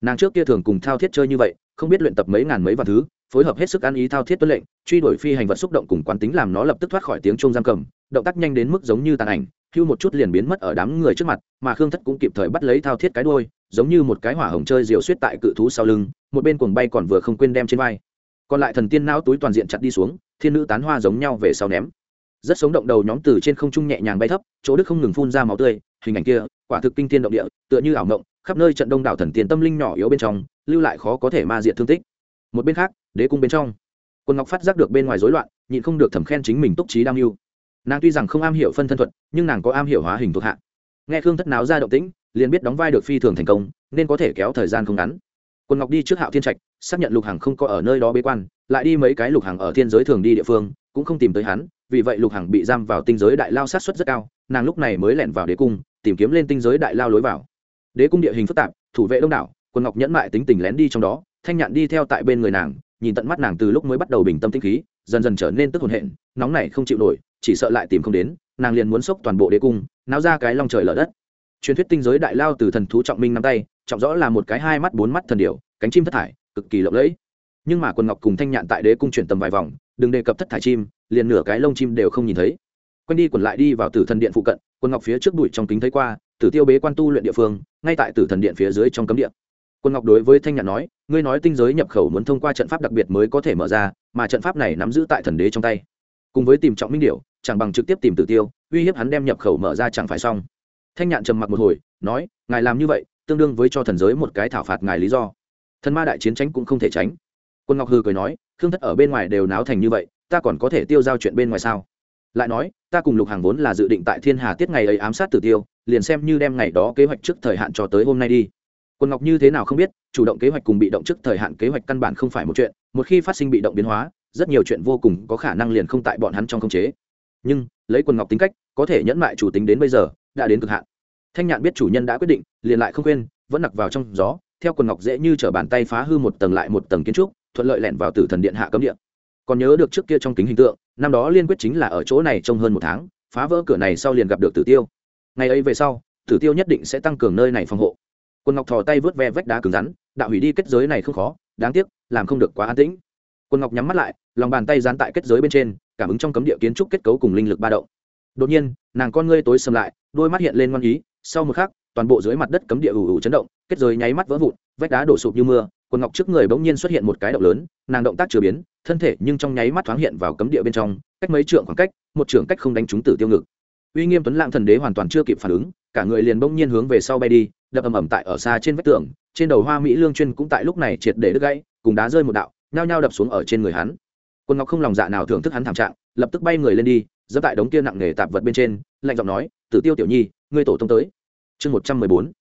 Nàng trước kia thường cùng thao thiết chơi như vậy, không biết luyện tập mấy ngàn mấy vạn thứ phối hợp hết sức ăn ý thao thiết tuân lệnh, truy đuổi phi hành vật xúc động cùng quán tính làm nó lập tức thoát khỏi tiếng chuông giam cầm, động tác nhanh đến mức giống như tàn ảnh, hưu một chút liền biến mất ở đám người trước mặt, mà khương thất cũng kịp thời bắt lấy thao thiết cái đôi giống như một cái hỏa hồng chơi diều suýt tại cự thú sau lưng, một bên cuồng bay còn vừa không quên đem trên vai. Còn lại thần tiên não túi toàn diện chặt đi xuống, thiên nữ tán hoa giống nhau về sau ném. Rất sống động đầu nhóm từ trên không trung nhẹ nhàng bay thấp, chỗ đức không ngừng phun ra máu tươi, hình ảnh kia, quả thực kinh thiên động địa, tựa như ảo ngộng khắp nơi trận đông đảo thần tiên tâm linh nhỏ yếu bên trong, lưu lại khó có thể ma diện thương tích. Một bên khác đế cung bên trong. Quân ngọc phát giác được bên ngoài rối loạn, nhịn không được thầm khen chính mình túc trí đam mưu. Nàng tuy rằng không am hiểu phân thân thuật, nhưng nàng có am hiểu hóa hình thuộc hạ. Nghe khương thất náo ra động tĩnh, liền biết đóng vai được phi thường thành công, nên có thể kéo thời gian không ngắn. Quân ngọc đi trước hạo thiên trạch, xác nhận lục hằng không có ở nơi đó bế quan, lại đi mấy cái lục hằng ở thiên giới thường đi địa phương, cũng không tìm tới hắn, vì vậy lục hằng bị giam vào tinh giới đại lao sát xuất rất cao, nàng lúc này mới lẻn vào đế cung, tìm kiếm lên tinh giới đại lao lối vào. Đế cung địa hình phức tạp, thủ vệ đông đảo, quân ngọc nhẫn mại tính tình lén đi trong đó, thanh nhạn đi theo tại bên người nàng nhìn tận mắt nàng từ lúc mới bắt đầu bình tâm tinh khí, dần dần trở nên tức hồn hện, nóng này không chịu nổi, chỉ sợ lại tìm không đến, nàng liền muốn xốc toàn bộ đế cung, náo ra cái long trời lở đất. Truyền thuyết tinh giới đại lao từ thần thú trọng minh năm tay, trọng rõ là một cái hai mắt bốn mắt thần điểu, cánh chim thất thải, cực kỳ lộng lẫy. Nhưng mà quần ngọc cùng thanh nhạn tại đế cung chuyển tầm vài vòng, đừng đề cập thất thải chim, liền nửa cái lông chim đều không nhìn thấy. Quanh đi quần lại đi vào tử thần điện phụ cận, quần ngọc phía trước bụi trong kính thấy qua, tử tiêu bế quan tu luyện địa phương, ngay tại tử thần điện phía dưới trong cấm điện quân ngọc đối với thanh nhạn nói ngươi nói tinh giới nhập khẩu muốn thông qua trận pháp đặc biệt mới có thể mở ra, mà trận pháp này nắm giữ tại thần đế trong tay. Cùng với tìm trọng minh điệu chẳng bằng trực tiếp tìm tử tiêu, uy hiếp hắn đem nhập khẩu mở ra chẳng phải xong. Thanh nhạn trầm mặc một hồi, nói, ngài làm như vậy, tương đương với cho thần giới một cái thảo phạt ngài lý do. Thần ma đại chiến tránh cũng không thể tránh. Quân ngọc hư cười nói, khương thất ở bên ngoài đều náo thành như vậy, ta còn có thể tiêu giao chuyện bên ngoài sao? Lại nói, ta cùng lục hàng vốn là dự định tại thiên hà tiết ngày ấy ám sát tử tiêu, liền xem như đem ngày đó kế hoạch trước thời hạn cho tới hôm nay đi. Quân ngọc như thế nào không biết chủ động kế hoạch cùng bị động trước thời hạn kế hoạch căn bản không phải một chuyện, một khi phát sinh bị động biến hóa, rất nhiều chuyện vô cùng có khả năng liền không tại bọn hắn trong khống chế. Nhưng, lấy Quần ngọc tính cách, có thể nhẫn mại chủ tính đến bây giờ, đã đến cực hạn. Thanh nhạn biết chủ nhân đã quyết định, liền lại không quên, vẫn nặc vào trong gió, theo quần ngọc dễ như t bàn tay phá hư một tầng lại một tầng kiến trúc, thuận lợi lẻn vào tử thần điện hạ cấm điện còn nhớ được trước kia trong kính hình tượng, năm đó liên quyết chính là ở chỗ này trong hơn một tháng, phá vỡ cửa này sau liền gặp được tử tiêu. Ngày ấy về sau, tử tiêu nhất định sẽ tăng cường nơi này phòng hộ. Quân ngọc thò tay vớt ve vách đá cứng rắn đạo hủy đi kết giới này không khó, đáng tiếc, làm không được quá an tĩnh. Quân ngọc nhắm mắt lại, lòng bàn tay dán tại kết giới bên trên, cảm ứng trong cấm địa kiến trúc kết cấu cùng linh lực ba động. Đột nhiên, nàng con ngươi tối sầm lại, đôi mắt hiện lên ngoan ý, sau một khắc, toàn bộ dưới mặt đất cấm địa ủ ủ chấn động, kết giới nháy mắt vỡ vụn, vách đá đổ sụp như mưa quần ngọc trước người bỗng nhiên xuất hiện một cái động lớn, nàng động tác chưa biến, thân thể nhưng trong nháy mắt thoáng hiện vào cấm địa bên trong, cách mấy trượng khoảng cách, một trượng cách không đánh trúng tử tiêu ngực. Uy nghiêm tuấn lạng thần đế hoàn toàn chưa kịp phản ứng, cả người liền bỗng nhiên hướng về sau bay đi đập ầm ầm tại ở xa trên vách tường, trên đầu hoa mỹ lương chuyên cũng tại lúc này triệt để đứt gãy, cùng đá rơi một đạo, nhao nhao đập xuống ở trên người hắn. Quân ngọc không lòng dạ nào thưởng thức hắn thảm trạng, lập tức bay người lên đi dẫm tại đống kia nặng nề tạp vật bên trên, lạnh giọng nói, tử tiêu tiểu nhi, ngươi tổ tông tới. Chương một trăm mười bốn.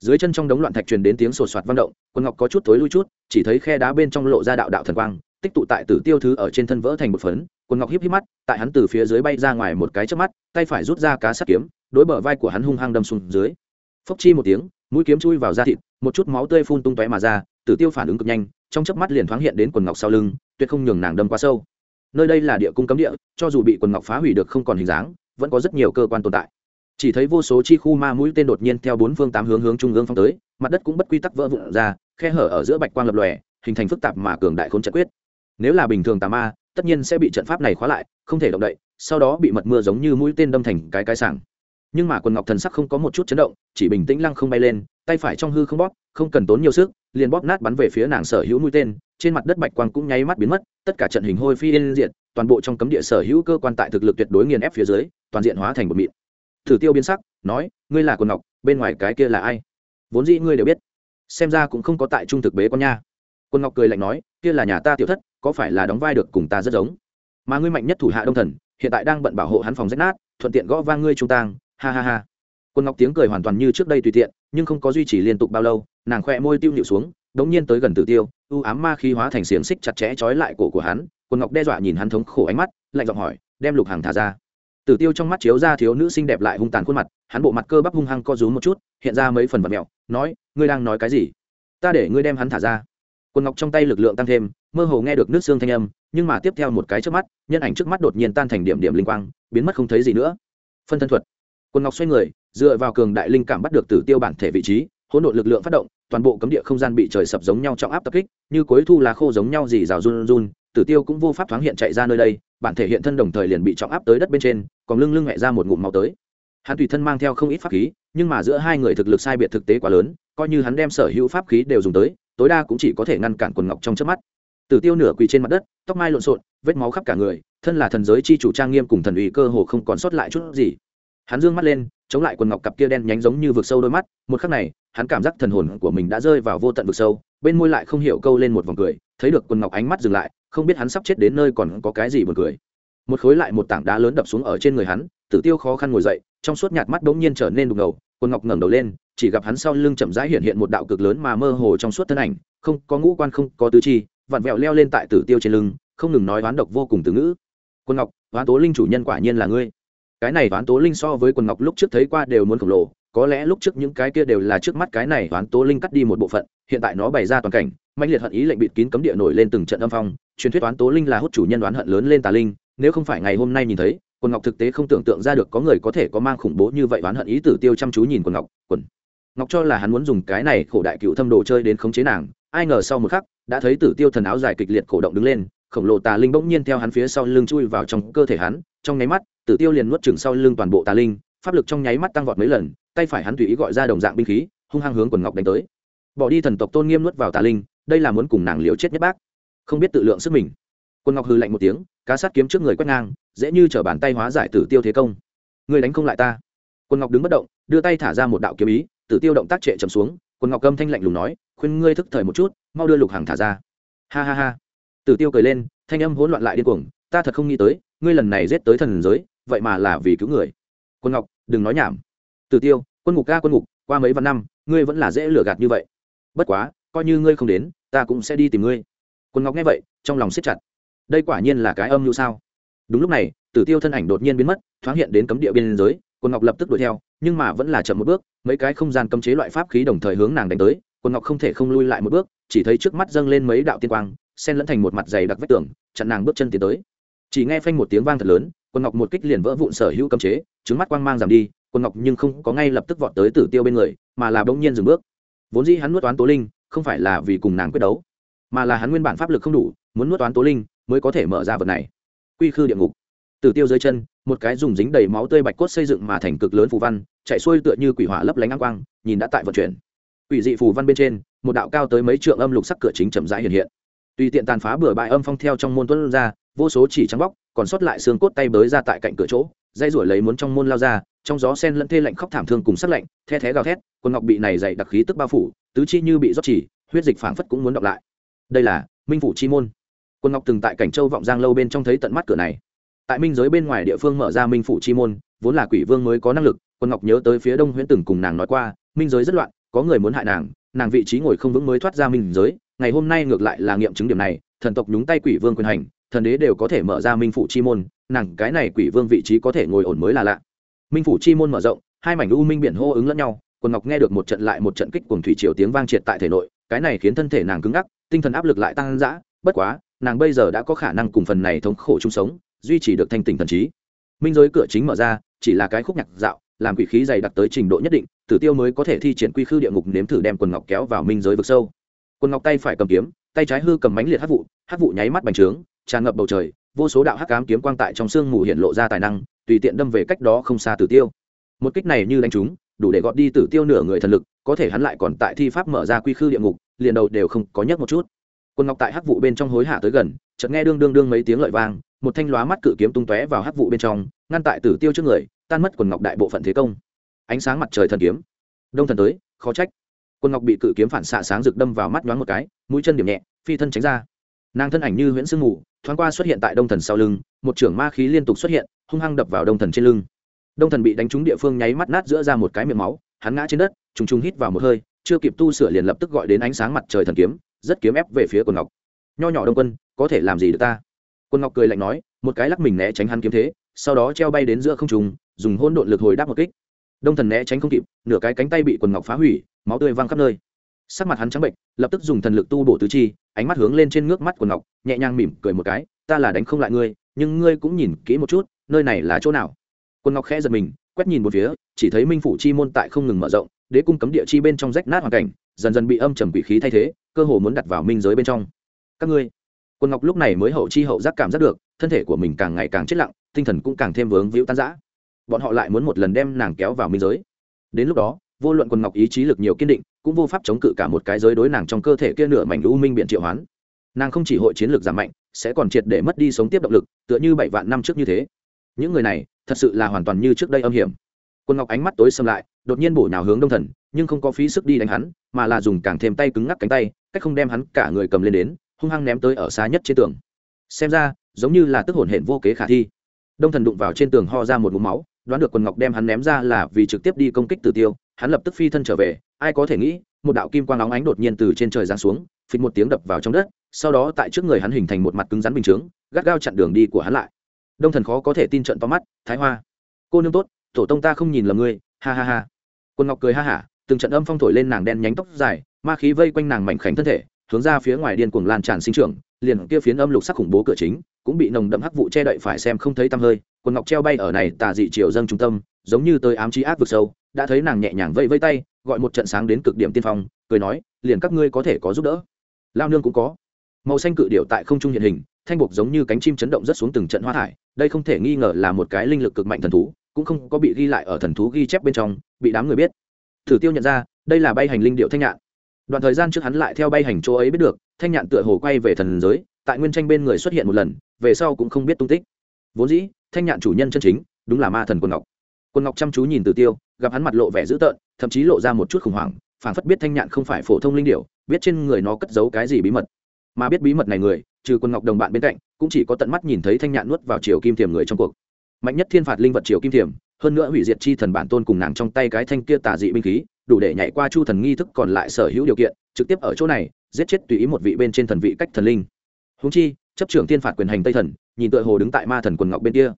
Dưới chân trong đống loạn thạch truyền đến tiếng sột soạt vang động, quân ngọc có chút tối lui chút, chỉ thấy khe đá bên trong lộ ra đạo đạo thần quang, tích tụ tại tử tiêu thứ ở trên thân vỡ thành một phấn. Quân ngọc híp híp mắt, tại hắn từ phía dưới bay ra ngoài một cái trước mắt, tay phải rút ra cá sắt kiếm, đối bờ vai của hắn hung hăng đâm xuống dưới. Phốc chi một tiếng mũi kiếm chui vào da thịt, một chút máu tươi phun tung tóe mà ra, tử tiêu phản ứng cực nhanh, trong chớp mắt liền thoáng hiện đến quần ngọc sau lưng, tuyệt không nhường nàng đâm quá sâu. Nơi đây là địa cung cấm địa, cho dù bị quần ngọc phá hủy được không còn hình dáng, vẫn có rất nhiều cơ quan tồn tại. Chỉ thấy vô số chi khu ma mũi tên đột nhiên theo bốn phương tám hướng hướng trung ương phong tới, mặt đất cũng bất quy tắc vỡ vụn ra, khe hở ở giữa bạch quang lập lòe, hình thành phức tạp mà cường đại khốn trận quyết. Nếu là bình thường tà ma, tất nhiên sẽ bị trận pháp này khóa lại, không thể động đậy, sau đó bị mật mưa giống như mũi tên đâm thành cái cái sảng nhưng mà quần ngọc thần sắc không có một chút chấn động, chỉ bình tĩnh lăng không bay lên, tay phải trong hư không bóp, không cần tốn nhiều sức, liền bóp nát bắn về phía nàng sở hữu mũi tên, trên mặt đất bạch quang cũng nháy mắt biến mất, tất cả trận hình hôi phi yên diện toàn bộ trong cấm địa sở hữu cơ quan tại thực lực tuyệt đối nghiền ép phía dưới, toàn diện hóa thành một mịn. Thử tiêu biến sắc, nói, ngươi là quần ngọc, bên ngoài cái kia là ai? Vốn dĩ ngươi đều biết, xem ra cũng không có tại trung thực bế con nha. Quân ngọc cười lạnh nói, kia là nhà ta tiểu thất, có phải là đóng vai được cùng ta rất giống? Mà ngươi mạnh nhất thủ hạ đông thần, hiện tại đang bận bảo hộ hắn phòng rách nát, thuận tiện gõ vang ngươi trung tang ha ha ha. Quân ngọc tiếng cười hoàn toàn như trước đây tùy tiện, nhưng không có duy trì liên tục bao lâu, nàng khoe môi tiêu nhịu xuống, đống nhiên tới gần tử tiêu, u ám ma khí hóa thành xiềng xích chặt chẽ trói lại cổ của hắn, quân ngọc đe dọa nhìn hắn thống khổ ánh mắt, lạnh giọng hỏi, đem lục hàng thả ra? Tử tiêu trong mắt chiếu ra thiếu nữ xinh đẹp lại hung tàn khuôn mặt, hắn bộ mặt cơ bắp hung hăng co rú một chút, hiện ra mấy phần vật mẹo, nói, ngươi đang nói cái gì? Ta để ngươi đem hắn thả ra. Quần ngọc trong tay lực lượng tăng thêm, mơ hồ nghe được nước xương thanh âm, nhưng mà tiếp theo một cái trước mắt, nhân ảnh trước mắt đột nhiên tan thành điểm điểm linh quang, biến mất không thấy gì nữa. Phân thân thuật quần ngọc xoay người, dựa vào cường đại linh cảm bắt được tử tiêu bản thể vị trí, hỗn độn lực lượng phát động, toàn bộ cấm địa không gian bị trời sập giống nhau trọng áp tập kích, như cuối thu lá khô giống nhau dì rào run run, tử tiêu cũng vô pháp thoáng hiện chạy ra nơi đây, bản thể hiện thân đồng thời liền bị trọng áp tới đất bên trên, còn lưng lưng mẹ ra một ngụm máu tới. Hắn tùy thân mang theo không ít pháp khí, nhưng mà giữa hai người thực lực sai biệt thực tế quá lớn, coi như hắn đem sở hữu pháp khí đều dùng tới, tối đa cũng chỉ có thể ngăn cản quần ngọc trong chớp mắt. Tử tiêu nửa quỳ trên mặt đất, tóc mai lộn xộn, vết máu khắp cả người, thân là thần giới chi chủ trang nghiêm cùng thần ủy cơ hồ không còn sót lại chút gì hắn dương mắt lên, chống lại quần ngọc cặp kia đen nhánh giống như vực sâu đôi mắt, một khắc này, hắn cảm giác thần hồn của mình đã rơi vào vô tận vực sâu, bên môi lại không hiểu câu lên một vòng cười, thấy được quần ngọc ánh mắt dừng lại, không biết hắn sắp chết đến nơi còn có cái gì buồn cười. Một khối lại một tảng đá lớn đập xuống ở trên người hắn, tử tiêu khó khăn ngồi dậy, trong suốt nhạt mắt bỗng nhiên trở nên đục ngầu, quần ngọc ngẩng đầu lên, chỉ gặp hắn sau lưng chậm rãi hiện hiện một đạo cực lớn mà mơ hồ trong suốt thân ảnh, không có ngũ quan không có tứ chi, vặn vẹo leo lên tại tử tiêu trên lưng, không ngừng nói oán độc vô cùng từ ngữ. Quân ngọc, oán tố linh chủ nhân quả nhiên là ngươi cái này toán tố linh so với quần ngọc lúc trước thấy qua đều muốn khổng lồ, có lẽ lúc trước những cái kia đều là trước mắt cái này toán tố linh cắt đi một bộ phận, hiện tại nó bày ra toàn cảnh mạnh liệt hận ý lệnh bịt kín cấm địa nổi lên từng trận âm phong, truyền thuyết toán tố linh là hút chủ nhân đoán hận lớn lên tà linh, nếu không phải ngày hôm nay nhìn thấy, quần ngọc thực tế không tưởng tượng ra được có người có thể có mang khủng bố như vậy oán hận ý tử tiêu chăm chú nhìn quần ngọc quần. Ngọc cho là hắn muốn dùng cái này khổ đại cựu thâm đồ chơi đến khống chế nàng, ai ngờ sau một khắc, đã thấy tử tiêu thần áo dài kịch liệt cổ động đứng lên, khổng lồ tà linh bỗng nhiên theo hắn phía sau lưng chui vào trong cơ thể hắn, trong nháy mắt tử tiêu liền nuốt chừng sau lưng toàn bộ tà linh, pháp lực trong nháy mắt tăng vọt mấy lần, tay phải hắn tùy ý gọi ra đồng dạng binh khí, hung hăng hướng quần ngọc đánh tới. Bỏ đi thần tộc tôn nghiêm nuốt vào tà linh, đây là muốn cùng nàng liều chết nhất bác. Không biết tự lượng sức mình. Quân ngọc hư lạnh một tiếng, cá sát kiếm trước người quét ngang, dễ như t bàn tay hóa giải tử tiêu thế công. Người đánh không lại ta. Quân ngọc đứng bất động, đưa tay thả ra một đạo kiếm ý, tử tiêu động tác trệ chầm xuống quân ngọc câm thanh lạnh lùng nói, khuyên ngươi thức thời một chút, mau đưa lục hàng thả ra. Ha ha ha. Tử tiêu cười lên, thanh âm hỗn loạn lại điên cuồng, ta thật không nghĩ tới, ngươi lần này giết tới thần giới vậy mà là vì cứu người. Quân ngọc, đừng nói nhảm. Tử tiêu, quân ngục ca quân ngục, qua mấy vạn năm, ngươi vẫn là dễ lừa gạt như vậy. Bất quá, coi như ngươi không đến, ta cũng sẽ đi tìm ngươi. Quân ngọc nghe vậy, trong lòng siết chặt. Đây quả nhiên là cái âm mưu sao? Đúng lúc này, tử tiêu thân ảnh đột nhiên biến mất, thoáng hiện đến cấm địa biên giới, quân ngọc lập tức đuổi theo, nhưng mà vẫn là chậm một bước, mấy cái không gian cấm chế loại pháp khí đồng thời hướng nàng đánh tới, quân ngọc không thể không lui lại một bước, chỉ thấy trước mắt dâng lên mấy đạo tiên quang, xen lẫn thành một mặt dày đặc vách tường, chặn nàng bước chân tiến tới. Chỉ nghe phanh một tiếng vang thật lớn quân ngọc một kích liền vỡ vụn sở hữu cấm chế trứng mắt quang mang giảm đi quân ngọc nhưng không có ngay lập tức vọt tới tử tiêu bên người, mà là bỗng nhiên dừng bước. Vốn dĩ hắn nuốt toán tố linh, không phải là vì cùng nàng quyết đấu, mà là hắn nguyên bản pháp lực không đủ, muốn nuốt toán tố linh mới có thể mở ra vật này. Quy khư địa ngục. Tử tiêu dưới chân, một cái dùng dính đầy máu tươi bạch cốt xây dựng mà thành cực lớn phù văn, chạy xuôi tựa như quỷ hỏa lấp lánh ngang quang, nhìn đã tại vận chuyển. Quỷ dị phù văn bên trên, một đạo cao tới mấy trượng âm lục sắc cửa chính chậm rãi hiện hiện. Tùy tiện tàn phá bừa bãi âm phong theo trong môn tuấn ra, vô số chỉ trắng bóc còn sót lại xương cốt tay bới ra tại cạnh cửa chỗ, dây ruổi lấy muốn trong môn lao ra, trong gió sen lẫn thê lạnh khóc thảm thương cùng sắc lạnh, the thé gào thét quân ngọc bị này dày đặc khí tức bao phủ, tứ chi như bị rót chỉ, huyết dịch phảng phất cũng muốn đọc lại. Đây là minh phủ chi môn. Quân ngọc từng tại cảnh châu vọng giang lâu bên trong thấy tận mắt cửa này. Tại minh giới bên ngoài địa phương mở ra minh phủ chi môn, vốn là quỷ vương mới có năng lực quân ngọc nhớ tới phía đông huyễn từng cùng nàng nói qua, minh giới rất loạn, có người muốn hại nàng nàng vị trí ngồi không vững mới thoát ra minh giới, ngày hôm nay ngược lại là nghiệm chứng điểm này, thần tộc nhúng tay quỷ vương quyền hành thần đế đều có thể mở ra minh phủ chi môn, nàng cái này quỷ vương vị trí có thể ngồi ổn mới là lạ. Minh phủ chi môn mở rộng, hai mảnh u minh biển hô ứng lẫn nhau, Quần ngọc nghe được một trận lại một trận kích cùng thủy triều tiếng vang triệt tại thể nội, cái này khiến thân thể nàng cứng ngắc, tinh thần áp lực lại tăng dã, bất quá, nàng bây giờ đã có khả năng cùng phần này thống khổ chung sống, duy trì được thanh tỉnh thần trí. Minh giới cửa chính mở ra, chỉ là cái khúc nhạc dạo, làm quỷ khí dày đặc tới trình độ nhất định, tử tiêu mới có thể thi triển quy khư địa ngục nếm thử đem quần ngọc kéo vào minh giới vực sâu. Quần ngọc tay phải cầm kiếm, tay trái hư cầm mánh liệt hát vụ hát vụ nháy mắt bành trướng tràn ngập bầu trời, vô số đạo hắc cám kiếm quang tại trong sương mù hiện lộ ra tài năng, tùy tiện đâm về cách đó không xa tử tiêu. Một kích này như đánh trúng, đủ để gọt đi tử tiêu nửa người thần lực, có thể hắn lại còn tại thi pháp mở ra quy khư địa ngục, liền đầu đều không có nhấc một chút. Quân ngọc tại hắc vụ bên trong hối hạ tới gần, chợt nghe đương đương đương mấy tiếng lợi vang, một thanh lóa mắt cự kiếm tung tóe vào hắc vụ bên trong, ngăn tại tử tiêu trước người, tan mất quần ngọc đại bộ phận thế công. Ánh sáng mặt trời thần kiếm. Đông thần tới, khó trách. Quân ngọc bị cự kiếm phản xạ sáng rực đâm vào mắt nhoáng một cái, mũi chân điểm nhẹ, phi thân tránh ra nàng thân ảnh như huyễn sương mù, thoáng qua xuất hiện tại đông thần sau lưng, một trưởng ma khí liên tục xuất hiện, hung hăng đập vào đông thần trên lưng. Đông thần bị đánh trúng địa phương nháy mắt nát giữa ra một cái miệng máu, hắn ngã trên đất, trùng trùng hít vào một hơi, chưa kịp tu sửa liền lập tức gọi đến ánh sáng mặt trời thần kiếm, rất kiếm ép về phía quần ngọc. Nho nhỏ đông quân, có thể làm gì được ta? Quân ngọc cười lạnh nói, một cái lắc mình né tránh hắn kiếm thế, sau đó treo bay đến giữa không trùng dùng hôn độn lực hồi đáp một kích. Đông thần né tránh không kịp, nửa cái cánh tay bị quần ngọc phá hủy, máu tươi văng khắp nơi sắc mặt hắn trắng bệnh lập tức dùng thần lực tu bổ tứ chi, ánh mắt hướng lên trên nước mắt của ngọc, nhẹ nhàng mỉm cười một cái, ta là đánh không lại ngươi, nhưng ngươi cũng nhìn kỹ một chút, nơi này là chỗ nào? Quân ngọc khẽ giật mình, quét nhìn một phía, chỉ thấy minh phủ chi môn tại không ngừng mở rộng, đế cung cấm địa chi bên trong rách nát hoàn cảnh, dần dần bị âm trầm quỷ khí thay thế, cơ hồ muốn đặt vào minh giới bên trong. Các ngươi? Quân ngọc lúc này mới hậu chi hậu giác cảm giác được, thân thể của mình càng ngày càng chết lặng, tinh thần cũng càng thêm vướng víu tan rã. Bọn họ lại muốn một lần đem nàng kéo vào minh giới. Đến lúc đó vô luận quân ngọc ý chí lực nhiều kiên định, cũng vô pháp chống cự cả một cái giới đối nàng trong cơ thể kia nửa mảnh u minh biện triệu hoán. Nàng không chỉ hội chiến lược giảm mạnh, sẽ còn triệt để mất đi sống tiếp động lực, tựa như bảy vạn năm trước như thế. Những người này, thật sự là hoàn toàn như trước đây âm hiểm. Quân ngọc ánh mắt tối xâm lại, đột nhiên bổ nhào hướng đông thần, nhưng không có phí sức đi đánh hắn, mà là dùng càng thêm tay cứng ngắc cánh tay, cách không đem hắn cả người cầm lên đến, hung hăng ném tới ở xa nhất trên tường. Xem ra, giống như là tức hổn hển vô kế khả thi. Đông thần đụng vào trên tường ho ra một mũ máu đoán được quần ngọc đem hắn ném ra là vì trực tiếp đi công kích tử tiêu, hắn lập tức phi thân trở về, ai có thể nghĩ, một đạo kim quang óng ánh đột nhiên từ trên trời giáng xuống, phịch một tiếng đập vào trong đất, sau đó tại trước người hắn hình thành một mặt cứng rắn bình chướng, gắt gao chặn đường đi của hắn lại. Đông thần khó có thể tin trận to mắt, thái hoa. Cô nương tốt, tổ tông ta không nhìn lầm ngươi, ha ha ha. Quân ngọc cười ha hả, từng trận âm phong thổi lên nàng đen nhánh tóc dài, ma khí vây quanh nàng mảnh khảnh thân thể, hướng ra phía ngoài điên cuồng lan tràn sinh trưởng, liền kia phiến âm lục sắc khủng bố cửa chính, cũng bị nồng đậm hắc vụ che đậy phải xem không thấy tăm hơi quần ngọc treo bay ở này tà dị triều dâng trung tâm, giống như tới ám chi ác vực sâu, đã thấy nàng nhẹ nhàng vây vây tay, gọi một trận sáng đến cực điểm tiên phong, cười nói, liền các ngươi có thể có giúp đỡ. Lao nương cũng có. Màu xanh cự điệu tại không trung hiện hình, thanh buộc giống như cánh chim chấn động rất xuống từng trận hoa thải, đây không thể nghi ngờ là một cái linh lực cực mạnh thần thú, cũng không có bị ghi lại ở thần thú ghi chép bên trong, bị đám người biết. Thử tiêu nhận ra, đây là bay hành linh điệu thanh nhạn. Đoạn thời gian trước hắn lại theo bay hành chỗ ấy biết được, thanh nhạn tựa hồ quay về thần giới, tại nguyên tranh bên người xuất hiện một lần, về sau cũng không biết tung tích. Vốn dĩ thanh nhạn chủ nhân chân chính, đúng là ma thần quân ngọc. Quân ngọc chăm chú nhìn từ tiêu, gặp hắn mặt lộ vẻ dữ tợn, thậm chí lộ ra một chút khủng hoảng, phảng phất biết thanh nhạn không phải phổ thông linh điệu biết trên người nó cất giấu cái gì bí mật. Mà biết bí mật này người, trừ quân ngọc đồng bạn bên cạnh, cũng chỉ có tận mắt nhìn thấy thanh nhạn nuốt vào chiều kim thiềm người trong cuộc. Mạnh nhất thiên phạt linh vật chiều kim thiềm, hơn nữa hủy diệt chi thần bản tôn cùng nàng trong tay cái thanh kia tà dị binh khí, đủ để nhảy qua chu thần nghi thức còn lại sở hữu điều kiện, trực tiếp ở chỗ này, giết chết tùy ý một vị bên trên thần vị cách thần linh. Húng chi, chấp trưởng thiên phạt quyền hành tây thần, nhìn tựa hồ đứng tại ma thần quần ngọc bên kia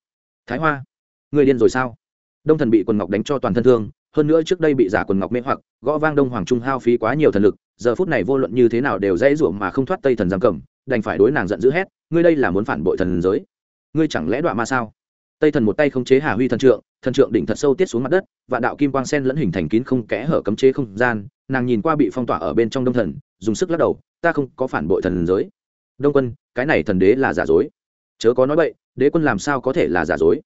thái hoa, người điên rồi sao? Đông thần bị quần ngọc đánh cho toàn thân thương, hơn nữa trước đây bị giả quần ngọc mê hoặc, gõ vang đông hoàng trung hao phí quá nhiều thần lực, giờ phút này vô luận như thế nào đều dễ dụa mà không thoát tây thần giam cầm, đành phải đối nàng giận dữ hét, ngươi đây là muốn phản bội thần giới? Ngươi chẳng lẽ đọa ma sao? Tây thần một tay không chế hà huy thần trượng thần trượng đỉnh thật sâu tiết xuống mặt đất và đạo kim quang sen lẫn hình thành kín không kẽ hở cấm chế không gian, nàng nhìn qua bị phong tỏa ở bên trong đông thần, dùng sức lắc đầu, ta không có phản bội thần giới. Đông quân, cái này thần đế là giả dối. Chớ có nói vậy đế quân làm sao có thể là giả dối?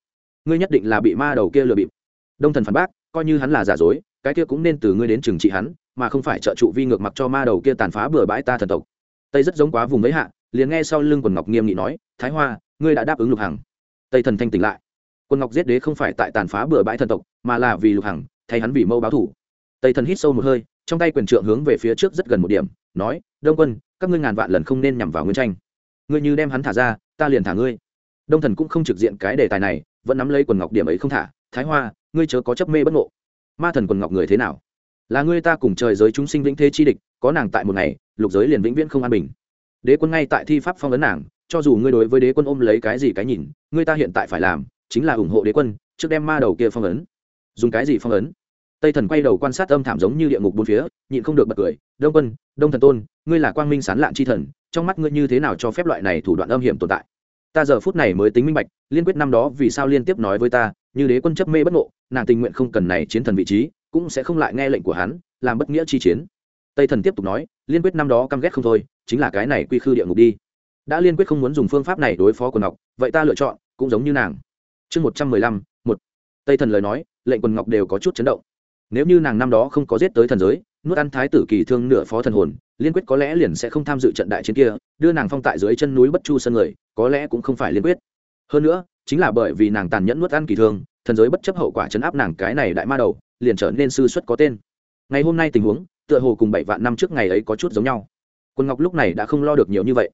Ngươi nhất định là bị ma đầu kia lừa bịp. Đông thần phản bác, coi như hắn là giả dối, cái kia cũng nên từ ngươi đến trừng trị hắn, mà không phải trợ trụ vi ngược mặc cho ma đầu kia tàn phá bừa bãi ta thần tộc. Tây rất giống quá vùng mấy hạ, liền nghe sau lưng quần ngọc nghiêm nghị nói, thái hoa, ngươi đã đáp ứng lục hằng. Tây thần thanh tỉnh lại. Quân ngọc giết đế không phải tại tàn phá bừa bãi thần tộc, mà là vì lục hằng, thay hắn vì mâu báo thủ. Tây thần hít sâu một hơi, trong tay quyền trượng hướng về phía trước rất gần một điểm, nói, đông quân, các ngươi ngàn vạn lần không nên nhằm vào nguyên tranh. Ngươi như đem hắn thả ra, ta liền thả ngươi đông thần cũng không trực diện cái đề tài này, vẫn nắm lấy quần ngọc điểm ấy không thả. Thái hoa, ngươi chớ có chấp mê bất ngộ. Ma thần quần ngọc người thế nào? Là ngươi ta cùng trời giới chúng sinh vĩnh thế chi địch, có nàng tại một ngày, lục giới liền vĩnh viễn không an bình. Đế quân ngay tại thi pháp phong ấn nàng, cho dù ngươi đối với đế quân ôm lấy cái gì cái nhìn, ngươi ta hiện tại phải làm, chính là ủng hộ đế quân, trước đem ma đầu kia phong ấn. Dùng cái gì phong ấn? Tây thần quay đầu quan sát âm thảm giống như địa ngục bốn phía, nhịn không được bật cười. Đông quân, đông thần tôn, ngươi là quang minh sán lạn c h i thần, trong mắt ngươi như thế nào cho phép loại này thủ đoạn âm hiểm tồn tại? Ta giờ phút này mới tính minh bạch, liên quyết năm đó vì sao liên tiếp nói với ta, như đế quân chấp mê bất ngộ, nàng tình nguyện không cần này chiến thần vị trí, cũng sẽ không lại nghe lệnh của hắn, làm bất nghĩa chi chiến. Tây thần tiếp tục nói, liên quyết năm đó căm ghét không thôi, chính là cái này quy khư địa ngục đi. Đã liên quyết không muốn dùng phương pháp này đối phó quần ngọc, vậy ta lựa chọn, cũng giống như nàng. Chương một trăm mười lăm, một. Tây thần lời nói, lệnh quần ngọc đều có chút chấn động. Nếu như nàng năm đó không có giết tới thần giới, nuốt ăn thái tử kỳ thương nửa phó thần hồn liên quyết có lẽ liền sẽ không tham dự trận đại chiến kia, đưa nàng phong tại dưới chân núi bất chu sân người, có lẽ cũng không phải liên quyết. Hơn nữa, chính là bởi vì nàng tàn nhẫn nuốt ăn kỳ thương thần giới bất chấp hậu quả chấn áp nàng cái này đại ma đầu, liền trở nên sư xuất có tên. Ngày hôm nay tình huống, tựa hồ cùng bảy vạn năm trước ngày ấy có chút giống nhau. Quân ngọc lúc này đã không lo được nhiều như vậy.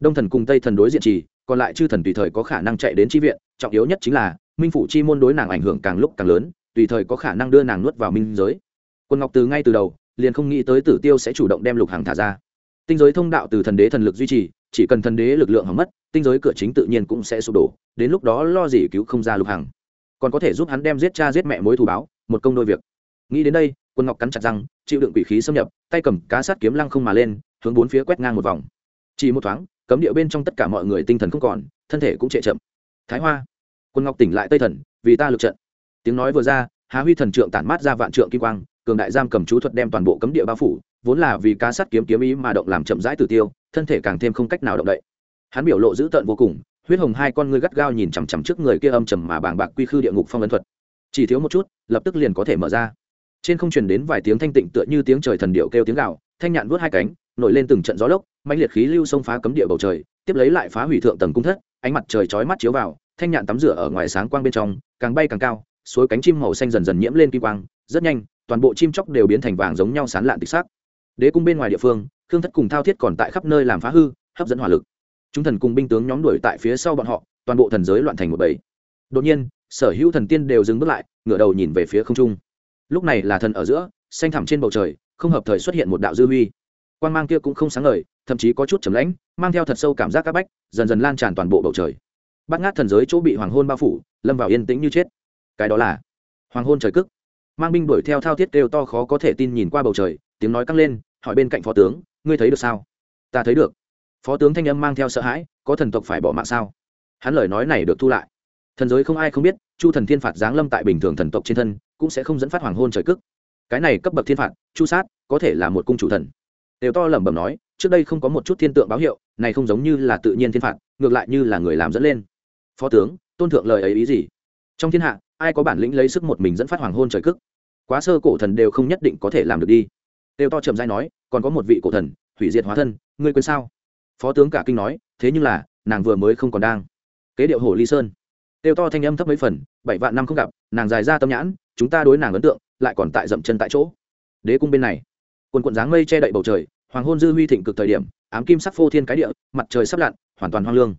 Đông thần cùng tây thần đối diện trì, còn lại chư thần tùy thời có khả năng chạy đến tri viện, trọng yếu nhất chính là, minh phủ chi môn đối nàng ảnh hưởng càng lúc càng lớn, tùy thời có khả năng đưa nàng nuốt vào minh giới. Quân ngọc từ ngay từ đầu liền không nghĩ tới tử tiêu sẽ chủ động đem lục hàng thả ra. Tinh giới thông đạo từ thần đế thần lực duy trì, chỉ cần thần đế lực lượng hỏng mất, tinh giới cửa chính tự nhiên cũng sẽ sụp đổ, đến lúc đó lo gì cứu không ra lục hàng còn có thể giúp hắn đem giết cha giết mẹ mối thù báo, một công đôi việc. Nghĩ đến đây, quân ngọc cắn chặt răng, chịu đựng quỷ khí xâm nhập, tay cầm cá sát kiếm lăng không mà lên, hướng bốn phía quét ngang một vòng. Chỉ một thoáng, cấm địa bên trong tất cả mọi người tinh thần không còn, thân thể cũng trệ chậm thái hoa, quân ngọc tỉnh lại tây thần, vì ta lực trận. Tiếng nói vừa ra, há huy thần trượng tản mát ra vạn trượng kim quang cường đại giam cầm chú thuật đem toàn bộ cấm địa bao phủ, vốn là vì cá sắt kiếm kiếm ý mà động làm chậm rãi tử tiêu, thân thể càng thêm không cách nào động đậy. Hắn biểu lộ dữ tợn vô cùng, huyết hồng hai con ngươi gắt gao nhìn chằm chằm trước người kia âm trầm mà bàng bạc quy khư địa ngục phong ấn thuật. Chỉ thiếu một chút, lập tức liền có thể mở ra. Trên không truyền đến vài tiếng thanh tịnh tựa như tiếng trời thần điệu kêu tiếng gạo thanh nhạn vuốt hai cánh, nổi lên từng trận gió lốc mạnh liệt khí lưu xông phá cấm địa bầu trời, tiếp lấy lại phá hủy thượng tầng cung thất, ánh mặt trời chói mắt chiếu vào, thanh nhạn tắm rửa ở ngoài sáng quang bên trong, càng bay càng cao, suối cánh chim màu xanh dần dần nhiễm lên kim quang rất nhanh, toàn bộ chim chóc đều biến thành vàng giống nhau sán lạn tịch sắc. Đế cung bên ngoài địa phương, khương thất cùng thao thiết còn tại khắp nơi làm phá hư, hấp dẫn hỏa lực. Chúng thần cùng binh tướng nhóm đuổi tại phía sau bọn họ, toàn bộ thần giới loạn thành một bầy. Đột nhiên, sở hữu thần tiên đều dừng bước lại, ngửa đầu nhìn về phía không trung. Lúc này là thần ở giữa, xanh thẳm trên bầu trời, không hợp thời xuất hiện một đạo dư huy. Quan g mang kia cũng không sáng ngời, thậm chí có chút chấm lãnh, mang theo thật sâu cảm giác c áp bách, dần dần lan tràn toàn bộ bầu trời. Bắt ngát thần giới chỗ bị hoàng hôn bao phủ, lâm vào yên tĩnh như chết. Cái đó là hoàng hôn trời cức mang binh đuổi theo thao thiết kêu to khó có thể tin nhìn qua bầu trời, tiếng nói căng lên, hỏi bên cạnh phó tướng, ngươi thấy được sao? Ta thấy được. Phó tướng thanh âm mang theo sợ hãi, có thần tộc phải bỏ mạng sao? Hắn lời nói này được thu lại. Thần giới không ai không biết, chu thần thiên phạt giáng lâm tại bình thường thần tộc trên thân, cũng sẽ không dẫn phát hoàng hôn trời cức cái này cấp bậc thiên phạt, chu sát, có thể là một cung chủ thần. Đều to lẩm bẩm nói, trước đây không có một chút thiên tượng báo hiệu, này không giống như là tự nhiên thiên phạt, ngược lại như là người làm dẫn lên. Phó tướng, tôn thượng lời ấy ý gì? Trong thiên hạ, ai có bản lĩnh lấy sức một mình dẫn phát hoàng hôn trời cức quá sơ cổ thần đều không nhất định có thể làm được đi. Đều to trầm dai nói, còn có một vị cổ thần, hủy diệt hóa thân, ngươi quên sao? Phó tướng cả kinh nói, thế nhưng là, nàng vừa mới không còn đang. Kế điệu hồ ly sơn. Tiêu to thanh âm thấp mấy phần, bảy vạn năm không gặp, nàng dài ra tâm nhãn, chúng ta đối nàng ấn tượng, lại còn tại dậm chân tại chỗ. Đế cung bên này, quần quận dáng mây che đậy bầu trời, hoàng hôn dư huy thịnh cực thời điểm, ám kim sắc phô thiên cái địa, mặt trời sắp lặn, hoàn toàn hoang lương.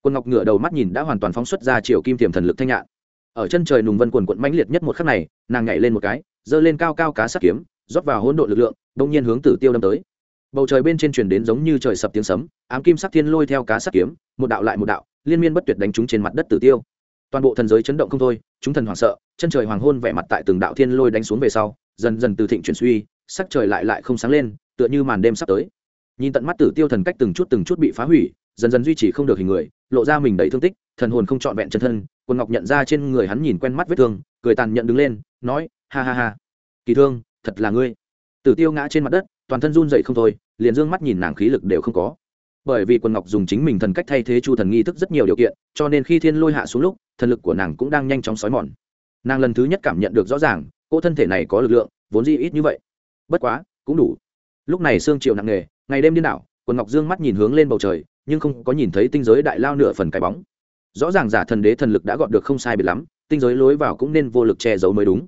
Quân ngọc ngựa đầu mắt nhìn đã hoàn toàn phóng xuất ra chiều kim tiềm thần lực thanh nhạn. Ở chân trời nùng vân quần quận mãnh liệt nhất một khắc này, nàng nhảy lên một cái giơ lên cao cao cá sắt kiếm, rót vào hỗn độn lực lượng, đông nhiên hướng tử tiêu đâm tới. Bầu trời bên trên truyền đến giống như trời sập tiếng sấm, ám kim sắc thiên lôi theo cá sắt kiếm, một đạo lại một đạo, liên miên bất tuyệt đánh trúng trên mặt đất tử tiêu. Toàn bộ thần giới chấn động không thôi, chúng thần hoảng sợ, chân trời hoàng hôn vẻ mặt tại từng đạo thiên lôi đánh xuống về sau, dần dần từ thịnh chuyển suy, sắc trời lại lại không sáng lên, tựa như màn đêm sắp tới. Nhìn tận mắt tử tiêu thần cách từng chút từng chút bị phá hủy, dần dần duy trì không được hình người, lộ ra mình đầy thương tích, thần hồn không trọn vẹn chân thân quân ngọc nhận ra trên người hắn nhìn quen mắt vết thương, cười tàn nhận đứng lên, nói ha ha ha. Kỳ thương, thật là ngươi. Tử tiêu ngã trên mặt đất, toàn thân run dậy không thôi, liền dương mắt nhìn nàng khí lực đều không có. Bởi vì Quần ngọc dùng chính mình thần cách thay thế chu thần nghi thức rất nhiều điều kiện, cho nên khi thiên lôi hạ xuống lúc, thần lực của nàng cũng đang nhanh chóng xói mòn. Nàng lần thứ nhất cảm nhận được rõ ràng cô thân thể này có lực lượng, vốn di ít như vậy. Bất quá, cũng đủ. Lúc này sương chiều nặng nề, ngày đêm điên đảo, quần ngọc dương mắt nhìn hướng lên bầu trời, nhưng không có nhìn thấy tinh giới đại lao nửa phần cái bóng. Rõ ràng giả thần đế thần lực đã gọn được không sai biệt lắm, tinh giới lối vào cũng nên vô lực che giấu mới đúng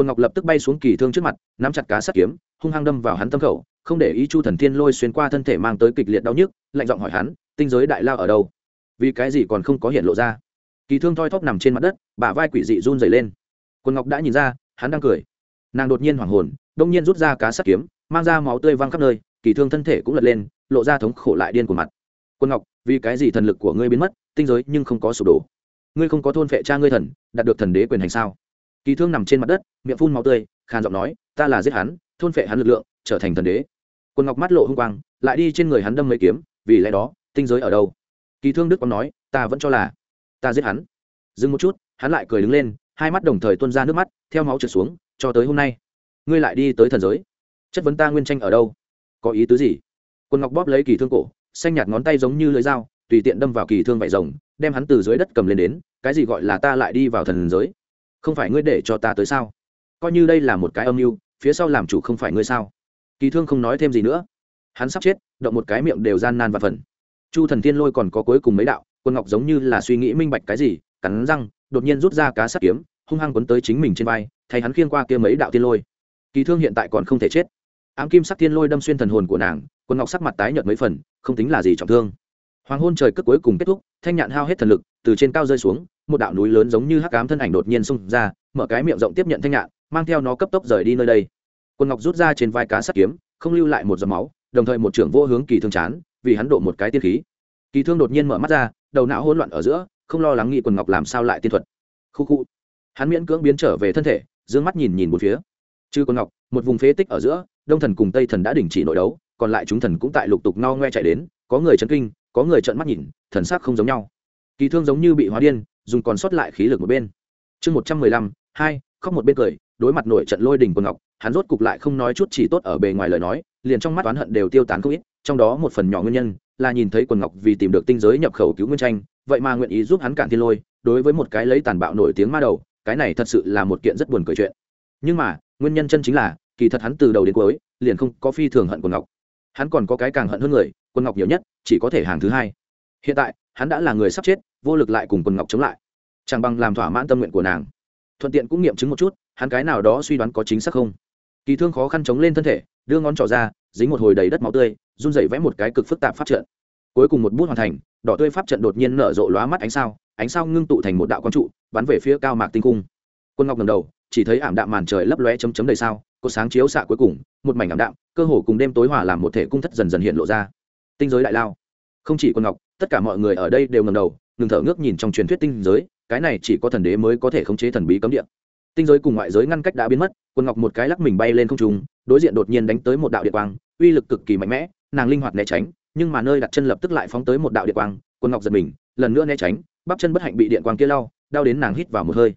quần ngọc lập tức bay xuống kỳ thương trước mặt, nắm chặt cá sắt kiếm, hung hăng đâm vào hắn tâm khẩu, không để ý chu thần thiên lôi xuyên qua thân thể mang tới kịch liệt đau nhức, lạnh giọng hỏi hắn, tinh giới đại lao ở đâu? Vì cái gì còn không có hiện lộ ra? Kỳ thương thoi thóp nằm trên mặt đất, bả vai quỷ dị run dày lên. Quần ngọc đã nhìn ra, hắn đang cười. Nàng đột nhiên hoảng hồn, đông nhiên rút ra cá sắt kiếm, mang ra máu tươi văng khắp nơi, kỳ thương thân thể cũng lật lên, lộ ra thống khổ lại điên của mặt. Quân ngọc, vì cái gì thần lực của ngươi biến mất, tinh giới nhưng không có sụp đổ? Ngươi không có thôn phệ cha ngươi thần, đạt được thần đế quyền hành sao? Kỳ thương nằm trên mặt đất, miệng phun máu tươi, khàn giọng nói, ta là giết hắn, thôn phệ hắn lực lượng, trở thành thần đế. Quân ngọc mắt lộ hung quang, lại đi trên người hắn đâm mấy kiếm, vì lẽ đó, tinh giới ở đâu? Kỳ thương đức còn nói, ta vẫn cho là ta giết hắn. Dừng một chút, hắn lại cười đứng lên, hai mắt đồng thời tuôn ra nước mắt, theo máu trượt xuống, cho tới hôm nay, ngươi lại đi tới thần giới? Chất vấn ta nguyên tranh ở đâu? Có ý tứ gì? Quân ngọc bóp lấy kỳ thương cổ, xanh nhạt ngón tay giống như lưỡi dao, tùy tiện đâm vào kỳ thương vải rồng, đem hắn từ dưới đất cầm lên đến, cái gì gọi là ta lại đi vào thần giới? Không phải ngươi để cho ta tới sao? Coi như đây là một cái âm mưu, phía sau làm chủ không phải ngươi sao? Kỳ thương không nói thêm gì nữa. Hắn sắp chết, động một cái miệng đều gian nan và phần. Chu thần tiên lôi còn có cuối cùng mấy đạo, quân ngọc giống như là suy nghĩ minh bạch cái gì, cắn răng, đột nhiên rút ra cá sắt kiếm, hung hăng quấn tới chính mình trên vai, thay hắn khiêng qua kia mấy đạo tiên lôi. Kỳ thương hiện tại còn không thể chết. Ám kim sắc tiên lôi đâm xuyên thần hồn của nàng, quân ngọc sắc mặt tái nhợt mấy phần, không tính là gì trọng thương hoàng hôn trời cất cuối cùng kết thúc, thanh nhạn hao hết thần lực, từ trên cao rơi xuống, một đạo núi lớn giống như hắc ám thân ảnh đột nhiên xông ra, mở cái miệng rộng tiếp nhận thanh nhạn, mang theo nó cấp tốc rời đi nơi đây. Quân ngọc rút ra trên vai cá sắt kiếm, không lưu lại một giọt máu, đồng thời một trưởng vô hướng kỳ thương chán, vì hắn độ một cái tiên khí. Kỳ thương đột nhiên mở mắt ra, đầu não hỗn loạn ở giữa, không lo lắng nghĩ quần ngọc làm sao lại tiên thuật. Khu khu. Hắn miễn cưỡng biến trở về thân thể d mắt nhìn nhìn một phía. Chư quần ngọc, một vùng phế tích ở giữa, đông thần cùng tây thần đã đình chỉ nội đấu, còn lại chúng thần cũng tại lục tục no ngoe chạy đến, có người chấn kinh có người trợn mắt nhìn, thần sắc không giống nhau. Kỳ thương giống như bị hóa điên, dùng còn sót lại khí lực một bên. Chương một trăm mười lăm, hai, khóc một bên cười, đối mặt nổi trận lôi đình quần ngọc, hắn rốt cục lại không nói chút chỉ tốt ở bề ngoài lời nói, liền trong mắt oán hận đều tiêu tán không ít, trong đó một phần nhỏ nguyên nhân là nhìn thấy quần ngọc vì tìm được tinh giới nhập khẩu cứu nguyên tranh, vậy mà nguyện ý giúp hắn cản thiên lôi, đối với một cái lấy tàn bạo nổi tiếng ma đầu, cái này thật sự là một kiện rất buồn cười chuyện. Nhưng mà, nguyên nhân chân chính là, kỳ thật hắn từ đầu đến cuối, liền không có phi thường hận quần ngọc. Hắn còn có cái càng hận hơn người Quân ngọc nhiều nhất, chỉ có thể hàng thứ hai. Hiện tại, hắn đã là người sắp chết, vô lực lại cùng Quân ngọc chống lại. Chẳng bằng làm thỏa mãn tâm nguyện của nàng. Thuận tiện cũng nghiệm chứng một chút, hắn cái nào đó suy đoán có chính xác không? Kỳ thương khó khăn chống lên thân thể, đưa ngón trỏ ra, dính một hồi đầy đất máu tươi, run rẩy vẽ một cái cực phức tạp pháp trận. Cuối cùng một bút hoàn thành, đỏ tươi pháp trận đột nhiên nở rộ lóa mắt ánh sao ánh sao ngưng tụ thành một đạo quang trụ, bắn về phía cao mạc tinh cung. Quân ngọc ngầm đầu, chỉ thấy ảm đạm màn trời lấp lóe chấm chấm đầy sao, có sáng chiếu xạ cuối cùng, một mảnh ảm đạm, cơ hồ cùng đêm tối hòa làm một thể cung thất dần dần hiện lộ ra tinh giới đại lao. Không chỉ quân ngọc tất cả mọi người ở đây đều ngầm đầu ngừng thở ngước nhìn trong truyền thuyết tinh giới cái này chỉ có thần đế mới có thể khống chế thần bí cấm địa. Tinh giới cùng ngoại giới ngăn cách đã biến mất quân ngọc một cái lắc mình bay lên không trung đối diện đột nhiên đánh tới một đạo điện quang uy lực cực kỳ mạnh mẽ nàng linh hoạt né tránh nhưng mà nơi đặt chân lập tức lại phóng tới một đạo điện quang quân ngọc giật mình lần nữa né tránh bắp chân bất hạnh bị điện quang kia lau đau đến nàng hít vào một hơi.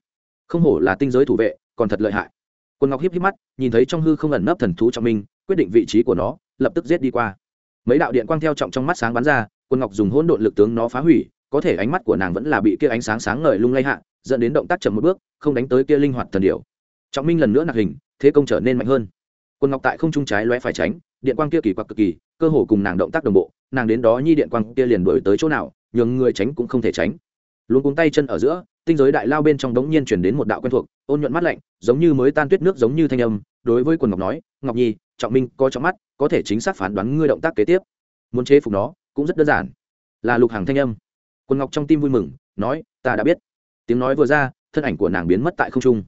Không hổ là tinh giới thủ vệ còn thật lợi hại. Quân ngọc híp híp mắt nhìn thấy trong hư không ẩn nấp thần thú trong mình, quyết định vị trí của nó lập tức giết đi qua mấy đạo điện quang theo trọng trong mắt sáng bắn ra, quân ngọc dùng hỗn độn lực tướng nó phá hủy, có thể ánh mắt của nàng vẫn là bị kia ánh sáng sáng ngời lung lay hạ, dẫn đến động tác chậm một bước, không đánh tới kia linh hoạt thần điệu trọng minh lần nữa nạc hình, thế công trở nên mạnh hơn. Quân ngọc tại không trung trái loé phải tránh, điện quang kia kỳ quặc cực kỳ, cơ hồ cùng nàng động tác đồng bộ, nàng đến đó nhi điện quang kia liền đổi tới chỗ nào, nhường người tránh cũng không thể tránh. Luôn cuống tay chân ở giữa, tinh giới đại lao bên trong đống nhiên chuyển đến một đạo quen thuộc, ôn nhuận mắt lạnh, giống như mới tan tuyết nước giống như thanh âm, đối với quần ngọc nói, ngọc nhi, trọng minh có trọng mắt có thể chính xác phán đoán ngươi động tác kế tiếp. Muốn chế phục nó cũng rất đơn giản. Là lục hàng thanh âm. Quần ngọc trong tim vui mừng, nói, ta đã biết. Tiếng nói vừa ra, thân ảnh của nàng biến mất tại không trung.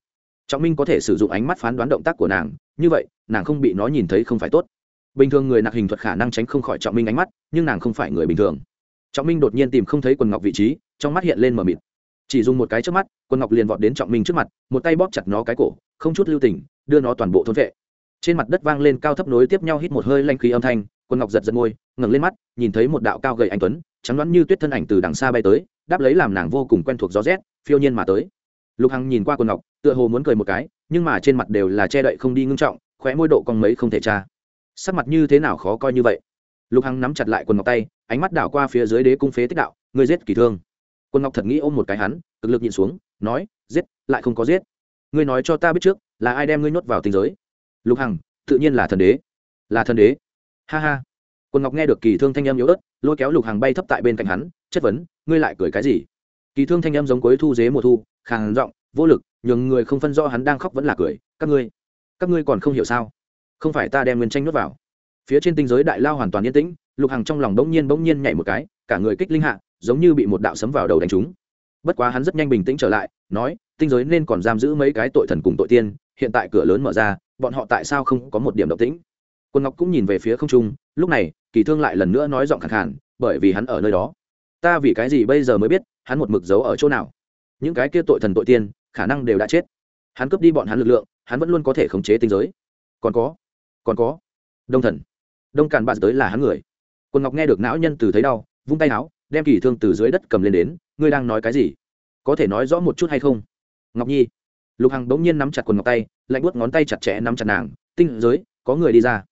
Trọng minh có thể sử dụng ánh mắt phán đoán động tác của nàng, như vậy, nàng không bị nó nhìn thấy không phải tốt. Bình thường người nạc hình thuật khả năng tránh không khỏi trọng minh ánh mắt, nhưng nàng không phải người bình thường. Trọng minh đột nhiên tìm không thấy quần ngọc vị trí, trong mắt hiện lên mờ mịt. Chỉ dùng một cái trước mắt quần ngọc liền vọt đến trọng minh trước mặt, một tay bóp chặt nó cái cổ, không chút lưu tình, đưa nó toàn bộ thôn vệ trên mặt đất vang lên cao thấp nối tiếp nhau hít một hơi lanh khí âm thanh, Quân ngọc giật giật môi, ngẩng lên mắt, nhìn thấy một đạo cao gầy anh tuấn, trắng đoán như tuyết thân ảnh từ đằng xa bay tới, đáp lấy làm nàng vô cùng quen thuộc gió rét, phiêu nhiên mà tới. Lục hằng nhìn qua quần ngọc, tựa hồ muốn cười một cái, nhưng mà trên mặt đều là che đậy không đi ngưng trọng, khóe môi độ con mấy không thể tra. Sắc mặt như thế nào khó coi như vậy? Lục hằng nắm chặt lại quần ngọc tay, ánh mắt đảo qua phía dưới đế cung phế tích đạo người giết kỳ thương. Quân ngọc thật nghĩ ôm một cái hắn, cực lực nhìn xuống, nói, giết, lại không có giết. Ngươi nói cho ta biết trước, là ai đem ngươi nhốt vào tình giới? Lục hằng, tự nhiên là thần đế. Là thần đế. Ha ha. Quân ngọc nghe được kỳ thương thanh âm yếu ớt, lôi kéo lục hằng bay thấp tại bên cạnh hắn, chất vấn, ngươi lại cười cái gì? Kỳ thương thanh âm giống cuối thu dế mùa thu, khàn giọng, vô lực, nhường người không phân rõ hắn đang khóc vẫn là cười. Các ngươi các ngươi còn không hiểu sao? Không phải ta đem nguyên tranh nuốt vào. Phía trên tinh giới đại lao hoàn toàn yên tĩnh, lục hằng trong lòng bỗng nhiên bỗng nhiên nhảy một cái, cả người kích linh hạ, giống như bị một đạo sấm vào đầu đánh trúng. Bất quá hắn rất nhanh bình tĩnh trở lại, nói, tinh giới nên còn giam giữ mấy cái tội thần cùng tội tiên hiện tại cửa lớn mở ra, bọn họ tại sao không có một điểm động tĩnh? Quân ngọc cũng nhìn về phía không trung, lúc này, kỳ thương lại lần nữa nói giọng khẳng khản bởi vì hắn ở nơi đó. Ta vì cái gì bây giờ mới biết, hắn một mực giấu ở chỗ nào? Những cái kia tội thần tội tiên, khả năng đều đã chết. Hắn cướp đi bọn hắn lực lượng, hắn vẫn luôn có thể khống chế tinh giới. Còn có còn có, đông thần. Đông càn bạn tới là hắn người. Quân ngọc nghe được não nhân từ thấy đau, vung tay áo, đem kỳ thương từ dưới đất cầm lên đến, ngươi đang nói cái gì? Có thể nói rõ một chút hay không? Ngọc nhi lục hằng bỗng nhiên nắm chặt quần ngọc tay, lạnh buốt ngón tay chặt chẽ nắm chặt nàng, tinh giới, có người đi ra.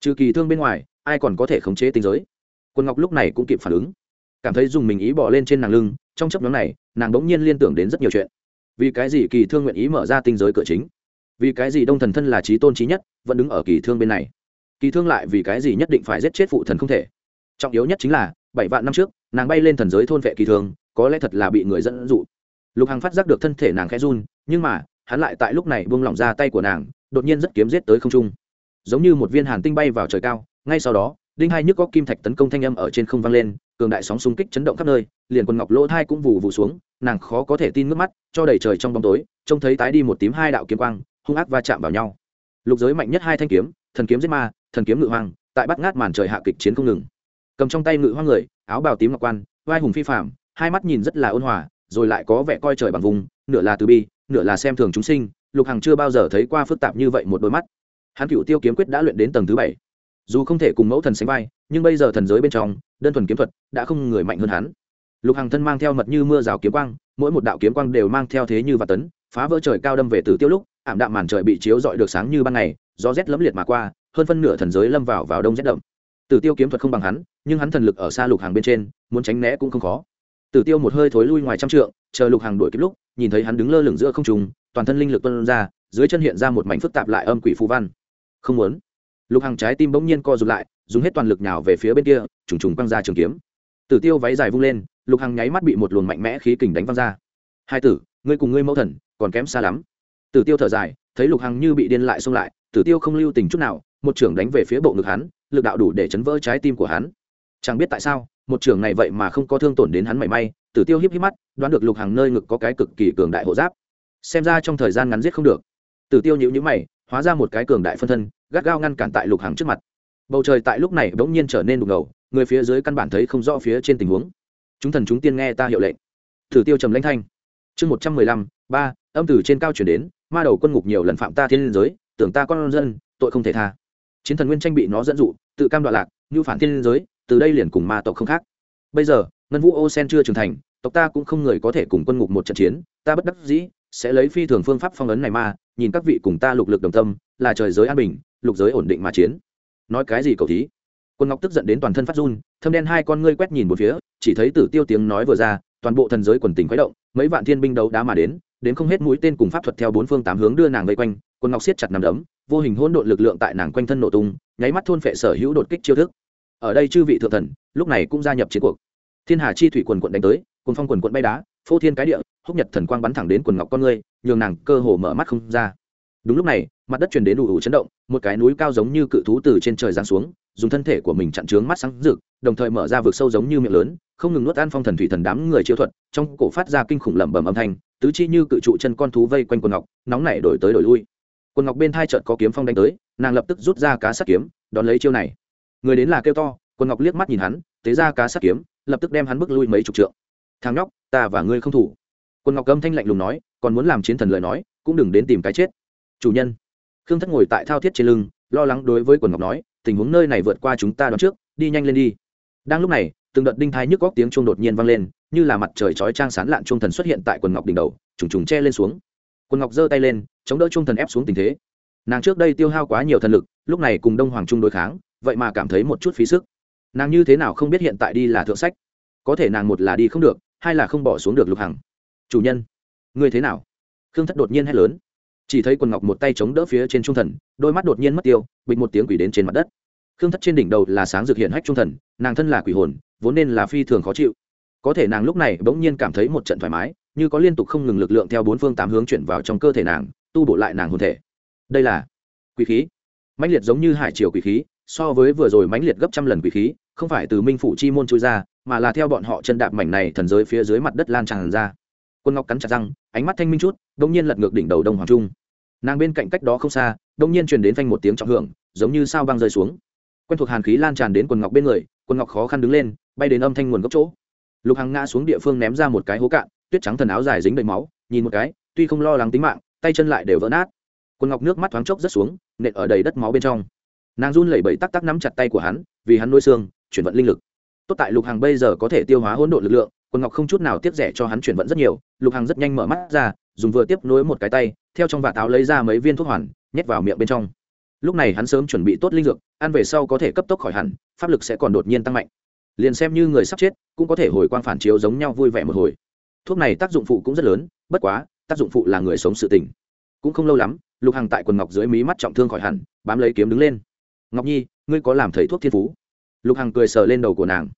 Trừ kỳ thương bên ngoài, ai còn có thể khống chế tinh giới? Quần ngọc lúc này cũng kịp phản ứng. Cảm thấy dùng mình ý bỏ lên trên nàng lưng, trong chấp nhóm này, nàng bỗng nhiên liên tưởng đến rất nhiều chuyện. Vì cái gì kỳ thương nguyện ý mở ra tinh giới cửa chính? Vì cái gì đông thần thân là trí tôn trí nhất, vẫn đứng ở kỳ thương bên này? Kỳ thương lại vì cái gì nhất định phải giết chết phụ thần không thể? Trọng yếu nhất chính là, bảy vạn năm trước, nàng bay lên thần giới thôn vệ kỳ thương, có lẽ thật là bị người dẫn dụ. Lục hằng phát giác được thân thể nàng khẽ run, nhưng mà hắn lại tại lúc này buông lỏng ra tay của nàng, đột nhiên rất kiếm giết tới không trung. Giống như một viên hàn tinh bay vào trời cao, ngay sau đó, đinh hai nhức góc kim thạch tấn công thanh âm ở trên không vang lên, cường đại sóng xung kích chấn động khắp nơi, liền quần ngọc lỗ thai cũng vù vù xuống, nàng khó có thể tin nước mắt, cho đầy trời trong bóng tối, trông thấy tái đi một tím hai đạo kiếm quang, hung ác va chạm vào nhau. Lục giới mạnh nhất hai thanh kiếm, thần kiếm giết ma, thần kiếm ngự hoang tại bắt ngát màn trời hạ kịch chiến không ngừng. Cầm trong tay ngự hoang người, áo bào tím ngọc quan, vai hùng phi phạm hai mắt nhìn rất là ôn hòa, rồi lại có vẻ coi trời bằng vùng, nửa là từ bi nửa là xem thường chúng sinh, lục hằng chưa bao giờ thấy qua phức tạp như vậy một đôi mắt. Hắn cựu tiêu kiếm quyết đã luyện đến tầng thứ bảy. Dù không thể cùng mẫu thần sánh vai, nhưng bây giờ thần giới bên trong, đơn thuần kiếm thuật đã không người mạnh hơn hắn. Lục hằng thân mang theo mật như mưa rào kiếm quang, mỗi một đạo kiếm quang đều mang theo thế như và tấn, phá vỡ trời cao đâm về từ tiêu lúc, ảm đạm màn trời bị chiếu dọi được sáng như ban ngày, gió rét lấm liệt mà qua, hơn phân nửa thần giới lâm vào vào đông rét đậm. Tử tiêu kiếm thuật không bằng hắn, nhưng hắn thần lực ở xa lục hàng bên trên, muốn tránh né cũng không khó tử tiêu một hơi thối lui ngoài trăm trượng, chờ lục hàng đuổi kịp lúc, nhìn thấy hắn đứng lơ lửng giữa không trùng toàn thân linh lực tuân ra, dưới chân hiện ra một mảnh phức tạp lại âm quỷ phù văn. Không muốn. Lục hàng trái tim bỗng nhiên co rụt lại, dùng hết toàn lực nhào về phía bên kia, trùng trùng quăng ra trường kiếm. Tử tiêu váy dài vung lên, lục hàng nháy mắt bị một luồng mạnh mẽ khí kình đánh văng ra. Hai tử, ngươi cùng ngươi mẫu thần, còn kém xa lắm. Tử tiêu thở dài, thấy lục hằng như bị điên lại xông lại, tử tiêu không lưu tình chút nào, một trưởng đánh về phía bộ ngực hắn, lực đạo đủ để chấn vỡ trái tim của hắn. Chẳng biết tại sao một trưởng này vậy mà không có thương tổn đến hắn mảy may, tử tiêu híp híp mắt, đoán được lục hàng nơi ngực có cái cực kỳ cường đại hộ giáp. Xem ra trong thời gian ngắn giết không được. Tử tiêu nhữ nhữ mày, hóa ra một cái cường đại phân thân, gắt gao ngăn cản tại lục hàng trước mặt. Bầu trời tại lúc này bỗng nhiên trở nên đục ngầu, người phía dưới căn bản thấy không rõ phía trên tình huống. Chúng thần chúng tiên nghe ta hiệu lệnh. Tử tiêu trầm lãnh thanh. Chương một trăm mười lăm, ba, âm từ trên cao chuyển đến, ma đầu quân ngục nhiều lần phạm ta thiên liên giới, tưởng ta con dân, tội không thể tha. Chiến thần nguyên tranh bị nó dẫn dụ, tự cam đoạn lạc, như phản thiên liên giới từ đây liền cùng ma tộc không khác. Bây giờ, ngân vũ ô sen chưa trưởng thành, tộc ta cũng không người có thể cùng quân ngục một trận chiến, ta bất đắc dĩ sẽ lấy phi thường phương pháp phong ấn này ma nhìn các vị cùng ta lục lực đồng tâm, là trời giới an bình, lục giới ổn định mà chiến. Nói cái gì cầu thí? Quân ngọc tức giận đến toàn thân phát run, thâm đen hai con ngươi quét nhìn một phía, chỉ thấy tử tiêu tiếng nói vừa ra, toàn bộ thần giới quần tình khuấy động, mấy vạn thiên binh đấu đá mà đến đến không hết mũi tên cùng pháp thuật theo bốn phương tám hướng đưa nàng vây quanh, quân ngọc siết chặt nằm đấm, vô hình hỗn độn lực lượng tại nàng quanh thân nổ tung, nháy mắt thôn phệ sở hữu đột kích chiêu thức ở đây chư vị thượng thần, lúc này cũng gia nhập chiến cuộc. Thiên hà chi thủy quần quận đánh tới cùng phong quần quận bay đá, phô thiên cái địa, húc nhật thần quang bắn thẳng đến quần ngọc con ngươi nhường nàng cơ hồ mở mắt không ra. Đúng lúc này, mặt đất truyền đến đủ đủ chấn động, một cái núi cao giống như cự thú từ trên trời giáng xuống, dùng thân thể của mình chặn trướng mắt sáng rực, đồng thời mở ra vực sâu giống như miệng lớn, không ngừng nuốt ăn phong thần thủy thần đám người chiêu thuật, trong cổ phát ra kinh khủng lẩm bẩm âm thanh, tứ chi như cự trụ chân con thú vây quanh quần ngọc, nóng nảy đổi tới đổi lui. Quần ngọc bên thai chợt có kiếm phong đánh tới, nàng lập tức rút ra cá sắt kiếm, đón lấy chiêu này người đến là kêu to quần ngọc liếc mắt nhìn hắn, tế ra cá sắt kiếm, lập tức đem hắn bước lui mấy chục trượng. Thằng nhóc, ta và ngươi không thủ. Quần ngọc âm thanh lạnh lùng nói, còn muốn làm chiến thần lời nói, cũng đừng đến tìm cái chết. Chủ nhân. Khương thất ngồi tại thao thiết trên lưng, lo lắng đối với quần ngọc nói, tình huống nơi này vượt qua chúng ta đón trước, đi nhanh lên đi. Đang lúc này, từng đợt đinh thai nhức góc tiếng chuông đột nhiên vang lên, như là mặt trời chói trang sán lạn chuông thần xuất hiện tại quần ngọc đỉnh đầu, trùng trùng che lên xuống. Quần ngọc giơ tay lên, chống đỡ chuông thần ép xuống tình thế. Nàng trước đây tiêu hao quá nhiều thần lực, lúc này cùng đông hoàng trung đối kháng vậy mà cảm thấy một chút phí sức. Nàng như thế nào không biết hiện tại đi là thượng sách? Có thể nàng một là đi không được, hai là không bỏ xuống được lục hằng. Chủ nhân người thế nào? Khương thất đột nhiên hét lớn. Chỉ thấy quần ngọc một tay chống đỡ phía trên trung thần, đôi mắt đột nhiên mất tiêu, bịch một tiếng quỷ đến trên mặt đất. Khương thất trên đỉnh đầu là sáng dược hiện hách trung thần, nàng thân là quỷ hồn, vốn nên là phi thường khó chịu. Có thể nàng lúc này bỗng nhiên cảm thấy một trận thoải mái, như có liên tục không ngừng lực lượng theo bốn phương tám hướng chuyển vào trong cơ thể nàng, tu bổ lại nàng hồn thể. Đây là quỷ khí. Mãnh liệt giống như hải triều quỷ khí so với vừa rồi mãnh liệt gấp trăm lần quỷ khí, không phải từ minh phủ chi môn chui ra, mà là theo bọn họ chân đạp mảnh này thần giới phía dưới mặt đất lan tràn ra. Quân ngọc cắn chặt răng, ánh mắt thanh minh chút đông nhiên lật ngược đỉnh đầu đông hoàng trung. Nàng bên cạnh cách đó không xa đông nhiên truyền đến phanh một tiếng trọng hưởng, giống như sao băng rơi xuống. Quen thuộc hàn khí lan tràn đến quần ngọc bên người quần ngọc khó khăn đứng lên, bay đến âm thanh nguồn gốc chỗ. Lục hằng ngã xuống địa phương ném ra một cái hố cạn, tuyết trắng thần áo dài dính đầy máu, nhìn một cái, tuy không lo lắng tính mạng, tay chân lại đều vỡ nát. Quần ngọc nước mắt thoáng chốc rất xuống, nện ở đầy đất máu bên trong nàng run lẩy bẩy tắc tắc nắm chặt tay của hắn, vì hắn nuôi xương, chuyển vận linh lực. Tốt tại lục hằng bây giờ có thể tiêu hóa hỗn độn lực lượng quần ngọc không chút nào tiếp rẻ cho hắn chuyển vận rất nhiều, lục hằng rất nhanh mở mắt ra, dùng vừa tiếp nối một cái tay, theo trong vạt áo lấy ra mấy viên thuốc hoàn, nhét vào miệng bên trong. Lúc này hắn sớm chuẩn bị tốt linh dược, ăn về sau có thể cấp tốc khỏi hẳn, pháp lực sẽ còn đột nhiên tăng mạnh. Liền xem như người sắp chết, cũng có thể hồi quang phản chiếu giống nhau vui vẻ một hồi. Thuốc này tác dụng phụ cũng rất lớn, bất quá, tác dụng phụ là người sống sự tình. Cũng không lâu lắm, lục hằng tại quần ngọc dưới mí mắt trọng thương khỏi hẳn, bám lấy kiếm đứng lên ngọc nhi, ngươi có làm thầy thuốc thiên phú? Lục hằng cười sờ lên đầu của nàng.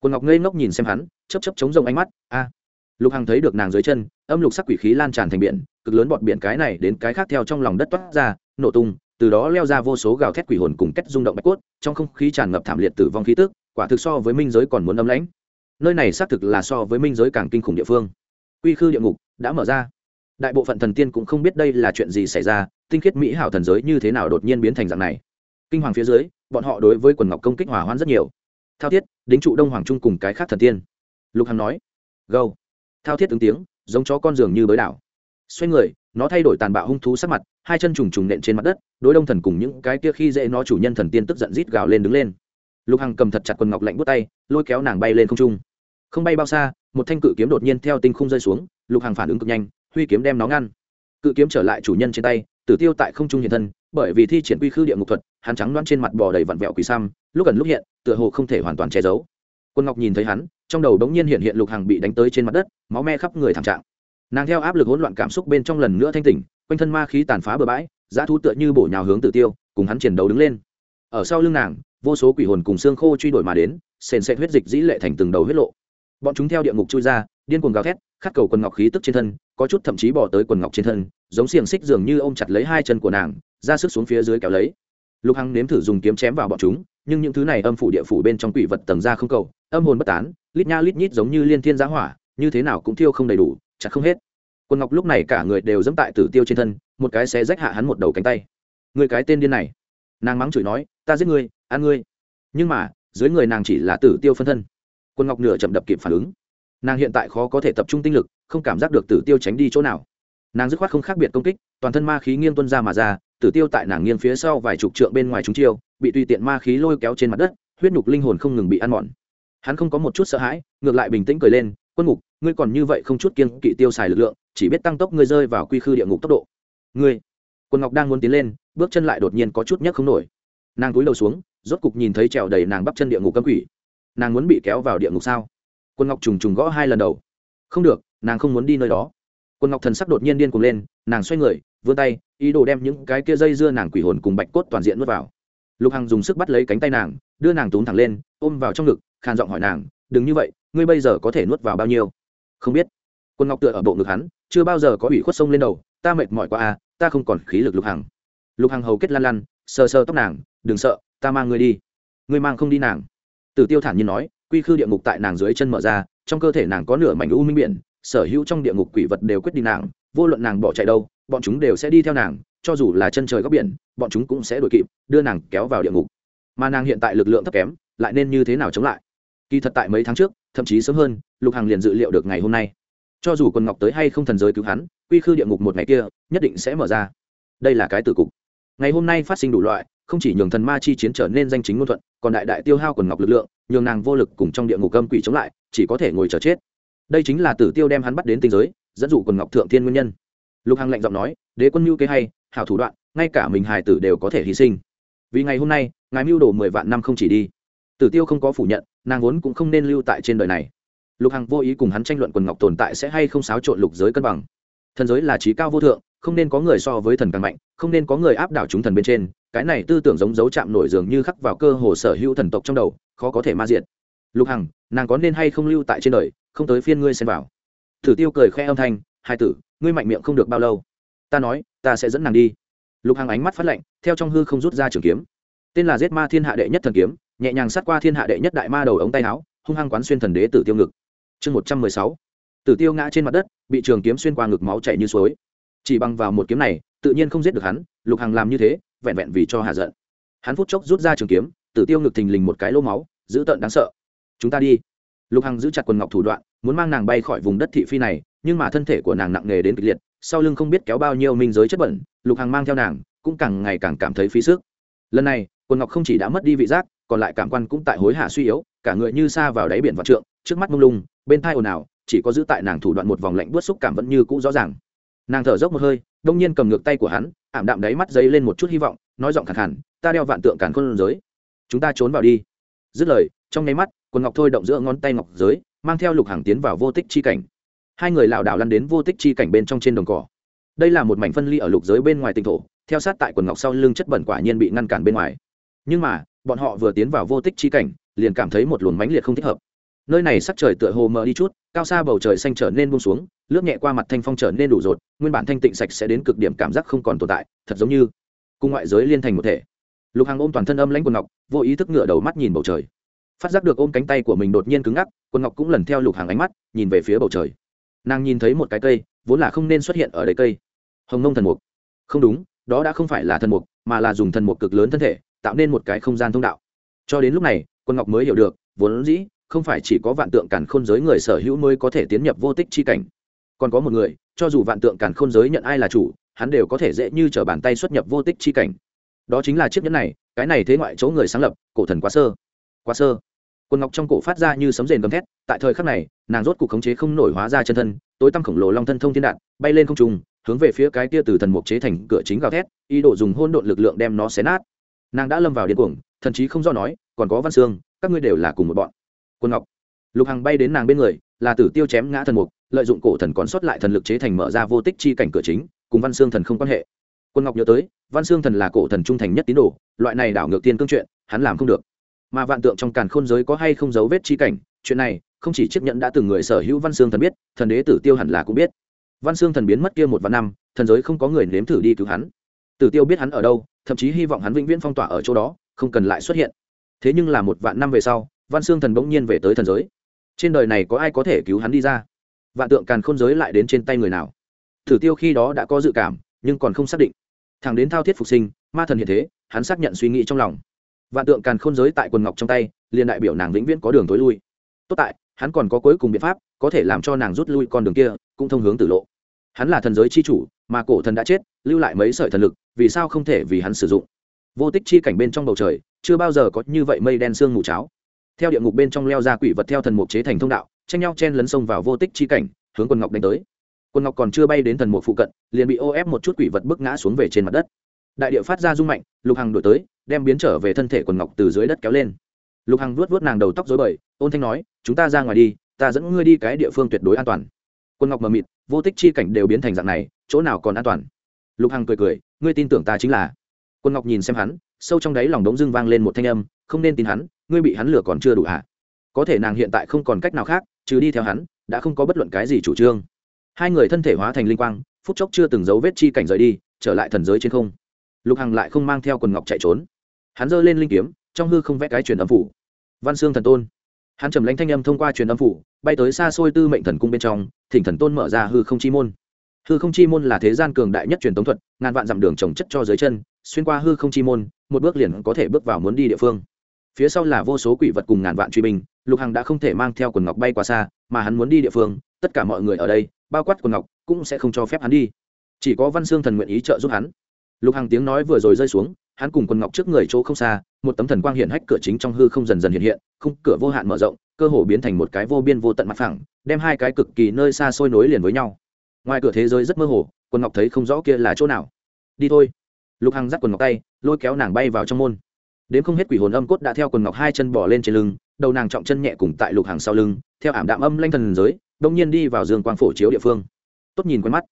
Quần ngọc ngây ngốc nhìn xem hắn chấp chấp chống rồng ánh mắt. A. Lục hằng thấy được nàng dưới chân, âm lục sắc quỷ khí lan tràn thành biển, cực lớn bọt biển cái này đến cái khác theo trong lòng đất toát ra, nổ tung, từ đó leo ra vô số gào thét quỷ hồn cùng cách rung động bạch cốt, trong không khí tràn ngập thảm liệt tử vong khí tức, quả thực so với minh giới còn muốn âm lãnh. Nơi này xác thực là so với minh giới càng kinh khủng địa phương. Quy khư địa ngục đã mở ra. Đại bộ phận thần tiên cũng không biết đây là chuyện gì xảy ra, tinh khiết mỹ hảo thần giới như thế nào đột nhiên biến thành dạng này kinh hoàng phía dưới, bọn họ đối với quần ngọc công kích hỏa hoạn rất nhiều. Thao thiết, đính trụ đông hoàng trung cùng cái khác thần tiên. Lục hằng nói, gâu. Thao thiết ứng tiếng, giống chó con giường như bới đảo. Xoay người, nó thay đổi tàn bạo hung thú sắc mặt, hai chân trùng trùng nện trên mặt đất, đối đông thần cùng những cái kia khi dễ nó chủ nhân thần tiên tức giận rít gào lên đứng lên. Lục hằng cầm thật chặt quần ngọc lạnh bút tay, lôi kéo nàng bay lên không trung. Không bay bao xa, một thanh cự kiếm đột nhiên theo tinh khung rơi xuống, lục hằng phản ứng cực nhanh, huy kiếm đem nó ngăn. Cự kiếm trở lại chủ nhân trên tay, tử tiêu tại không trung hiện thân, bởi vì thi triển quy khư địa ngục thuật hắn trắng loan trên mặt bò đầy vặn vẹo quỳ xăm, lúc gần lúc hiện tựa hồ không thể hoàn toàn che giấu. Quân ngọc nhìn thấy hắn trong đầu đống nhiên hiện hiện lục hằng bị đánh tới trên mặt đất máu me khắp người thảm trạng. Nàng theo áp lực hỗn loạn cảm xúc bên trong lần nữa thanh tỉnh quanh thân ma khí tàn phá bừa bãi giá thú tựa như bổ nhào hướng tử tiêu cùng hắn chiến đấu đứng lên. Ở sau lưng nàng vô số quỷ hồn cùng xương khô truy đuổi mà đến sền sệt huyết dịch dĩ lệ thành từng đầu huyết lộ. Bọn chúng theo địa ngục chui ra điên cuồng gào thét khát cầu quần ngọc khí tức trên thân có chút thậm chí bỏ tới quần ngọc trên thân giống xiềng xích dường như ôm chặt lấy hai chân của nàng ra sức xuống phía dưới kéo lấy lục hằng nếm thử dùng kiếm chém vào bọn chúng, nhưng những thứ này âm phủ địa phủ bên trong quỷ vật tầng ra không cầu, âm hồn bất tán, lít nha lít nhít giống như liên thiên giá hỏa, như thế nào cũng thiêu không đầy đủ, chặt không hết. Quân ngọc lúc này cả người đều dẫm tại tử tiêu trên thân, một cái xé rách hạ hắn một đầu cánh tay. Người cái tên điên này. Nàng mắng chửi nói, ta giết ngươi, ăn ngươi. Nhưng mà, dưới người nàng chỉ là tử tiêu phân thân. Quân ngọc nửa chậm đập kịp phản ứng. Nàng hiện tại khó có thể tập trung tinh lực, không cảm giác được tử tiêu tránh đi chỗ nào nàng dứt khoát không khác biệt công kích, toàn thân ma khí nghiêng tuân ra mà ra, tử tiêu tại nàng nghiêng phía sau vài chục trượng bên ngoài chúng chiêu, bị tùy tiện ma khí lôi kéo trên mặt đất, huyết nhục linh hồn không ngừng bị ăn mòn. Hắn không có một chút sợ hãi, ngược lại bình tĩnh cười lên, quân ngục, ngươi còn như vậy không chút kiên kỵ tiêu xài lực lượng, chỉ biết tăng tốc ngươi rơi vào quy khư địa ngục tốc độ. Ngươi? Quân ngọc đang muốn tiến lên, bước chân lại đột nhiên có chút nhấc không nổi. Nàng cúi đầu xuống, rốt cục nhìn thấy trèo đầy nàng bắp chân địa ngục cấm quỷ. Nàng muốn bị kéo vào địa ngục sao? Quân ngọc trùng trùng gõ hai lần đầu. Không được, nàng không muốn đi nơi đó quân ngọc thần sắc đột nhiên điên cuồng lên, nàng xoay người, vươn tay, ý đồ đem những cái kia dây dưa nàng quỷ hồn cùng bạch cốt toàn diện nuốt vào. Lục hằng dùng sức bắt lấy cánh tay nàng, đưa nàng túm thẳng lên, ôm vào trong ngực, khàn giọng hỏi nàng, đừng như vậy, ngươi bây giờ có thể nuốt vào bao nhiêu? Không biết. Quân ngọc tựa ở bộ ngực hắn, chưa bao giờ có ủy khuất sông lên đầu, ta mệt mỏi quá à ta không còn khí lực lục hằng. Lục hằng hầu kết lăn lăn, sờ sờ tóc nàng, đừng sợ, ta mang ngươi đi. Ngươi mang không đi nàng. Tử tiêu thản nhiên nói, quy khư địa ngục tại nàng dưới chân mở ra, trong cơ thể nàng có nửa mảnh u minh biển sở hữu trong địa ngục quỷ vật đều quyết định nàng, vô luận nàng bỏ chạy đâu, bọn chúng đều sẽ đi theo nàng, cho dù là chân trời góc biển, bọn chúng cũng sẽ đuổi kịp, đưa nàng kéo vào địa ngục. Mà nàng hiện tại lực lượng thấp kém, lại nên như thế nào chống lại? Kỳ thật tại mấy tháng trước, thậm chí sớm hơn, lục hằng liền dự liệu được ngày hôm nay. Cho dù quần ngọc tới hay không thần giới cứu hắn, quy khư địa ngục một ngày kia, nhất định sẽ mở ra. Đây là cái tử cục. Ngày hôm nay phát sinh đủ loại, không chỉ nhường thần ma chi chiến trở nên danh chính ngôn thuận, còn đại đại tiêu hao quần ngọc lực lượng, nhường nàng vô lực cùng trong địa ngục gâm quỷ chống lại, chỉ có thể ngồi chờ chết đây chính là tử tiêu đem hắn bắt đến tinh giới, dẫn dụ quần ngọc thượng thiên nguyên nhân. Lục hằng lạnh giọng nói, đế quân mưu kế hay, hảo thủ đoạn, ngay cả mình hài tử đều có thể hy sinh. Vì ngày hôm nay, ngài mưu đồ mười vạn năm không chỉ đi. Tử tiêu không có phủ nhận, nàng vốn cũng không nên lưu tại trên đời này. Lục hằng vô ý cùng hắn tranh luận quần ngọc tồn tại sẽ hay không xáo trộn lục giới cân bằng. Thần giới là trí cao vô thượng, không nên có người so với thần càng mạnh, không nên có người áp đảo chúng thần bên trên, cái này tư tưởng giống dấu chạm nổi dường như khắc vào cơ hồ sở hữu thần tộc trong đầu, khó có thể ma diện lục hằng, nàng có nên hay không lưu tại trên đời không tới phiên ngươi xem vào. Thử tiêu cười khẽ âm thanh, hai tử, ngươi mạnh miệng không được bao lâu. Ta nói, ta sẽ dẫn nàng đi. Lục hằng ánh mắt phát lạnh, theo trong hư không rút ra trường kiếm. Tên là giết ma thiên hạ đệ nhất thần kiếm, nhẹ nhàng sát qua thiên hạ đệ nhất đại ma đầu ống tay áo, hung hăng quán xuyên thần đế tử tiêu ngực. Chương một trăm mười sáu. Tử tiêu ngã trên mặt đất, bị trường kiếm xuyên qua ngực máu chảy như suối. Chỉ bằng vào một kiếm này, tự nhiên không giết được hắn, lục hằng làm như thế, vẹn vẹn vì cho hạ giận. Hắn phút chốc rút ra trường kiếm, tử tiêu ngực thình lình một cái lô máu, dữ tợn đáng sợ. Chúng ta đi lục hằng giữ chặt quần ngọc thủ đoạn, muốn mang nàng bay khỏi vùng đất thị phi này, nhưng mà thân thể của nàng nặng nề đến kịch liệt, sau lưng không biết kéo bao nhiêu minh giới chất bẩn, lục hằng mang theo nàng, cũng càng ngày càng cảm thấy phí sức. Lần này, quần ngọc không chỉ đã mất đi vị giác, còn lại cảm quan cũng tại hối hả suy yếu, cả người như xa vào đáy biển vạn trượng, trước mắt mông lung, bên thai ồn ào, chỉ có giữ tại nàng thủ đoạn một vòng lạnh bớt xúc cảm vẫn như cũ rõ ràng. Nàng thở dốc một hơi, đông nhiên cầm ngược tay của hắn, ảm đạm đáy mắt dấy lên một chút hy vọng, nói giọng khẳng hẳn: ta đeo vạn tượng càn khôn giới. Chúng ta trốn vào đi. Dứt lời, trong nháy mắt quần ngọc thôi động giữa ngón tay ngọc giới, mang theo lục hàng tiến vào vô tích chi cảnh. Hai người lảo đảo lăn đến vô tích chi cảnh bên trong trên đồng cỏ. Đây là một mảnh phân ly ở lục giới bên ngoài tinh thổ, theo sát tại quần ngọc sau lưng chất bẩn quả nhiên bị ngăn cản bên ngoài. Nhưng mà, bọn họ vừa tiến vào vô tích chi cảnh, liền cảm thấy một luồng mãnh liệt không thích hợp. Nơi này sắc trời tựa hồ mờ đi chút, cao xa bầu trời xanh trở nên buông xuống, lướt nhẹ qua mặt thanh phong trở nên đủ rột, nguyên bản thanh tịnh sạch sẽ đến cực điểm cảm giác không còn tồn tại, thật giống như cung ngoại giới liên thành một thể. Lục hàng ôm toàn thân âm lãnh quần ngọc, vô ý thức ngựa đầu mắt nhìn bầu trời phát giác được ôm cánh tay của mình đột nhiên cứng ngắc Quân ngọc cũng lần theo lục hàng ánh mắt, nhìn về phía bầu trời. Nàng nhìn thấy một cái cây, vốn là không nên xuất hiện ở đây cây. Hồng nông thần mục. Không đúng, đó đã không phải là thần mục, mà là dùng thần mục cực lớn thân thể, tạo nên một cái không gian thông đạo. Cho đến lúc này quân ngọc mới hiểu được, vốn dĩ, không phải chỉ có vạn tượng cản khôn giới người sở hữu mới có thể tiến nhập vô tích chi cảnh. Còn có một người, cho dù vạn tượng cản khôn giới nhận ai là chủ, hắn đều có thể dễ như t r ở bàn tay xuất nhập vô tích chi cảnh. Đó chính là chiếc nhẫn này, cái này thế ngoại chỗ người sáng lập, cổ thần quá sơ. Quá sơ quần ngọc trong cổ phát ra như sấm rền gầm thét, tại thời khắc này, nàng rốt cuộc khống chế không nổi hóa ra chân thân, tối tăm khổng lồ long thân thông thiên đạn, bay lên không trùng hướng về phía cái tia từ thần mục chế thành cửa chính gào thét, ý đồ dùng hôn độn lực lượng đem nó xé nát. Nàng đã lâm vào điên cuồng thần chí không do nói, còn có văn xương, các ngươi đều là cùng một bọn. Quân ngọc. Lục hằng bay đến nàng bên người, là tử tiêu chém ngã thần mục, lợi dụng cổ thần còn sót lại thần lực chế thành mở ra vô tích chi cảnh cửa chính, cùng văn xương thần không quan hệ. Quân ngọc nhớ tới, văn xương thần là cổ thần trung thành nhất tín đồ, loại này đảo ngược tiên cương chuyện, hắn làm không được mà vạn tượng trong càn khôn giới có hay không dấu vết chi cảnh, chuyện này, không chỉ chấp nhận đã từng người sở hữu văn xương thần biết, thần đế tử tiêu hẳn là cũng biết. Văn xương thần biến mất kia một vạn năm, thần giới không có người nếm thử đi cứu hắn. Tử tiêu biết hắn ở đâu, thậm chí hy vọng hắn vĩnh viễn phong tỏa ở chỗ đó, không cần lại xuất hiện. Thế nhưng là một vạn năm về sau, văn xương thần bỗng nhiên về tới thần giới. Trên đời này có ai có thể cứu hắn đi ra? Vạn tượng càn khôn giới lại đến trên tay người nào? Tử tiêu khi đó đã có dự cảm, nhưng còn không xác định. Thằng đến thao thiết phục sinh, ma thần hiện thế, hắn xác nhận suy nghĩ trong lòng vạn tượng càn khôn giới tại quần ngọc trong tay, liền đại biểu nàng vĩnh viễn có đường tối lui. Tốt tại, hắn còn có cuối cùng biện pháp, có thể làm cho nàng rút lui con đường kia, cũng thông hướng tử lộ. Hắn là thần giới c h i chủ, mà cổ thần đã chết, lưu lại mấy sợi thần lực, vì sao không thể vì hắn sử dụng? Vô tích chi cảnh bên trong bầu trời, chưa bao giờ có như vậy mây đen sương mù cháo. Theo địa ngục bên trong leo ra quỷ vật theo thần mục chế thành thông đạo, tranh nhau chen lấn sông vào vô tích chi cảnh, hướng quân ngọc đánh tới. Quân ngọc còn chưa bay đến thần mục phụ cận, liền bị ô ép một chút quỷ vật bức ngã xuống về trên mặt đất. Đại địa phát ra rung mạnh, lục hằng đổi tới đem biến trở về thân thể quần ngọc từ dưới đất kéo lên. Lục hằng vuốt vuốt nàng đầu tóc dối bời, ôn thanh nói, chúng ta ra ngoài đi, ta dẫn ngươi đi cái địa phương tuyệt đối an toàn. Quân ngọc mờ mịt, vô tích chi cảnh đều biến thành dạng này, chỗ nào còn an toàn? Lục hằng cười cười, ngươi tin tưởng ta chính là. Quân ngọc nhìn xem hắn, sâu trong đáy lòng đống dưng vang lên một thanh âm, không nên tin hắn, ngươi bị hắn lừa còn chưa đủ hả? Có thể nàng hiện tại không còn cách nào khác, trừ đi theo hắn, đã không có bất luận cái gì chủ trương. Hai người thân thể hóa thành linh quang, phút chốc chưa từng dấu vết chi cảnh rời đi, trở lại thần giới trên không lục hằng lại không mang theo quần ngọc chạy trốn. Hắn giơ lên linh kiếm, trong hư không vẽ cái truyền âm phủ. Văn xương thần tôn. Hắn trầm lãnh thanh âm thông qua truyền âm phủ, bay tới xa xôi tư mệnh thần cung bên trong, thỉnh thần tôn mở ra hư không chi môn. Hư không chi môn là thế gian cường đại nhất truyền tống thuật, ngàn vạn dặm đường trồng chất cho dưới chân, xuyên qua hư không chi môn, một bước liền có thể bước vào muốn đi địa phương. Phía sau là vô số quỷ vật cùng ngàn vạn truy binh, lục hằng đã không thể mang theo quần ngọc bay quá xa, mà hắn muốn đi địa phương, tất cả mọi người ở đây, bao quát quần ngọc, cũng sẽ không cho phép hắn đi. Chỉ có văn xương thần nguyện ý trợ giúp hắn lục hằng tiếng nói vừa rồi rơi xuống, hắn cùng quần ngọc trước người chỗ không xa, một tấm thần quang hiện hách cửa chính trong hư không dần dần hiện hiện, khung cửa vô hạn mở rộng, cơ hồ biến thành một cái vô biên vô tận mặt phẳng, đem hai cái cực kỳ nơi xa xôi nối liền với nhau. Ngoài cửa thế giới rất mơ hồ, quần ngọc thấy không rõ kia là chỗ nào. Đi thôi. Lục hằng dắt quần ngọc tay, lôi kéo nàng bay vào trong môn. Đến không hết quỷ hồn âm cốt đã theo quần ngọc hai chân bỏ lên trên lưng, đầu nàng trọng chân nhẹ cùng tại lục hàng sau lưng, theo ảm đạm âm lanh thần giới, đông nhiên đi vào giường quang phổ chiếu địa phương. Tốt nhìn quen mắt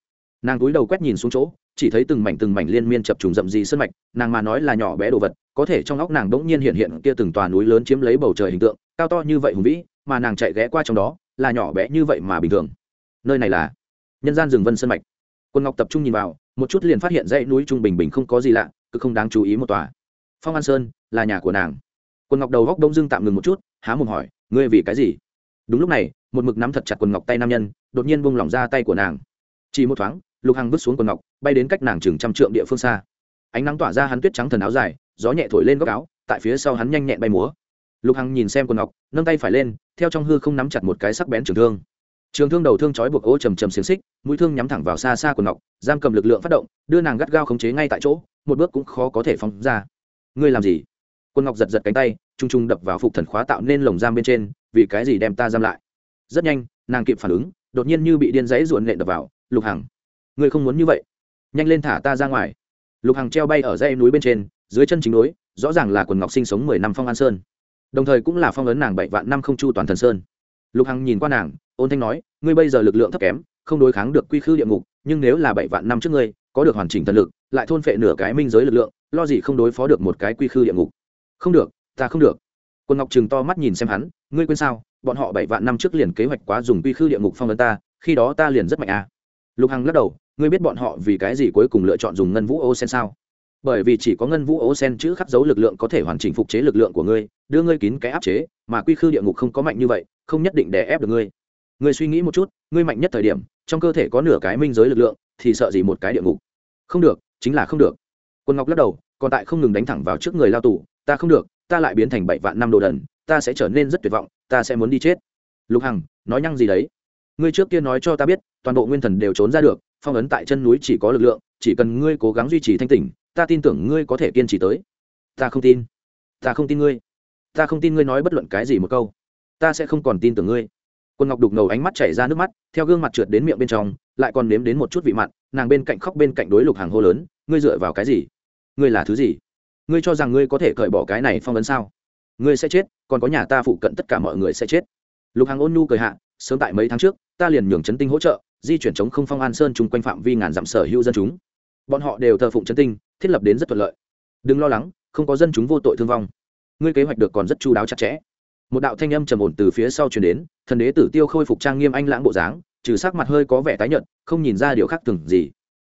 nàng cúi đầu quét nhìn xuống chỗ, chỉ thấy từng mảnh từng mảnh liên miên chập trùng rậm rì sân mạch, nàng mà nói là nhỏ bé đồ vật, có thể trong óc nàng đ ỗ n g nhiên hiện hiện kia từng tòa núi lớn chiếm lấy bầu trời hình tượng, cao to như vậy hùng vĩ, mà nàng chạy ghé qua trong đó, là nhỏ bé như vậy mà bình thường. Nơi này là nhân gian rừng vân sân mạch. Quân ngọc tập trung nhìn vào, một chút liền phát hiện dãy núi trung bình bình không có gì lạ cứ không đáng chú ý một tòa. Phong an sơn, là nhà của nàng. Quân ngọc đầu góc đông dưng tạm ngừng một chút, há mồm hỏi, ngươi vì cái gì? Đúng lúc này, một mực nắm thật chặt quần ngọc tay nam nhân, đột nhiên bông lỏng ra tay của nàng. Chỉ một thoáng lục hằng vứt xuống quần ngọc, bay đến cách nàng chừng trăm trượng địa phương xa. Ánh nắng tỏa ra hắn tuyết trắng thần áo dài, gió nhẹ thổi lên góc áo, tại phía sau hắn nhanh nhẹn bay múa. Lục hằng nhìn xem quần ngọc, nâng tay phải lên, theo trong hư không nắm chặt một cái sắc bén trường thương. Trường thương đầu thương trói buộc ô trầm trầm xiềng xích, mũi thương nhắm thẳng vào xa xa quần ngọc, giam cầm lực lượng phát động, đưa nàng gắt gao khống chế ngay tại chỗ, một bước cũng khó có thể phóng ra. Ngươi làm gì? Quân ngọc giật giật cánh tay t r u n g t r u n g đập vào phục thần khóa tạo nên lồng giam bên trên, vì cái gì đem ta giam lại? Rất nhanh, nàng kịp phản ứng, đột nhiên như bị điên dãy ruộn nện đập vào, lục hằng ngươi không muốn như vậy. Nhanh lên thả ta ra ngoài. Lục hằng treo bay ở dây núi bên trên, dưới chân chính đối rõ ràng là quần ngọc sinh sống mười năm phong an sơn. Đồng thời cũng là phong ấn nàng bảy vạn năm không chu toàn thần sơn. Lục hằng nhìn qua nàng, ôn thanh nói, ngươi bây giờ lực lượng thấp kém, không đối kháng được quy khư địa ngục, nhưng nếu là bảy vạn năm trước ngươi, có được hoàn chỉnh thần lực, lại thôn phệ nửa cái minh giới lực lượng, lo gì không đối phó được một cái quy khư địa ngục? Không được, ta không được. Quân ngọc trừng to mắt nhìn xem hắn, ngươi quên sao, bọn họ bảy vạn năm trước liền kế hoạch quá dùng quy khư địa ngục phong ấn ta, khi đó ta liền rất mạnh à lục hằng lắc đầu, ngươi biết bọn họ vì cái gì cuối cùng lựa chọn dùng ngân vũ ô sen sao? Bởi vì chỉ có ngân vũ ô sen chữ khắc dấu lực lượng có thể hoàn chỉnh phục chế lực lượng của ngươi, đưa ngươi kín cái áp chế, mà quy khư địa ngục không có mạnh như vậy, không nhất định đè ép được ngươi. Ngươi suy nghĩ một chút, ngươi mạnh nhất thời điểm, trong cơ thể có nửa cái minh giới lực lượng, thì sợ gì một cái địa ngục? Không được, chính là không được. Quân ngọc lắc đầu, còn tại không ngừng đánh thẳng vào trước người lao tù, ta không được, ta lại biến thành bảy vạn năm đồ đần, ta sẽ trở nên rất tuyệt vọng, ta sẽ muốn đi chết. Lục hằng, nói nhăng gì đấy? Ngươi trước kia nói cho ta biết toàn bộ nguyên thần đều trốn ra được, phong ấn tại chân núi chỉ có lực lượng, chỉ cần ngươi cố gắng duy trì thanh tỉnh, ta tin tưởng ngươi có thể kiên trì tới. Ta không tin. Ta không tin ngươi. Ta không tin ngươi nói bất luận cái gì một câu. Ta sẽ không còn tin tưởng ngươi. Quân ngọc đục ngầu ánh mắt chảy ra nước mắt, theo gương mặt trượt đến miệng bên trong, lại còn nếm đến một chút vị mặn, nàng bên cạnh khóc bên cạnh đối lục hàng hô lớn, ngươi dựa vào cái gì? Ngươi là thứ gì? Ngươi cho rằng ngươi có thể cởi bỏ cái này phong ấn sao? Ngươi sẽ chết, còn có nhà ta phụ cận tất cả mọi người sẽ chết. Lục hàng ôn nhu cười hạ, sớm tại mấy tháng trước, ta liền nhường chấn tinh hỗ trợ di chuyển chống không phong an sơn chung quanh phạm vi ngàn dặm sở hữu dân chúng. Bọn họ đều thờ phụng chân tinh, thiết lập đến rất thuận lợi. Đừng lo lắng, không có dân chúng vô tội thương vong. Ngươi kế hoạch được còn rất chu đáo chặt chẽ. Một đạo thanh âm trầm ổn từ phía sau chuyển đến, thần đế tử tiêu khôi phục trang nghiêm anh lãng bộ dáng, trừ sắc mặt hơi có vẻ tái nhợt, không nhìn ra điều khác thường gì.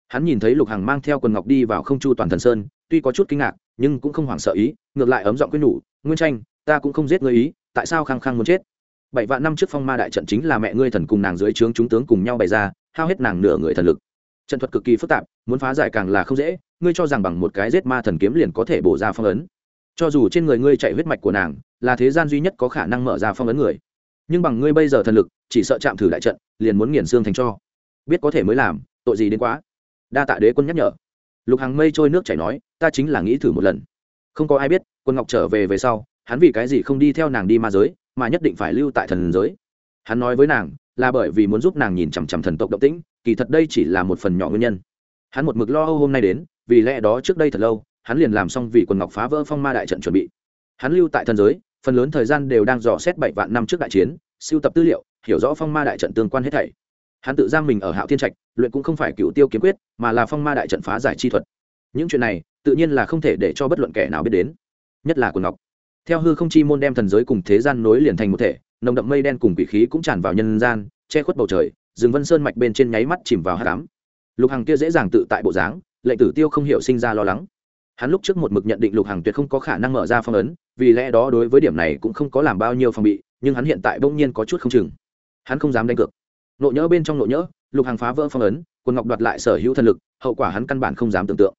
Hắn nhìn thấy lục hằng mang theo quần ngọc đi vào không chu toàn thần sơn, tuy có chút kinh ngạc, nhưng cũng không hoảng sợ ý, ngược lại ấm giọng quyết nhủ, nguyên tranh, ta cũng không giết ngươi ý, tại sao khăng khăng muốn chết? Bảy vạn năm trước phong ma đại trận chính là mẹ ngươi thần cùng nàng dưới trướng chúng tướng cùng nhau bày ra, hao hết nàng nửa người thần lực. Trận thuật cực kỳ phức tạp, muốn phá giải càng là không dễ, ngươi cho rằng bằng một cái giết ma thần kiếm liền có thể bổ ra phong ấn. Cho dù trên người ngươi chạy huyết mạch của nàng, là thế gian duy nhất có khả năng mở ra phong ấn người. Nhưng bằng ngươi bây giờ thần lực, chỉ sợ chạm thử đại trận, liền muốn nghiền xương thành cho. Biết có thể mới làm, tội gì đến quá. Đa tạ đế quân nhắc nhở. Lục hàng mây trôi nước chảy nói, ta chính là nghĩ thử một lần. Không có ai biết, quân ngọc trở về về sau, hắn vì cái gì không đi theo nàng đi ma giới mà nhất định phải lưu tại thần giới. Hắn nói với nàng, là bởi vì muốn giúp nàng nhìn chằm chằm thần tộc động tĩnh, kỳ thật đây chỉ là một phần nhỏ nguyên nhân. Hắn một mực lo âu hôm nay đến, vì lẽ đó trước đây thật lâu, hắn liền làm xong vì quần ngọc phá vỡ phong ma đại trận chuẩn bị. Hắn lưu tại thần giới, phần lớn thời gian đều đang dò xét bảy vạn năm trước đại chiến siêu tập tư liệu, hiểu rõ phong ma đại trận tương quan hết thảy. Hắn tự giam mình ở hạo thiên trạch, luyện cũng không phải cựu tiêu kiếm quyết, mà là phong ma đại trận phá giải chi thuật. Những chuyện này, tự nhiên là không thể để cho bất luận kẻ nào biết đến, nhất là quần ngọc theo hư không chi môn đem thần giới cùng thế gian nối liền thành một thể, nồng đậm mây đen cùng quỷ khí cũng tràn vào nhân gian, che khuất bầu trời, rừng vân sơn mạch bên trên nháy mắt chìm vào hát đám lục hằng kia dễ dàng tự tại bộ dáng, lệnh tử tiêu không hiểu sinh ra lo lắng. Hắn lúc trước một mực nhận định lục hằng tuyệt không có khả năng mở ra phong ấn, vì lẽ đó đối với điểm này cũng không có làm bao nhiêu phòng bị, nhưng hắn hiện tại bỗng nhiên có chút không chừng. Hắn không dám đánh cược. Nộ nhỡ bên trong nộ nhỡ, lục hằng phá vỡ phong ấn quân ngọc đoạt lại sở hữu thần lực, hậu quả hắn căn bản không dám tưởng tượng.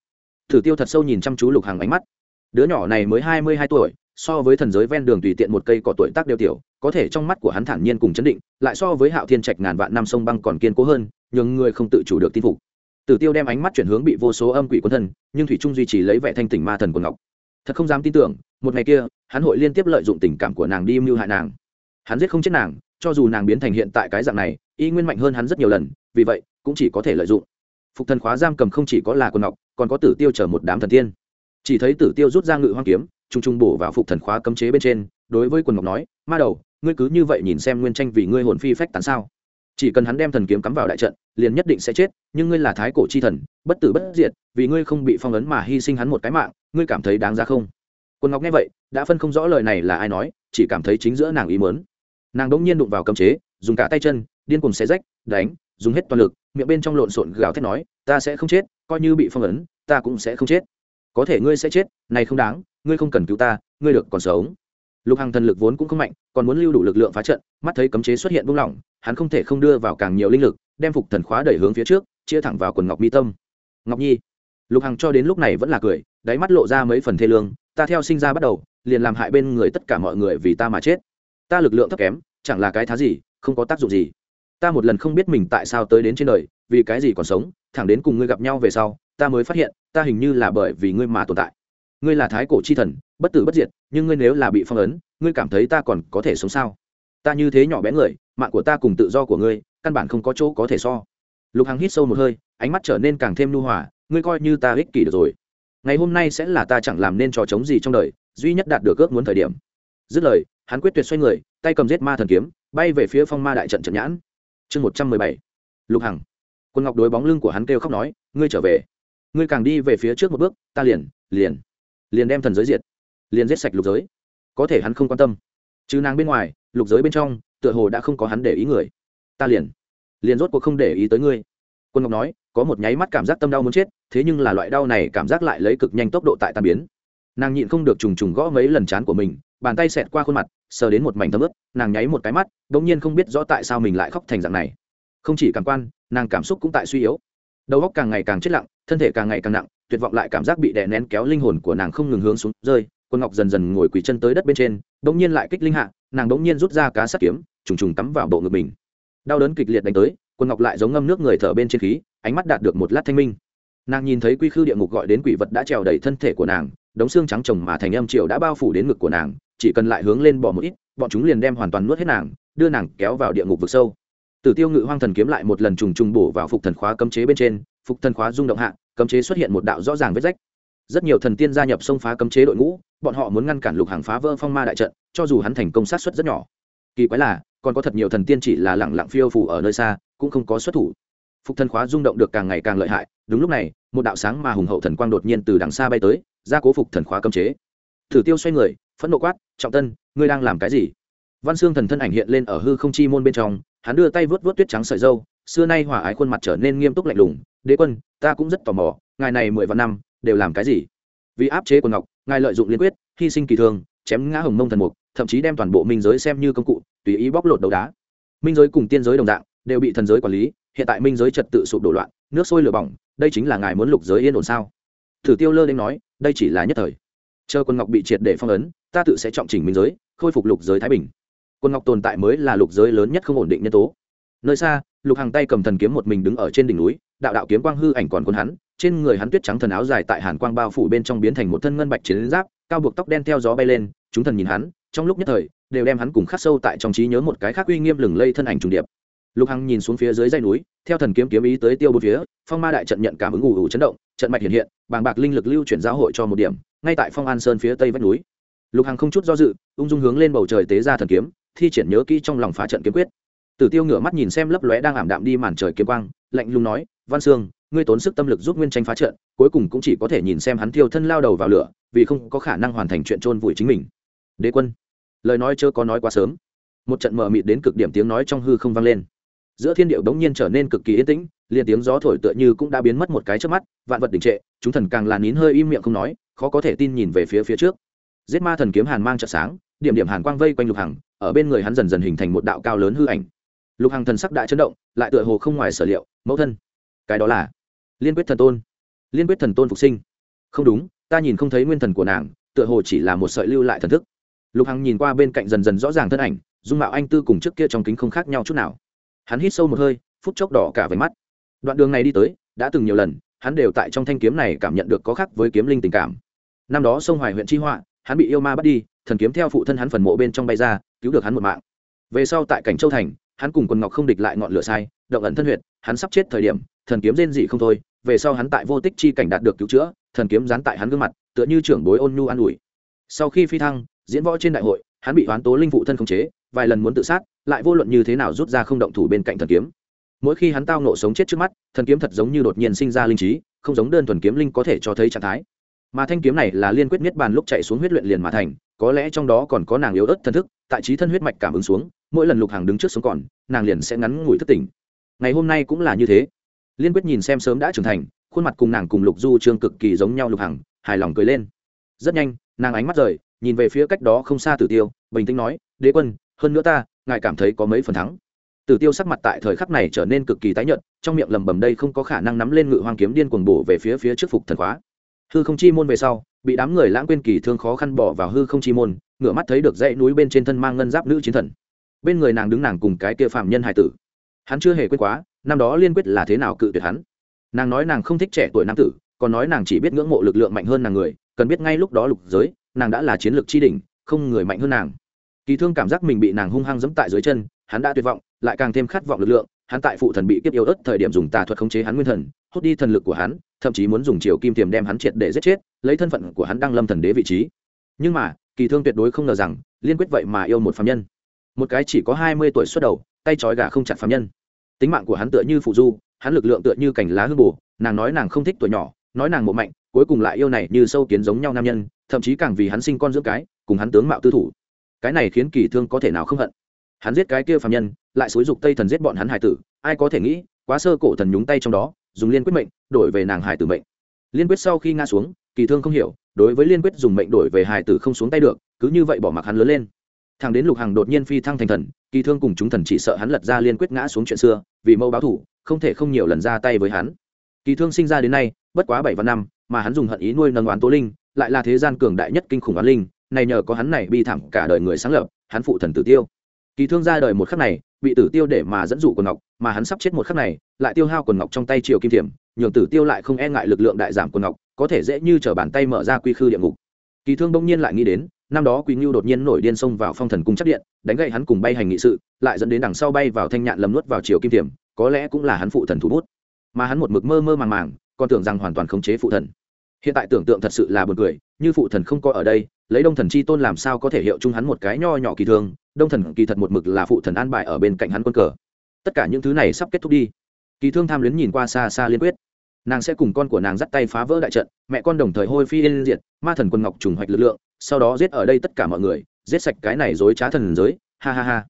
Thử tiêu thật sâu nhìn chăm chú lục hằng ánh mắt. Đứa nhỏ này mới hai mươi hai tuổi so với thần giới ven đường tùy tiện một cây cỏ tuổi tác đều tiểu có thể trong mắt của hắn thản nhiên cùng chấn định lại so với hạo thiên trạch ngàn vạn năm sông băng còn kiên cố hơn nhưng người không tự chủ được tin phục. Tử tiêu đem ánh mắt chuyển hướng bị vô số âm quỷ quân thần, nhưng thủy trung duy trì lấy vẻ thanh tỉnh ma thần của ngọc. Thật không dám tin tưởng một ngày kia hắn hội liên tiếp lợi dụng tình cảm của nàng đi mưu hại nàng. Hắn giết không chết nàng cho dù nàng biến thành hiện tại cái dạng này y nguyên mạnh hơn hắn rất nhiều lần vì vậy cũng chỉ có thể lợi dụng. Phục thần khóa giam cầm không chỉ có là quần ngọc còn có tử tiêu chở một đám thần tiên. Chỉ thấy tử tiêu rút ra ngự hoang kiếm trung trung bổ vào phục thần khóa cấm chế bên trên, đối với quần ngọc nói, ma đầu, ngươi cứ như vậy nhìn xem nguyên tranh vì ngươi hồn phi phách tán sao. Chỉ cần hắn đem thần kiếm cắm vào đại trận, liền nhất định sẽ chết, nhưng ngươi là thái cổ chi thần, bất tử bất diệt, vì ngươi không bị phong ấn mà hy sinh hắn một cái mạng, ngươi cảm thấy đáng ra không? Quần ngọc nghe vậy, đã phân không rõ lời này là ai nói, chỉ cảm thấy chính giữa nàng ý mớn. Nàng đỗng nhiên đụng vào cấm chế, dùng cả tay chân, điên cùng xé rách, đánh, dùng hết toàn lực, miệng bên trong lộn xộn gào thét nói, ta sẽ không chết, coi như bị phong ấn, ta cũng sẽ không chết có thể ngươi sẽ chết, này không đáng, ngươi không cần cứu ta, ngươi được còn sống. Lục hằng thần lực vốn cũng không mạnh, còn muốn lưu đủ lực lượng phá trận, mắt thấy cấm chế xuất hiện buông lỏng, hắn không thể không đưa vào càng nhiều linh lực, đem phục thần khóa đẩy hướng phía trước, chia thẳng vào quần ngọc mi tâm. Ngọc nhi. Lục hằng cho đến lúc này vẫn là cười, đáy mắt lộ ra mấy phần thê lương, ta theo sinh ra bắt đầu, liền làm hại bên người tất cả mọi người vì ta mà chết. Ta lực lượng thấp kém, chẳng là cái thá gì, không có tác dụng gì. Ta một lần không biết mình tại sao tới đến trên đời, vì cái gì còn sống, thẳng đến cùng ngươi gặp nhau về sau, ta mới phát hiện ta hình như là bởi vì ngươi mà tồn tại. Ngươi là thái cổ chi thần, bất tử bất diệt, nhưng ngươi nếu là bị phong ấn, ngươi cảm thấy ta còn có thể sống sao? Ta như thế nhỏ bé người, mạng của ta cùng tự do của ngươi, căn bản không có chỗ có thể so. Lục hằng hít sâu một hơi, ánh mắt trở nên càng thêm nhu hòa, ngươi coi như ta ích kỷ được rồi. Ngày hôm nay sẽ là ta chẳng làm nên trò chống gì trong đời, duy nhất đạt được ước muốn thời điểm. Dứt lời, hắn quyết tuyệt xoay người, tay cầm giết ma thần kiếm, bay về phía phong ma đại trận trận nhãn. Chương một trăm mười bảy. Lục hằng. Quân ngọc đối bóng lưng của hắn kêu khóc nói, ngươi trở về ngươi càng đi về phía trước một bước, ta liền liền liền đem thần giới diệt, liền giết sạch lục giới. Có thể hắn không quan tâm. Chứ nàng bên ngoài, lục giới bên trong, tựa hồ đã không có hắn để ý người. Ta liền liền rốt cuộc không để ý tới ngươi. Quân ngọc nói, có một nháy mắt cảm giác tâm đau muốn chết, thế nhưng là loại đau này cảm giác lại lấy cực nhanh tốc độ tại tàn biến. Nàng nhịn không được trùng trùng gõ mấy lần chán của mình, bàn tay xẹt qua khuôn mặt, sờ đến một mảnh thấm ướt, nàng nháy một cái mắt đ ỗ n g nhiên không biết rõ tại sao mình lại khóc thành dạng này. Không chỉ cảm quan, nàng cảm xúc cũng tại suy yếu. Đầu óc càng ngày càng chết lặng thân thể càng ngày càng nặng, tuyệt vọng lại cảm giác bị đè nén kéo linh hồn của nàng không ngừng hướng xuống rơi, quân ngọc dần dần ngồi quỳ chân tới đất bên trên đ ỗ n g nhiên lại kích linh hạ, nàng đ ỗ n g nhiên rút ra cá sắt kiếm, trùng trùng tắm vào bộ ngực mình. Đau đớn kịch liệt đánh tới, quân ngọc lại giống ngâm nước người thở bên trên khí, ánh mắt đạt được một lát thanh minh. Nàng nhìn thấy quy khư địa ngục gọi đến quỷ vật đã trèo đầy thân thể của nàng, đống xương trắng trồng mà thành âm triệu đã bao phủ đến ngực của nàng, chỉ cần lại hướng lên bỏ một ít, bọn chúng liền đem hoàn toàn nuốt hết nàng, đưa nàng kéo vào địa ngục vực sâu tử tiêu ngự hoang thần kiếm lại một lần trùng trùng bổ vào phục thần khóa cấm chế bên trên, phục thần khóa rung động hạ, cấm chế xuất hiện một đạo rõ ràng vết rách. Rất nhiều thần tiên gia nhập xông phá cấm chế đội ngũ, bọn họ muốn ngăn cản lục hàng phá vỡ phong ma đại trận, cho dù hắn thành công sát xuất rất nhỏ. Kỳ quái là, còn có thật nhiều thần tiên chỉ là lẳng lặng phiêu phủ ở nơi xa, cũng không có xuất thủ. Phục thần khóa rung động được càng ngày càng lợi hại, đúng lúc này, một đạo sáng mà hùng hậu thần quang đột nhiên từ đằng xa bay tới ra cố phục thần khóa cấm chế. Thử tiêu xoay người, phẫn nộ quát, trọng tân, ngươi đang làm cái gì? Văn xương thần thân ảnh hiện lên ở hư không chi môn bên trong hắn đưa tay vớt vớt tuyết trắng sợi dâu xưa nay hỏa ái khuôn mặt trở nên nghiêm túc lạnh lùng đế quân ta cũng rất tò mò ngài này mười vạn năm đều làm cái gì? Vì áp chế quần ngọc ngài lợi dụng liên quyết hy sinh kỳ thường, chém ngã hồng mông thần mục thậm chí đem toàn bộ minh giới xem như công cụ tùy ý bóc lột đầu đá. Minh giới cùng tiên giới đồng dạng đều bị thần giới quản lý hiện tại minh giới trật tự sụp đổ loạn nước sôi lửa bỏng đây chính là ngài muốn lục giới yên ổn sao? Thử tiêu lơ lên nói đây chỉ là nhất thời. Chờ quân ngọc bị triệt để phong ấn ta tự sẽ trọng chỉnh minh giới khôi phục lục giới thái bình quân ngọc tồn tại mới là lục giới lớn nhất không ổn định nhân tố. Nơi xa, lục hàng tay cầm thần kiếm một mình đứng ở trên đỉnh núi, đạo đạo kiếm quang hư ảnh còn quân hắn, trên người hắn tuyết trắng thần áo dài tại hàn quang bao phủ bên trong biến thành một thân ngân bạch chiến giáp, cao buộc tóc đen theo gió bay lên, chúng thần nhìn hắn, trong lúc nhất thời, đều đem hắn cùng khắc sâu tại trong trí nhớ một cái khác uy nghiêm lừng lây thân ảnh trùng điệp. Lục hằng nhìn xuống phía dưới dây núi, theo thần kiếm kiếm ý tới tiêu bốn phía, phong ma đại trận nhận cảm ứng ủ ủ chấn động, trận mạch hiện hiện, bàng bạc linh lực lưu chuyển giáo hội cho một điểm, ngay tại phong an sơn phía tây vách núi. Lục hằng không chút do dự, ung dung hướng lên bầu trời tế ra thần kiếm thi triển nhớ kỹ trong lòng phá trận kiếm quyết. Tử tiêu ngửa mắt nhìn xem lấp lóe đang ảm đạm đi màn trời kiếm quang, lạnh lùng nói, văn sương, ngươi tốn sức tâm lực giúp nguyên tranh phá trận, cuối cùng cũng chỉ có thể nhìn xem hắn tiêu thân lao đầu vào lửa, vì không có khả năng hoàn thành chuyện chôn vùi chính mình. Đế quân. Lời nói chưa có nói quá sớm. Một trận mờ mịt đến cực điểm tiếng nói trong hư không vang lên. Giữa thiên điệu đống nhiên trở nên cực kỳ yên tĩnh, liền tiếng gió thổi tựa như cũng đã biến mất một cái trước mắt, vạn vật đình trệ, chúng thần càng là nín hơi im miệng không nói, khó có thể tin nhìn về phía phía trước. Giết ma thần kiếm hàn mang trợ sáng, điểm điểm hàn quang vây quanh lục hằng ở bên người hắn dần dần hình thành một đạo cao lớn hư ảnh. Lục hằng thần sắc đã chấn động, lại tựa hồ không ngoài sở liệu, mẫu thân, cái đó là liên quyết thần tôn. Liên quyết thần tôn phục sinh. Không đúng, ta nhìn không thấy nguyên thần của nàng, tựa hồ chỉ là một sợi lưu lại thần thức. Lục hằng nhìn qua bên cạnh dần dần rõ ràng thân ảnh, dung mạo anh tư cùng trước kia trong kính không khác nhau chút nào. Hắn hít sâu một hơi, phút chốc đỏ cả váy mắt. Đoạn đường này đi tới, đã từng nhiều lần, hắn đều tại trong thanh kiếm này cảm nhận được có khác với kiếm linh tình cảm. Năm đó sông hoài huyện tri họa, hắn bị yêu ma bắt đi thần kiếm theo phụ thân hắn phần mộ bên trong bay ra cứu được hắn một mạng. Về sau tại cảnh châu thành hắn cùng quần ngọc không địch lại ngọn lửa sai động ẩn thân huyệt, hắn sắp chết thời điểm thần kiếm rên dị không thôi về sau hắn tại vô tích chi cảnh đạt được cứu chữa thần kiếm dán tại hắn gương mặt tựa như trưởng bối ôn nhu an ủi. Sau khi phi thăng diễn võ trên đại hội hắn bị hoán tố linh phụ thân khống chế vài lần muốn tự sát lại vô luận như thế nào rút ra không động thủ bên cạnh thần kiếm. Mỗi khi hắn tao nộ sống chết trước mắt thần kiếm thật giống như đột nhiên sinh ra linh trí không giống đơn thuần kiếm linh có thể cho thấy trạng thái. Mà thanh kiếm này là liên quyết niết bàn lúc chạy xuống huyết luyện liền mà thành có lẽ trong đó còn có nàng yếu ớt thân thức, tại trí thân huyết mạch cảm ứng xuống, mỗi lần lục hàng đứng trước sống còn, nàng liền sẽ ngắn ngủi thức tỉnh. Ngày hôm nay cũng là như thế. Liên quyết nhìn xem sớm đã trưởng thành, khuôn mặt cùng nàng cùng lục du trương cực kỳ giống nhau lục hằng, hài lòng cười lên. Rất nhanh, nàng ánh mắt rời, nhìn về phía cách đó không xa tử tiêu, bình tĩnh nói, đế quân, hơn nữa ta, ngài cảm thấy có mấy phần thắng. Tử tiêu sắc mặt tại thời khắc này trở nên cực kỳ tái nhợt, trong miệng lầm bầm đây không có khả năng nắm lên ngự hoang kiếm điên cuồng bổ về phía phía trước phục thần khóa. Hư không chi môn về sau bị đám người lãng quên kỳ thương khó khăn bỏ vào hư không chi môn, ngửa mắt thấy được dãy núi bên trên thân mang ngân giáp nữ chiến thần. Bên người nàng đứng nàng cùng cái kia phạm nhân hải tử. Hắn chưa hề quên quá, năm đó liên quyết là thế nào cự tuyệt hắn. Nàng nói nàng không thích trẻ tuổi nam tử, còn nói nàng chỉ biết ngưỡng mộ lực lượng mạnh hơn nàng người, cần biết ngay lúc đó lục giới, nàng đã là chiến lược chi đỉnh, không người mạnh hơn nàng. Kỳ thương cảm giác mình bị nàng hung hăng dẫm tại dưới chân, hắn đã tuyệt vọng, lại càng thêm khát vọng lực lượng hắn tại phụ thần bị kiếp yêu ớt thời điểm dùng tà thuật khống chế hắn nguyên thần, hút đi thần lực của hắn, thậm chí muốn dùng chiều kim tiềm đem hắn triệt để giết chết, lấy thân phận của hắn đăng lâm thần đế vị trí. Nhưng mà, kỳ thương tuyệt đối không ngờ rằng, liên quyết vậy mà yêu một phạm nhân. Một cái chỉ có hai mươi tuổi xuất đầu, tay trói gà không chặt phạm nhân. Tính mạng của hắn tựa như phụ du, hắn lực lượng tựa như cành lá hương bù, nàng nói nàng không thích tuổi nhỏ, nói nàng mộ mạnh, cuối cùng lại yêu này như sâu kiến giống nhau nam nhân, thậm chí càng vì hắn sinh con dưỡng cái, cùng hắn tướng mạo tư thủ. Cái này khiến kỳ thương có thể nào không hận hắn giết cái kia phạm nhân, lại xúi dục tây thần giết bọn hắn hải tử. Ai có thể nghĩ, quá sơ cổ thần nhúng tay trong đó, dùng liên quyết mệnh, đổi về nàng hải tử mệnh. Liên quyết sau khi ngã xuống, kỳ thương không hiểu, đối với liên quyết dùng mệnh đổi về hải tử không xuống tay được, cứ như vậy bỏ mặc hắn lớn lên. Thằng đến lục hàng đột nhiên phi thăng thành thần, kỳ thương cùng chúng thần chỉ sợ hắn lật ra liên quyết ngã xuống chuyện xưa, vì mâu báo thủ, không thể không nhiều lần ra tay với hắn. Kỳ thương sinh ra đến nay, bất quá bảy vạn năm, mà hắn dùng hận ý nuôi nâng oán tố linh, lại là thế gian cường đại nhất kinh khủng oán linh, này nhờ có hắn này bi thảm cả đời người sáng lập, hắn phụ thần tử tiêu kỳ thương ra đời một khắc này bị tử tiêu để mà dẫn dụ quần ngọc, mà hắn sắp chết một khắc này, lại tiêu hao quần ngọc trong tay triều kim thiểm, nhường tử tiêu lại không e ngại lực lượng đại giảm quần ngọc, có thể dễ như t bàn tay mở ra quy khư địa ngục. Kỳ thương bỗng nhiên lại nghĩ đến, năm đó quý ngưu đột nhiên nổi điên xông vào phong thần cung chắc điện, đánh gậy hắn cùng bay hành nghị sự, lại dẫn đến đằng sau bay vào thanh nhạn lầm nuốt vào triều kim thiểm, có lẽ cũng là hắn phụ thần thủ bút. Mà hắn một mực mơ mơ màng màng, còn tưởng rằng hoàn toàn khống chế phụ thần hiện tại tưởng tượng thật sự là buồn cười, như phụ thần không có ở đây, lấy đông thần chi tôn làm sao có thể hiệu chung hắn một cái nho nhỏ kỳ thương đông thần kỳ thật một mực là phụ thần an bài ở bên cạnh hắn quân cờ. Tất cả những thứ này sắp kết thúc đi. Kỳ thương tham luyến nhìn qua xa xa liên quyết. Nàng sẽ cùng con của nàng dắt tay phá vỡ đại trận, mẹ con đồng thời hôi phi yên diệt, ma thần quân ngọc trùng hoạch lực lượng, sau đó giết ở đây tất cả mọi người, giết sạch cái này dối trá thần giới, ha ha ha.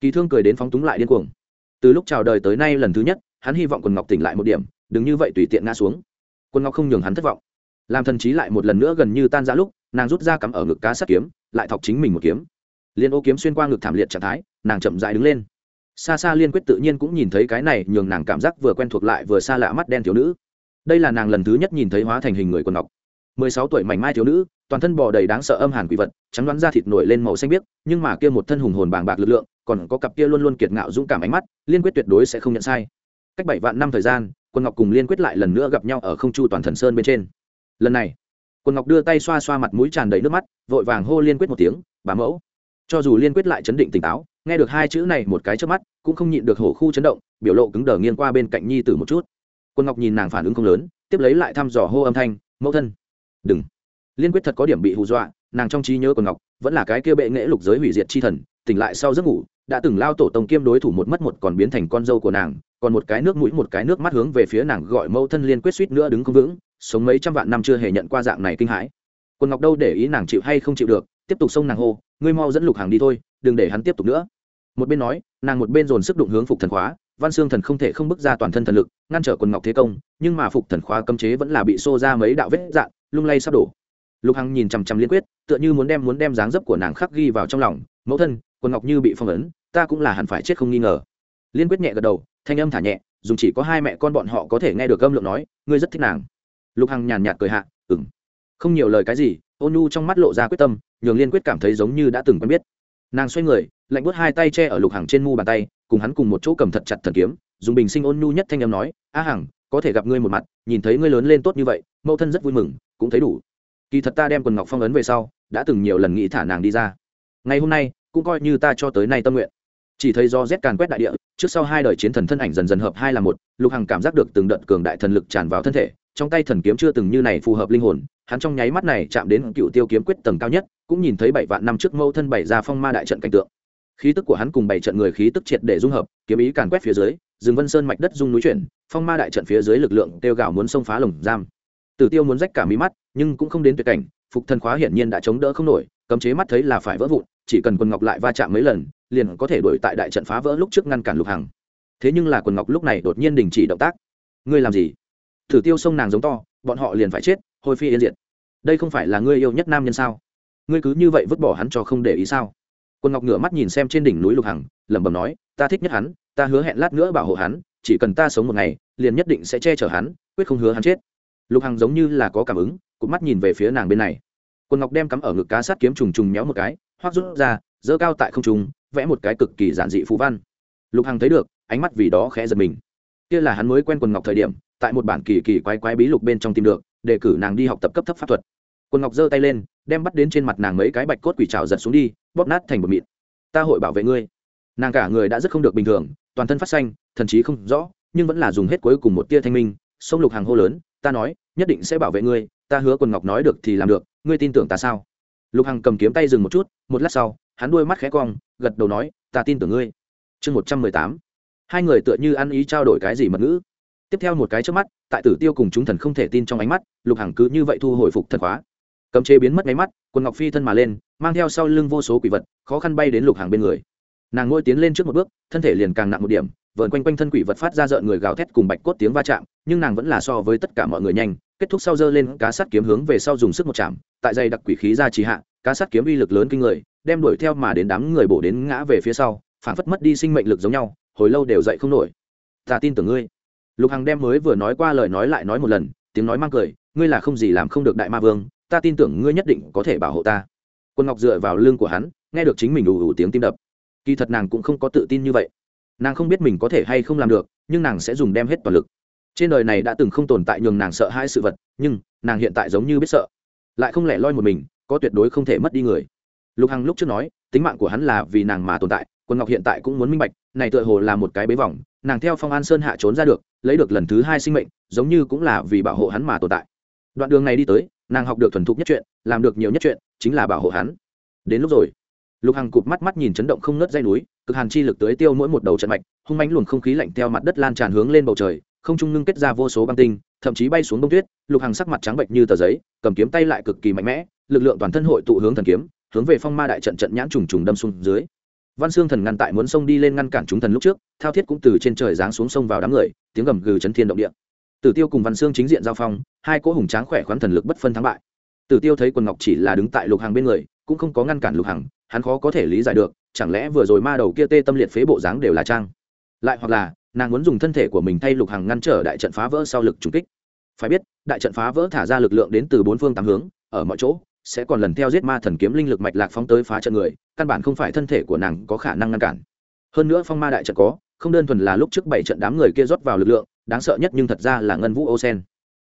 Kỳ thương cười đến phóng túng lại điên cuồng. Từ lúc chào đời tới nay lần thứ nhất, hắn hy vọng quần ngọc tỉnh lại một điểm, đừng như vậy tùy tiện ngã xuống. Quân ngọc không nhường hắn thất vọng làm thần trí lại một lần nữa gần như tan ra lúc, nàng rút ra cắm ở ngực cá sắt kiếm, lại thọc chính mình một kiếm. Liên ô kiếm xuyên qua ngực thảm liệt trạng thái, nàng chậm dại đứng lên. Xa xa liên quyết tự nhiên cũng nhìn thấy cái này, nhường nàng cảm giác vừa quen thuộc lại vừa xa lạ mắt đen thiếu nữ. Đây là nàng lần thứ nhất nhìn thấy hóa thành hình người quần ngọc. Mười sáu tuổi mảnh mai thiếu nữ, toàn thân bò đầy đáng sợ âm hàn quỷ vật, trắng đoán da thịt nổi lên màu xanh biếc, nhưng mà kia một thân hùng hồn bàng bạc lực lượng, còn có cặp kia luôn luôn kiệt ngạo dũng cảm ánh mắt, liên quyết tuyệt đối sẽ không nhận sai. Cách bảy vạn năm thời gian quân ngọc cùng liên quyết lại lần nữa gặp nhau ở không chu toàn thần sơn bên trên lần này. Quân ngọc đưa tay xoa xoa mặt mũi tràn đầy nước mắt, vội vàng hô liên quyết một tiếng, bà mẫu. Cho dù liên quyết lại chấn định tỉnh táo, nghe được hai chữ này một cái trước mắt, cũng không nhịn được hổ khu chấn động, biểu lộ cứng đờ nghiêng qua bên cạnh nhi tử một chút. Quân ngọc nhìn nàng phản ứng không lớn, tiếp lấy lại thăm dò hô âm thanh, mẫu thân. Đừng. Liên quyết thật có điểm bị hù dọa, nàng trong trí nhớ quân ngọc vẫn là cái kia bệ nghệ lục giới hủy diệt chi thần, tỉnh lại sau giấc ngủ đã từng lao tổ tông kiêm đối thủ một mất một còn biến thành con dâu của nàng, còn một cái nước mũi một cái nước mắt hướng về phía nàng gọi mẫu thân liên quyết suýt nữa đứng không vững, sống mấy trăm vạn năm chưa hề nhận qua dạng này kinh hãi. Quân ngọc đâu để ý nàng chịu hay không chịu được, tiếp tục xông nàng hô, ngươi mau dẫn lục hàng đi thôi, đừng để hắn tiếp tục nữa. Một bên nói, nàng một bên dồn sức đụng hướng phục thần khóa, văn xương thần không thể không bước ra toàn thân thần lực, ngăn trở quần ngọc thế công, nhưng mà phục thần khóa cấm chế vẫn là bị xô ra mấy đạo vết dạn lung lay sắp đổ. Lục hằng nhìn chằm chằm liên quyết, tựa như muốn đem muốn đem dáng dấp của nàng khắc ghi vào trong lòng, mẫu thân quần ngọc như bị phong ấn ta cũng là hẳn phải chết không nghi ngờ. Liên quyết nhẹ gật đầu, thanh âm thả nhẹ, dùng chỉ có hai mẹ con bọn họ có thể nghe được âm lượng nói, ngươi rất thích nàng. Lục hằng nhàn nhạt cười hạ ừng không nhiều lời cái gì, ôn nu trong mắt lộ ra quyết tâm, nhường liên quyết cảm thấy giống như đã từng quen biết. Nàng xoay người, lạnh bớt hai tay che ở lục hằng trên mu bàn tay, cùng hắn cùng một chỗ cầm thật chặt thần kiếm, dùng bình sinh ôn nhu nhất thanh âm nói, a hằng, có thể gặp ngươi một mặt, nhìn thấy ngươi lớn lên tốt như vậy, mẫu thân rất vui mừng, cũng thấy đủ. Kỳ thật ta đem quần ngọc phong ấn về sau, đã từng nhiều lần nghĩ thả nàng đi ra. Ngày hôm nay, cũng coi như ta cho tới nay tâm nguyện chỉ thấy do rét càn quét đại địa, trước sau hai đời chiến thần thân ảnh dần dần hợp hai là một, lục hằng cảm giác được từng đợt cường đại thần lực tràn vào thân thể, trong tay thần kiếm chưa từng như này phù hợp linh hồn, hắn trong nháy mắt này chạm đến cựu tiêu kiếm quyết tầng cao nhất, cũng nhìn thấy bảy vạn năm trước mâu thân bảy ra phong ma đại trận cảnh tượng. Khí tức của hắn cùng bảy trận người khí tức triệt để dung hợp, kiếm ý càn quét phía dưới, rừng vân sơn mạch đất dung núi chuyển, phong ma đại trận phía dưới lực lượng tiêu gạo muốn xông phá lồng giam. Tử tiêu muốn rách cả mí mắt, nhưng cũng không đến tuyệt cảnh, phục thần khóa hiển nhiên đã chống đỡ không nổi, cấm chế mắt thấy là phải vỡ vụn, chỉ cần quần ngọc lại va chạm mấy lần liền có thể đuổi tại đại trận phá vỡ lúc trước ngăn cản lục hằng. Thế nhưng là quần ngọc lúc này đột nhiên đình chỉ động tác. Ngươi làm gì? Thử tiêu sông nàng giống to, bọn họ liền phải chết, hồi phi yên diệt. Đây không phải là ngươi yêu nhất nam nhân sao? Ngươi cứ như vậy vứt bỏ hắn cho không để ý sao? Quần ngọc ngửa mắt nhìn xem trên đỉnh núi lục hằng, lẩm bẩm nói, ta thích nhất hắn, ta hứa hẹn lát nữa bảo hộ hắn, chỉ cần ta sống một ngày, liền nhất định sẽ che chở hắn, quyết không hứa hắn chết. Lục hằng giống như là có cảm ứng cụt mắt nhìn về phía nàng bên này. Quần ngọc đem cắm ở ngực cá sát kiếm trùng trùng méo một cái, hoác rút ra dơ cao tại không trùng vẽ một cái cực kỳ giản dị phú văn. Lục hằng thấy được, ánh mắt vì đó khẽ giật mình. Kia là hắn mới quen quần ngọc thời điểm, tại một bản kỳ kỳ quái quái bí lục bên trong tìm được, để cử nàng đi học tập cấp thấp pháp thuật. Quần ngọc giơ tay lên, đem bắt đến trên mặt nàng mấy cái bạch cốt quỷ trào giật xuống đi, bóp nát thành một mịn. Ta hội bảo vệ ngươi. Nàng cả người đã rất không được bình thường, toàn thân phát xanh, thần chí không rõ, nhưng vẫn là dùng hết cuối cùng một tia thanh minh. Sông lục hàng hô lớn, ta nói, nhất định sẽ bảo vệ ngươi, ta hứa quần ngọc nói được thì làm được, ngươi tin tưởng ta sao? Lục hằng cầm kiếm tay dừng một chút, một lát sau, hắn đuôi mắt khẽ cong, gật đầu nói, ta tin tưởng ngươi. Chương một trăm mười tám. Hai người tựa như ăn ý trao đổi cái gì mật ngữ. Tiếp theo một cái trước mắt, tại tử tiêu cùng chúng thần không thể tin trong ánh mắt, lục hằng cứ như vậy thu hồi phục thần khóa. Cấm chế biến mất máy mắt, quần ngọc phi thân mà lên, mang theo sau lưng vô số quỷ vật, khó khăn bay đến lục hàng bên người. Nàng ngôi tiến lên trước một bước, thân thể liền càng nặng một điểm vợn quanh quanh thân quỷ vật phát ra rợn người gào thét cùng bạch cốt tiếng va chạm, nhưng nàng vẫn là so với tất cả mọi người nhanh, kết thúc sau dơ lên cá sắt kiếm hướng về sau dùng sức một chạm tại dây đặc quỷ khí ra trì hạ, cá sắt kiếm uy lực lớn kinh người, đem đuổi theo mà đến đám người bổ đến ngã về phía sau, phản phất mất đi sinh mệnh lực giống nhau, hồi lâu đều dậy không nổi. Ta tin tưởng ngươi. Lục hằng đem mới vừa nói qua lời nói lại nói một lần, tiếng nói mang cười, ngươi là không gì làm không được đại ma vương, ta tin tưởng ngươi nhất định có thể bảo hộ ta. Quân ngọc dựa vào lưng của hắn, nghe được chính mình ù ù tiếng tim đập. Kỳ thật nàng cũng không có tự tin như vậy. Nàng không biết mình có thể hay không làm được, nhưng nàng sẽ dùng đem hết toàn lực. Trên đời này đã từng không tồn tại nhường nàng sợ hai sự vật, nhưng nàng hiện tại giống như biết sợ lại không lẻ loi một mình, có tuyệt đối không thể mất đi người. Lục hằng lúc trước nói, tính mạng của hắn là vì nàng mà tồn tại, quân ngọc hiện tại cũng muốn minh bạch, này tựa hồ là một cái bế vòng, nàng theo phong an sơn hạ trốn ra được, lấy được lần thứ hai sinh mệnh, giống như cũng là vì bảo hộ hắn mà tồn tại. Đoạn đường này đi tới, nàng học được thuần thục nhất chuyện, làm được nhiều nhất chuyện, chính là bảo hộ hắn. Đến lúc rồi, lục hằng cụp mắt mắt nhìn chấn động không nớt dây núi, cực hàn chi lực tới tiêu mỗi một đầu trận mạch, hung mánh luồng không khí lạnh theo mặt đất lan tràn hướng lên bầu trời, không trung ngưng kết ra vô số băng tinh thậm chí bay xuống đông tuyết, lục hằng sắc mặt trắng bệnh như tờ giấy, cầm kiếm tay lại cực kỳ mạnh mẽ, lực lượng toàn thân hội tụ hướng thần kiếm, hướng về phong ma đại trận trận nhãn trùng trùng đâm xuống dưới. Văn xương thần ngăn tại muốn sông đi lên ngăn cản chúng thần lúc trước, thao thiết cũng từ trên trời giáng xuống sông vào đám người, tiếng gầm gừ chấn thiên động địa. Tử tiêu cùng văn xương chính diện giao phong, hai cỗ hùng tráng khỏe khoắn thần lực bất phân thắng bại. Tử tiêu thấy quần ngọc chỉ là đứng tại lục hàng bên người, cũng không có ngăn cản lục hàng hắn khó có thể lý giải được, chẳng lẽ vừa rồi ma đầu kia tê tâm liệt phế bộ dáng đều là trang? Lại hoặc là nàng muốn dùng thân thể của mình thay lục hàng ngăn trở đại trận phá vỡ sau lực trùng kích. Phải biết, đại trận phá vỡ thả ra lực lượng đến từ bốn phương tám hướng, ở mọi chỗ, sẽ còn lần theo giết ma thần kiếm linh lực mạch lạc phóng tới phá trận người, căn bản không phải thân thể của nàng có khả năng ngăn cản. Hơn nữa phong ma đại trận có, không đơn thuần là lúc trước bảy trận đám người kia rót vào lực lượng, đáng sợ nhất nhưng thật ra là ngân vũ ô sen.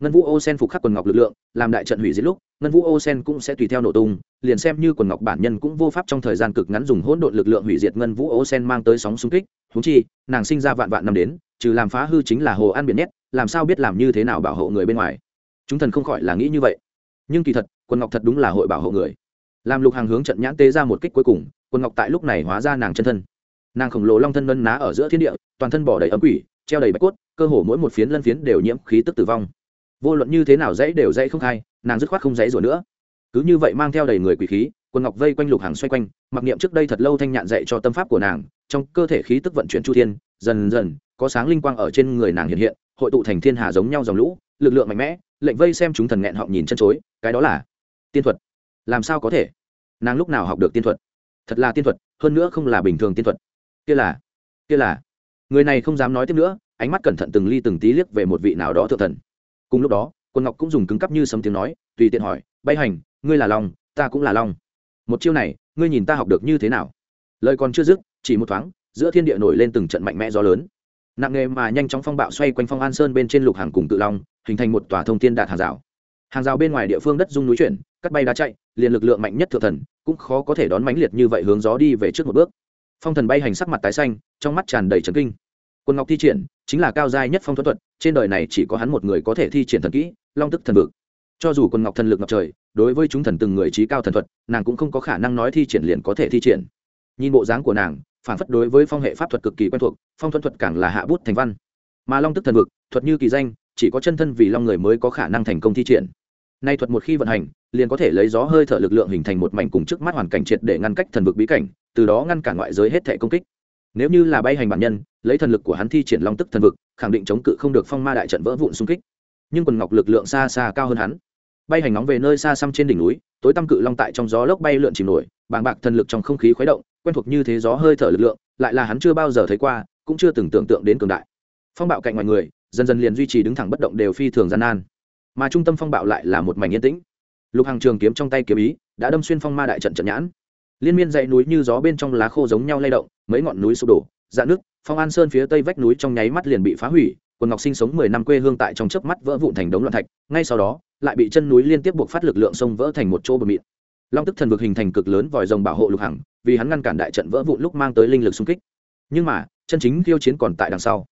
Ngân vũ ô sen phục khắc quần ngọc lực lượng, làm đại trận hủy diệt lúc ngân vũ ô sen cũng sẽ tùy theo nổ tung, liền xem như quần ngọc bản nhân cũng vô pháp trong thời gian cực ngắn dùng hỗn độn lực lượng hủy diệt ngân vũ ô sen mang tới sóng xung kích. Thú chi, nàng sinh ra vạn vạn năm đến, trừ làm phá hư chính là hồ an biển nhét làm sao biết làm như thế nào bảo hộ người bên ngoài? Chúng thần không khỏi là nghĩ như vậy. Nhưng kỳ thật, quần ngọc thật đúng là hội bảo hộ người. Làm lục hàng hướng trận nhãn tế ra một kích cuối cùng, quần ngọc tại lúc này hóa ra nàng chân thân. Nàng khổng lồ long thân nân ná ở giữa thiên địa, toàn thân bỏ đầy ấm quỷ, treo đầy bạch cốt, cơ hồ mỗi một phiến lân phiến đều nhiễm khí tức tử vong. Vô luận như thế nào dãy đều dãy không khai nàng dứt khoát không dãy rủa nữa. Cứ như vậy mang theo đầy người quỷ khí, quần ngọc vây quanh lục hàng xoay quanh, mặc niệm trước đây thật lâu thanh nhạn dạy cho tâm pháp của nàng, trong cơ thể khí tức vận chuyển chu thiên, dần dần, có sáng linh quang ở trên người nàng hiện hiện, hội tụ thành thiên hà giống nhau dòng lũ, lực lượng mạnh mẽ, lệnh vây xem chúng thần nghẹn họng nhìn chân chối, cái đó là tiên thuật. Làm sao có thể? Nàng lúc nào học được tiên thuật? Thật là tiên thuật, hơn nữa không là bình thường tiên thuật. Kia là kia là. Người này không dám nói tiếp nữa, ánh mắt cẩn thận từng ly từng tí liếc về một vị nào đó thượng thần. Cùng lúc đó quân ngọc cũng dùng cứng cắp như sấm tiếng nói, tùy tiện hỏi, bay hành, ngươi là long, ta cũng là long. Một chiêu này, ngươi nhìn ta học được như thế nào? Lời còn chưa dứt, chỉ một thoáng, giữa thiên địa nổi lên từng trận mạnh mẽ gió lớn. Nặng nghề mà nhanh chóng phong bạo xoay quanh phong an sơn bên trên lục hàng cùng tự long, hình thành một tòa thông thiên đạt hàng rào. Hàng rào bên ngoài địa phương đất dung núi chuyển, cắt bay đá chạy, liền lực lượng mạnh nhất thượng thần, cũng khó có thể đón mãnh liệt như vậy hướng gió đi về trước một bước. Phong thần bay hành sắc mặt tái xanh, trong mắt tràn đầy trấn kinh quân ngọc thi triển, chính là cao giai nhất phong thuật thuật, trên đời này chỉ có hắn một người có thể thi triển thần kỹ, long tức thần vực. Cho dù quân ngọc thần lực ngọc trời, đối với chúng thần từng người trí cao thần thuật, nàng cũng không có khả năng nói thi triển liền có thể thi triển. Nhìn bộ dáng của nàng, phản phất đối với phong hệ pháp thuật cực kỳ quen thuộc, phong thuận thuật càng là hạ bút thành văn. Mà long tức thần vực, thuật như kỳ danh, chỉ có chân thân vì long người mới có khả năng thành công thi triển. Nay thuật một khi vận hành, liền có thể lấy gió hơi thở lực lượng hình thành một mảnh cùng trước mắt hoàn cảnh triệt để ngăn cách thần vực bí cảnh, từ đó ngăn cản ngoại giới hết thể công kích. Nếu như là bay hành bản nhân lấy thần lực của hắn thi triển long tức thần vực, khẳng định chống cự không được phong ma đại trận vỡ vụn xung kích. Nhưng quần ngọc lực lượng xa xa cao hơn hắn. Bay hành nóng về nơi xa xăm trên đỉnh núi, tối tăm cự long tại trong gió lốc bay lượn chìm nổi, bàng bạc thần lực trong không khí khuấy động, quen thuộc như thế gió hơi thở lực lượng, lại là hắn chưa bao giờ thấy qua, cũng chưa từng tưởng tượng đến cường đại. Phong bạo cạnh mọi người, dần dần liền duy trì đứng thẳng bất động đều phi thường gian nan. Mà trung tâm phong bạo lại là một mảnh yên tĩnh. Lục hàng trường kiếm trong tay kiếm ý, đã đâm xuyên phong ma đại trận trận nhãn. Liên miên dãy núi như gió bên trong lá khô giống nhau lay động, mấy ngọn núi sụp đổ dạn nước phong an sơn phía tây vách núi trong nháy mắt liền bị phá hủy, quần ngọc sinh sống mười năm quê hương tại trong chớp mắt vỡ vụn thành đống loạn thạch, ngay sau đó, lại bị chân núi liên tiếp buộc phát lực lượng sông vỡ thành một chỗ bờ mịn. Long tức thần vực hình thành cực lớn vòi rồng bảo hộ lục hằng, vì hắn ngăn cản đại trận vỡ vụn lúc mang tới linh lực xung kích. Nhưng mà, chân chính khiêu chiến còn tại đằng sau.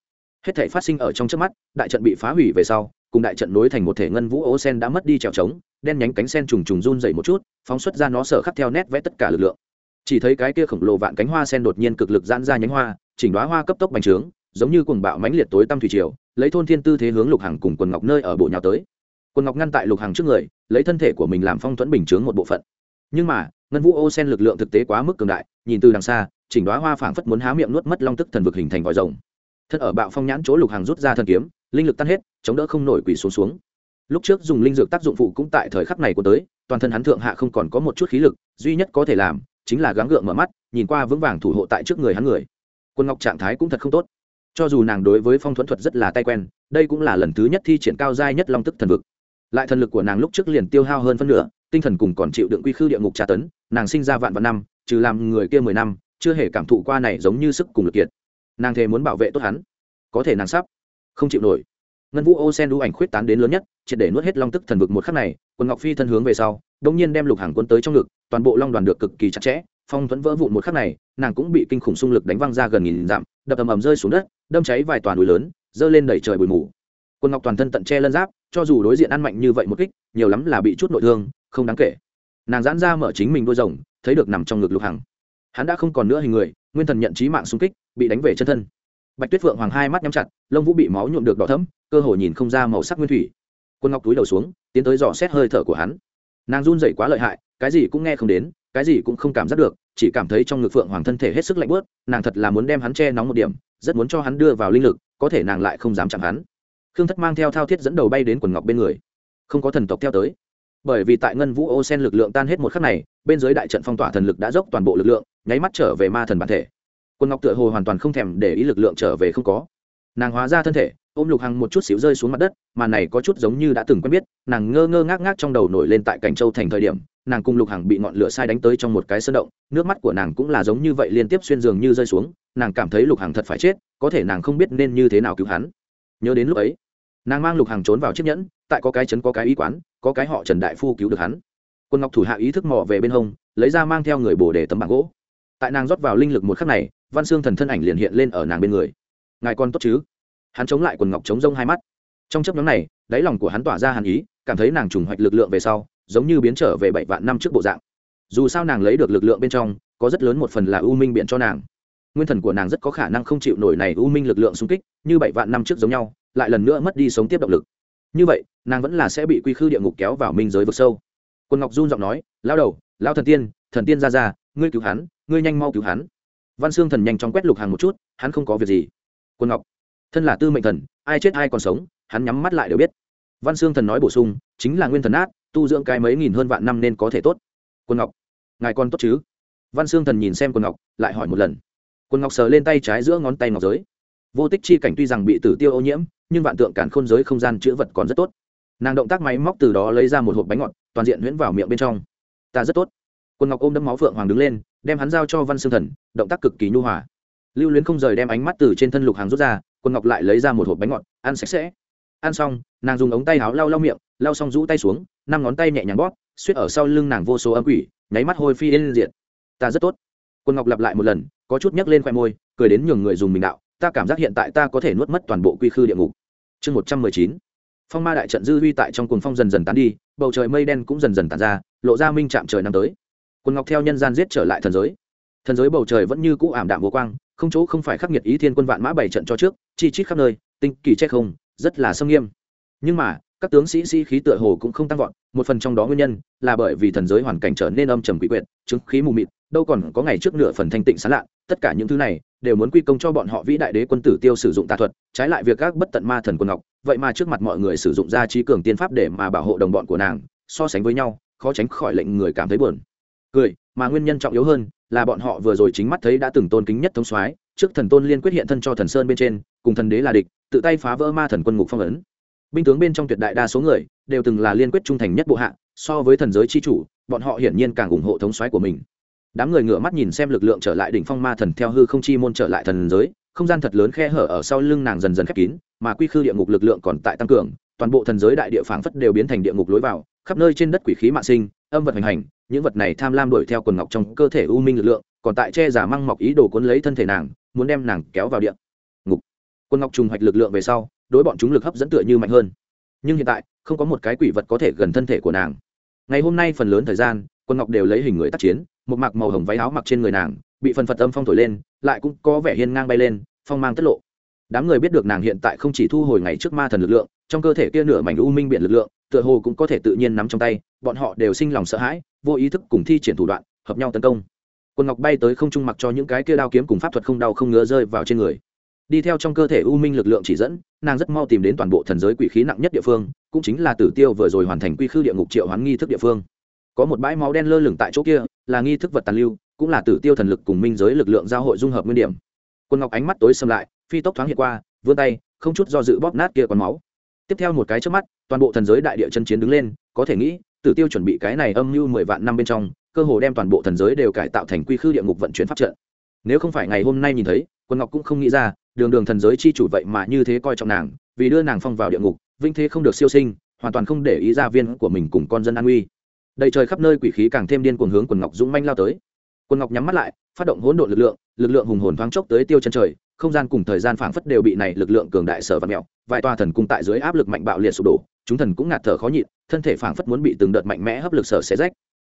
Hết thể phát sinh ở trong trước mắt, đại trận bị phá hủy về sau, cùng đại trận nối thành một thể ngân vũ ô sen đã mất đi trèo trống, đen nhánh cánh sen trùng trùng run dày một chút, phóng xuất ra nó sở khắc theo nét vẽ tất cả lực lượng. Chỉ thấy cái kia khổng lồ vạn cánh hoa sen đột nhiên cực lực giãn ra nhánh hoa chỉnh đoá hoa cấp tốc bành trướng, giống như cuồng bạo mãnh liệt tối tăm thủy triều, lấy thôn thiên tư thế hướng lục hằng cùng quần ngọc nơi ở bộ nhào tới. Quần ngọc ngăn tại lục hằng trước người, lấy thân thể của mình làm phong thuẫn bình chướng một bộ phận. Nhưng mà, ngân vũ ô sen lực lượng thực tế quá mức cường đại, nhìn từ đằng xa, chỉnh đoá hoa phảng phất muốn há miệng nuốt mất long tức thần vực hình thành vòi rồng. Thân ở bạo phong nhãn chỗ lục hàng rút ra thần kiếm, linh lực tan hết, chống đỡ không nổi quỷ xuống xuống. Lúc trước dùng linh dược tác dụng phụ cũng tại thời khắc này của tới, toàn thân hắn thượng hạ không còn có một chút khí lực, duy nhất có thể làm, chính là gắng gượng mở mắt, nhìn qua vững vàng thủ hộ tại trước người hắn người quân ngọc trạng thái cũng thật không tốt. Cho dù nàng đối với phong thuẫn thuật rất là tay quen, đây cũng là lần thứ nhất thi triển cao giai nhất long tức thần vực. Lại thần lực của nàng lúc trước liền tiêu hao hơn phân nửa, tinh thần cùng còn chịu đựng quy khư địa ngục tra tấn, nàng sinh ra vạn vạn năm, trừ làm người kia mười năm, chưa hề cảm thụ qua này giống như sức cùng lực kiệt. Nàng thề muốn bảo vệ tốt hắn. Có thể nàng sắp không chịu nổi. Ngân vũ ô sen đu ảnh khuyết tán đến lớn nhất, triệt để nuốt hết long tức thần vực một khắc này, Quân ngọc phi thân hướng về sau đông nhiên đem lục hàng quân tới trong ngực, toàn bộ long đoàn được cực kỳ chặt chẽ, phong thuẫn vỡ vụn một khắc này nàng cũng bị kinh khủng xung lực đánh văng ra gần nghìn dặm, đập ầm ầm rơi xuống đất, đâm cháy vài toàn núi lớn dơ lên đẩy trời bụi mù. Quân ngọc toàn thân tận che lân giáp, cho dù đối diện ăn mạnh như vậy một kích, nhiều lắm là bị chút nội thương, không đáng kể. Nàng giãn ra mở chính mình đôi rồng, thấy được nằm trong ngực lục hằng. Hắn đã không còn nữa hình người, nguyên thần nhận trí mạng xung kích, bị đánh về chân thân. Bạch tuyết phượng hoàng hai mắt nhắm chặt, lông vũ bị máu nhuộm được đỏ thấm cơ hồ nhìn không ra màu sắc nguyên thủy. Quân ngọc túi đầu xuống, tiến tới dò xét hơi thở của hắn. Nàng run dậy quá lợi hại, cái gì cũng nghe không đến, cái gì cũng không cảm giác được chỉ cảm thấy trong ngực phượng hoàng thân thể hết sức lạnh bớt nàng thật là muốn đem hắn che nóng một điểm, rất muốn cho hắn đưa vào linh lực, có thể nàng lại không dám chạm hắn. Khương thất mang theo thao thiết dẫn đầu bay đến quần ngọc bên người. Không có thần tộc theo tới. Bởi vì tại ngân vũ ô sen lực lượng tan hết một khắc này, bên dưới đại trận phong tỏa thần lực đã dốc toàn bộ lực lượng, nháy mắt trở về ma thần bản thể. Quân ngọc tựa hồ hoàn toàn không thèm để ý lực lượng trở về không có. Nàng hóa ra thân thể ôm lục hằng một chút xíu rơi xuống mặt đất, mà này có chút giống như đã từng quen biết, nàng ngơ ngơ ngác ngác trong đầu nổi lên tại cảnh châu thành thời điểm, nàng cùng lục hằng bị ngọn lửa sai đánh tới trong một cái sơn động, nước mắt của nàng cũng là giống như vậy liên tiếp xuyên giường như rơi xuống, nàng cảm thấy lục hằng thật phải chết, có thể nàng không biết nên như thế nào cứu hắn. Nhớ đến lúc ấy, nàng mang lục hằng trốn vào chiếc nhẫn, tại có cái chấn có cái y quán, có cái họ trần đại phu cứu được hắn. Quân ngọc thủ hạ ý thức mò về bên hông, lấy ra mang theo người bồ để tấm bảng gỗ. Tại nàng rót vào linh lực một khắc này, văn xương thần thân ảnh liền hiện lên ở nàng bên người. Ngài con tốt chứ? Hắn chống lại quần ngọc chống rông hai mắt. Trong chấp nhóm này, đáy lòng của hắn tỏa ra hàn ý, cảm thấy nàng trùng hoạch lực lượng về sau, giống như biến trở về bảy vạn năm trước bộ dạng. Dù sao nàng lấy được lực lượng bên trong, có rất lớn một phần là u minh biện cho nàng. Nguyên thần của nàng rất có khả năng không chịu nổi này u minh lực lượng xung kích, như bảy vạn năm trước giống nhau, lại lần nữa mất đi sống tiếp động lực. Như vậy, nàng vẫn là sẽ bị quy khư địa ngục kéo vào minh giới vực sâu. Quân ngọc run giọng nói lao đầu lao thần tiên thần tiên ra ra, ngươi cứu hắn, ngươi nhanh mau cứu hắn. Văn xương thần nhanh chóng quét lục hàng một chút, hắn không có việc gì. Quân ngọc thân là tư mệnh thần, ai chết ai còn sống, hắn nhắm mắt lại đều biết. Văn xương thần nói bổ sung, chính là nguyên thần át tu dưỡng cái mấy nghìn hơn vạn năm nên có thể tốt. Quân ngọc, ngài còn tốt chứ? Văn xương thần nhìn xem quân ngọc, lại hỏi một lần. Quân ngọc sờ lên tay trái giữa ngón tay ngọc giới. Vô tích chi cảnh tuy rằng bị tử tiêu ô nhiễm, nhưng vạn tượng cản khôn giới không gian chữ vật còn rất tốt. Nàng động tác máy móc từ đó lấy ra một hộp bánh ngọt, toàn diện huyễn vào miệng bên trong. Ta rất tốt. Quân ngọc ôm đấm máu phượng hoàng đứng lên, đem hắn giao cho văn xương thần, động tác cực kỳ nhu hòa. Lưu luyến không rời đem ánh mắt từ trên thân lục hàng rút ra quân ngọc lại lấy ra một hộp bánh ngọt, ăn sạch sẽ. Ăn xong, nàng dùng ống tay áo lau lau miệng, lau xong rũ tay xuống, năm ngón tay nhẹ nhàng bóp, suýt ở sau lưng nàng vô số âm quỷ, nháy mắt hôi phi lên diện. Ta rất tốt. Quân ngọc lặp lại một lần, có chút nhấc lên khoe môi, cười đến nhường người dùng mình đạo, ta cảm giác hiện tại ta có thể nuốt mất toàn bộ quy khư địa ngục. Chương một trăm mười chín. Phong ma đại trận dư huy tại trong cuồng phong dần dần tán đi, bầu trời mây đen cũng dần dần tàn ra, lộ ra minh chạm trời năm tới. Quân ngọc theo nhân gian giết trở lại thần giới. Thần giới bầu trời vẫn như cũ ảm đạm vô quang không chỗ không phải khắc nghiệt ý thiên quân vạn mã bảy trận cho trước, chi chít khắp nơi, tinh kỳ che không, rất là sâm nghiêm. Nhưng mà, các tướng sĩ sĩ khí tựa hồ cũng không tăng vọt, một phần trong đó nguyên nhân là bởi vì thần giới hoàn cảnh trở nên âm trầm quỷ quyệt, chứng khí mù mịt, đâu còn có ngày trước nửa phần thanh tịnh sán lạ, tất cả những thứ này đều muốn quy công cho bọn họ vĩ đại đế quân tử tiêu sử dụng tà thuật, trái lại việc các bất tận ma thần quân ngọc, vậy mà trước mặt mọi người sử dụng ra trí cường tiên pháp để mà bảo hộ đồng bọn của nàng, so sánh với nhau, khó tránh khỏi lệnh người cảm thấy buồn. Cười, mà nguyên nhân trọng yếu hơn là bọn họ vừa rồi chính mắt thấy đã từng tôn kính nhất thống soái, trước thần tôn liên quyết hiện thân cho thần sơn bên trên, cùng thần đế là địch, tự tay phá vỡ ma thần quân ngục phong ấn. Binh tướng bên trong tuyệt đại đa số người, đều từng là liên quyết trung thành nhất bộ hạ, so với thần giới chi chủ, bọn họ hiển nhiên càng ủng hộ thống soái của mình. Đám người ngửa mắt nhìn xem lực lượng trở lại đỉnh phong ma thần theo hư không chi môn trở lại thần giới, không gian thật lớn khe hở ở sau lưng nàng dần dần khép kín, mà quy khư địa ngục lực lượng còn tại tăng cường, toàn bộ thần giới đại địa phảng phất đều biến thành địa ngục lối vào, khắp nơi trên đất quỷ khí mạng sinh âm vật hành hành, những vật này tham lam đuổi theo quần ngọc trong cơ thể u minh lực lượng, còn tại che giả măng mọc ý đồ cuốn lấy thân thể nàng, muốn đem nàng kéo vào địa ngục. Quân ngọc trùng hoạch lực lượng về sau, đối bọn chúng lực hấp dẫn tựa như mạnh hơn. Nhưng hiện tại, không có một cái quỷ vật có thể gần thân thể của nàng. Ngày hôm nay phần lớn thời gian quân ngọc đều lấy hình người tác chiến, một mặc màu hồng váy áo mặc trên người nàng, bị phần phật âm phong thổi lên, lại cũng có vẻ hiên ngang bay lên, phong mang tất lộ. Đám người biết được nàng hiện tại không chỉ thu hồi ngày trước ma thần lực lượng, trong cơ thể kia nửa mảnh u minh biện lực lượng tựa hồ cũng có thể tự nhiên nắm trong tay, bọn họ đều sinh lòng sợ hãi, vô ý thức cùng thi triển thủ đoạn, hợp nhau tấn công. Quân ngọc bay tới không trung mặc cho những cái kia đao kiếm cùng pháp thuật không đau không ngứa rơi vào trên người. Đi theo trong cơ thể u minh lực lượng chỉ dẫn, nàng rất mau tìm đến toàn bộ thần giới quỷ khí nặng nhất địa phương, cũng chính là tử tiêu vừa rồi hoàn thành quy khư địa ngục triệu hoán nghi thức địa phương. Có một bãi máu đen lơ lửng tại chỗ kia, là nghi thức vật tàn lưu, cũng là tử tiêu thần lực cùng minh giới lực lượng giao hội dung hợp nguyên điểm. Quân ngọc ánh mắt tối xâm lại, phi tốc thoáng hiện qua, vươn tay, không chút do dự bóp nát kia còn máu. Tiếp theo một cái trước mắt toàn bộ thần giới đại địa chân chiến đứng lên, có thể nghĩ, tử tiêu chuẩn bị cái này âm mưu mười vạn năm bên trong, cơ hồ đem toàn bộ thần giới đều cải tạo thành quy khư địa ngục vận chuyển pháp trận. Nếu không phải ngày hôm nay nhìn thấy, quân ngọc cũng không nghĩ ra, đường đường thần giới chi chủ vậy mà như thế coi trọng nàng, vì đưa nàng phong vào địa ngục, vinh thế không được siêu sinh, hoàn toàn không để ý gia viên của mình cùng con dân an uy đầy trời khắp nơi quỷ khí càng thêm điên cuồng hướng quần ngọc dũng manh lao tới. Quần ngọc nhắm mắt lại, phát động hỗn độn lực lượng lực lượng hùng hồn thoáng chốc tới tiêu chân trời không gian cùng thời gian phảng phất đều bị này lực lượng cường đại sở vặn mèo vài tòa thần cung tại dưới áp lực mạnh bạo liệt sụp đổ, chúng thần cũng ngạt thở khó nhịn, thân thể phảng phất muốn bị từng đợt mạnh mẽ hấp lực sở xé rách.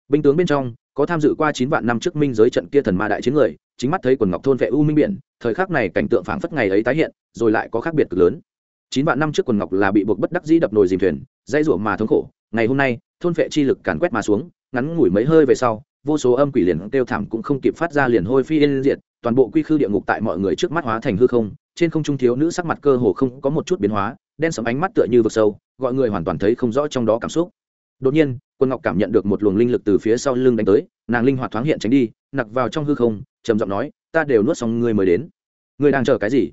Binh tướng bên trong, có tham dự qua chín vạn năm trước minh giới trận kia thần ma đại chiến người, chính mắt thấy quần ngọc thôn vệ u minh biển, thời khắc này cảnh tượng phảng phất ngày ấy tái hiện, rồi lại có khác biệt cực lớn. Chín vạn năm trước quần ngọc là bị buộc bất đắc dĩ đập nồi dìm thuyền dây rủa mà thống khổ, ngày hôm nay, thôn vệ chi lực càn quét mà xuống, ngắn ngủi mấy hơi về sau, vô số âm quỷ liền kêu thảm cũng không kịp phát ra liền hôi phi yên diệt toàn bộ quy khư địa ngục tại mọi người trước mắt hóa thành hư không, trên không trung thiếu nữ sắc mặt cơ hồ không có một chút biến hóa, đen sẫm ánh mắt tựa như vực sâu, gọi người hoàn toàn thấy không rõ trong đó cảm xúc. Đột nhiên, quân ngọc cảm nhận được một luồng linh lực từ phía sau lưng đánh tới, nàng linh hoạt thoáng hiện tránh đi, nặc vào trong hư không, trầm giọng nói, ta đều nuốt xong ngươi mới đến. Ngươi đang chờ cái gì?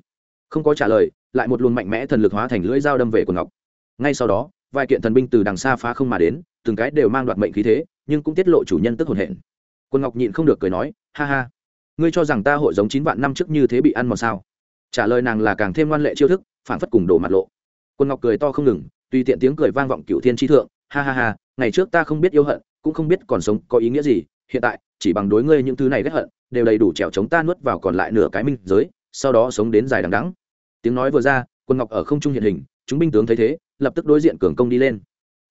Không có trả lời, lại một luồng mạnh mẽ thần lực hóa thành lưỡi dao đâm về quần ngọc. Ngay sau đó, vài kiện thần binh từ đằng xa phá không mà đến, từng cái đều mang đoạt mệnh khí thế, nhưng cũng tiết lộ chủ nhân tức hồn hển. Quân ngọc nhịn không được cười nói, ha ha ngươi cho rằng ta hội giống chín vạn năm trước như thế bị ăn mòn sao? Trả lời nàng là càng thêm ngoan lệ chiêu thức phản phất cùng đổ mặt lộ. Quân ngọc cười to không ngừng, tùy tiện tiếng cười vang vọng cựu thiên tri thượng, ha ha ha, ngày trước ta không biết yêu hận, cũng không biết còn sống có ý nghĩa gì, hiện tại, chỉ bằng đối ngươi những thứ này ghét hận, đều đầy đủ trèo chống ta nuốt vào còn lại nửa cái minh giới, sau đó sống đến dài đằng đắng tiếng nói vừa ra, quân ngọc ở không trung hiện hình, chúng binh tướng thấy thế, lập tức đối diện cường công đi lên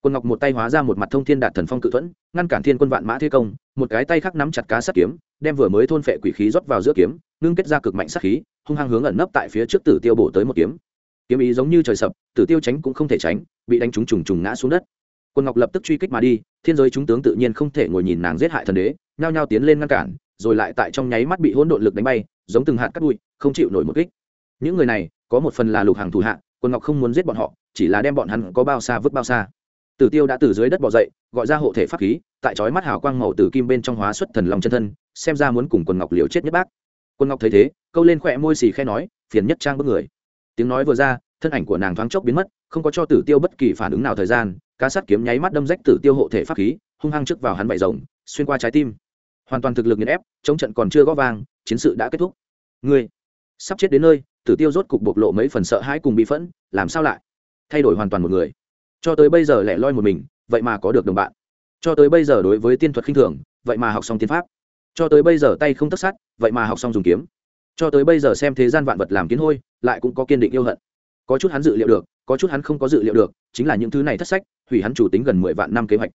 quân ngọc một tay hóa ra một mặt thông thiên đạt thần phong cự thuẫn, ngăn cản thiên quân vạn mã thế công, một cái tay khác nắm chặt cá sắt kiếm, đem vừa mới thôn phệ quỷ khí rót vào giữa kiếm, ngưng kết ra cực mạnh sát khí, hung hăng hướng ẩn nấp tại phía trước tử tiêu bổ tới một kiếm. Kiếm ý giống như trời sập, tử tiêu tránh cũng không thể tránh, bị đánh trúng trùng trùng ngã xuống đất. Quân ngọc lập tức truy kích mà đi, thiên giới chúng tướng tự nhiên không thể ngồi nhìn nàng giết hại thần đế, nhao nhao tiến lên ngăn cản, rồi lại tại trong nháy mắt bị hỗn độn lực đánh bay, giống từng hạt cắt bụi, không chịu nổi một kích. Những người này, có một phần là lục hàng thủ hạ, quân ngọc không muốn giết bọn họ, chỉ là đem bọn hắn có bao xa vứt bao xa tử tiêu đã từ dưới đất bò dậy, gọi ra hộ thể pháp khí, tại chói mắt hào quang màu tử kim bên trong hóa xuất thần long chân thân, xem ra muốn cùng quần ngọc liều chết nhất bác. Quân ngọc thấy thế, câu lên khỏe môi xì khẽ nói, phiền nhất trang bức người. Tiếng nói vừa ra, thân ảnh của nàng thoáng chốc biến mất, không có cho tử tiêu bất kỳ phản ứng nào thời gian, cá sắt kiếm nháy mắt đâm rách tử tiêu hộ thể pháp khí, hung hăng trước vào hắn bảy rồng, xuyên qua trái tim. Hoàn toàn thực lực nghiền ép, chống trận còn chưa gõ vang, chiến sự đã kết thúc. Ngươi, sắp chết đến nơi. Tử tiêu rốt cục bộc lộ mấy phần sợ hãi cùng bị phẫn, làm sao lại? Thay đổi hoàn toàn một người cho tới bây giờ lẻ loi một mình, vậy mà có được đồng bạn. Cho tới bây giờ đối với tiên thuật khinh thường, vậy mà học xong tiên pháp. Cho tới bây giờ tay không tất sát, vậy mà học xong dùng kiếm. Cho tới bây giờ xem thế gian vạn vật làm kiến hôi, lại cũng có kiên định yêu hận. Có chút hắn dự liệu được, có chút hắn không có dự liệu được, chính là những thứ này thất sách, hủy hắn chủ tính gần mười vạn năm kế hoạch.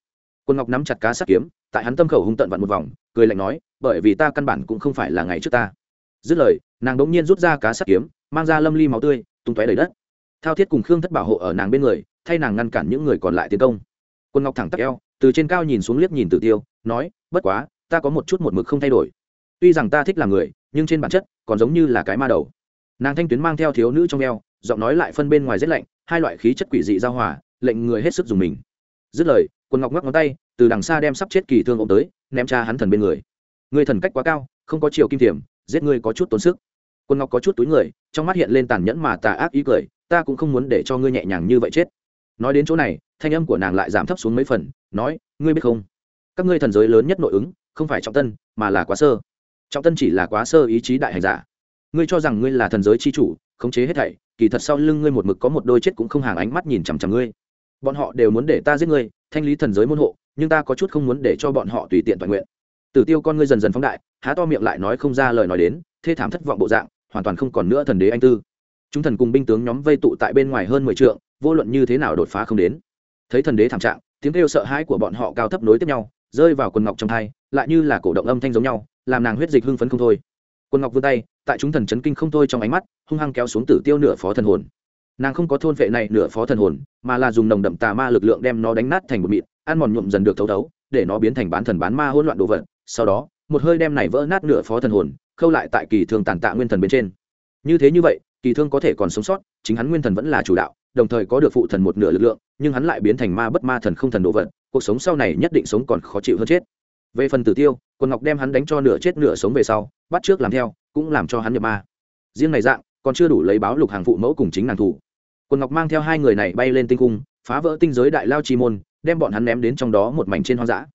Quân ngọc nắm chặt cá sắt kiếm, tại hắn tâm khẩu hung tận vặn một vòng, cười lạnh nói, bởi vì ta căn bản cũng không phải là ngày trước ta. Dứt lời, nàng đ ỗ n g nhiên rút ra cá sắt kiếm, mang ra lâm ly máu tươi, tung tóe đầy đất thao thiết cùng khương thất bảo hộ ở nàng bên người, thay nàng ngăn cản những người còn lại tiến công. Quân ngọc thẳng tắc eo, từ trên cao nhìn xuống liếc nhìn tử tiêu, nói, bất quá, ta có một chút một mực không thay đổi. Tuy rằng ta thích làm người, nhưng trên bản chất, còn giống như là cái ma đầu. Nàng thanh tuyến mang theo thiếu nữ trong eo, giọng nói lại phân bên ngoài rét lạnh, hai loại khí chất quỷ dị giao hòa, lệnh người hết sức dùng mình. Dứt lời, quân ngọc ngắc ngón tay, từ đằng xa đem sắp chết kỳ thương ôm tới, ném cha hắn thần bên người. Người thần cách quá cao, không có chiều kim thiểm, giết người có chút tốn sức. Quân ngọc có chút túi người, trong mắt hiện lên tàn nhẫn mà tà ác ý cười ta cũng không muốn để cho ngươi nhẹ nhàng như vậy chết. Nói đến chỗ này, thanh âm của nàng lại giảm thấp xuống mấy phần, nói, ngươi biết không? Các ngươi thần giới lớn nhất nội ứng, không phải trọng tân, mà là quá sơ. Trọng tân chỉ là quá sơ ý chí đại hành giả. Ngươi cho rằng ngươi là thần giới c h i chủ, khống chế hết thảy, kỳ thật sau lưng ngươi một mực có một đôi chết cũng không hàng ánh mắt nhìn chằm chằm ngươi. Bọn họ đều muốn để ta giết ngươi, thanh lý thần giới môn hộ, nhưng ta có chút không muốn để cho bọn họ tùy tiện toàn nguyện. Tử tiêu con ngươi dần dần phóng đại, há to miệng lại nói không ra lời nói đến, thê thảm thất vọng bộ dạng, hoàn toàn không còn nữa thần đế anh tư chúng thần cùng binh tướng nhóm vây tụ tại bên ngoài hơn mười trượng, vô luận như thế nào đột phá không đến. Thấy thần đế thảm trạng, tiếng kêu sợ hãi của bọn họ cao thấp nối tiếp nhau, rơi vào quần ngọc trong thai, lại như là cổ động âm thanh giống nhau, làm nàng huyết dịch hưng phấn không thôi. Quần ngọc vươn tay, tại chúng thần chấn kinh không thôi trong ánh mắt, hung hăng kéo xuống tử tiêu nửa phó thần hồn. Nàng không có thôn vệ này nửa phó thần hồn, mà là dùng nồng đậm tà ma lực lượng đem nó đánh nát thành một mịn, ăn mòn nhuộm dần được thấu thấu, để nó biến thành bán thần bán ma hỗn loạn đồ vật. Sau đó, một hơi đem này vỡ nát nửa phó thần hồn, khâu lại tại kỳ thường tàn tạ nguyên thần bên trên. Như thế như vậy kỳ thương có thể còn sống sót, chính hắn nguyên thần vẫn là chủ đạo, đồng thời có được phụ thần một nửa lực lượng, nhưng hắn lại biến thành ma bất ma thần không thần đồ vật, cuộc sống sau này nhất định sống còn khó chịu hơn chết. Về phần tử tiêu quân ngọc đem hắn đánh cho nửa chết nửa sống về sau, bắt trước làm theo, cũng làm cho hắn nhập ma. Riêng này dạng, còn chưa đủ lấy báo lục hàng phụ mẫu cùng chính nàng thủ. Quân ngọc mang theo hai người này bay lên tinh cung, phá vỡ tinh giới đại lao chi môn, đem bọn hắn ném đến trong đó một mảnh trên hoang dã.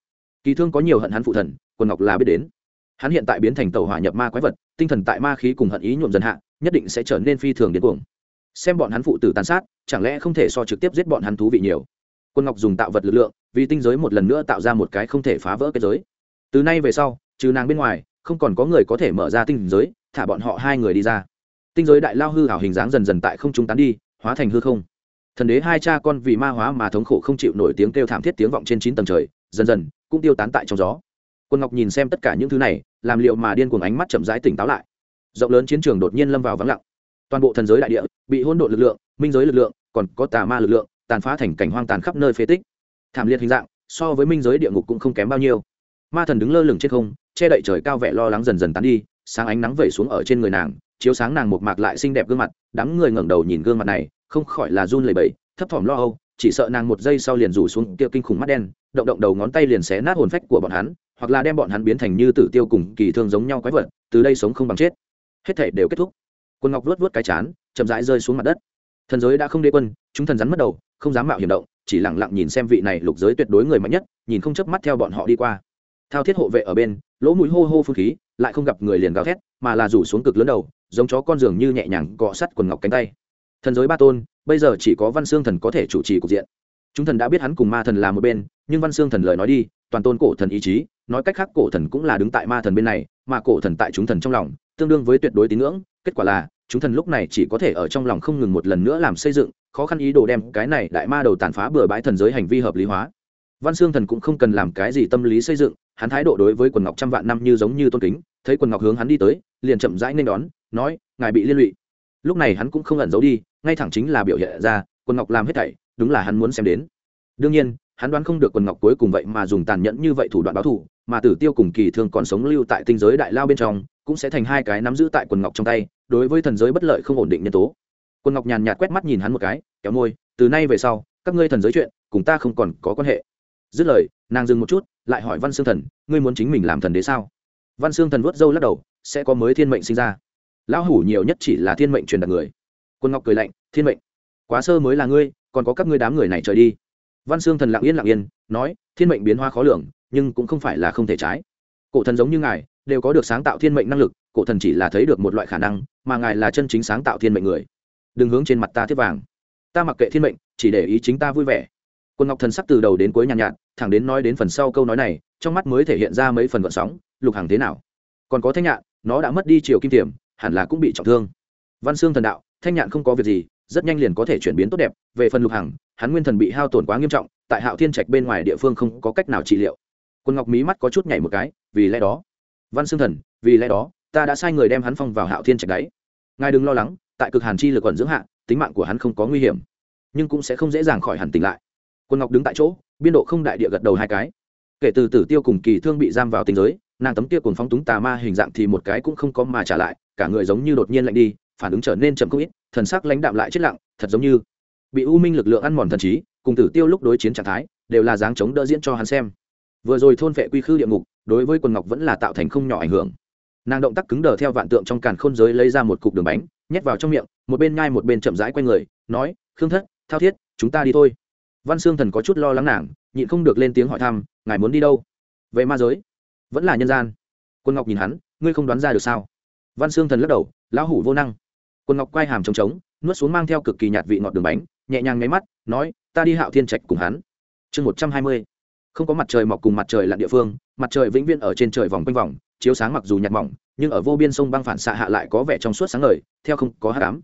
Kỳ thương có nhiều hận hắn phụ thần quân ngọc là biết đến. Hắn hiện tại biến thành tàu hỏa nhập ma quái vật, tinh thần tại ma khí cùng hận ý nhuộm dần hạ nhất định sẽ trở nên phi thường điên cuồng. Xem bọn hắn phụ tử tàn sát, chẳng lẽ không thể so trực tiếp giết bọn hắn thú vị nhiều? Quân ngọc dùng tạo vật lực lượng, vì tinh giới một lần nữa tạo ra một cái không thể phá vỡ cái giới. Từ nay về sau, trừ nàng bên ngoài, không còn có người có thể mở ra tinh giới, thả bọn họ hai người đi ra. Tinh giới đại lao hư hảo hình dáng dần dần tại không trung tán đi, hóa thành hư không. Thần đế hai cha con vì ma hóa mà thống khổ không chịu nổi tiếng kêu thảm thiết tiếng vọng trên chín tầng trời, dần dần, cũng tiêu tán tại trong gió. Quân ngọc nhìn xem tất cả những thứ này, làm liệu mà điên cuồng ánh mắt chậm rãi tỉnh táo lại rộng lớn chiến trường đột nhiên lâm vào vắng lặng. Toàn bộ thần giới đại địa bị hỗn độn lực lượng, minh giới lực lượng, còn có tà ma lực lượng tàn phá thành cảnh hoang tàn khắp nơi phế tích. Thảm liệt hình dạng, so với minh giới địa ngục cũng không kém bao nhiêu. Ma thần đứng lơ lửng trên không, che đậy trời cao vẻ lo lắng dần dần tán đi, sáng ánh nắng vẩy xuống ở trên người nàng, chiếu sáng nàng một mạc lại xinh đẹp gương mặt, đám người ngẩng đầu nhìn gương mặt này, không khỏi là run lẩy bẩy, thấp thỏm lo âu, chỉ sợ nàng một giây sau liền rủ xuống kia kinh khủng mắt đen, động động đầu ngón tay liền xé nát hồn phách của bọn hắn, hoặc là đem bọn hắn biến thành như tử tiêu cùng kỳ thương giống nhau quái vật, từ đây sống không bằng chết hết thể đều kết thúc. Quân ngọc vuốt vuốt cái chán, chậm rãi rơi xuống mặt đất. Thần giới đã không đê quân, chúng thần rắn mất đầu, không dám mạo hiểm động, chỉ lẳng lặng nhìn xem vị này lục giới tuyệt đối người mạnh nhất, nhìn không chớp mắt theo bọn họ đi qua. Thao thiết hộ vệ ở bên, lỗ mũi hô hô phun khí, lại không gặp người liền gào thét, mà là rủ xuống cực lớn đầu, giống chó con giường như nhẹ nhàng gọ sắt quần ngọc cánh tay. Thần giới ba tôn, bây giờ chỉ có văn xương thần có thể chủ trì cục diện. Chúng thần đã biết hắn cùng ma thần là một bên, nhưng văn xương thần lời nói đi, toàn tôn cổ thần ý chí, nói cách khác cổ thần cũng là đứng tại ma thần bên này, mà cổ thần tại chúng thần trong lòng tương đương với tuyệt đối tín ngưỡng, kết quả là, chúng thần lúc này chỉ có thể ở trong lòng không ngừng một lần nữa làm xây dựng, khó khăn ý đồ đem cái này đại ma đầu tàn phá bừa bãi thần giới hành vi hợp lý hóa. Văn xương thần cũng không cần làm cái gì tâm lý xây dựng, hắn thái độ đối với quần ngọc trăm vạn năm như giống như tôn kính, thấy quần ngọc hướng hắn đi tới, liền chậm rãi nên đón, nói, ngài bị liên lụy. Lúc này hắn cũng không ẩn giấu đi, ngay thẳng chính là biểu hiện ra, quần ngọc làm hết thảy, đúng là hắn muốn xem đến. Đương nhiên, hắn đoán không được quần ngọc cuối cùng vậy mà dùng tàn nhẫn như vậy thủ đoạn báo thù mà tử tiêu cùng kỳ thương còn sống lưu tại tinh giới đại lao bên trong, cũng sẽ thành hai cái nắm giữ tại quần ngọc trong tay, đối với thần giới bất lợi không ổn định nhân tố. Quần ngọc nhàn nhạt quét mắt nhìn hắn một cái, kéo môi, từ nay về sau, các ngươi thần giới chuyện, cùng ta không còn có quan hệ. Dứt lời, nàng dừng một chút, lại hỏi văn xương thần, ngươi muốn chính mình làm thần đế sao? Văn xương thần vuốt râu lắc đầu, sẽ có mới thiên mệnh sinh ra. Lão hủ nhiều nhất chỉ là thiên mệnh truyền đặt người. Quân ngọc cười lạnh, thiên mệnh? Quá sơ mới là ngươi, còn có các ngươi đám người này trời đi. Văn xương thần lặng yên lặng yên, nói, thiên mệnh biến hóa khó lường nhưng cũng không phải là không thể trái. Cổ thần giống như ngài đều có được sáng tạo thiên mệnh năng lực cổ thần chỉ là thấy được một loại khả năng mà ngài là chân chính sáng tạo thiên mệnh người. Đừng hướng trên mặt ta thiết vàng. Ta mặc kệ thiên mệnh chỉ để ý chính ta vui vẻ. Quân ngọc thần sắc từ đầu đến cuối nhàn nhạt, nhạt thẳng đến nói đến phần sau câu nói này trong mắt mới thể hiện ra mấy phần gợn sóng lục hàng thế nào? Còn có thanh nhạn nó đã mất đi chiều kim tiềm hẳn là cũng bị trọng thương. Văn xương thần đạo thanh nhạn không có việc gì rất nhanh liền có thể chuyển biến tốt đẹp về phần lục hằng hắn nguyên thần bị hao tổn quá nghiêm trọng tại hạo thiên trạch bên ngoài địa phương không có cách nào trị liệu quân ngọc mí mắt có chút nhảy một cái, vì lẽ đó. Văn xương thần, vì lẽ đó, ta đã sai người đem hắn phong vào hạo thiên trạch đấy. Ngài đừng lo lắng, tại cực hàn chi lực còn dưỡng hạ, tính mạng của hắn không có nguy hiểm, nhưng cũng sẽ không dễ dàng khỏi hẳn tỉnh lại. Quân ngọc đứng tại chỗ, biên độ không đại địa gật đầu hai cái. Kể từ tử tiêu cùng kỳ thương bị giam vào tình giới, nàng tấm kia cùng phóng túng tà ma hình dạng thì một cái cũng không có mà trả lại, cả người giống như đột nhiên lạnh đi, phản ứng trở nên chậm không ít, thần sắc lãnh đạm lại chết lặng, thật giống như bị u minh lực lượng ăn mòn thần trí, cùng tử tiêu lúc đối chiến trạng thái, đều là dáng chống đỡ diễn cho hắn xem vừa rồi thôn vệ quy khư địa ngục, đối với quần ngọc vẫn là tạo thành không nhỏ ảnh hưởng. Nàng động tác cứng đờ theo vạn tượng trong càn khôn giới lấy ra một cục đường bánh, nhét vào trong miệng, một bên nhai một bên chậm rãi q u a y người, nói, khương thất, thao thiết, chúng ta đi thôi. Văn xương thần có chút lo lắng nàng, nhịn không được lên tiếng hỏi thăm, ngài muốn đi đâu? Về ma giới. Vẫn là nhân gian. Quân ngọc nhìn hắn, ngươi không đoán ra được sao? Văn xương thần lắc đầu, lão hủ vô năng. Quân ngọc quay hàm trống trống, nuốt xuống mang theo cực kỳ nhạt vị ngọt đường bánh, nhẹ nhàng nháy mắt, nói, ta đi hạo thiên trạch cùng hắn. Chương một trăm hai mươi không có mặt trời mọc cùng mặt trời lặn địa phương, mặt trời vĩnh viễn ở trên trời vòng quanh vòng, chiếu sáng mặc dù nhạt mỏng, nhưng ở vô biên sông băng phản xạ hạ lại có vẻ trong suốt sáng ngời, theo không có hát cám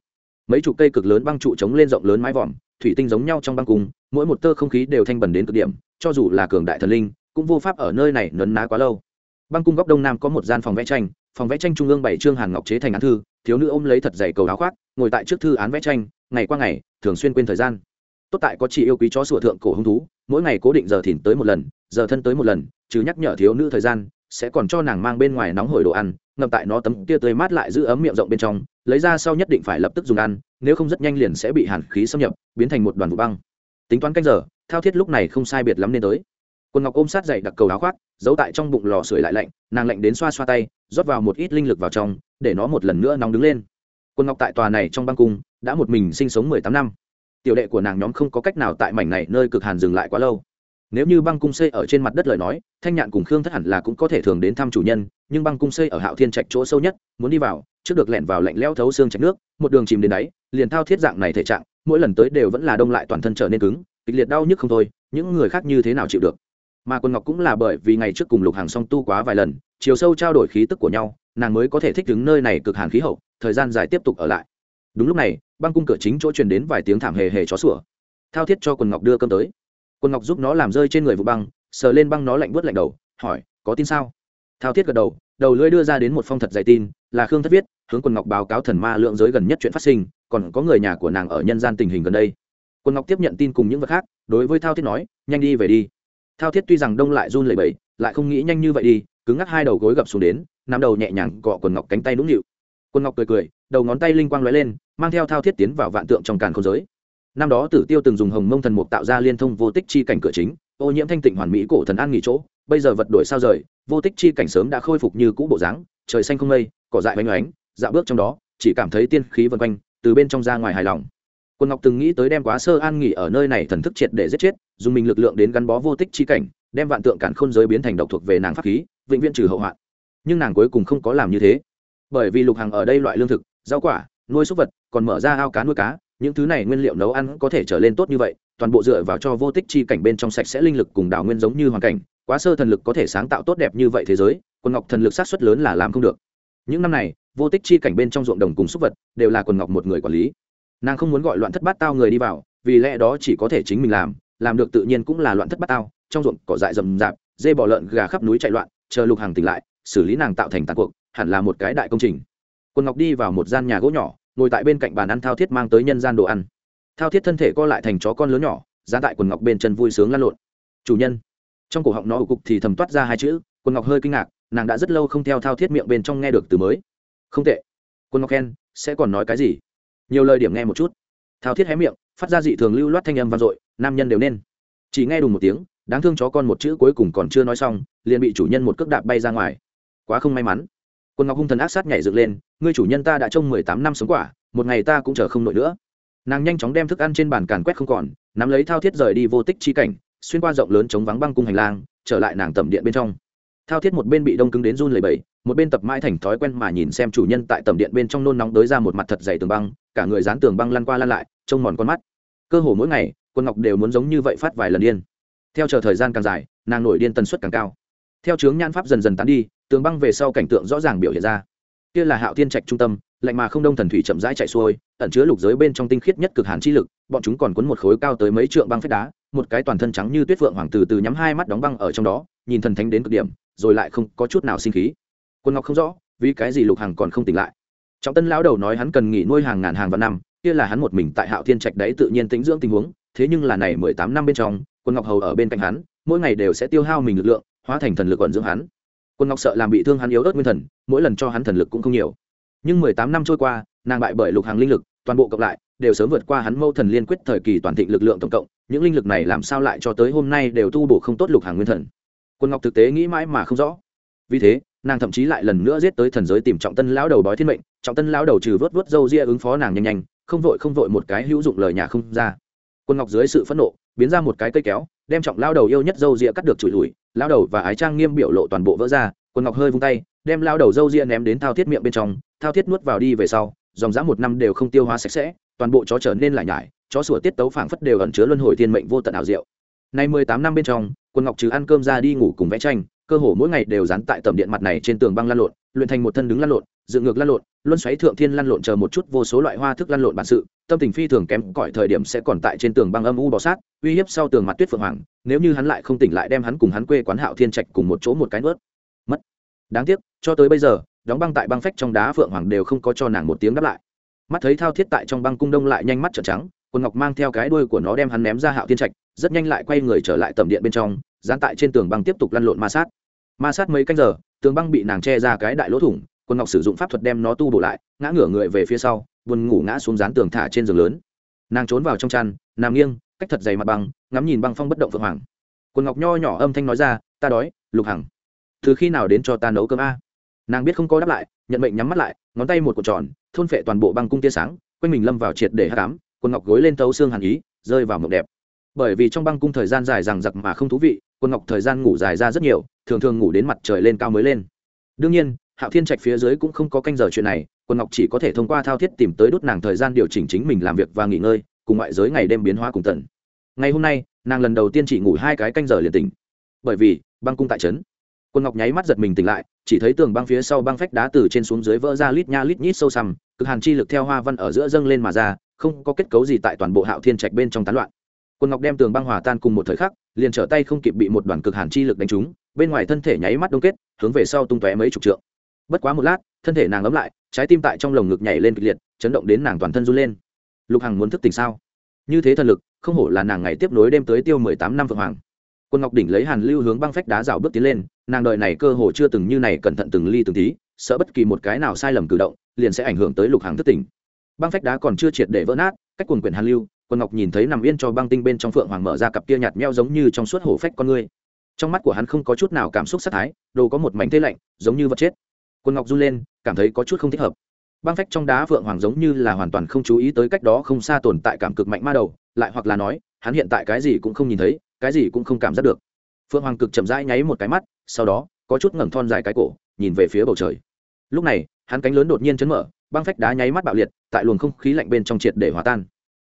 mấy chục cây cực lớn băng trụ chống lên rộng lớn mái vòm, thủy tinh giống nhau trong băng cung mỗi một tơ không khí đều thanh bẩn đến cực điểm, cho dù là cường đại thần linh, cũng vô pháp ở nơi này nấn ná quá lâu. Băng cung góc đông nam có một gian phòng vẽ tranh, phòng vẽ tranh trung ương bảy trương hàn ngọc chế thành án thư, thiếu nữ ôm lấy thật dày cầu áo khoác, ngồi tại trước thư án vẽ tranh, ngày qua ngày, thường xuyên quên thời gian tốt tại có chị yêu quý chó sủa thượng cổ hung thú, mỗi ngày cố định giờ thìn tới một lần, giờ thân tới một lần, chứ nhắc nhở thiếu nữ thời gian, sẽ còn cho nàng mang bên ngoài nóng hổi đồ ăn, ngậm tại nó tấm kia tươi mát lại giữ ấm miệng rộng bên trong, lấy ra sau nhất định phải lập tức dùng ăn, nếu không rất nhanh liền sẽ bị hàn khí xâm nhập, biến thành một đoàn vụ băng. Tính toán canh giờ, thao thiết lúc này không sai biệt lắm nên tới. Quần ngọc ôm sát dậy đặc cầu áo khoác, giấu tại trong bụng lò sưởi lại lạnh, nàng lạnh đến xoa xoa tay, rót vào một ít linh lực vào trong, để nó một lần nữa nóng đứng lên. Quần ngọc tại tòa này trong băng cung, đã một mình sinh sống mười tám năm tiểu đệ của nàng nhóm không có cách nào tại mảnh này nơi cực hàn dừng lại quá lâu. Nếu như băng cung xây ở trên mặt đất lời nói, thanh nhạn cùng khương thất hẳn là cũng có thể thường đến thăm chủ nhân, nhưng băng cung xây ở hạo thiên trạch chỗ sâu nhất, muốn đi vào, trước được lẻn vào lạnh lẽo thấu xương trạch nước, một đường chìm đến đáy, liền thao thiết dạng này thể trạng, mỗi lần tới đều vẫn là đông lại toàn thân trở nên cứng, kịch liệt đau nhức không thôi, những người khác như thế nào chịu được? Mà quân ngọc cũng là bởi vì ngày trước cùng lục hàng song tu quá vài lần, chiều sâu trao đổi khí tức của nhau, nàng mới có thể thích ứng nơi này cực hàn khí hậu, thời gian dài tiếp tục ở lại. Đúng lúc này băng cung cửa chính chỗ truyền đến vài tiếng thảm hề hề chó sủa. Thao thiết cho quần ngọc đưa cơm tới. Quần ngọc giúp nó làm rơi trên người vụ băng, sờ lên băng nó lạnh bớt lạnh đầu, hỏi, có tin sao? Thao thiết gật đầu đầu lưỡi đưa ra đến một phong thật dày tin, là khương thất viết, hướng quần ngọc báo cáo thần ma lượng giới gần nhất chuyện phát sinh, còn có người nhà của nàng ở nhân gian tình hình gần đây. Quần ngọc tiếp nhận tin cùng những vật khác, đối với thao thiết nói, nhanh đi về đi. Thao thiết tuy rằng đông lại run lẩy bẩy, lại không nghĩ nhanh như vậy đi, cứng ngắc hai đầu gối gập xuống đến, nắm đầu nhẹ nhàng cọ quần ngọc cánh tay nũng nịu. Quân ngọc cười cười, đầu ngón tay linh quang lóe lên, mang theo thao thiết tiến vào vạn tượng trong càn không giới. Năm đó tử tiêu từng dùng hồng mông thần mục tạo ra liên thông vô tích chi cảnh cửa chính, ô nhiễm thanh tịnh hoàn mỹ cổ thần an nghỉ chỗ, bây giờ vật đổi sao rời, vô tích chi cảnh sớm đã khôi phục như cũ bộ dáng, trời xanh không mây, cỏ dại oanh oánh dạo bước trong đó, chỉ cảm thấy tiên khí vân quanh, từ bên trong ra ngoài hài lòng. Quân ngọc từng nghĩ tới đem quá sơ an nghỉ ở nơi này thần thức triệt để giết chết, dùng mình lực lượng đến gắn bó vô tích chi cảnh, đem vạn tượng cản khôn giới biến thành độc thuộc về nàng pháp khí, vĩnh viễn trừ hậu hoạn. Nhưng nàng cuối cùng không có làm như thế bởi vì lục hàng ở đây loại lương thực, rau quả, nuôi súc vật, còn mở ra ao cá nuôi cá, những thứ này nguyên liệu nấu ăn có thể trở lên tốt như vậy, toàn bộ dựa vào cho vô tích chi cảnh bên trong sạch sẽ linh lực cùng đảo nguyên giống như hoàn cảnh, quá sơ thần lực có thể sáng tạo tốt đẹp như vậy thế giới, quần ngọc thần lực sát xuất lớn là làm không được. Những năm này, vô tích chi cảnh bên trong ruộng đồng cùng súc vật đều là quần ngọc một người quản lý. Nàng không muốn gọi loạn thất bát tao người đi vào, vì lẽ đó chỉ có thể chính mình làm làm được tự nhiên cũng là loạn thất bát tao, trong ruộng cỏ dại rậm rạp, dê bò lợn gà khắp núi chạy loạn, chờ lục hàng tỉnh lại, xử lý nàng tạo thành tàn cuộc hẳn là một cái đại công trình. Quân ngọc đi vào một gian nhà gỗ nhỏ, ngồi tại bên cạnh bàn ăn thao thiết mang tới nhân gian đồ ăn. Thao thiết thân thể co lại thành chó con lớn nhỏ giá tại quần ngọc bên chân vui sướng lăn lộn. Chủ nhân. Trong cổ họng nó ủ cục thì thầm toát ra hai chữ, quần ngọc hơi kinh ngạc, nàng đã rất lâu không theo thao thiết miệng bên trong nghe được từ mới. Không tệ. Quân ngọc khen, sẽ còn nói cái gì? Nhiều lời điểm nghe một chút. Thao thiết hé miệng, phát ra dị thường lưu loát thanh âm vang dội, nam nhân đều nên. Chỉ nghe đùng một tiếng, đáng thương chó con một chữ cuối cùng còn chưa nói xong, liền bị chủ nhân một cước đạp bay ra ngoài. Quá không may mắn quân ngọc hung thần ác sát nhảy dựng lên, ngươi chủ nhân ta đã trông mười tám năm sống quả, một ngày ta cũng chờ không nổi nữa. Nàng nhanh chóng đem thức ăn trên bàn càn quét không còn, nắm lấy thao thiết rời đi vô tích chi cảnh, xuyên qua rộng lớn chống vắng băng cung hành lang, trở lại nàng tầm điện bên trong. Thao thiết một bên bị đông cứng đến run lầy bầy một bên tập mãi thành thói quen mà nhìn xem chủ nhân tại tầm điện bên trong nôn nóng đới ra một mặt thật dày tường băng, cả người dán tường băng lăn qua lăn lại, trông mòn con mắt. Cơ hồ mỗi ngày quân ngọc đều muốn giống như vậy phát vài lần điên. Theo chờ thời gian càng dài, nàng nổi điên tần suất càng cao. Theo chướng nhan pháp dần dần tán đi tường băng về sau cảnh tượng rõ ràng biểu hiện ra. Kia là hạo thiên trạch trung tâm, lạnh mà không đông thần thủy chậm rãi chạy xuôi, ẩn chứa lục giới bên trong tinh khiết nhất cực hàn chi lực, bọn chúng còn cuốn một khối cao tới mấy trượng băng phách đá, một cái toàn thân trắng như tuyết phượng hoàng từ từ nhắm hai mắt đóng băng ở trong đó, nhìn thần thánh đến cực điểm, rồi lại không có chút nào sinh khí. Quân ngọc không rõ, vì cái gì lục hằng còn không tỉnh lại. Trọng tân lão đầu nói hắn cần nghỉ nuôi hàng ngàn hàng vạn năm, kia là hắn một mình tại hạo thiên trạch đấy tự nhiên tính dưỡng tình huống, thế nhưng là này mười tám năm bên trong, quân ngọc hầu ở bên cạnh hắn, mỗi ngày đều sẽ tiêu hao mình lực lượng, hóa thành thần lực quẩn dưỡng hắn quân ngọc sợ làm bị thương hắn yếu ớt nguyên thần, mỗi lần cho hắn thần lực cũng không nhiều. Nhưng mười tám năm trôi qua, nàng bại bởi lục hàng linh lực, toàn bộ cộng lại, đều sớm vượt qua hắn mâu thần liên quyết thời kỳ toàn thịnh lực lượng tổng cộng, những linh lực này làm sao lại cho tới hôm nay đều tu bổ không tốt lục hàng nguyên thần? Quân ngọc thực tế nghĩ mãi mà không rõ. Vì thế, nàng thậm chí lại lần nữa giết tới thần giới tìm trọng tân lão đầu bói thiên mệnh, trọng tân lão đầu trừ vớt vớt dâu ria ứng phó nàng nhanh nhanh, không vội không vội một cái hữu dụng lời nhà không ra. Quân ngọc dưới sự phẫn nộ, biến ra một cái cây kéo đem trọng lao đầu yêu nhất dâu ria cắt được chùi lùi lao đầu và ái trang nghiêm biểu lộ toàn bộ vỡ ra quân ngọc hơi vung tay, đem lao đầu dâu ria ném đến thao thiết miệng bên trong, thao thiết nuốt vào đi về sau, dòng dã một năm đều không tiêu hóa sạch sẽ, toàn bộ chó trở nên lại nhải, chó sủa tiết tấu phảng phất đều ẩn chứa luân hồi thiên mệnh vô tận ảo diệu. Nay mười tám năm bên trong quân ngọc trừ ăn cơm ra đi ngủ cùng vẽ tranh, cơ hồ mỗi ngày đều dán tại tầm điện mặt này trên tường băng lăn lộn, luyện thành một thân đứng lăn lộn dựng ngược lăn lộn, luân xoáy thượng thiên lăn lộn chờ một chút vô số loại hoa thức lăn lộn bản sự, tâm tình phi thường kém cỏi thời điểm sẽ còn tại trên tường băng âm u bò sát, uy hiếp sau tường mặt tuyết phượng hoàng, nếu như hắn lại không tỉnh lại đem hắn cùng hắn quê quán hạo thiên trạch cùng một chỗ một cái nuốt. Mất. Đáng tiếc, cho tới bây giờ, đóng băng tại băng phách trong đá phượng hoàng đều không có cho nàng một tiếng đáp lại. Mắt thấy thao thiết tại trong băng cung đông lại nhanh mắt trợn trắng quần ngọc mang theo cái đuôi của nó đem hắn ném ra hạo thiên trạch, rất nhanh lại quay người trở lại tầm điện bên trong, dán tại trên tường băng tiếp tục lăn lộn ma sát. Ma sát mấy canh giờ, tường băng bị nàng che ra cái đại lỗ thủng quân ngọc sử dụng pháp thuật đem nó tu bổ lại, ngã ngửa người về phía sau, buồn ngủ ngã xuống dán tường thả trên giường lớn. Nàng trốn vào trong chăn, nằm nghiêng, cách thật dày mặt băng, ngắm nhìn băng phong bất động phượng hoàng. Quân ngọc nho nhỏ âm thanh nói ra, ta đói, lục hằng. Từ khi nào đến cho ta nấu cơm a? Nàng biết không có đáp lại, nhận mệnh nhắm mắt lại, ngón tay một cột tròn, thôn phệ toàn bộ băng cung tia sáng, quanh mình lâm vào triệt để hát cám quân ngọc gối lên tấu xương hàn ý, rơi vào mộng đẹp. Bởi vì trong băng cung thời gian dài rằng giặc mà không thú vị quân ngọc thời gian ngủ dài ra rất nhiều, thường thường ngủ đến mặt trời lên cao mới lên. Đương nhiên hạo thiên trạch phía dưới cũng không có canh giờ chuyện này, quân ngọc chỉ có thể thông qua thao thiết tìm tới đốt nàng thời gian điều chỉnh chính mình làm việc và nghỉ ngơi, cùng ngoại giới ngày đêm biến hóa cùng tận. Ngày hôm nay, nàng lần đầu tiên chỉ ngủ hai cái canh giờ liền tỉnh. Bởi vì, băng cung tại trấn. Quân ngọc nháy mắt giật mình tỉnh lại, chỉ thấy tường băng phía sau băng phách đá từ trên xuống dưới vỡ ra lít nha lít nhít sâu sầm cực hàn chi lực theo hoa văn ở giữa dâng lên mà ra, không có kết cấu gì tại toàn bộ hạo thiên trạch bên trong tán loạn. Quân ngọc đem tường băng hòa tan cùng một thời khắc, liền trở tay không kịp bị một đoàn cực hàn chi lực đánh trúng, bên ngoài thân thể nháy mắt đông kết, hướng về sau tung tóe mấy chục trượng bất quá một lát, thân thể nàng ấm lại, trái tim tại trong lồng ngực nhảy lên kịch liệt, chấn động đến nàng toàn thân run lên. Lục hằng muốn thức tỉnh sao? Như thế thần lực, không hổ là nàng ngày tiếp nối đêm tới tiêu mười tám năm phượng hoàng. Quân ngọc đỉnh lấy hàn lưu hướng băng phách đá rào bước tiến lên, nàng đợi này cơ hồ chưa từng như này cẩn thận từng ly từng tí, sợ bất kỳ một cái nào sai lầm cử động, liền sẽ ảnh hưởng tới lục hàng thức tỉnh. Băng phách đá còn chưa triệt để vỡ nát, cách quần quyển hàn lưu, quân ngọc nhìn thấy nằm yên cho băng tinh bên trong phượng hoàng mở ra cặp kia nhạt meo giống như trong suốt hổ phách con ngươi trong mắt của hắn không có chút nào cảm xúc sát thái, đồ có một mảnh thế lạnh, giống như vật chết quân ngọc run lên, cảm thấy có chút không thích hợp. Băng phách trong đá phượng hoàng giống như là hoàn toàn không chú ý tới cách đó không xa tồn tại cảm cực mạnh ma đầu, lại hoặc là nói, hắn hiện tại cái gì cũng không nhìn thấy, cái gì cũng không cảm giác được. Phượng hoàng cực chậm rãi nháy một cái mắt, sau đó, có chút ngẩng thon dài cái cổ, nhìn về phía bầu trời. Lúc này, hắn cánh lớn đột nhiên chấn mở, băng phách đá nháy mắt bạo liệt, tại luồng không khí lạnh bên trong triệt để hòa tan.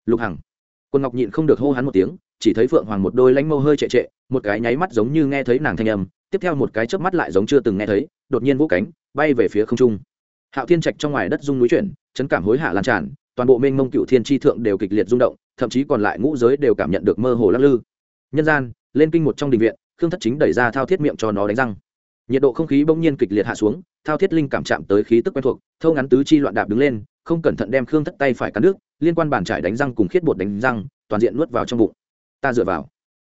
Lục hằng. Quân ngọc nhịn không được hô hắn một tiếng, chỉ thấy phượng hoàng một đôi lánh mâu hơi trệ trệ, một cái nháy mắt giống như nghe thấy nàng thanh âm tiếp theo một cái chớp mắt lại giống chưa từng nghe thấy, đột nhiên vỗ cánh, bay về phía không trung. Hạo thiên trạch trong ngoài đất rung núi chuyển, chấn cảm hối hạ lan tràn, toàn bộ mênh mông cựu thiên tri thượng đều kịch liệt rung động, thậm chí còn lại ngũ giới đều cảm nhận được mơ hồ lắc lư. Nhân gian, lên kinh một trong đình viện, khương thất chính đẩy ra thao thiết miệng cho nó đánh răng. Nhiệt độ không khí bỗng nhiên kịch liệt hạ xuống, thao thiết linh cảm chạm tới khí tức quen thuộc, thâu ngắn tứ chi loạn đạp đứng lên, không cẩn thận đem khương thất tay phải cắn nước liên quan bàn trải đánh răng cùng khiết bột đánh răng, toàn diện nuốt vào trong bụng. Ta dựa vào.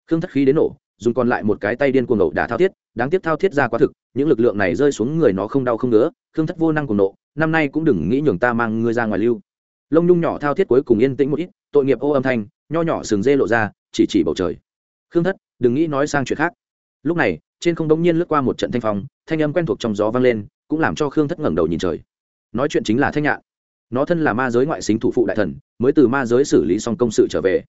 Khương thất khí đến nổ, dùng còn lại một cái tay điên cuồng nổ đả thao thiết đáng tiếc thao thiết ra quá thực, những lực lượng này rơi xuống người nó không đau không nữa khương thất vô năng cùng nộ, năm nay cũng đừng nghĩ nhường ta mang ngươi ra ngoài lưu. Lông nhung nhỏ thao thiết cuối cùng yên tĩnh một ít, tội nghiệp ô âm thanh, nho nhỏ sừng dê lộ ra, chỉ chỉ bầu trời. Khương thất, đừng nghĩ nói sang chuyện khác. Lúc này, trên không đống nhiên lướt qua một trận thanh phong, thanh âm quen thuộc trong gió vang lên, cũng làm cho khương thất ngẩng đầu nhìn trời. Nói chuyện chính là thanh nhạn. Nó thân là ma giới ngoại xính thủ phụ đại thần, mới từ ma giới xử lý xong công sự trở về.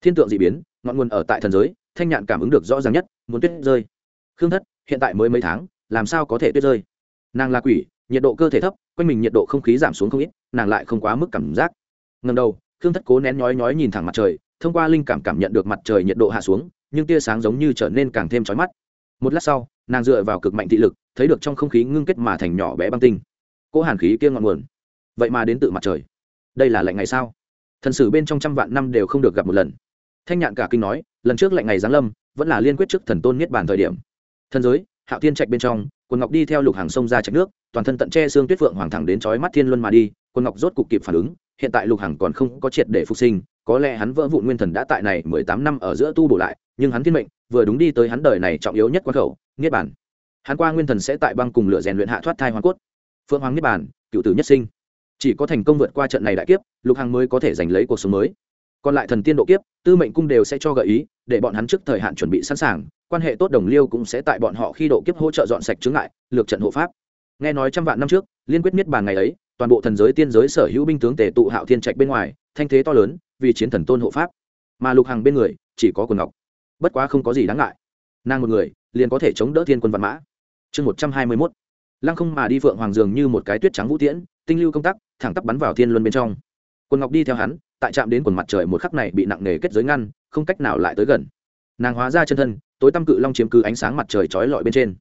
Thiên tượng d ị biến, ngọn nguồn ở tại thần giới, thanh nhạn cảm ứng được rõ ràng nhất, muốn tuyết rơi khương thất, hiện tại mới mấy tháng, làm sao có thể tuyết rơi? Nàng là quỷ, nhiệt độ cơ thể thấp, quanh mình nhiệt độ không khí giảm xuống không ít, nàng lại không quá mức cảm giác. Ngần đầu, khương thất cố nén nhói nhói nhìn thẳng mặt trời, thông qua linh cảm cảm nhận được mặt trời nhiệt độ hạ xuống, nhưng tia sáng giống như trở nên càng thêm trói mắt. Một lát sau, nàng dựa vào cực mạnh thị lực, thấy được trong không khí ngưng kết mà thành nhỏ bé băng tinh. Cỗ hàn khí kia ngọn nguồn. Vậy mà đến tự mặt trời. Đây là lạnh ngày sao? Thần sử bên trong trăm vạn năm đều không được gặp một lần. Thanh nhạn cả kinh nói, lần trước lạnh ngày giáng lâm, vẫn là liên quyết trước thần tôn niết bàn thời điểm thần giới, hạo tiên trạch bên trong, quần ngọc đi theo lục hàng sông ra trạch nước, toàn thân tận che xương tuyết phượng hoàng thẳng đến chói mắt thiên luân mà đi, quần ngọc rốt cục kịp phản ứng, hiện tại lục hàng còn không có triệt để phục sinh, có lẽ hắn vỡ vụn nguyên thần đã tại này mười tám năm ở giữa tu bổ lại, nhưng hắn thiên mệnh, vừa đúng đi tới hắn đời này trọng yếu nhất quan khẩu, niết bản hắn qua nguyên thần sẽ tại băng cùng lửa rèn luyện hạ thoát thai hoàn cốt. Phượng hoàng niết bản cựu tử nhất sinh. Chỉ có thành công vượt qua trận này đại kiếp, lục hàng mới có thể giành lấy cuộc sống mới. Còn lại thần tiên độ kiếp, tư mệnh cung đều sẽ cho gợi ý, để bọn hắn trước thời hạn chuẩn bị sẵn sàng quan hệ tốt đồng liêu cũng sẽ tại bọn họ khi độ kiếp hỗ trợ dọn sạch chướng ngại, lược trận hộ pháp. Nghe nói trăm vạn năm trước, liên quyết miết bàn ngày ấy, toàn bộ thần giới tiên giới sở hữu binh tướng tề tụ hạo thiên trạch bên ngoài, thanh thế to lớn, vì chiến thần tôn hộ pháp. Mà lục hằng bên người, chỉ có quần ngọc. Bất quá không có gì đáng ngại. Nàng một người, liền có thể chống đỡ thiên quân văn mã. Chương một trăm hai mươi mốt. Lăng không mà đi phượng hoàng dường như một cái tuyết trắng vũ tiễn, tinh lưu công tác, thẳng tắp bắn vào thiên luân bên trong. Quần ngọc đi theo hắn, tại chạm đến quần mặt trời một khắc này bị nặng nề kết giới ngăn, không cách nào lại tới gần. Nàng hóa ra chân thân tối tăm cự long chiếm cứ ánh sáng mặt trời trói lọi bên trên.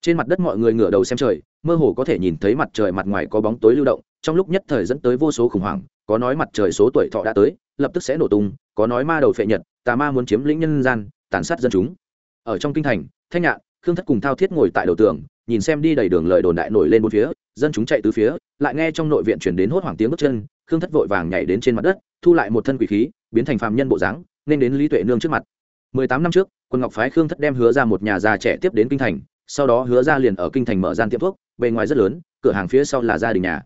Trên mặt đất mọi người ngửa đầu xem trời, mơ hồ có thể nhìn thấy mặt trời mặt ngoài có bóng tối lưu động, trong lúc nhất thời dẫn tới vô số khủng hoảng, có nói mặt trời số tuổi thọ đã tới, lập tức sẽ nổ tung, có nói ma đầu phệ nhật, tà ma muốn chiếm lĩnh nhân gian, tàn sát dân chúng. Ở trong kinh thành, thanh nhạn, khương thất cùng thao thiết ngồi tại đầu tường, nhìn xem đi đầy đường lời đồn đại nổi lên một phía, dân chúng chạy từ phía, lại nghe trong nội viện chuyển đến hốt hoảng tiếng bước chân, khương thất vội vàng nhảy đến trên mặt đất, thu lại một thân quỷ khí, biến thành phàm nhân bộ dáng, nên đến lý tuệ nương trước mặt mười tám năm trước, quân ngọc phái khương thất đem hứa ra một nhà già trẻ tiếp đến kinh thành, sau đó hứa ra liền ở kinh thành mở gian tiệm thuốc, bề ngoài rất lớn, cửa hàng phía sau là gia đình nhà.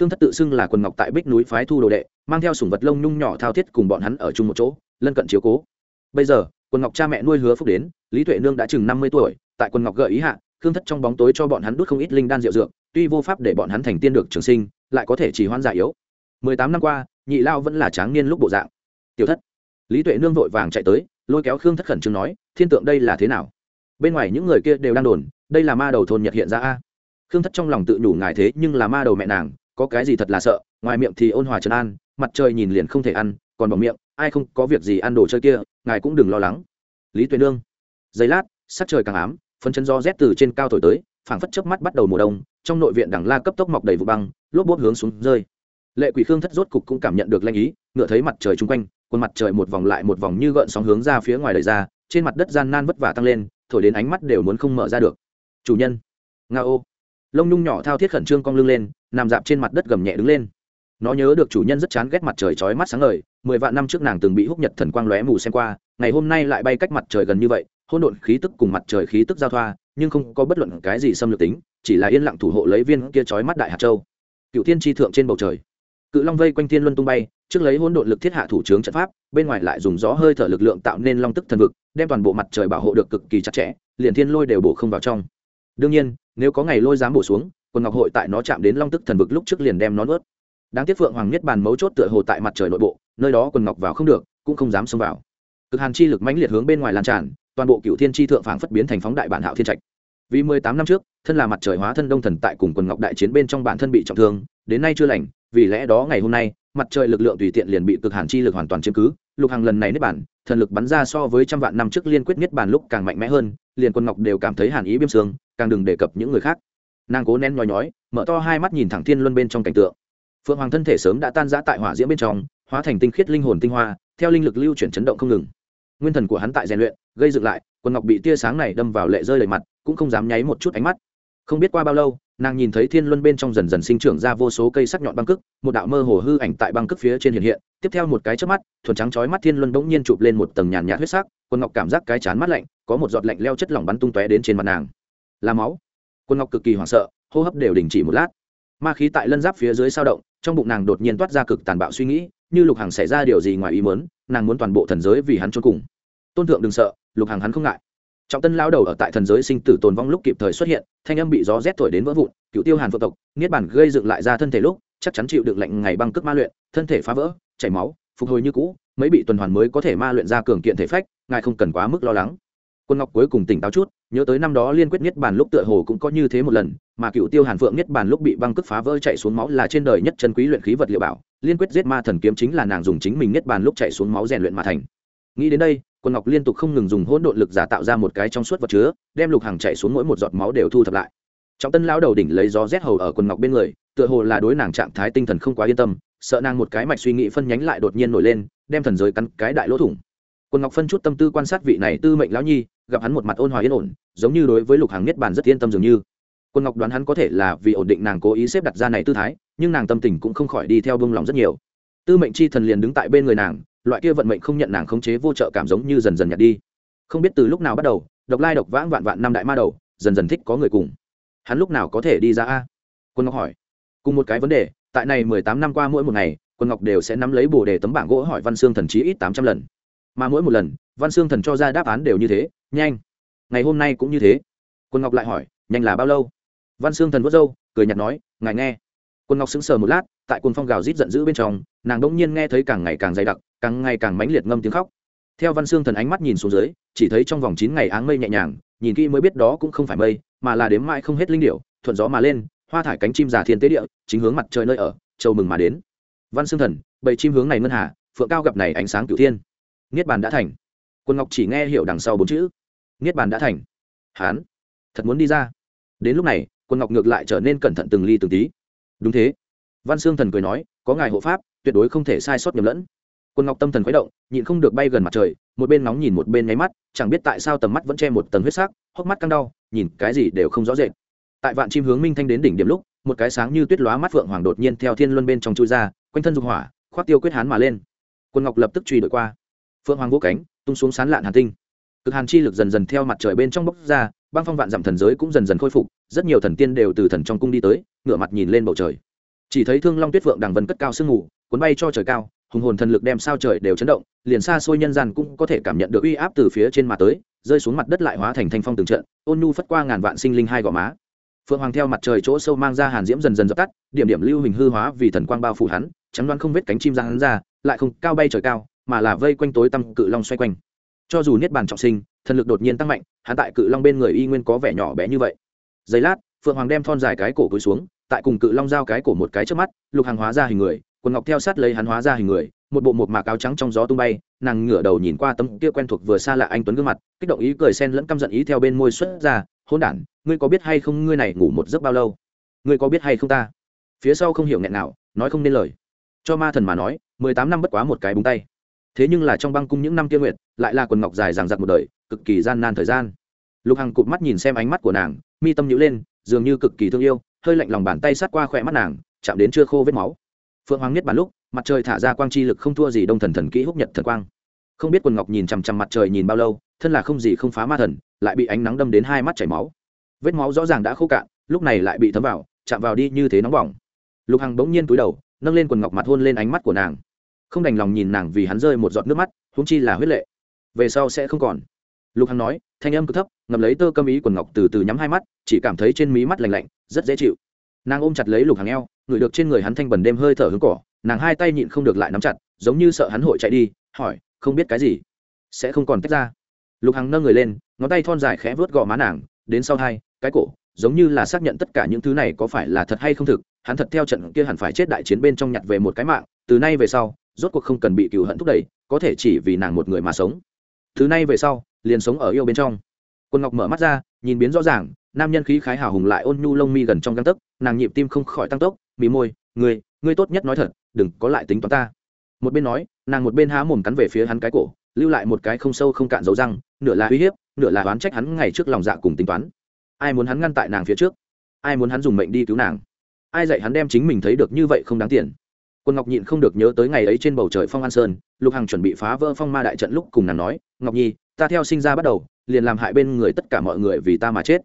Khương thất tự xưng là quần ngọc tại bích núi phái thu đồ đệ, mang theo sủng vật lông nhung nhỏ thao thiết cùng bọn hắn ở chung một chỗ, lân cận chiếu cố. Bây giờ, quần ngọc cha mẹ nuôi hứa phúc đến, lý tuệ nương đã chừng năm mươi tuổi, tại quần ngọc gợi ý hạ, khương thất trong bóng tối cho bọn hắn đút không ít linh đan rượu dược, tuy vô pháp để bọn hắn thành tiên được trường sinh, lại có thể chỉ hoan giải yếu. Mười tám năm qua, nhị lao vẫn là tráng niên lúc bộ dạng. Tiểu thất, lý tuệ nương vội vàng chạy tới lôi kéo khương thất khẩn trương nói, thiên tượng đây là thế nào? Bên ngoài những người kia đều đang đồn, đây là ma đầu thôn nhật hiện ra a. Khương thất trong lòng tự nhủ ngài thế nhưng là ma đầu mẹ nàng, có cái gì thật là sợ, ngoài miệng thì ôn hòa trấn an, mặt trời nhìn liền không thể ăn, còn bỏ miệng, ai không có việc gì ăn đồ chơi kia, ngài cũng đừng lo lắng. Lý tuyền nương, giây lát, sắc trời càng ám, phấn chân do rét từ trên cao thổi tới, phảng phất chớp mắt bắt đầu mùa đông, trong nội viện đằng la cấp tốc mọc đầy vụ băng, lốp bốp hướng xuống rơi. Lệ quỷ khương thất rốt cục cũng cảm nhận được lanh ý, ngựa thấy mặt trời chung quanh quần mặt trời một vòng lại một vòng như gợn sóng hướng ra phía ngoài đời ra, trên mặt đất gian nan vất vả tăng lên, thổi đến ánh mắt đều muốn không mở ra được. Chủ nhân. Nga ô. Lông nhung nhỏ thao thiết khẩn trương cong lưng lên, nằm dạp trên mặt đất gầm nhẹ đứng lên. Nó nhớ được chủ nhân rất chán ghét mặt trời chói mắt sáng ngời, mười vạn năm trước nàng từng bị húc nhật thần quang lóe mù xem qua, ngày hôm nay lại bay cách mặt trời gần như vậy hôn độn khí tức cùng mặt trời khí tức giao thoa, nhưng không có bất luận cái gì xâm lược tính, chỉ là yên lặng thủ hộ lấy viên kia chói mắt đại hạt châu. Cựu thiên tri thượng trên bầu trời. Cự long vây quanh thiên luân tung bay trước lấy hỗn độn lực thiết hạ thủ trướng trận pháp, bên ngoài lại dùng gió hơi thở lực lượng tạo nên long tức thần vực, đem toàn bộ mặt trời bảo hộ được cực kỳ chặt chẽ, liền thiên lôi đều bổ không vào trong. Đương nhiên, nếu có ngày lôi dám bổ xuống, quần ngọc hội tại nó chạm đến long tức thần vực lúc trước liền đem nó nuốt. Đáng tiếc phượng hoàng niết bàn mấu chốt tựa hồ tại mặt trời nội bộ, nơi đó quần ngọc vào không được, cũng không dám xông vào. Cực hàn chi lực mãnh liệt hướng bên ngoài lan tràn, toàn bộ cựu thiên tri thượng phảng phất biến thành phóng đại bản hạo thiên trạch. Vì mười tám năm trước, thân là mặt trời hóa thân đông thần tại cùng quần ngọc đại chiến bên trong bản thân bị trọng thương, đến nay chưa lành, vì lẽ đó ngày hôm nay mặt trời lực lượng tùy tiện liền bị cực hàn chi lực hoàn toàn chiếm cứ, lục hàng lần này niết bản thần lực bắn ra so với trăm vạn năm trước liên quyết niết bản lúc càng mạnh mẽ hơn, liền quân ngọc đều cảm thấy hàn ý biêm xương, càng đừng đề cập những người khác. Nàng cố nén nhói nhói, mở to hai mắt nhìn thẳng thiên luân bên trong cảnh tượng. Phượng hoàng thân thể sớm đã tan rã tại hỏa diễm bên trong, hóa thành tinh khiết linh hồn tinh hoa, theo linh lực lưu chuyển chấn động không ngừng. Nguyên thần của hắn tại rèn luyện, gây dựng lại, quân ngọc bị tia sáng này đâm vào lệ rơi đầy mặt, cũng không dám nháy một chút ánh mắt. Không biết qua bao lâu nàng nhìn thấy thiên luân bên trong dần dần sinh trưởng ra vô số cây sắc nhọn băng cức một đạo mơ hồ hư ảnh tại băng cức phía trên hiện hiện. Tiếp theo một cái chớp mắt, thuần trắng chói mắt thiên luân bỗng nhiên chụp lên một tầng nhàn nhạt huyết sắc quân ngọc cảm giác cái chán mắt lạnh, có một giọt lạnh leo chất lỏng bắn tung tóe đến trên mặt nàng. Là máu. Quân ngọc cực kỳ hoảng sợ, hô hấp đều đình chỉ một lát. Ma khí tại lân giáp phía dưới sao động, trong bụng nàng đột nhiên toát ra cực tàn bạo suy nghĩ, như lục Hằng xảy ra điều gì ngoài ý mớn nàng muốn toàn bộ thần giới vì hắn cho cùng. Tôn thượng đừng sợ, lục Hằng hắn không ngại trọng tân lao đầu ở tại thần giới sinh tử tồn vong lúc kịp thời xuất hiện, thanh âm bị gió rét thổi đến vỡ vụn, cựu tiêu hàn phượng tộc, niết bản gây dựng lại ra thân thể lúc, chắc chắn chịu được lệnh ngày băng cước ma luyện, thân thể phá vỡ, chảy máu, phục hồi như cũ, mấy bị tuần hoàn mới có thể ma luyện ra cường kiện thể phách, ngài không cần quá mức lo lắng. Quân ngọc cuối cùng tỉnh táo chút, nhớ tới năm đó liên quyết niết bàn lúc tựa hồ cũng có như thế một lần, mà cựu tiêu hàn phượng niết bàn lúc bị băng cước phá vỡ chạy xuống máu là trên đời nhất chân quý luyện khí vật liệu bảo, liên quyết giết ma thần kiếm chính là nàng dùng chính mình niết bàn lúc chạy xuống máu rèn luyện mà thành. Nghĩ đến đây quân ngọc liên tục không ngừng dùng hỗn độn lực giả tạo ra một cái trong suốt vật chứa, đem lục hàng chạy xuống mỗi một giọt máu đều thu thập lại. Trọng tân lão đầu đỉnh lấy gió rét hầu ở quần ngọc bên người, tựa hồ là đối nàng trạng thái tinh thần không quá yên tâm, sợ nàng một cái mạch suy nghĩ phân nhánh lại đột nhiên nổi lên, đem thần giới cắn cái đại lỗ thủng. Quần ngọc phân chút tâm tư quan sát vị này tư mệnh lão nhi, gặp hắn một mặt ôn hòa yên ổn, giống như đối với lục hàng niết bàn rất yên tâm dường như. Quân ngọc đoán hắn có thể là vì ổn định nàng cố ý xếp đặt ra này tư thái, nhưng nàng tâm tình cũng không khỏi đi theo bông lòng rất nhiều. Tư mệnh chi thần liền đứng tại bên người nàng loại kia vận mệnh không nhận nàng khống chế vô trợ cảm giống như dần dần nhạt đi. Không biết từ lúc nào bắt đầu, độc lai độc vãng vạn vạn năm đại ma đầu, dần dần thích có người cùng. Hắn lúc nào có thể đi ra a? Quân ngọc hỏi. Cùng một cái vấn đề, tại này mười tám năm qua mỗi một ngày, quân ngọc đều sẽ nắm lấy bồ đề tấm bảng gỗ hỏi văn xương thần chí ít tám trăm lần. Mà mỗi một lần, văn xương thần cho ra đáp án đều như thế, nhanh. Ngày hôm nay cũng như thế. Quân ngọc lại hỏi, nhanh là bao lâu? Văn xương thần vớt râu, cười nhạt nói, ngài nghe. Quân ngọc sững sờ một lát, tại quân phong gào rít giận dữ bên trong, nàng đ ỗ n g nhiên nghe thấy càng ngày càng dày đặc càng ngày càng mãnh liệt ngâm tiếng khóc. Theo văn xương thần ánh mắt nhìn xuống dưới, chỉ thấy trong vòng chín ngày áng mây nhẹ nhàng, nhìn kỹ mới biết đó cũng không phải mây, mà là đếm mãi không hết linh điệu thuận gió mà lên, hoa thải cánh chim già thiên tế địa, chính hướng mặt trời nơi ở châu mừng mà đến. Văn xương thần bầy chim hướng này ngân hà, phượng cao gặp này ánh sáng cửu thiên. Niết bàn đã thành. Quân ngọc chỉ nghe hiểu đằng sau bốn chữ. Niết bàn đã thành. Hán, thật muốn đi ra. Đến lúc này, quân ngọc ngược lại trở nên cẩn thận từng ly từng tí. Đúng thế. Văn xương thần cười nói, có ngài hộ pháp, tuyệt đối không thể sai sót nhầm lẫn quân ngọc tâm thần khuấy động, nhịn không được bay gần mặt trời, một bên nóng nhìn một bên nháy mắt, chẳng biết tại sao tầm mắt vẫn che một tầng huyết sắc, hốc mắt căng đau, nhìn cái gì đều không rõ rệt. Tại vạn chim hướng minh thanh đến đỉnh điểm lúc, một cái sáng như tuyết lóa mắt phượng hoàng đột nhiên theo thiên luân bên trong chui ra, quanh thân dục hỏa khoát tiêu quyết hán mà lên. Quân ngọc lập tức truy đuổi qua. Phượng hoàng vỗ cánh, tung xuống sán lạn hàn tinh. Cực hàn chi lực dần dần theo mặt trời bên trong bốc ra, băng phong vạn dặm thần giới cũng dần dần khôi phục, rất nhiều thần tiên đều từ thần trong cung đi tới, ngửa mặt nhìn lên bầu trời. Chỉ thấy thương long tuyết Vượng đằng vân cất cao sương mù, cuốn bay cho trời cao hùng hồn thần lực đem sao trời đều chấn động, liền xa xôi nhân gian cũng có thể cảm nhận được uy áp từ phía trên mà tới, rơi xuống mặt đất lại hóa thành thanh phong từng trận, ôn nhu phất qua ngàn vạn sinh linh hai gò má. Phượng hoàng theo mặt trời chỗ sâu mang ra hàn diễm dần dần dập tắt, điểm điểm lưu hình hư hóa vì thần quang bao phủ hắn chắn đoán không vết cánh chim ra hắn ra, lại không cao bay trời cao, mà là vây quanh tối tăm cự long xoay quanh. Cho dù niết bàn trọng sinh, thần lực đột nhiên tăng mạnh, hắn tại cự long bên người y nguyên có vẻ nhỏ bé như vậy. Giây lát, phượng hoàng đem thon dài cái cổ cúi xuống, tại cùng cự long giao cái cổ một cái trước mắt, lục hàng hóa ra hình người quần ngọc theo sát lấy hắn hóa ra hình người, một bộ một mạc áo trắng trong gió tung bay, nàng ngửa đầu nhìn qua tấm kia quen thuộc vừa xa lạ anh tuấn gương mặt, kích động ý cười sen lẫn căm giận ý theo bên môi xuất ra hôn đản, ngươi có biết hay không ngươi này ngủ một giấc bao lâu? Ngươi có biết hay không ta? Phía sau không hiểu nghẹn nào, nói không nên lời. Cho ma thần mà nói, mười tám năm bất quá một cái búng tay. Thế nhưng là trong băng cung những năm kia nguyệt, lại là quần ngọc dài ràng giặc một đời, cực kỳ gian nan thời gian. Lục hằng cụp mắt nhìn xem ánh mắt của nàng, mi tâm nhữ lên, dường như cực kỳ thương yêu, hơi lạnh lòng bàn tay sát qua khỏe mắt nàng, chạm đến chưa khô vết máu phượng hoàng niết bàn lúc, mặt trời thả ra quang chi lực không thua gì đông thần thần kỹ húc nhật thần quang. Không biết quần ngọc nhìn chằm chằm mặt trời nhìn bao lâu, thân là không gì không phá ma thần, lại bị ánh nắng đâm đến hai mắt chảy máu. Vết máu rõ ràng đã khô cạn, lúc này lại bị thấm vào, chạm vào đi như thế nóng bỏng. Lục hằng bỗng nhiên túi đầu, nâng lên quần ngọc mặt hôn lên ánh mắt của nàng. Không đành lòng nhìn nàng vì hắn rơi một giọt nước mắt húng chi là huyết lệ. Về sau sẽ không còn. Lục hằng nói, thanh âm cứ thấp ngầm lấy tơ câm ý quần ngọc từ từ nhắm hai mắt, chỉ cảm thấy trên mí mắt lành lạnh, rất dễ chịu nàng ôm chặt lấy lục hàng eo, ngửi được trên người hắn thanh bần đêm hơi thở hướng cỏ, nàng hai tay nhịn không được lại nắm chặt, giống như sợ hắn hội chạy đi, hỏi, không biết cái gì? Sẽ không còn tách ra? Lục hằng nâng người lên, ngón tay thon dài khẽ vớt gò má nàng, đến sau hai, cái cổ, giống như là xác nhận tất cả những thứ này có phải là thật hay không thực, hắn thật theo trận kia hẳn phải chết đại chiến bên trong nhặt về một cái mạng, từ nay về sau, rốt cuộc không cần bị cừu hận thúc đẩy, có thể chỉ vì nàng một người mà sống. Từ nay về sau, liền sống ở yêu bên trong. Quân ngọc mở mắt ra, nhìn biến rõ ràng nam nhân khí khái hào hùng lại ôn nhu lông mi gần trong găng tấc, nàng nhịp tim không khỏi tăng tốc, mì môi, ngươi ngươi tốt nhất nói thật, đừng có lại tính toán ta. Một bên nói, nàng một bên há mồm cắn về phía hắn cái cổ, lưu lại một cái không sâu không cạn dấu răng, nửa là uy hiếp, nửa là oán trách hắn ngày trước lòng dạ cùng tính toán. Ai muốn hắn ngăn tại nàng phía trước? Ai muốn hắn dùng mệnh đi cứu nàng? Ai dạy hắn đem chính mình thấy được như vậy không đáng tiền? Quân ngọc nhịn không được nhớ tới ngày ấy trên bầu trời phong an sơn, lục hằng chuẩn bị phá vỡ phong ma đại trận lúc cùng nàng nói, ngọc nhi, ta theo sinh ra bắt đầu, liền làm hại bên người tất cả mọi người vì ta mà chết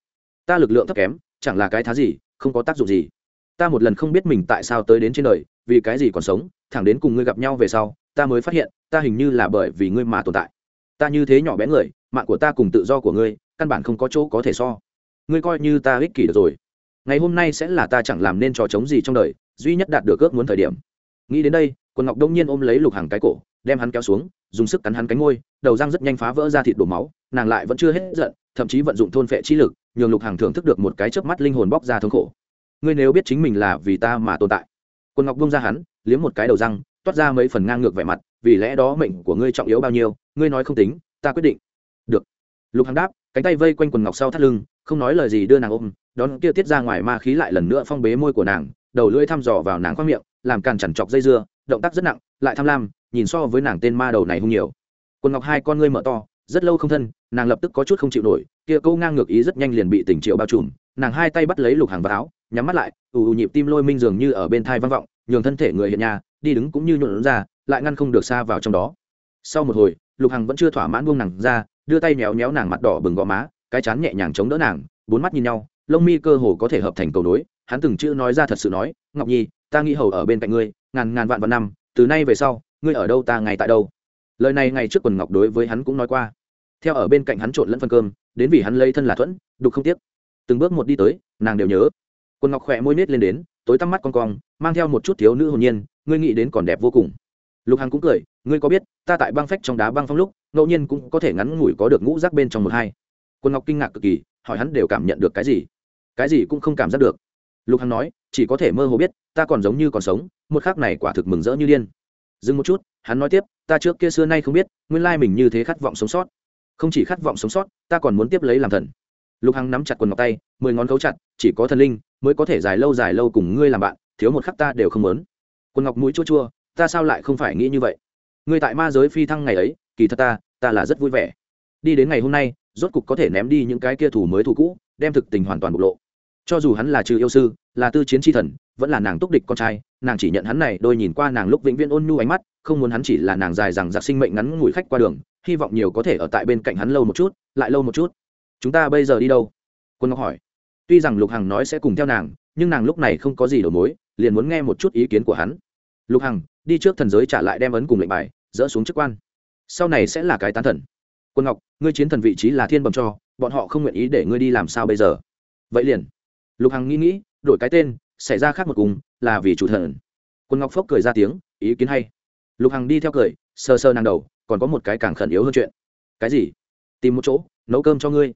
ta lực lượng thấp kém, chẳng là cái thá gì, không có tác dụng gì. Ta một lần không biết mình tại sao tới đến trên đời, vì cái gì còn sống, thẳng đến cùng ngươi gặp nhau về sau, ta mới phát hiện, ta hình như là bởi vì ngươi mà tồn tại. Ta như thế nhỏ bé người, mạng của ta cùng tự do của ngươi, căn bản không có chỗ có thể so. Ngươi coi như ta ích kỷ được rồi. Ngày hôm nay sẽ là ta chẳng làm nên trò chống gì trong đời, duy nhất đạt được ước muốn thời điểm. Nghĩ đến đây, quần ngọc đông nhiên ôm lấy lục hàng cái cổ, đem hắn kéo xuống, dùng sức cắn hắn cánh ngôi đầu răng rất nhanh phá vỡ ra thịt đổ máu, nàng lại vẫn chưa hết giận, thậm chí vận dụng thôn phệ trí lực nhường lục hàng thưởng thức được một cái chớp mắt linh hồn bóc ra thống khổ. Ngươi nếu biết chính mình là vì ta mà tồn tại. Quân ngọc bung ra hắn, liếm một cái đầu răng, toát ra mấy phần ngang ngược vẻ mặt, vì lẽ đó mệnh của ngươi trọng yếu bao nhiêu, ngươi nói không tính, ta quyết định. Được. Lục hằng đáp, cánh tay vây quanh quần ngọc sau thắt lưng, không nói lời gì đưa nàng ôm, đón kia tiết ra ngoài ma khí lại lần nữa phong bế môi của nàng, đầu lưỡi thăm dò vào nàng khoác miệng, làm càn chằn chọc dây dưa, động tác rất nặng, lại tham lam, nhìn so với nàng tên ma đầu này hung nhiều. Quần ngọc hai con ngươi mở to rất lâu không thân, nàng lập tức có chút không chịu nổi, kia câu ngang ngược ý rất nhanh liền bị tỉnh triệu bao trùm, nàng hai tay bắt lấy lục hàng vào áo, nhắm mắt lại, ù ù nhịp tim lôi minh dường như ở bên thai vang vọng, nhường thân thể người hiện nhà, đi đứng cũng như nhuộn ra, lại ngăn không được xa vào trong đó. Sau một hồi, lục hằng vẫn chưa thỏa mãn buông nàng ra, đưa tay méo méo nàng mặt đỏ bừng gò má, cái chán nhẹ nhàng chống đỡ nàng, bốn mắt nhìn nhau, lông mi cơ hồ có thể hợp thành cầu nối, hắn từng chữ nói ra thật sự nói, ngọc nhi, ta nghĩ hầu ở bên cạnh ngươi, ngàn ngàn vạn vạn năm, từ nay về sau, ngươi ở đâu ta ngày tại đâu? Lời này ngày trước quần ngọc đối với hắn cũng nói qua theo ở bên cạnh hắn trộn lẫn phân cơm, đến vì hắn lấy thân là thuẫn, đục không tiếc. Từng bước một đi tới, nàng đều nhớ. Quần ngọc khỏe môi nết lên đến, tối tăm mắt con cong, mang theo một chút thiếu nữ hồn nhiên, ngươi nghĩ đến còn đẹp vô cùng. Lục hằng cũng cười, ngươi có biết, ta tại băng phách trong đá băng phong lúc, ngẫu nhiên cũng có thể ngắn ngủi có được ngũ rác bên trong một hai. Quân ngọc kinh ngạc cực kỳ, hỏi hắn đều cảm nhận được cái gì? Cái gì cũng không cảm giác được. Lục hằng nói, chỉ có thể mơ hồ biết, ta còn giống như còn sống, một khác này quả thực mừng rỡ như điên. Dừng một chút, hắn nói tiếp, ta trước kia xưa nay không biết, nguyên lai mình như thế khát vọng sống sót không chỉ khát vọng sống sót, ta còn muốn tiếp lấy làm thần. Lục hằng nắm chặt quần ngọc tay, mười ngón cấu chặt, chỉ có thần linh mới có thể dài lâu dài lâu cùng ngươi làm bạn, thiếu một khắc ta đều không muốn. Quần ngọc mũi chua chua, ta sao lại không phải nghĩ như vậy? Ngươi tại ma giới phi thăng ngày ấy, kỳ thật ta ta là rất vui vẻ. Đi đến ngày hôm nay, rốt cục có thể ném đi những cái kia thủ mới thủ cũ, đem thực tình hoàn toàn bộc lộ. Cho dù hắn là trừ yêu sư, là tư chiến tri thần, vẫn là nàng túc địch con trai, nàng chỉ nhận hắn này, đôi nhìn qua nàng lúc vĩnh viễn ôn nhu ánh mắt, không muốn hắn chỉ là nàng dài rằng giặc sinh mệnh ngắn ngủi khách qua đường hy vọng nhiều có thể ở tại bên cạnh hắn lâu một chút, lại lâu một chút. Chúng ta bây giờ đi đâu? Quân ngọc hỏi. Tuy rằng lục hằng nói sẽ cùng theo nàng, nhưng nàng lúc này không có gì đầu mối, liền muốn nghe một chút ý kiến của hắn. Lục hằng, đi trước thần giới trả lại đem ấn cùng lệnh bài, dỡ xuống chức quan. Sau này sẽ là cái tán thần. Quân ngọc, ngươi chiến thần vị trí là thiên bẩm cho, bọn họ không nguyện ý để ngươi đi làm sao bây giờ? Vậy liền. Lục hằng nghĩ nghĩ, đổi cái tên, xảy ra khác một cùng, là vì chủ thần. Quân ngọc phốc cười ra tiếng, ý kiến hay. Lục hằng đi theo cười sơ sơ nàng đầu còn có một cái càng khẩn yếu hơn chuyện. Cái gì? Tìm một chỗ, nấu cơm cho ngươi.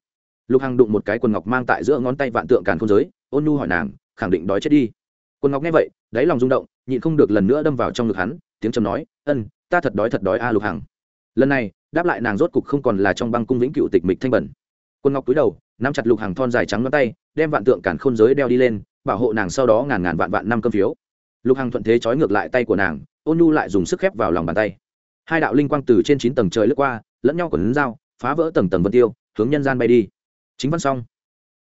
Lục hằng đụng một cái quần ngọc mang tại giữa ngón tay vạn tượng càn không giới, ôn nhu hỏi nàng, khẳng định đói chết đi. Quần ngọc nghe vậy, đáy lòng rung động, nhịn không được lần nữa đâm vào trong ngực hắn, tiếng trầm nói, ân, ta thật đói thật đói a lục hằng. Lần này, đáp lại nàng rốt cục không còn là trong băng cung vĩnh cựu tịch mịch thanh bẩn. Quần ngọc cúi đầu, nắm chặt lục hàng thon dài trắng ngón tay, đem vạn tượng cản khôn giới đeo đi lên, bảo hộ nàng sau đó ngàn ngàn vạn vạn năm cơm phiếu. Lục hàng thuận thế trói ngược lại tay của nàng, ôn nhu lại dùng sức khép vào lòng bàn tay hai đạo linh quang từ trên chín tầng trời lướt qua, lẫn nhau còn lấn dao, phá vỡ tầng tầng vân tiêu, hướng nhân gian bay đi. Chính văn xong.